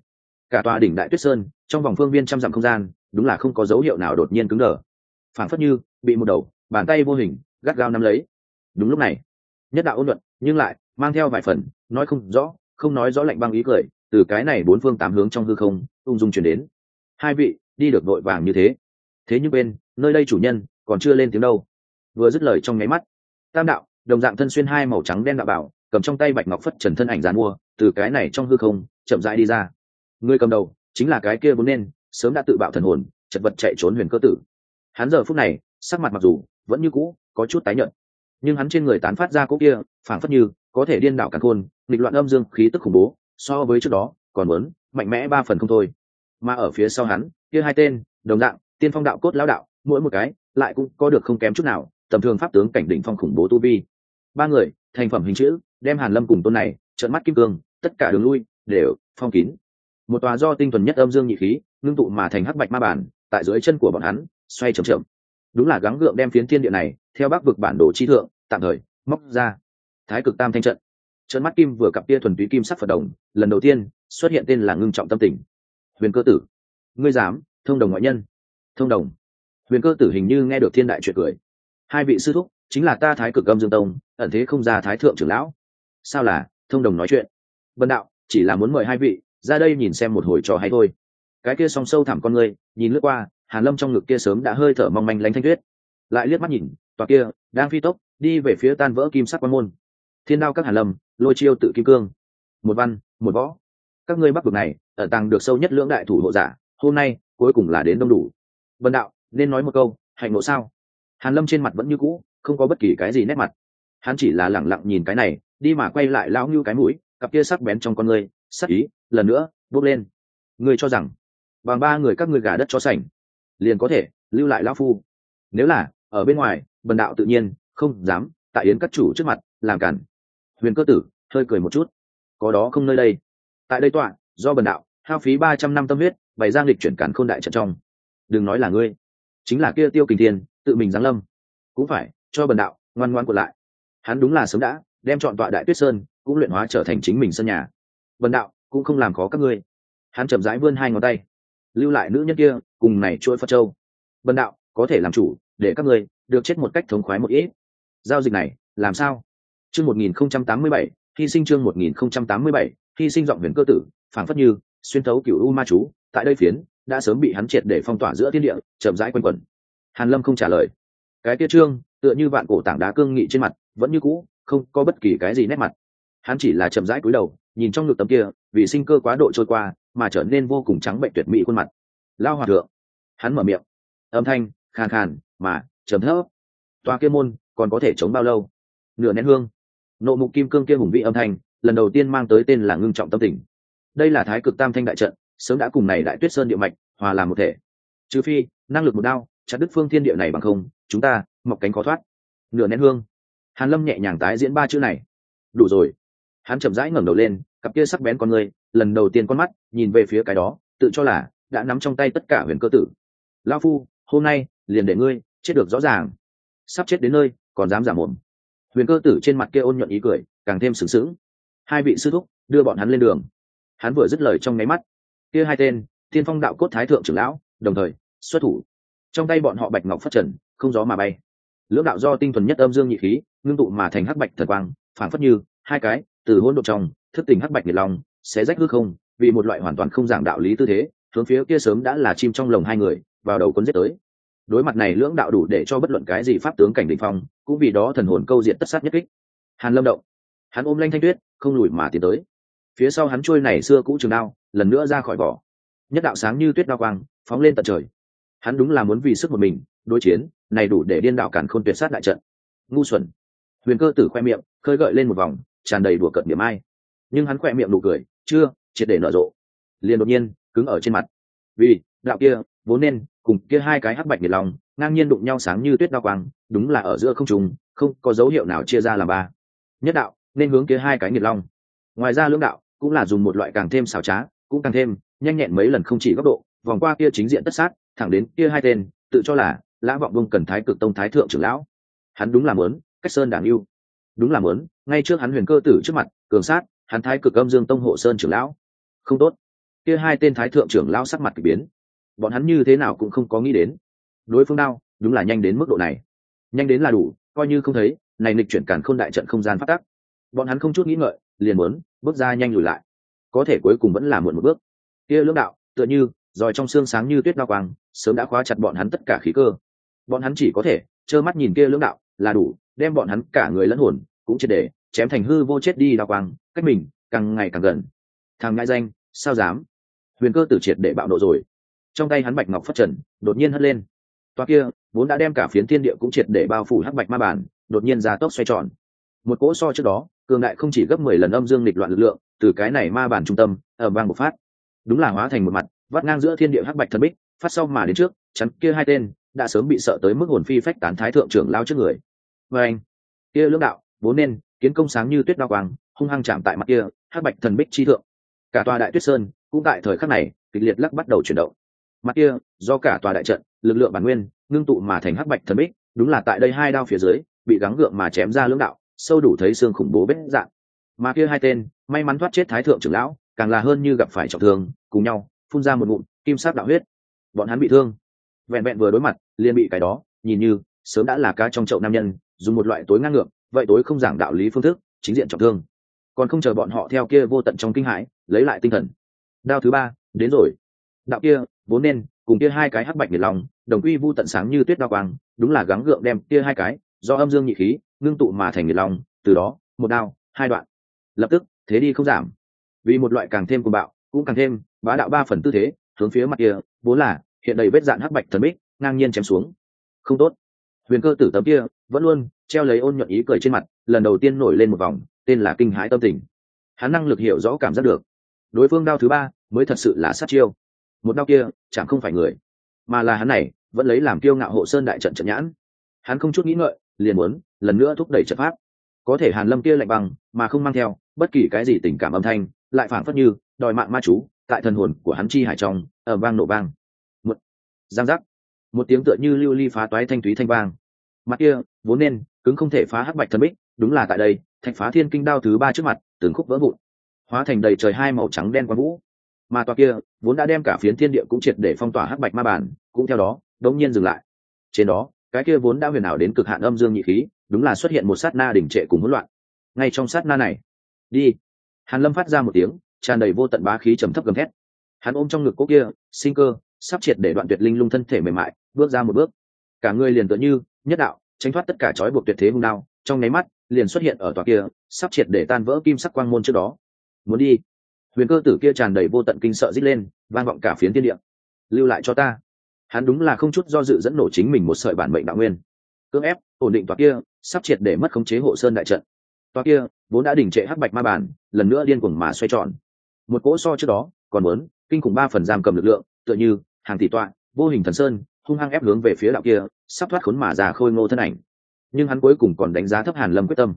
Cả tòa đỉnh đại tuyết sơn, trong vòng phương viên trăm dặm không gian, đúng là không có dấu hiệu nào đột nhiên cứng đờ. Phảng phất như bị một đầu bàn tay vô hình gắt gao nắm lấy. Đúng lúc này, nhất đạo ôn luận nhưng lại, mang theo vài phần, nói không rõ, không nói rõ lạnh băng ý cười, từ cái này bốn phương tám hướng trong hư không, ung dung chuyển đến. Hai vị, đi được vội vàng như thế. Thế nhưng bên, nơi đây chủ nhân, còn chưa lên tiếng đâu. Vừa dứt lời trong nháy mắt, tam đạo, đồng dạng thân xuyên hai màu trắng đen đạo bảo, cầm trong tay bạch ngọc phất trần thân ảnh dàn mua, từ cái này trong hư không, chậm rãi đi ra. Người cầm đầu, chính là cái kia vốn nên, sớm đã tự bạo thần hồn, chật vật chạy trốn huyền cơ tử. Hắn giờ phút này, sắc mặt mặc dù, vẫn như cũ, có chút tái nhợt nhưng hắn trên người tán phát ra cỗ kia, phảng phất như có thể điên đảo cả khôn nghịch loạn âm dương khí tức khủng bố, so với trước đó, còn muốn mạnh mẽ ba phần không thôi. Mà ở phía sau hắn, kia hai tên, đồng dạng, tiên phong đạo cốt lão đạo, mỗi một cái, lại cũng có được không kém chút nào, tầm thường pháp tướng cảnh đỉnh phong khủng bố tu vi. Ba người, thành phẩm hình chữ, đem hàn lâm cùng tôn này, trợn mắt kim cương, tất cả đường lui, đều phong kín. Một tòa do tinh thuần nhất âm dương nhị khí, ngưng tụ mà thành hắc bạch ma bản, tại dưới chân của bọn hắn, xoay chậm chậm. Đúng là gắng gượng đem phiến thiên địa này theo bắc vực bản đồ chi thượng, tạm thời, móc ra. Thái cực tam thanh trận. Trận mắt kim vừa cặp tia thuần túy kim sắc phật đồng, lần đầu tiên, xuất hiện tên là ngưng trọng tâm tình huyền cơ tử. Ngươi dám, thông đồng ngoại nhân. Thông đồng. Huyền cơ tử hình như nghe được thiên đại chuyện cười. Hai vị sư thúc, chính là ta thái cực âm dương tông, ẩn thế không ra thái thượng trưởng lão. Sao là, thông đồng nói chuyện? Vân đạo, chỉ là muốn mời hai vị, ra đây nhìn xem một hồi trò hay thôi. Cái kia song sâu thẳm con ngươi nhìn lướt qua, hàn lâm trong ngực kia sớm đã hơi thở mong manh lánh thanh tuyết. Lại liếc mắt nhìn tòa kia, đang phi tốc, đi về phía tan vỡ kim sắc quan môn. Thiên đao các hàn lâm, lôi chiêu tự kim cương. Một văn, một võ. Các ngươi bắc vực này ở tàng được sâu nhất lưỡng đại thủ hộ giả, hôm nay, cuối cùng là đến đông đủ. Vân đạo, nên nói một câu, hạnh ngộ sao? Hàn lâm trên mặt vẫn như cũ, không có bất kỳ cái gì nét mặt. Hắn chỉ là lẳng lặng nhìn cái này, đi mà quay lại lão như cái mũi, cặp kia sắc bén trong con ngươi, sắc ý, lần nữa bốc lên. Ngươi cho rằng, bằng ba người các ngươi gà đất cho sảnh liền có thể lưu lại lão phu. Nếu là, ở bên ngoài bần đạo tự nhiên, không dám, tại yến các chủ trước mặt, làm cản. Huyền cơ tử, hơi cười một chút. Có đó không nơi đây. Tại đây tọa, do bần đạo, hao phí ba trăm năm tâm huyết, bày giang lịch chuyển cản khôn đại trận trong. Đừng nói là ngươi. Chính là kia tiêu kình thiên, tự mình giáng lâm. Cũng phải, cho bần đạo, ngoan ngoan của lại. Hắn đúng là sớm đã, đem chọn tọa đại tuyết sơn, cũng luyện hóa trở thành chính mình sân nhà. Bần đạo, cũng không làm khó các ngươi. Hắn chậm rãi vươn hai ngón tay. Lưu lại nữ nhân kia, cùng này chuỗi phật châu. Bần đạo, có thể làm chủ để các ngươi được chết một cách thống khoái một ít. Giao dịch này, làm sao? Chương một nghìn không trăm tám mươi bảy, hy sinh chương một nghìn không trăm tám mươi bảy, hy sinh giọng huyền cơ tử, phảng phất như xuyên thấu cựu u ma chú, tại đây phiến đã sớm bị hắn triệt để phong tỏa giữa thiên địa, chậm rãi quanh quẩn. Hàn lâm không trả lời. Cái kia trương, tựa như vạn cổ tảng đá cương nghị trên mặt, vẫn như cũ, không có bất kỳ cái gì nét mặt. Hắn chỉ là chậm rãi cúi đầu, nhìn trong ngực tấm kia, vì sinh cơ quá độ trôi qua, mà trở nên vô cùng trắng bệnh tuyệt mỹ khuôn mặt. Lao hòa thượng. Hắn mở miệng. Âm thanh, khàn khàn mà chấm thấp. Toa kia môn còn có thể chống bao lâu? Nửa nén hương. Nộ mục kim cương kia hùng vị âm thanh, lần đầu tiên mang tới tên là ngưng trọng tâm tình. Đây là thái cực tam thanh đại trận, sớm đã cùng này đại tuyết sơn địa mạch hòa làm một thể. Trừ phi, năng lực một đao, chặt đứt phương thiên địa này bằng không, chúng ta mọc cánh khó thoát. Nửa nén hương. Hàn lâm nhẹ nhàng tái diễn ba chữ này. Đủ rồi. Hắn chậm rãi ngẩng đầu lên, cặp kia sắc bén con người, lần đầu tiên con mắt nhìn về phía cái đó, tự cho là đã nắm trong tay tất cả huyền cơ tử. Lao phu, hôm nay liền để ngươi chết được rõ ràng. Sắp chết đến nơi, còn dám giả mồm. Huyền cơ tử trên mặt kia ôn nhuận ý cười, càng thêm sừng sững. Hai vị sư thúc đưa bọn hắn lên đường. Hắn vừa dứt lời trong nháy mắt, kia hai tên, thiên phong đạo cốt thái thượng trưởng lão, đồng thời, xuất thủ. Trong tay bọn họ bạch ngọc phát trần, không gió mà bay. Lưỡng đạo do tinh thuần nhất âm dương nhị khí, ngưng tụ mà thành hắc bạch thần quang phản phất như hai cái từ hỗn độ trong, thức tình hắc bạch nhiệt lòng sẽ rách hư không, vì một loại hoàn toàn không giảng đạo lý tư thế, hướng phía kia sớm đã là chim trong lồng hai người, vào đầu cuốn giết tới đối mặt này lưỡng đạo đủ để cho bất luận cái gì pháp tướng cảnh định phong, cũng vì đó thần hồn câu diện tất sát nhất kích. Hàn lâm động. Hắn ôm lanh thanh tuyết, không lùi mà tiến tới. Phía sau hắn trôi này xưa cũ trường đao, lần nữa ra khỏi vỏ. Nhất đạo sáng như tuyết đao quang, phóng lên tận trời. Hắn đúng là muốn vì sức một mình, đối chiến, này đủ để điên đạo cản khôn tuyệt sát đại trận. Ngu xuẩn. Huyền cơ tử khoe miệng, khơi gợi lên một vòng, tràn đầy đùa cợt điểm ai. Nhưng hắn khoe miệng nụ cười, chưa, triệt để nở rộ. Liền đột nhiên, cứng ở trên mặt. Vì, đạo kia, vốn nên cùng kia hai cái hắc bạch nhiệt lòng ngang nhiên đụng nhau sáng như tuyết đao quang, đúng là ở giữa không trùng không có dấu hiệu nào chia ra làm ba. Nhất đạo, nên hướng kia hai cái nhiệt long. Ngoài ra lưỡng đạo, cũng là dùng một loại càng thêm xảo trá, cũng càng thêm nhanh nhẹn mấy lần không chỉ góc độ, vòng qua kia chính diện tất sát, thẳng đến kia hai tên, tự cho là lã vọng vông cần thái cực tông thái thượng trưởng lão. Hắn đúng là mớn cách sơn đảng yêu. Đúng là mớn ngay trước hắn huyền cơ tử trước mặt, cường sát, hắn thái cực âm dương tông hộ sơn trưởng lão. Không tốt. Kia hai tên thái thượng trưởng lão sắc mặt k ỳ biến bọn hắn như thế nào cũng không có nghĩ đến. Đối phương đao, đúng là nhanh đến mức độ này. Nhanh đến là đủ, coi như không thấy, này lịch chuyển cản khôn đại trận không gian phát tắc. Bọn hắn không chút nghĩ ngợi, liền muốn bước ra nhanh lùi lại. Có thể cuối cùng vẫn là muộn một bước. Kia lưỡng đạo, tựa như rồi trong xương sáng như tuyết đao quang, sớm đã khóa chặt bọn hắn tất cả khí cơ. Bọn hắn chỉ có thể trơ mắt nhìn kia lưỡng đạo, là đủ, đem bọn hắn cả người lẫn hồn cũng triệt để chém thành hư vô chết đi đao quang, cách mình càng ngày càng gần. Thằng ngại danh, sao dám? Huyền cơ tử triệt để bạo nộ rồi trong tay hắn bạch ngọc phát trần, đột nhiên hất lên. Toa kia, vốn đã đem cả phiến thiên địa cũng triệt để bao phủ hắc bạch ma bản đột nhiên ra tốc xoay tròn. Một cỗ so trước đó, cường đại không chỉ gấp mười lần âm dương lịch loạn lực lượng, từ cái này ma bản trung tâm ở bang một phát. Đúng là hóa thành một mặt, vắt ngang giữa thiên địa hắc bạch thần bích, phát sau mà đến trước, chắn kia hai tên, đã sớm bị sợ tới mức hồn phi phách tán thái thượng trưởng lao trước người. Và anh, kia lưỡng đạo, vốn nên, kiến công sáng như tuyết đao quang, hung hăng chạm tại mặt kia, hắc bạch thần bích chi thượng. Cả tòa đại tuyết sơn, cũng tại thời khắc này, kịch liệt lắc bắt đầu chuyển động mặt kia, do cả tòa đại trận, lực lượng bản nguyên, ngưng tụ mà thành hắc bạch thần bích, đúng là tại đây hai đao phía dưới, bị gắng gượng mà chém ra lưỡng đạo, sâu đủ thấy xương khủng bố vết dạng. Mà kia hai tên, may mắn thoát chết thái thượng trưởng lão, càng là hơn như gặp phải trọng thương, cùng nhau, phun ra một ngụm kim sáp đạo huyết. Bọn hắn bị thương. Vẹn vẹn vừa đối mặt, liền bị cái đó, nhìn như, sớm đã là cá trong chậu nam nhân, dùng một loại tối ngang ngược, vậy tối không giảng đạo lý phương thức, chính diện trọng thương. Còn không chờ bọn họ theo kia vô tận trong kinh hãi, lấy lại tinh thần. Đao thứ ba, đến rồi đạo kia, vốn nên, cùng kia hai cái hắc bạch nhiệt lòng, đồng quy vu tận sáng như tuyết đao quang, đúng là gắng gượng đem kia hai cái, do âm dương nhị khí, ngưng tụ mà thành nhiệt lòng, từ đó, một đao, hai đoạn. Lập tức, thế đi không giảm. Vì một loại càng thêm cuồng bạo, cũng càng thêm bá đạo ba phần tư thế, hướng phía mặt kia, vốn là, hiện đầy vết dạn hắc bạch thần bích, ngang nhiên chém xuống. Không tốt. Huyền cơ tử tấm kia, vẫn luôn treo lấy ôn nhuận ý cười trên mặt, lần đầu tiên nổi lên một vòng, tên là kinh hãi tâm tình. Hắn năng lực hiểu rõ cảm giác được. Đối phương đao thứ ba, mới thật sự là sát chiêu một đao kia, chẳng không phải người, mà là hắn này, vẫn lấy làm kiêu ngạo hộ sơn đại trận trận nhãn. Hắn không chút nghĩ ngợi, liền muốn, lần nữa thúc đẩy trận pháp. Có thể hàn lâm kia lạnh bằng mà không mang theo, bất kỳ cái gì tình cảm âm thanh, lại phảng phất như đòi mạng ma chú, tại thần hồn của hắn chi hải trong, ở vang nổ vang. Một, giang giác. Một tiếng tựa như lưu ly phá toái thanh thúy thanh vang. Mặt kia, vốn nên, cứng không thể phá hắc bạch thần bích, đúng là tại đây, thạch phá thiên kinh đao thứ ba trước mặt, từng khúc vỡ vụn. Hóa thành đầy trời hai màu trắng đen quang vũ mà tòa kia vốn đã đem cả phiến thiên địa cũng triệt để phong tỏa hắc bạch ma bản cũng theo đó, đống nhiên dừng lại. Trên đó, cái kia vốn đã huyền ảo đến cực hạn âm dương nhị khí, đúng là xuất hiện một sát na đỉnh trệ cùng hỗn loạn. Ngay trong sát na này, đi. Hàn lâm phát ra một tiếng, tràn đầy vô tận bá khí trầm thấp gầm thét. Hắn ôm trong ngực cô kia, sinh cơ, sắp triệt để đoạn tuyệt linh lung thân thể mềm mại, bước ra một bước. Cả người liền tựa như nhất đạo, tránh thoát tất cả trói buộc tuyệt thế hung đao, trong nháy mắt, liền xuất hiện ở tòa kia, sắp triệt để tan vỡ kim sắc quang môn trước đó. Muốn đi huyền cơ tử kia tràn đầy vô tận kinh sợ rít lên, vang vọng cả phiến thiên địa. Lưu lại cho ta. Hắn đúng là không chút do dự dẫn nổ chính mình một sợi bản mệnh đạo nguyên. Cưỡng ép, ổn định tòa kia, sắp triệt để mất khống chế hộ sơn đại trận. Tòa kia, vốn đã đỉnh trệ hắc bạch ma bản lần nữa điên cuồng mà xoay tròn. Một cỗ so trước đó, còn muốn, kinh khủng ba phần giam cầm lực lượng, tựa như, hàng tỷ tọa, vô hình thần sơn, hung hăng ép hướng về phía đạo kia, sắp thoát khốn mà già khôi ngô thân ảnh. Nhưng hắn cuối cùng còn đánh giá thấp hàn lâm quyết tâm.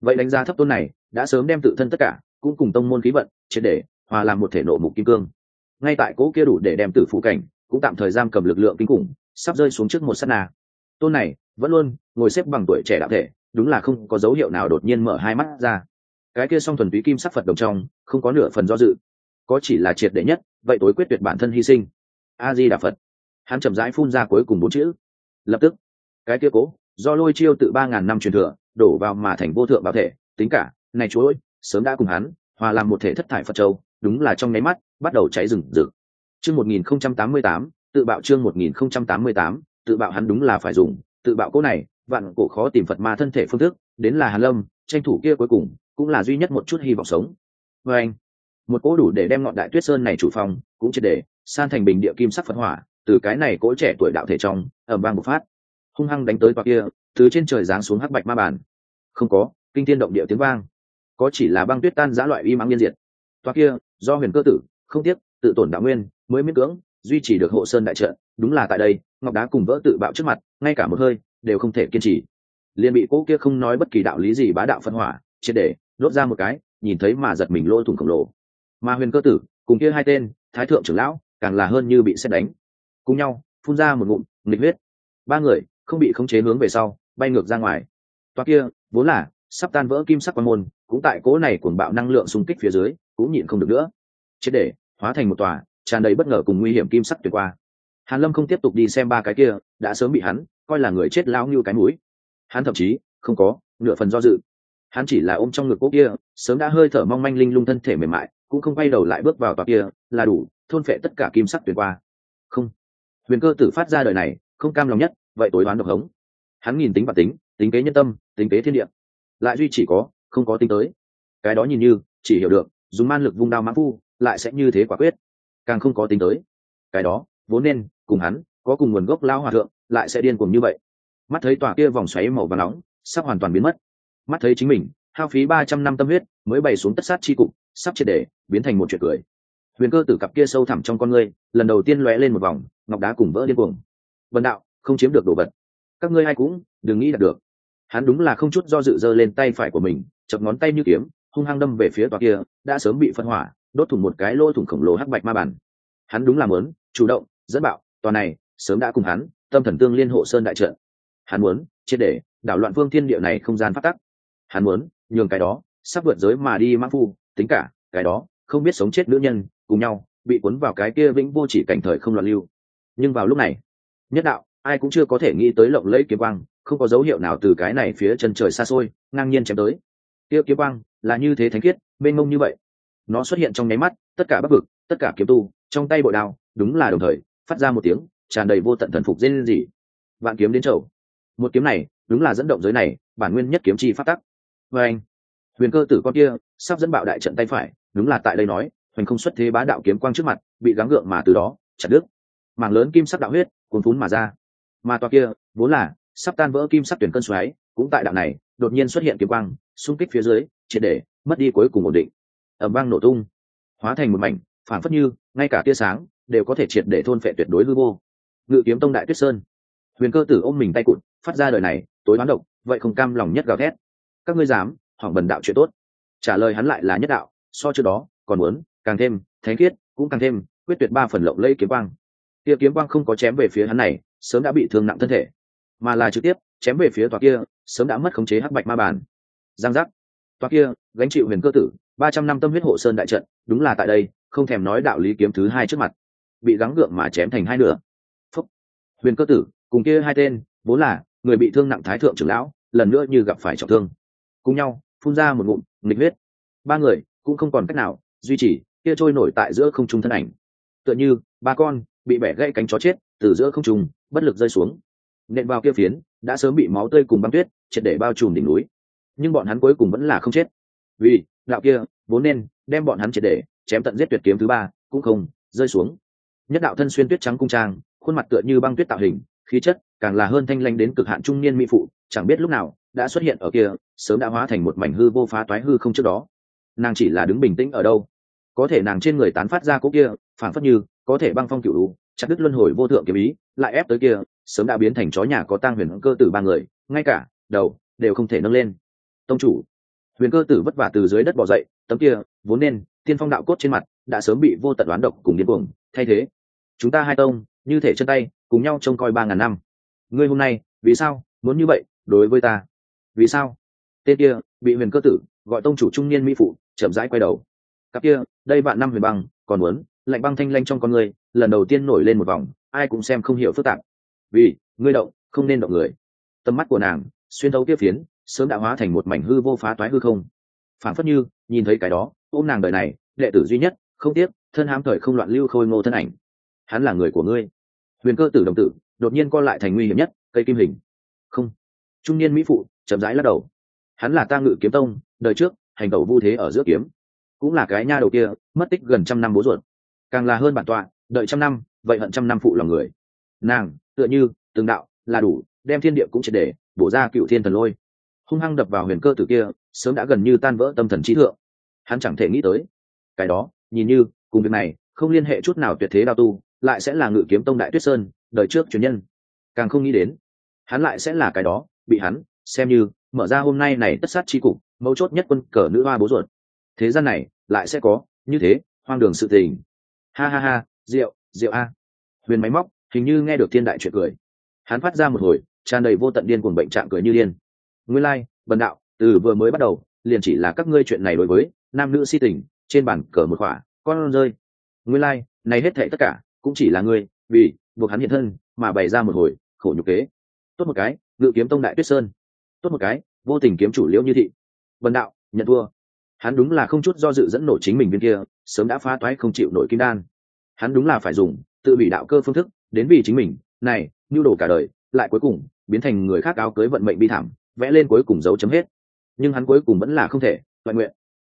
Vậy đánh giá thấp tôn này, đã sớm đem tự thân tất cả cũng cùng tông môn khí vận, triệt để, hòa làm một thể nộ mục kim cương. Ngay tại cỗ kia đủ để đem tử phụ cảnh, cũng tạm thời giam cầm lực lượng kinh khủng, sắp rơi xuống trước một sát na. Tôn này, vẫn luôn ngồi xếp bằng tuổi trẻ đạo thể, đúng là không có dấu hiệu nào đột nhiên mở hai mắt ra. Cái kia song thuần túy kim sắc phật đồng trong, không có nửa phần do dự. Có chỉ là triệt đệ nhất, vậy tối quyết tuyệt bản thân hy sinh. A di đà phật. Hắn chậm rãi phun ra cuối cùng bốn chữ. Lập tức, cái kia cố, do lôi chiêu tự ba ngàn năm truyền thừa, đổ vào mà thành vô thượng bảo thể, tính cả, này chúa ơi sớm đã cùng hắn, hòa làm một thể thất thải phật châu, đúng là trong nháy mắt, bắt đầu cháy rừng rực. Chương một nghìn không trăm tám mươi tám, tự bạo chương một nghìn không trăm tám mươi tám, tự bạo hắn đúng là phải dùng, tự bạo cố này, vạn cổ khó tìm phật ma thân thể phương thức, đến là hàn lâm, tranh thủ kia cuối cùng, cũng là duy nhất một chút hy vọng sống. Và anh, một cỗ đủ để đem ngọn đại tuyết sơn này chủ phong, cũng chỉ để san thành bình địa kim sắc phật hỏa, từ cái này cỗ trẻ tuổi đạo thể trong ẩm vang một phát. Hung hăng đánh tới tòa kia, từ trên trời giáng xuống hắc bạch ma bản không có, kinh thiên động địa tiếng vang có chỉ là băng tuyết tan giã loại y mãng liên diệt. Toa kia, do huyền cơ tử, không tiếc, tự tổn đạo nguyên, mới miễn cưỡng, duy trì được hộ sơn đại trận, đúng là tại đây, ngọc đá cùng vỡ tự bạo trước mặt, ngay cả một hơi, đều không thể kiên trì. Liền bị cỗ kia không nói bất kỳ đạo lý gì bá đạo phân hỏa, triệt để, đốt ra một cái, nhìn thấy mà giật mình lỗ thủng khổng lồ. Mà huyền cơ tử, cùng kia hai tên, thái thượng trưởng lão, càng là hơn như bị xét đánh. Cùng nhau, phun ra một ngụm, nghịch huyết. Ba người, không bị khống chế hướng về sau, bay ngược ra ngoài. Toa kia, vốn là, sắp tan vỡ kim sắc quan môn cũng tại cố này cuồng bạo năng lượng xung kích phía dưới, cũng nhịn không được nữa. Chết để, hóa thành một tòa, tràn đầy bất ngờ cùng nguy hiểm kim sắc tuyệt qua. Hàn lâm không tiếp tục đi xem ba cái kia, đã sớm bị hắn, coi là người chết lao như cái mũi. Hắn thậm chí, không có, nửa phần do dự. Hắn chỉ là ôm trong ngực cố kia, sớm đã hơi thở mong manh linh lung thân thể mềm mại, cũng không quay đầu lại bước vào tòa kia, là đủ, thôn phệ tất cả kim sắc tuyệt qua. Không. Huyền cơ tử phát ra đời này, không cam lòng nhất, vậy tối đoán độc hống. Hắn nhìn tính và tính tính kế nhân tâm, tính kế thiên địa. Lại duy chỉ có không có tính tới. Cái đó nhìn như, chỉ hiểu được, dùng man lực vung đao mã phu, lại sẽ như thế quả quyết. Càng không có tính tới. Cái đó, vốn nên, cùng hắn, có cùng nguồn gốc lao hòa thượng, lại sẽ điên cuồng như vậy. Mắt thấy tòa kia vòng xoáy màu và nóng, sắp hoàn toàn biến mất. Mắt thấy chính mình, hao phí ba trăm năm tâm huyết, mới bày xuống tất sát chi cục, sắp triệt để, biến thành một chuyện cười. Huyền cơ tử cặp kia sâu thẳm trong con ngươi, lần đầu tiên lóe lên một vòng, ngọc đá cùng vỡ điên cuồng. Vần đạo, không chiếm được đồ vật. Các ngươi ai cũng đừng nghĩ đạt được. Hắn đúng là không chút do dự dơ lên tay phải của mình chập ngón tay như kiếm, hung hăng đâm về phía tòa kia, đã sớm bị phân hỏa, đốt thủng một cái lỗ thủng khổng lồ hắc bạch ma bản hắn đúng là muốn, chủ động, dẫn bạo, tòa này, sớm đã cùng hắn, tâm thần tương liên hộ sơn đại trận. Hắn muốn, triệt để, đảo loạn phương thiên địa này không gian phát tắc. Hắn muốn, nhường cái đó, sắp vượt giới mà đi mãn phu, tính cả, cái đó, không biết sống chết nữ nhân, cùng nhau, bị cuốn vào cái kia vĩnh vô chỉ cảnh thời không loạn lưu. Nhưng vào lúc này, nhất đạo, ai cũng chưa có thể nghĩ tới lộng lẫy kiếm quang, không có dấu hiệu nào từ cái này phía chân trời xa xôi, ngang nhiên chém tới. Tiêu kiếm quang, là như thế thánh khiết, mênh mông như vậy. Nó xuất hiện trong nháy mắt, tất cả bắc vực, tất cả kiếm tu, trong tay bội đao, đúng là đồng thời, phát ra một tiếng, tràn đầy vô tận thần phục dên gì. Vạn kiếm đến chầu. Một kiếm này, đúng là dẫn động giới này, bản nguyên nhất kiếm chi phát tắc. Và anh, huyền cơ tử con kia, sắp dẫn bạo đại trận tay phải, đúng là tại đây nói, hoành không xuất thế bá đạo kiếm quang trước mặt, bị gắng gượng mà từ đó, chặt đứt. Mảng lớn kim sắc đạo huyết, cuốn phún mà ra. Mà toa kia, vốn là, sắp tan vỡ kim sắc tuyển cân xoáy, cũng tại đạo này, đột nhiên xuất hiện kiếm quang xung kích phía dưới, triệt để, mất đi cuối cùng ổn định. Ẩm vang nổ tung. Hóa thành một mảnh phản phất như, ngay cả tia sáng, đều có thể triệt để thôn phệ tuyệt đối hư vô. Ngự kiếm tông đại tuyết sơn. Huyền cơ tử ôm mình tay cụt, phát ra đời này, tối đoán độc, vậy không cam lòng nhất gào thét. Các ngươi dám, hỏng bần đạo chuyện tốt. Trả lời hắn lại là nhất đạo, so trước đó, còn muốn, càng thêm, thánh khiết, cũng càng thêm, quyết tuyệt ba phần lộng lẫy kiếm quang. Kia kiếm quang không có chém về phía hắn này, sớm đã bị thương nặng thân thể, mà là trực tiếp, chém về phía tòa kia, sớm đã mất khống chế hắc bạch ma bàn giang giác. Toa kia, gánh chịu huyền cơ tử, ba trăm năm tâm huyết hộ sơn đại trận, đúng là tại đây, không thèm nói đạo lý kiếm thứ hai trước mặt. Bị gắng gượng mà chém thành hai nửa. Phúc. huyền cơ tử, cùng kia hai tên vốn là, người bị thương nặng thái thượng trưởng lão, lần nữa như gặp phải trọng thương. Cùng nhau, phun ra một ngụm, nghịch huyết. Ba người, cũng không còn cách nào, duy trì, kia trôi nổi tại giữa không trung thân ảnh. Tựa như, ba con, bị bẻ gãy cánh chó chết, từ giữa không trung, bất lực rơi xuống. Nện vào kia phiến, đã sớm bị máu tươi cùng băng tuyết, triệt để bao trùm đỉnh núi nhưng bọn hắn cuối cùng vẫn là không chết. Vì đạo kia, vốn nên, đem bọn hắn triệt để, chém tận giết tuyệt kiếm thứ ba, cũng không, rơi xuống. Nhất đạo thân xuyên tuyết trắng cung trang, khuôn mặt tựa như băng tuyết tạo hình, khí chất càng là hơn thanh lanh đến cực hạn trung niên mỹ phụ, chẳng biết lúc nào, đã xuất hiện ở kia, sớm đã hóa thành một mảnh hư vô phá toái hư không trước đó. Nàng chỉ là đứng bình tĩnh ở đâu. Có thể nàng trên người tán phát ra cỗ kia phản phất như, có thể băng phong cựu lũ, chặt đứt luân hồi vô thượng kiếm ý, lại ép tới kia, sớm đã biến thành chó nhà có tang huyền cơ tử ba người, ngay cả đầu đều không thể nâng lên tông chủ. Huyền cơ tử vất vả từ dưới đất bỏ dậy, tấm kia, vốn nên, tiên phong đạo cốt trên mặt, đã sớm bị vô tận đoán độc cùng điên cuồng, thay thế. Chúng ta hai tông, như thể chân tay, cùng nhau trông coi ba ngàn năm. Ngươi hôm nay, vì sao, muốn như vậy, đối với ta? Vì sao? Tên kia, bị huyền cơ tử, gọi tông chủ trung niên mỹ phụ, chậm rãi quay đầu. Cặp kia, đây bạn năm huyền băng, còn muốn, lạnh băng thanh lanh trong con người, lần đầu tiên nổi lên một vòng, ai cũng xem không hiểu phức tạp. Vì, ngươi động, không nên động người. Tầm mắt của nàng, xuyên thấu kia phiến sớm đã hóa thành một mảnh hư vô phá toái hư không. Phản phất như, nhìn thấy cái đó, ôm nàng đời này, đệ tử duy nhất, không tiếc, thân hám thời không loạn lưu khôi ngô thân ảnh. Hắn là người của ngươi. Huyền cơ tử đồng tử, đột nhiên co lại thành nguy hiểm nhất, cây kim hình. Không. Trung niên mỹ phụ, chậm rãi lắc đầu. Hắn là ta ngự kiếm tông, đời trước, hành tẩu vu thế ở giữa kiếm. Cũng là cái nha đầu kia, mất tích gần trăm năm bố ruột. Càng là hơn bản tọa, đợi trăm năm, vậy hận trăm năm phụ lòng người. Nàng, tựa như, từng đạo, là đủ, đem thiên địa cũng triệt để, bổ ra cựu thiên thần lôi hung hăng đập vào huyền cơ tử kia, sớm đã gần như tan vỡ tâm thần trí thượng. Hắn chẳng thể nghĩ tới, cái đó, nhìn như, cùng việc này, không liên hệ chút nào tuyệt thế đao tu, lại sẽ là ngự kiếm tông đại tuyết sơn, đời trước truyền nhân. Càng không nghĩ đến, hắn lại sẽ là cái đó, bị hắn, xem như, mở ra hôm nay này tất sát chi cục, mấu chốt nhất quân cờ nữ hoa bố ruột. Thế gian này, lại sẽ có, như thế, hoang đường sự tình. Ha ha ha, rượu rượu a. Huyền máy móc, hình như nghe được thiên đại chuyện cười. Hắn phát ra một hồi, tràn đầy vô tận điên cuồng bệnh trạng cười như điên nguyên lai, bần đạo, từ vừa mới bắt đầu, liền chỉ là các ngươi chuyện này đối với nam nữ si tình, trên bàn cờ một khỏa, con rơi. Nguyên lai, này hết thệ tất cả, cũng chỉ là ngươi, vì buộc hắn hiện thân, mà bày ra một hồi, khổ nhục kế. Tốt một cái, ngự kiếm tông đại tuyết sơn. Tốt một cái, vô tình kiếm chủ liễu như thị. Bần đạo, nhận thua. Hắn đúng là không chút do dự dẫn nổ chính mình bên kia, sớm đã phá toái không chịu nổi kim đan. Hắn đúng là phải dùng tự bị đạo cơ phương thức, đến vì chính mình, này, nhu đồ cả đời, lại cuối cùng biến thành người khác áo cưới vận mệnh bi thảm vẽ lên cuối cùng dấu chấm hết. Nhưng hắn cuối cùng vẫn là không thể toàn nguyện.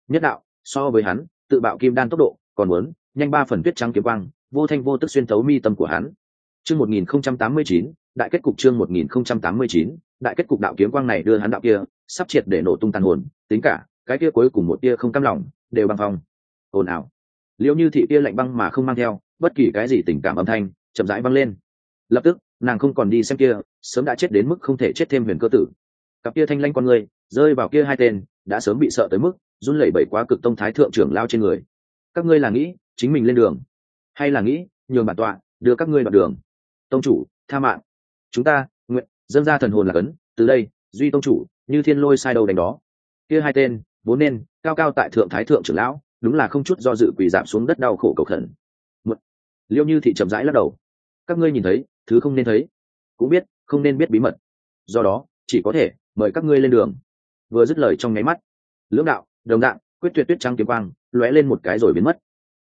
Nhất đạo, so với hắn, tự bạo kim đan tốc độ còn muốn nhanh ba phần tuyết trắng kiếm quang, vô thanh vô tức xuyên thấu mi tâm của hắn. Chương một nghìn không trăm tám mươi chín, đại kết cục chương một nghìn không trăm tám mươi chín, đại kết cục đạo kiếm quang này đưa hắn đạo kia, sắp triệt để nổ tung tàn hồn, tính cả cái kia cuối cùng một tia không cam lòng, đều băng phong. Ồn ào. Liệu như thị tia lạnh băng mà không mang theo, bất kỳ cái gì tình cảm âm thanh, chậm rãi băng lên. Lập tức, nàng không còn đi xem kia, sớm đã chết đến mức không thể chết thêm huyền cơ tử cặp kia thanh lanh con người, rơi vào kia hai tên, đã sớm bị sợ tới mức, run lẩy bẩy quá cực tông thái thượng trưởng lao trên người. Các ngươi là nghĩ, chính mình lên đường? Hay là nghĩ, nhường bản tọa, đưa các ngươi đoạn đường? Tông chủ, tha mạng. Chúng ta, nguyện, dâng ra thần hồn là cấn, từ đây, duy tông chủ, như thiên lôi sai đầu đánh đó. Kia hai tên, vốn nên, cao cao tại thượng thái thượng trưởng lão, đúng là không chút do dự quỳ giảm xuống đất đau khổ cầu khẩn. Một, liêu như thị chậm rãi lắc đầu. Các ngươi nhìn thấy, thứ không nên thấy. Cũng biết, không nên biết bí mật. Do đó, chỉ có thể mời các ngươi lên đường. Vừa dứt lời trong nháy mắt lưỡng đạo đồng đạo, quyết tuyệt tuyết trắng kiếm quang lóe lên một cái rồi biến mất.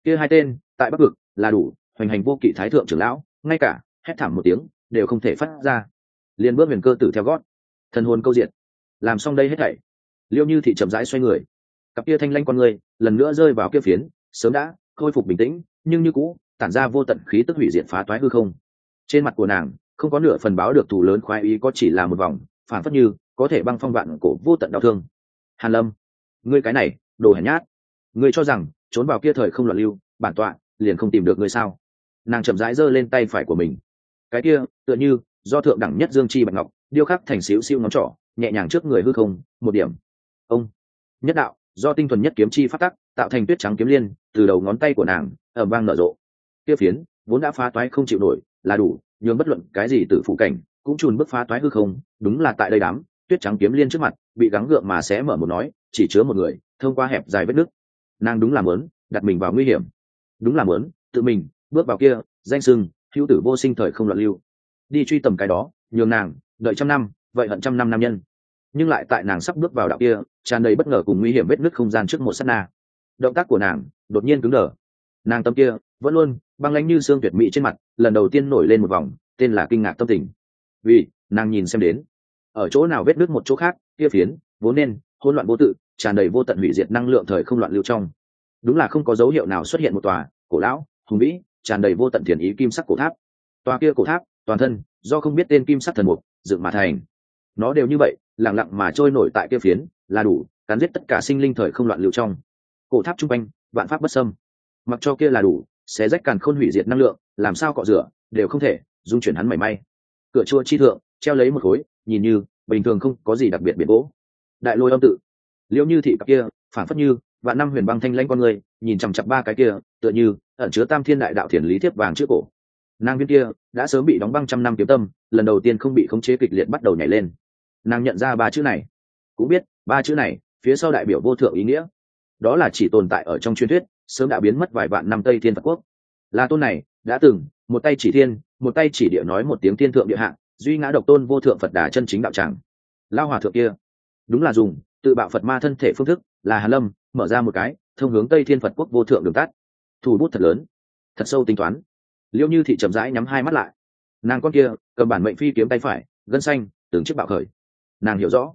Kia hai tên tại bắc vực là đủ hoành hành vô kỵ thái thượng trưởng lão ngay cả hét thảm một tiếng đều không thể phát ra. Liền bước huyền cơ tử theo gót thần hồn câu diện. Làm xong đây hết thảy liêu như thị chậm rãi xoay người. Cặp kia thanh lanh con người lần nữa rơi vào kia phiến sớm đã khôi phục bình tĩnh nhưng như cũ tản ra vô tận khí tức hủy diệt phá toái hư không. Trên mặt của nàng không có nửa phần báo được thù lớn khoái ý có chỉ là một vòng phản phất như có thể băng phong vạn cổ vô tận đau thương. Hàn lâm, ngươi cái này, đồ hèn nhát. Ngươi cho rằng, trốn vào kia thời không loạn lưu, bản tọa, liền không tìm được ngươi sao? Nàng chậm rãi giơ lên tay phải của mình. Cái kia, tựa như, do thượng đẳng nhất dương chi bạch ngọc, điêu khắc thành xíu xíu ngón trỏ, nhẹ nhàng trước người hư không, một điểm. Ông, nhất đạo, do tinh thuần nhất kiếm chi phát tắc, tạo thành tuyết trắng kiếm liên, từ đầu ngón tay của nàng ở vang nở rộ. Kia phiến, vốn đã phá toái không chịu nổi, là đủ, nhường bất luận cái gì từ phụ cảnh, cũng chùn bức phá toái hư không, đúng là tại đây đám tuyết trắng kiếm liên trước mặt bị gắng gượng mà sẽ mở một nói chỉ chứa một người thông qua hẹp dài vết nứt. Nàng đúng là lớn, đặt mình vào nguy hiểm. Đúng là lớn, tự mình bước vào kia danh sưng hữu tử vô sinh thời không loạn lưu. Đi truy tầm cái đó nhường nàng đợi trăm năm vậy hận trăm năm nam nhân. Nhưng lại tại nàng sắp bước vào đạo kia tràn đầy bất ngờ cùng nguy hiểm vết nứt không gian trước một s á t na. Động tác của nàng đột nhiên cứng đờ. Nàng tâm kia vẫn luôn băng lánh như xương tuyệt mỹ trên mặt lần đầu tiên nổi lên một vòng tên là kinh ngạc tâm tình. Vì nàng nhìn xem đến ở chỗ nào vết đứt một chỗ khác, kia phiến, vốn nên, hỗn loạn vô tự, tràn đầy vô tận hủy diệt năng lượng thời không loạn lưu trong. Đúng là không có dấu hiệu nào xuất hiện một tòa, cổ lão, hùng vĩ, tràn đầy vô tận thiền ý kim sắc cổ tháp. Tòa kia cổ tháp, toàn thân, do không biết tên kim sắc thần mục, dựng mà thành. Nó đều như vậy lẳng lặng mà trôi nổi tại kia phiến, là đủ, cắn giết tất cả sinh linh thời không loạn lưu trong. Cổ tháp trung quanh, vạn pháp bất sâm mặc cho kia là đủ, xé rách càn khôn hủy diệt năng lượng, làm sao cọ rửa, đều không thể, dung chuyển hắn mảy may. Cửa chua chi thượng treo lấy một khối, nhìn như bình thường không có gì đặc biệt biệt gỗ. Đại lôi âm tự. Liễu như thị cặp kia, phản phất như vạn năm huyền băng thanh lãnh con người, nhìn chằm chặp ba cái kia, tựa như ẩn chứa tam thiên đại đạo thiền lý thiếp vàng trước cổ. Nàng viên kia đã sớm bị đóng băng trăm năm kiếm tâm, lần đầu tiên không bị khống chế kịch liệt bắt đầu nhảy lên. Nàng nhận ra ba chữ này. Cũng biết, ba chữ này, phía sau đại biểu vô thượng ý nghĩa. Đó là chỉ tồn tại ở trong truyền thuyết, sớm đã biến mất vài vạn năm tây thiên phật quốc. Là tôn này, đã từng, một tay chỉ thiên, một tay chỉ địa nói một tiếng thiên thượng địa hạng duy ngã độc tôn vô thượng phật đà chân chính đạo tràng. Lao hòa thượng kia, đúng là dùng, tự bạo phật ma thân thể phương thức, là hà lâm, mở ra một cái, thông hướng tây thiên phật quốc vô thượng đường tắt. Thủ bút thật lớn, thật sâu tính toán. Liễu như thị chậm rãi nhắm hai mắt lại. Nàng con kia, cầm bản mệnh phi kiếm tay phải, gân xanh, từng chiếc bạo khởi. Nàng hiểu rõ,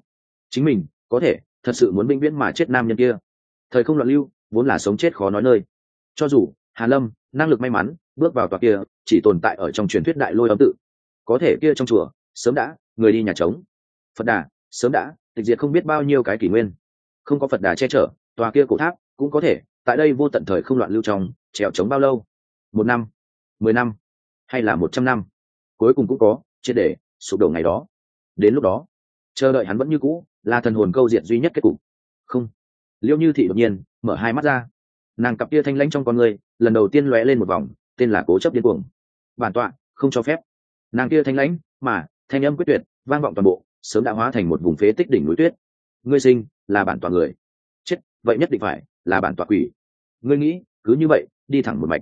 chính mình, có thể, thật sự muốn minh viễn mà chết nam nhân kia. Thời không loạn lưu, vốn là sống chết khó nói nơi. Cho dù, hà lâm, năng lực may mắn, bước vào tòa kia, chỉ tồn tại ở trong truyền thuyết đại lôi âm tự có thể kia trong chùa, sớm đã, người đi nhà trống. Phật đà, sớm đã, tịch diệt không biết bao nhiêu cái kỷ nguyên. Không có phật đà che chở, tòa kia cổ tháp cũng có thể, tại đây vô tận thời không loạn lưu trong, trèo trống bao lâu? Một năm, mười năm, hay là một trăm năm? Cuối cùng cũng có, triệt để, sụp đổ ngày đó. Đến lúc đó, chờ đợi hắn vẫn như cũ, là thần hồn câu diện duy nhất kết cục. Không. Liêu như thị đột nhiên, mở hai mắt ra. Nàng cặp kia thanh lãnh trong con người, lần đầu tiên lóe lên một vòng, tên là cố chấp điên cuồng. Bản tọa, không cho phép nàng kia thanh lãnh, mà, thanh âm quyết tuyệt, vang vọng toàn bộ, sớm đã hóa thành một vùng phế tích đỉnh núi tuyết. Ngươi sinh, là bản tọa người. Chết, vậy nhất định phải, là bản tọa quỷ. Ngươi nghĩ, cứ như vậy, đi thẳng một mạch.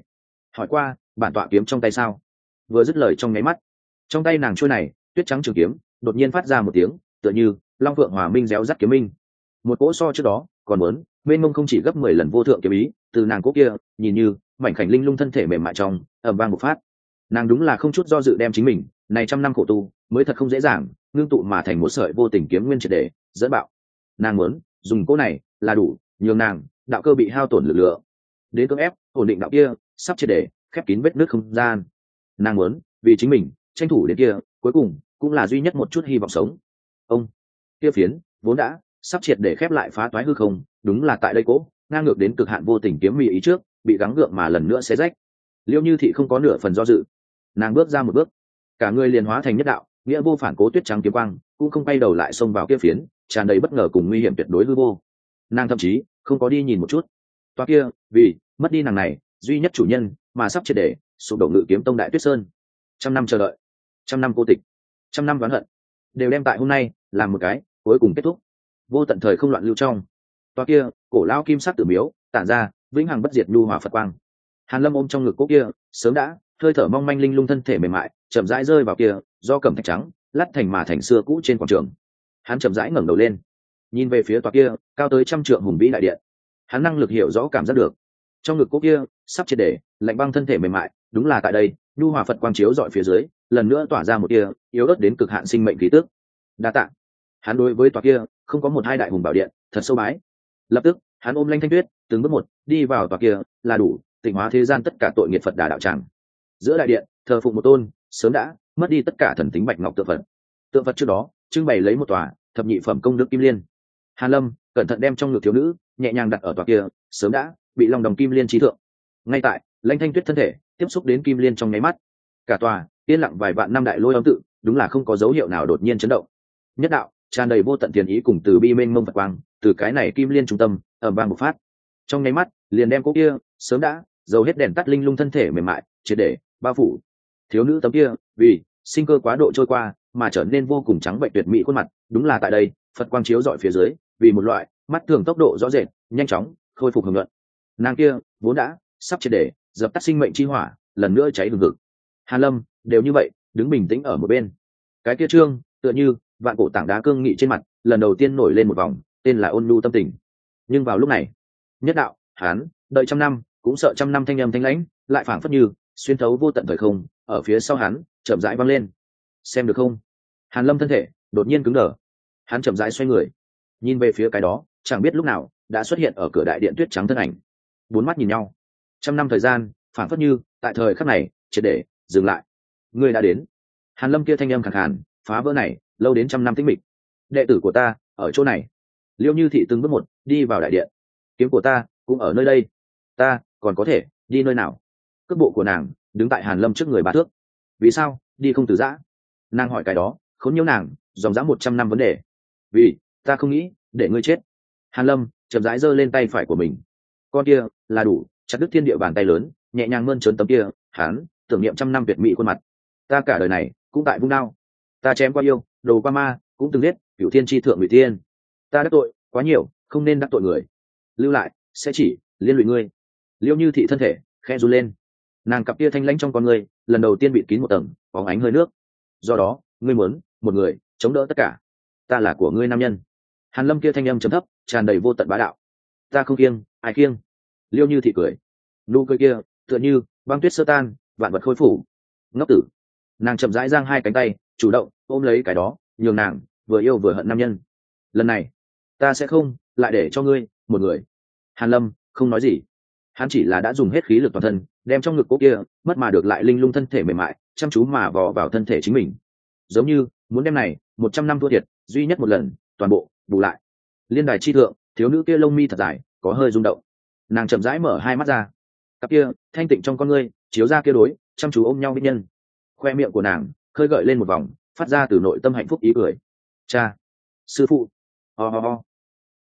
Hỏi qua, bản tọa kiếm trong tay sao? Vừa dứt lời trong nháy mắt, trong tay nàng trôi này, tuyết trắng trường kiếm, đột nhiên phát ra một tiếng, tựa như long phượng hòa minh réo rắt kiếm minh. Một cỗ so trước đó, còn muốn, mênh mông không chỉ gấp mười lần vô thượng kiếm ý, từ nàng cỗ kia, nhìn như mảnh khảnh linh lung thân thể mềm mại trong ẩm vang một phát nàng đúng là không chút do dự đem chính mình, này trăm năm khổ tu, mới thật không dễ dàng, ngưng tụ mà thành một sợi vô tình kiếm nguyên triệt đề dẫn bạo. Nàng muốn, dùng cỗ này, là đủ, nhường nàng, đạo cơ bị hao tổn lực lượng. Đến cưỡng ép, ổn định đạo kia, sắp triệt đề khép kín vết nước không gian. Nàng muốn, vì chính mình, tranh thủ đến kia, cuối cùng, cũng là duy nhất một chút hy vọng sống. Ông, kia phiến, vốn đã, sắp triệt để khép lại phá toái hư không, đúng là tại đây cỗ ngang ngược đến cực hạn vô tình kiếm mì ý trước, bị gắng gượng mà lần nữa xé rách. Liêu như thị không có nửa phần do dự nàng bước ra một bước. Cả người liền hóa thành nhất đạo, nghĩa vô phản cố tuyết trắng kiếm quang, cũng không bay đầu lại xông vào kia phiến, tràn đầy bất ngờ cùng nguy hiểm tuyệt đối hư vô. Nàng thậm chí không có đi nhìn một chút. Toa kia, vì, mất đi nàng này, duy nhất chủ nhân, mà sắp triệt để, sụp đổ ngự kiếm tông đại tuyết sơn. Trăm năm chờ đợi, trăm năm cô tịch, trăm năm đoán hận, đều đem tại hôm nay, làm một cái, cuối cùng kết thúc. Vô tận thời không loạn lưu trong. Toa kia, cổ lao kim sắc tử miếu, tản ra, vĩnh hằng bất diệt nhu hòa phật quang. Hàn lâm ôm trong ngực cố kia, sớm đã hơi thở mong manh linh lung thân thể mềm mại, chậm rãi rơi vào kia, do cầm thạch trắng, lắt thành mà thành xưa cũ trên quảng trường. Hắn chậm rãi ngẩng đầu lên. Nhìn về phía tòa kia, cao tới trăm trượng hùng vĩ đại điện. Hắn năng lực hiểu rõ cảm giác được. Trong ngực cố kia, sắp triệt để, lạnh băng thân thể mềm mại, đúng là tại đây, nhu hòa phật quang chiếu dọi phía dưới, lần nữa tỏa ra một kia yếu ớt đến cực hạn sinh mệnh khí tước đa tạ. Hắn đối với tòa kia, không có một hai đại hùng bảo điện, thật sâu bái. Lập tức, hắn ôm lanh thanh tuyết, từng bước một, đi vào tòa kia, là đủ tỉnh hóa thế gian tất cả tội nghiệt phật đà đạo tràng giữa đại điện, thờ phụng một tôn, sớm đã, mất đi tất cả thần tính bạch ngọc tượng phật. Tượng phật trước đó, trưng bày lấy một tòa, thập nhị phẩm công đức kim liên. Hàn lâm, cẩn thận đem trong ngực thiếu nữ, nhẹ nhàng đặt ở tòa kia, sớm đã, bị lòng đồng kim liên trí thượng. Ngay tại, lãnh thanh tuyết thân thể, tiếp xúc đến kim liên trong nháy mắt. Cả tòa, yên lặng vài vạn năm đại lôi âm tự, đúng là không có dấu hiệu nào đột nhiên chấn động. Nhất đạo, tràn đầy vô tận tiền ý cùng từ bi mênh mông vật quang, từ cái này kim liên trung tâm ở bang một phát. Trong nháy mắt, liền đem cô kia, sớm đã, dầu hết đèn tắt linh lung thân thể mềm mại, triệt để bao phủ. Thiếu nữ tấm kia, vì sinh cơ quá độ trôi qua mà trở nên vô cùng trắng bệnh tuyệt mỹ khuôn mặt, đúng là tại đây, phật quang chiếu dọi phía dưới, vì một loại mắt thường tốc độ rõ rệt, nhanh chóng, khôi phục hưởng luận. Nàng kia, vốn đã sắp triệt để, dập tắt sinh mệnh chi hỏa, lần nữa cháy hừng hực. Hàn lâm, đều như vậy, đứng bình tĩnh ở một bên. Cái kia trương, tựa như vạn cổ tảng đá cương nghị trên mặt, lần đầu tiên nổi lên một vòng, tên là ôn nhu tâm tình. Nhưng vào lúc này, nhất đạo hán đợi trăm năm, cũng sợ trăm năm thanh âm thanh lãnh, lại phảng phất như xuyên thấu vô tận thời không, ở phía sau hắn, chậm rãi văng lên. Xem được không? Hàn lâm thân thể đột nhiên cứng đờ. Hắn chậm rãi xoay người. Nhìn về phía cái đó, chẳng biết lúc nào đã xuất hiện ở cửa đại điện tuyết trắng thân ảnh. Bốn mắt nhìn nhau. Trăm năm thời gian, phản phất như tại thời khắc này, triệt để dừng lại. Ngươi đã đến. Hàn lâm kia thanh âm khẳng hàn phá vỡ này, lâu đến trăm năm tĩnh mịch. Đệ tử của ta, ở chỗ này. Liêu như thị từng bước một đi vào đại điện. Kiếm của ta cũng ở nơi đây. Ta còn có thể đi nơi nào? Cước bộ của nàng, đứng tại hàn lâm trước người bà thước. Vì sao? Đi không từ giã. Nàng hỏi cái đó, khốn nhiễu nàng, dòng dã một trăm năm vấn đề. Vì, ta không nghĩ, để ngươi chết. Hàn lâm chậm rãi giơ lên tay phải của mình. Con kia, là đủ, chặt đứt thiên địa bàn tay lớn, nhẹ nhàng mơn trớn tấm kia hán tưởng niệm trăm năm tuyệt mỹ khuôn mặt. Ta cả đời này, cũng tại vung đao. Ta chém qua yêu đồ qua ma, cũng từng biết cựu thiên tri thượng ngụy tiên ta đắc tội, quá nhiều, không nên đắc tội người. Lưu lại, sẽ chỉ, liên lụy ngươi. Liêu như thị thân thể khe run lên nàng cặp kia thanh lãnh trong con người lần đầu tiên bịt kín một tầng bóng ánh hơi nước. Do đó, ngươi muốn một người chống đỡ tất cả. Ta là của ngươi nam nhân. Hàn lâm kia thanh âm trầm thấp, tràn đầy vô tận bá đạo. Ta không kiêng, ai kiêng? Liêu như thị cười. Nụ cười kia, tựa như băng tuyết sơ tan, vạn vật khôi phủ ngốc tử. Nàng chậm rãi giang hai cánh tay, chủ động ôm lấy cái đó, nhường nàng vừa yêu vừa hận nam nhân. Lần này, ta sẽ không lại để cho ngươi một người. Hàn lâm không nói gì hắn chỉ là đã dùng hết khí lực toàn thân, đem trong ngực cố kia, mất mà được lại linh lung thân thể mềm mại, chăm chú mà vò vào thân thể chính mình. Giống như, muốn đem này, một trăm năm thua thiệt, duy nhất một lần, toàn bộ, bù lại. Liên đài chi thượng, thiếu nữ kia lông mi thật dài, có hơi rung động. Nàng chậm rãi mở hai mắt ra. Cặp kia, thanh tịnh trong con ngươi, chiếu ra kia đối, chăm chú ôm nhau bích nhân. Khoe miệng của nàng, khơi gợi lên một vòng, phát ra từ nội tâm hạnh phúc ý cười. Cha, sư phụ. Ho ho.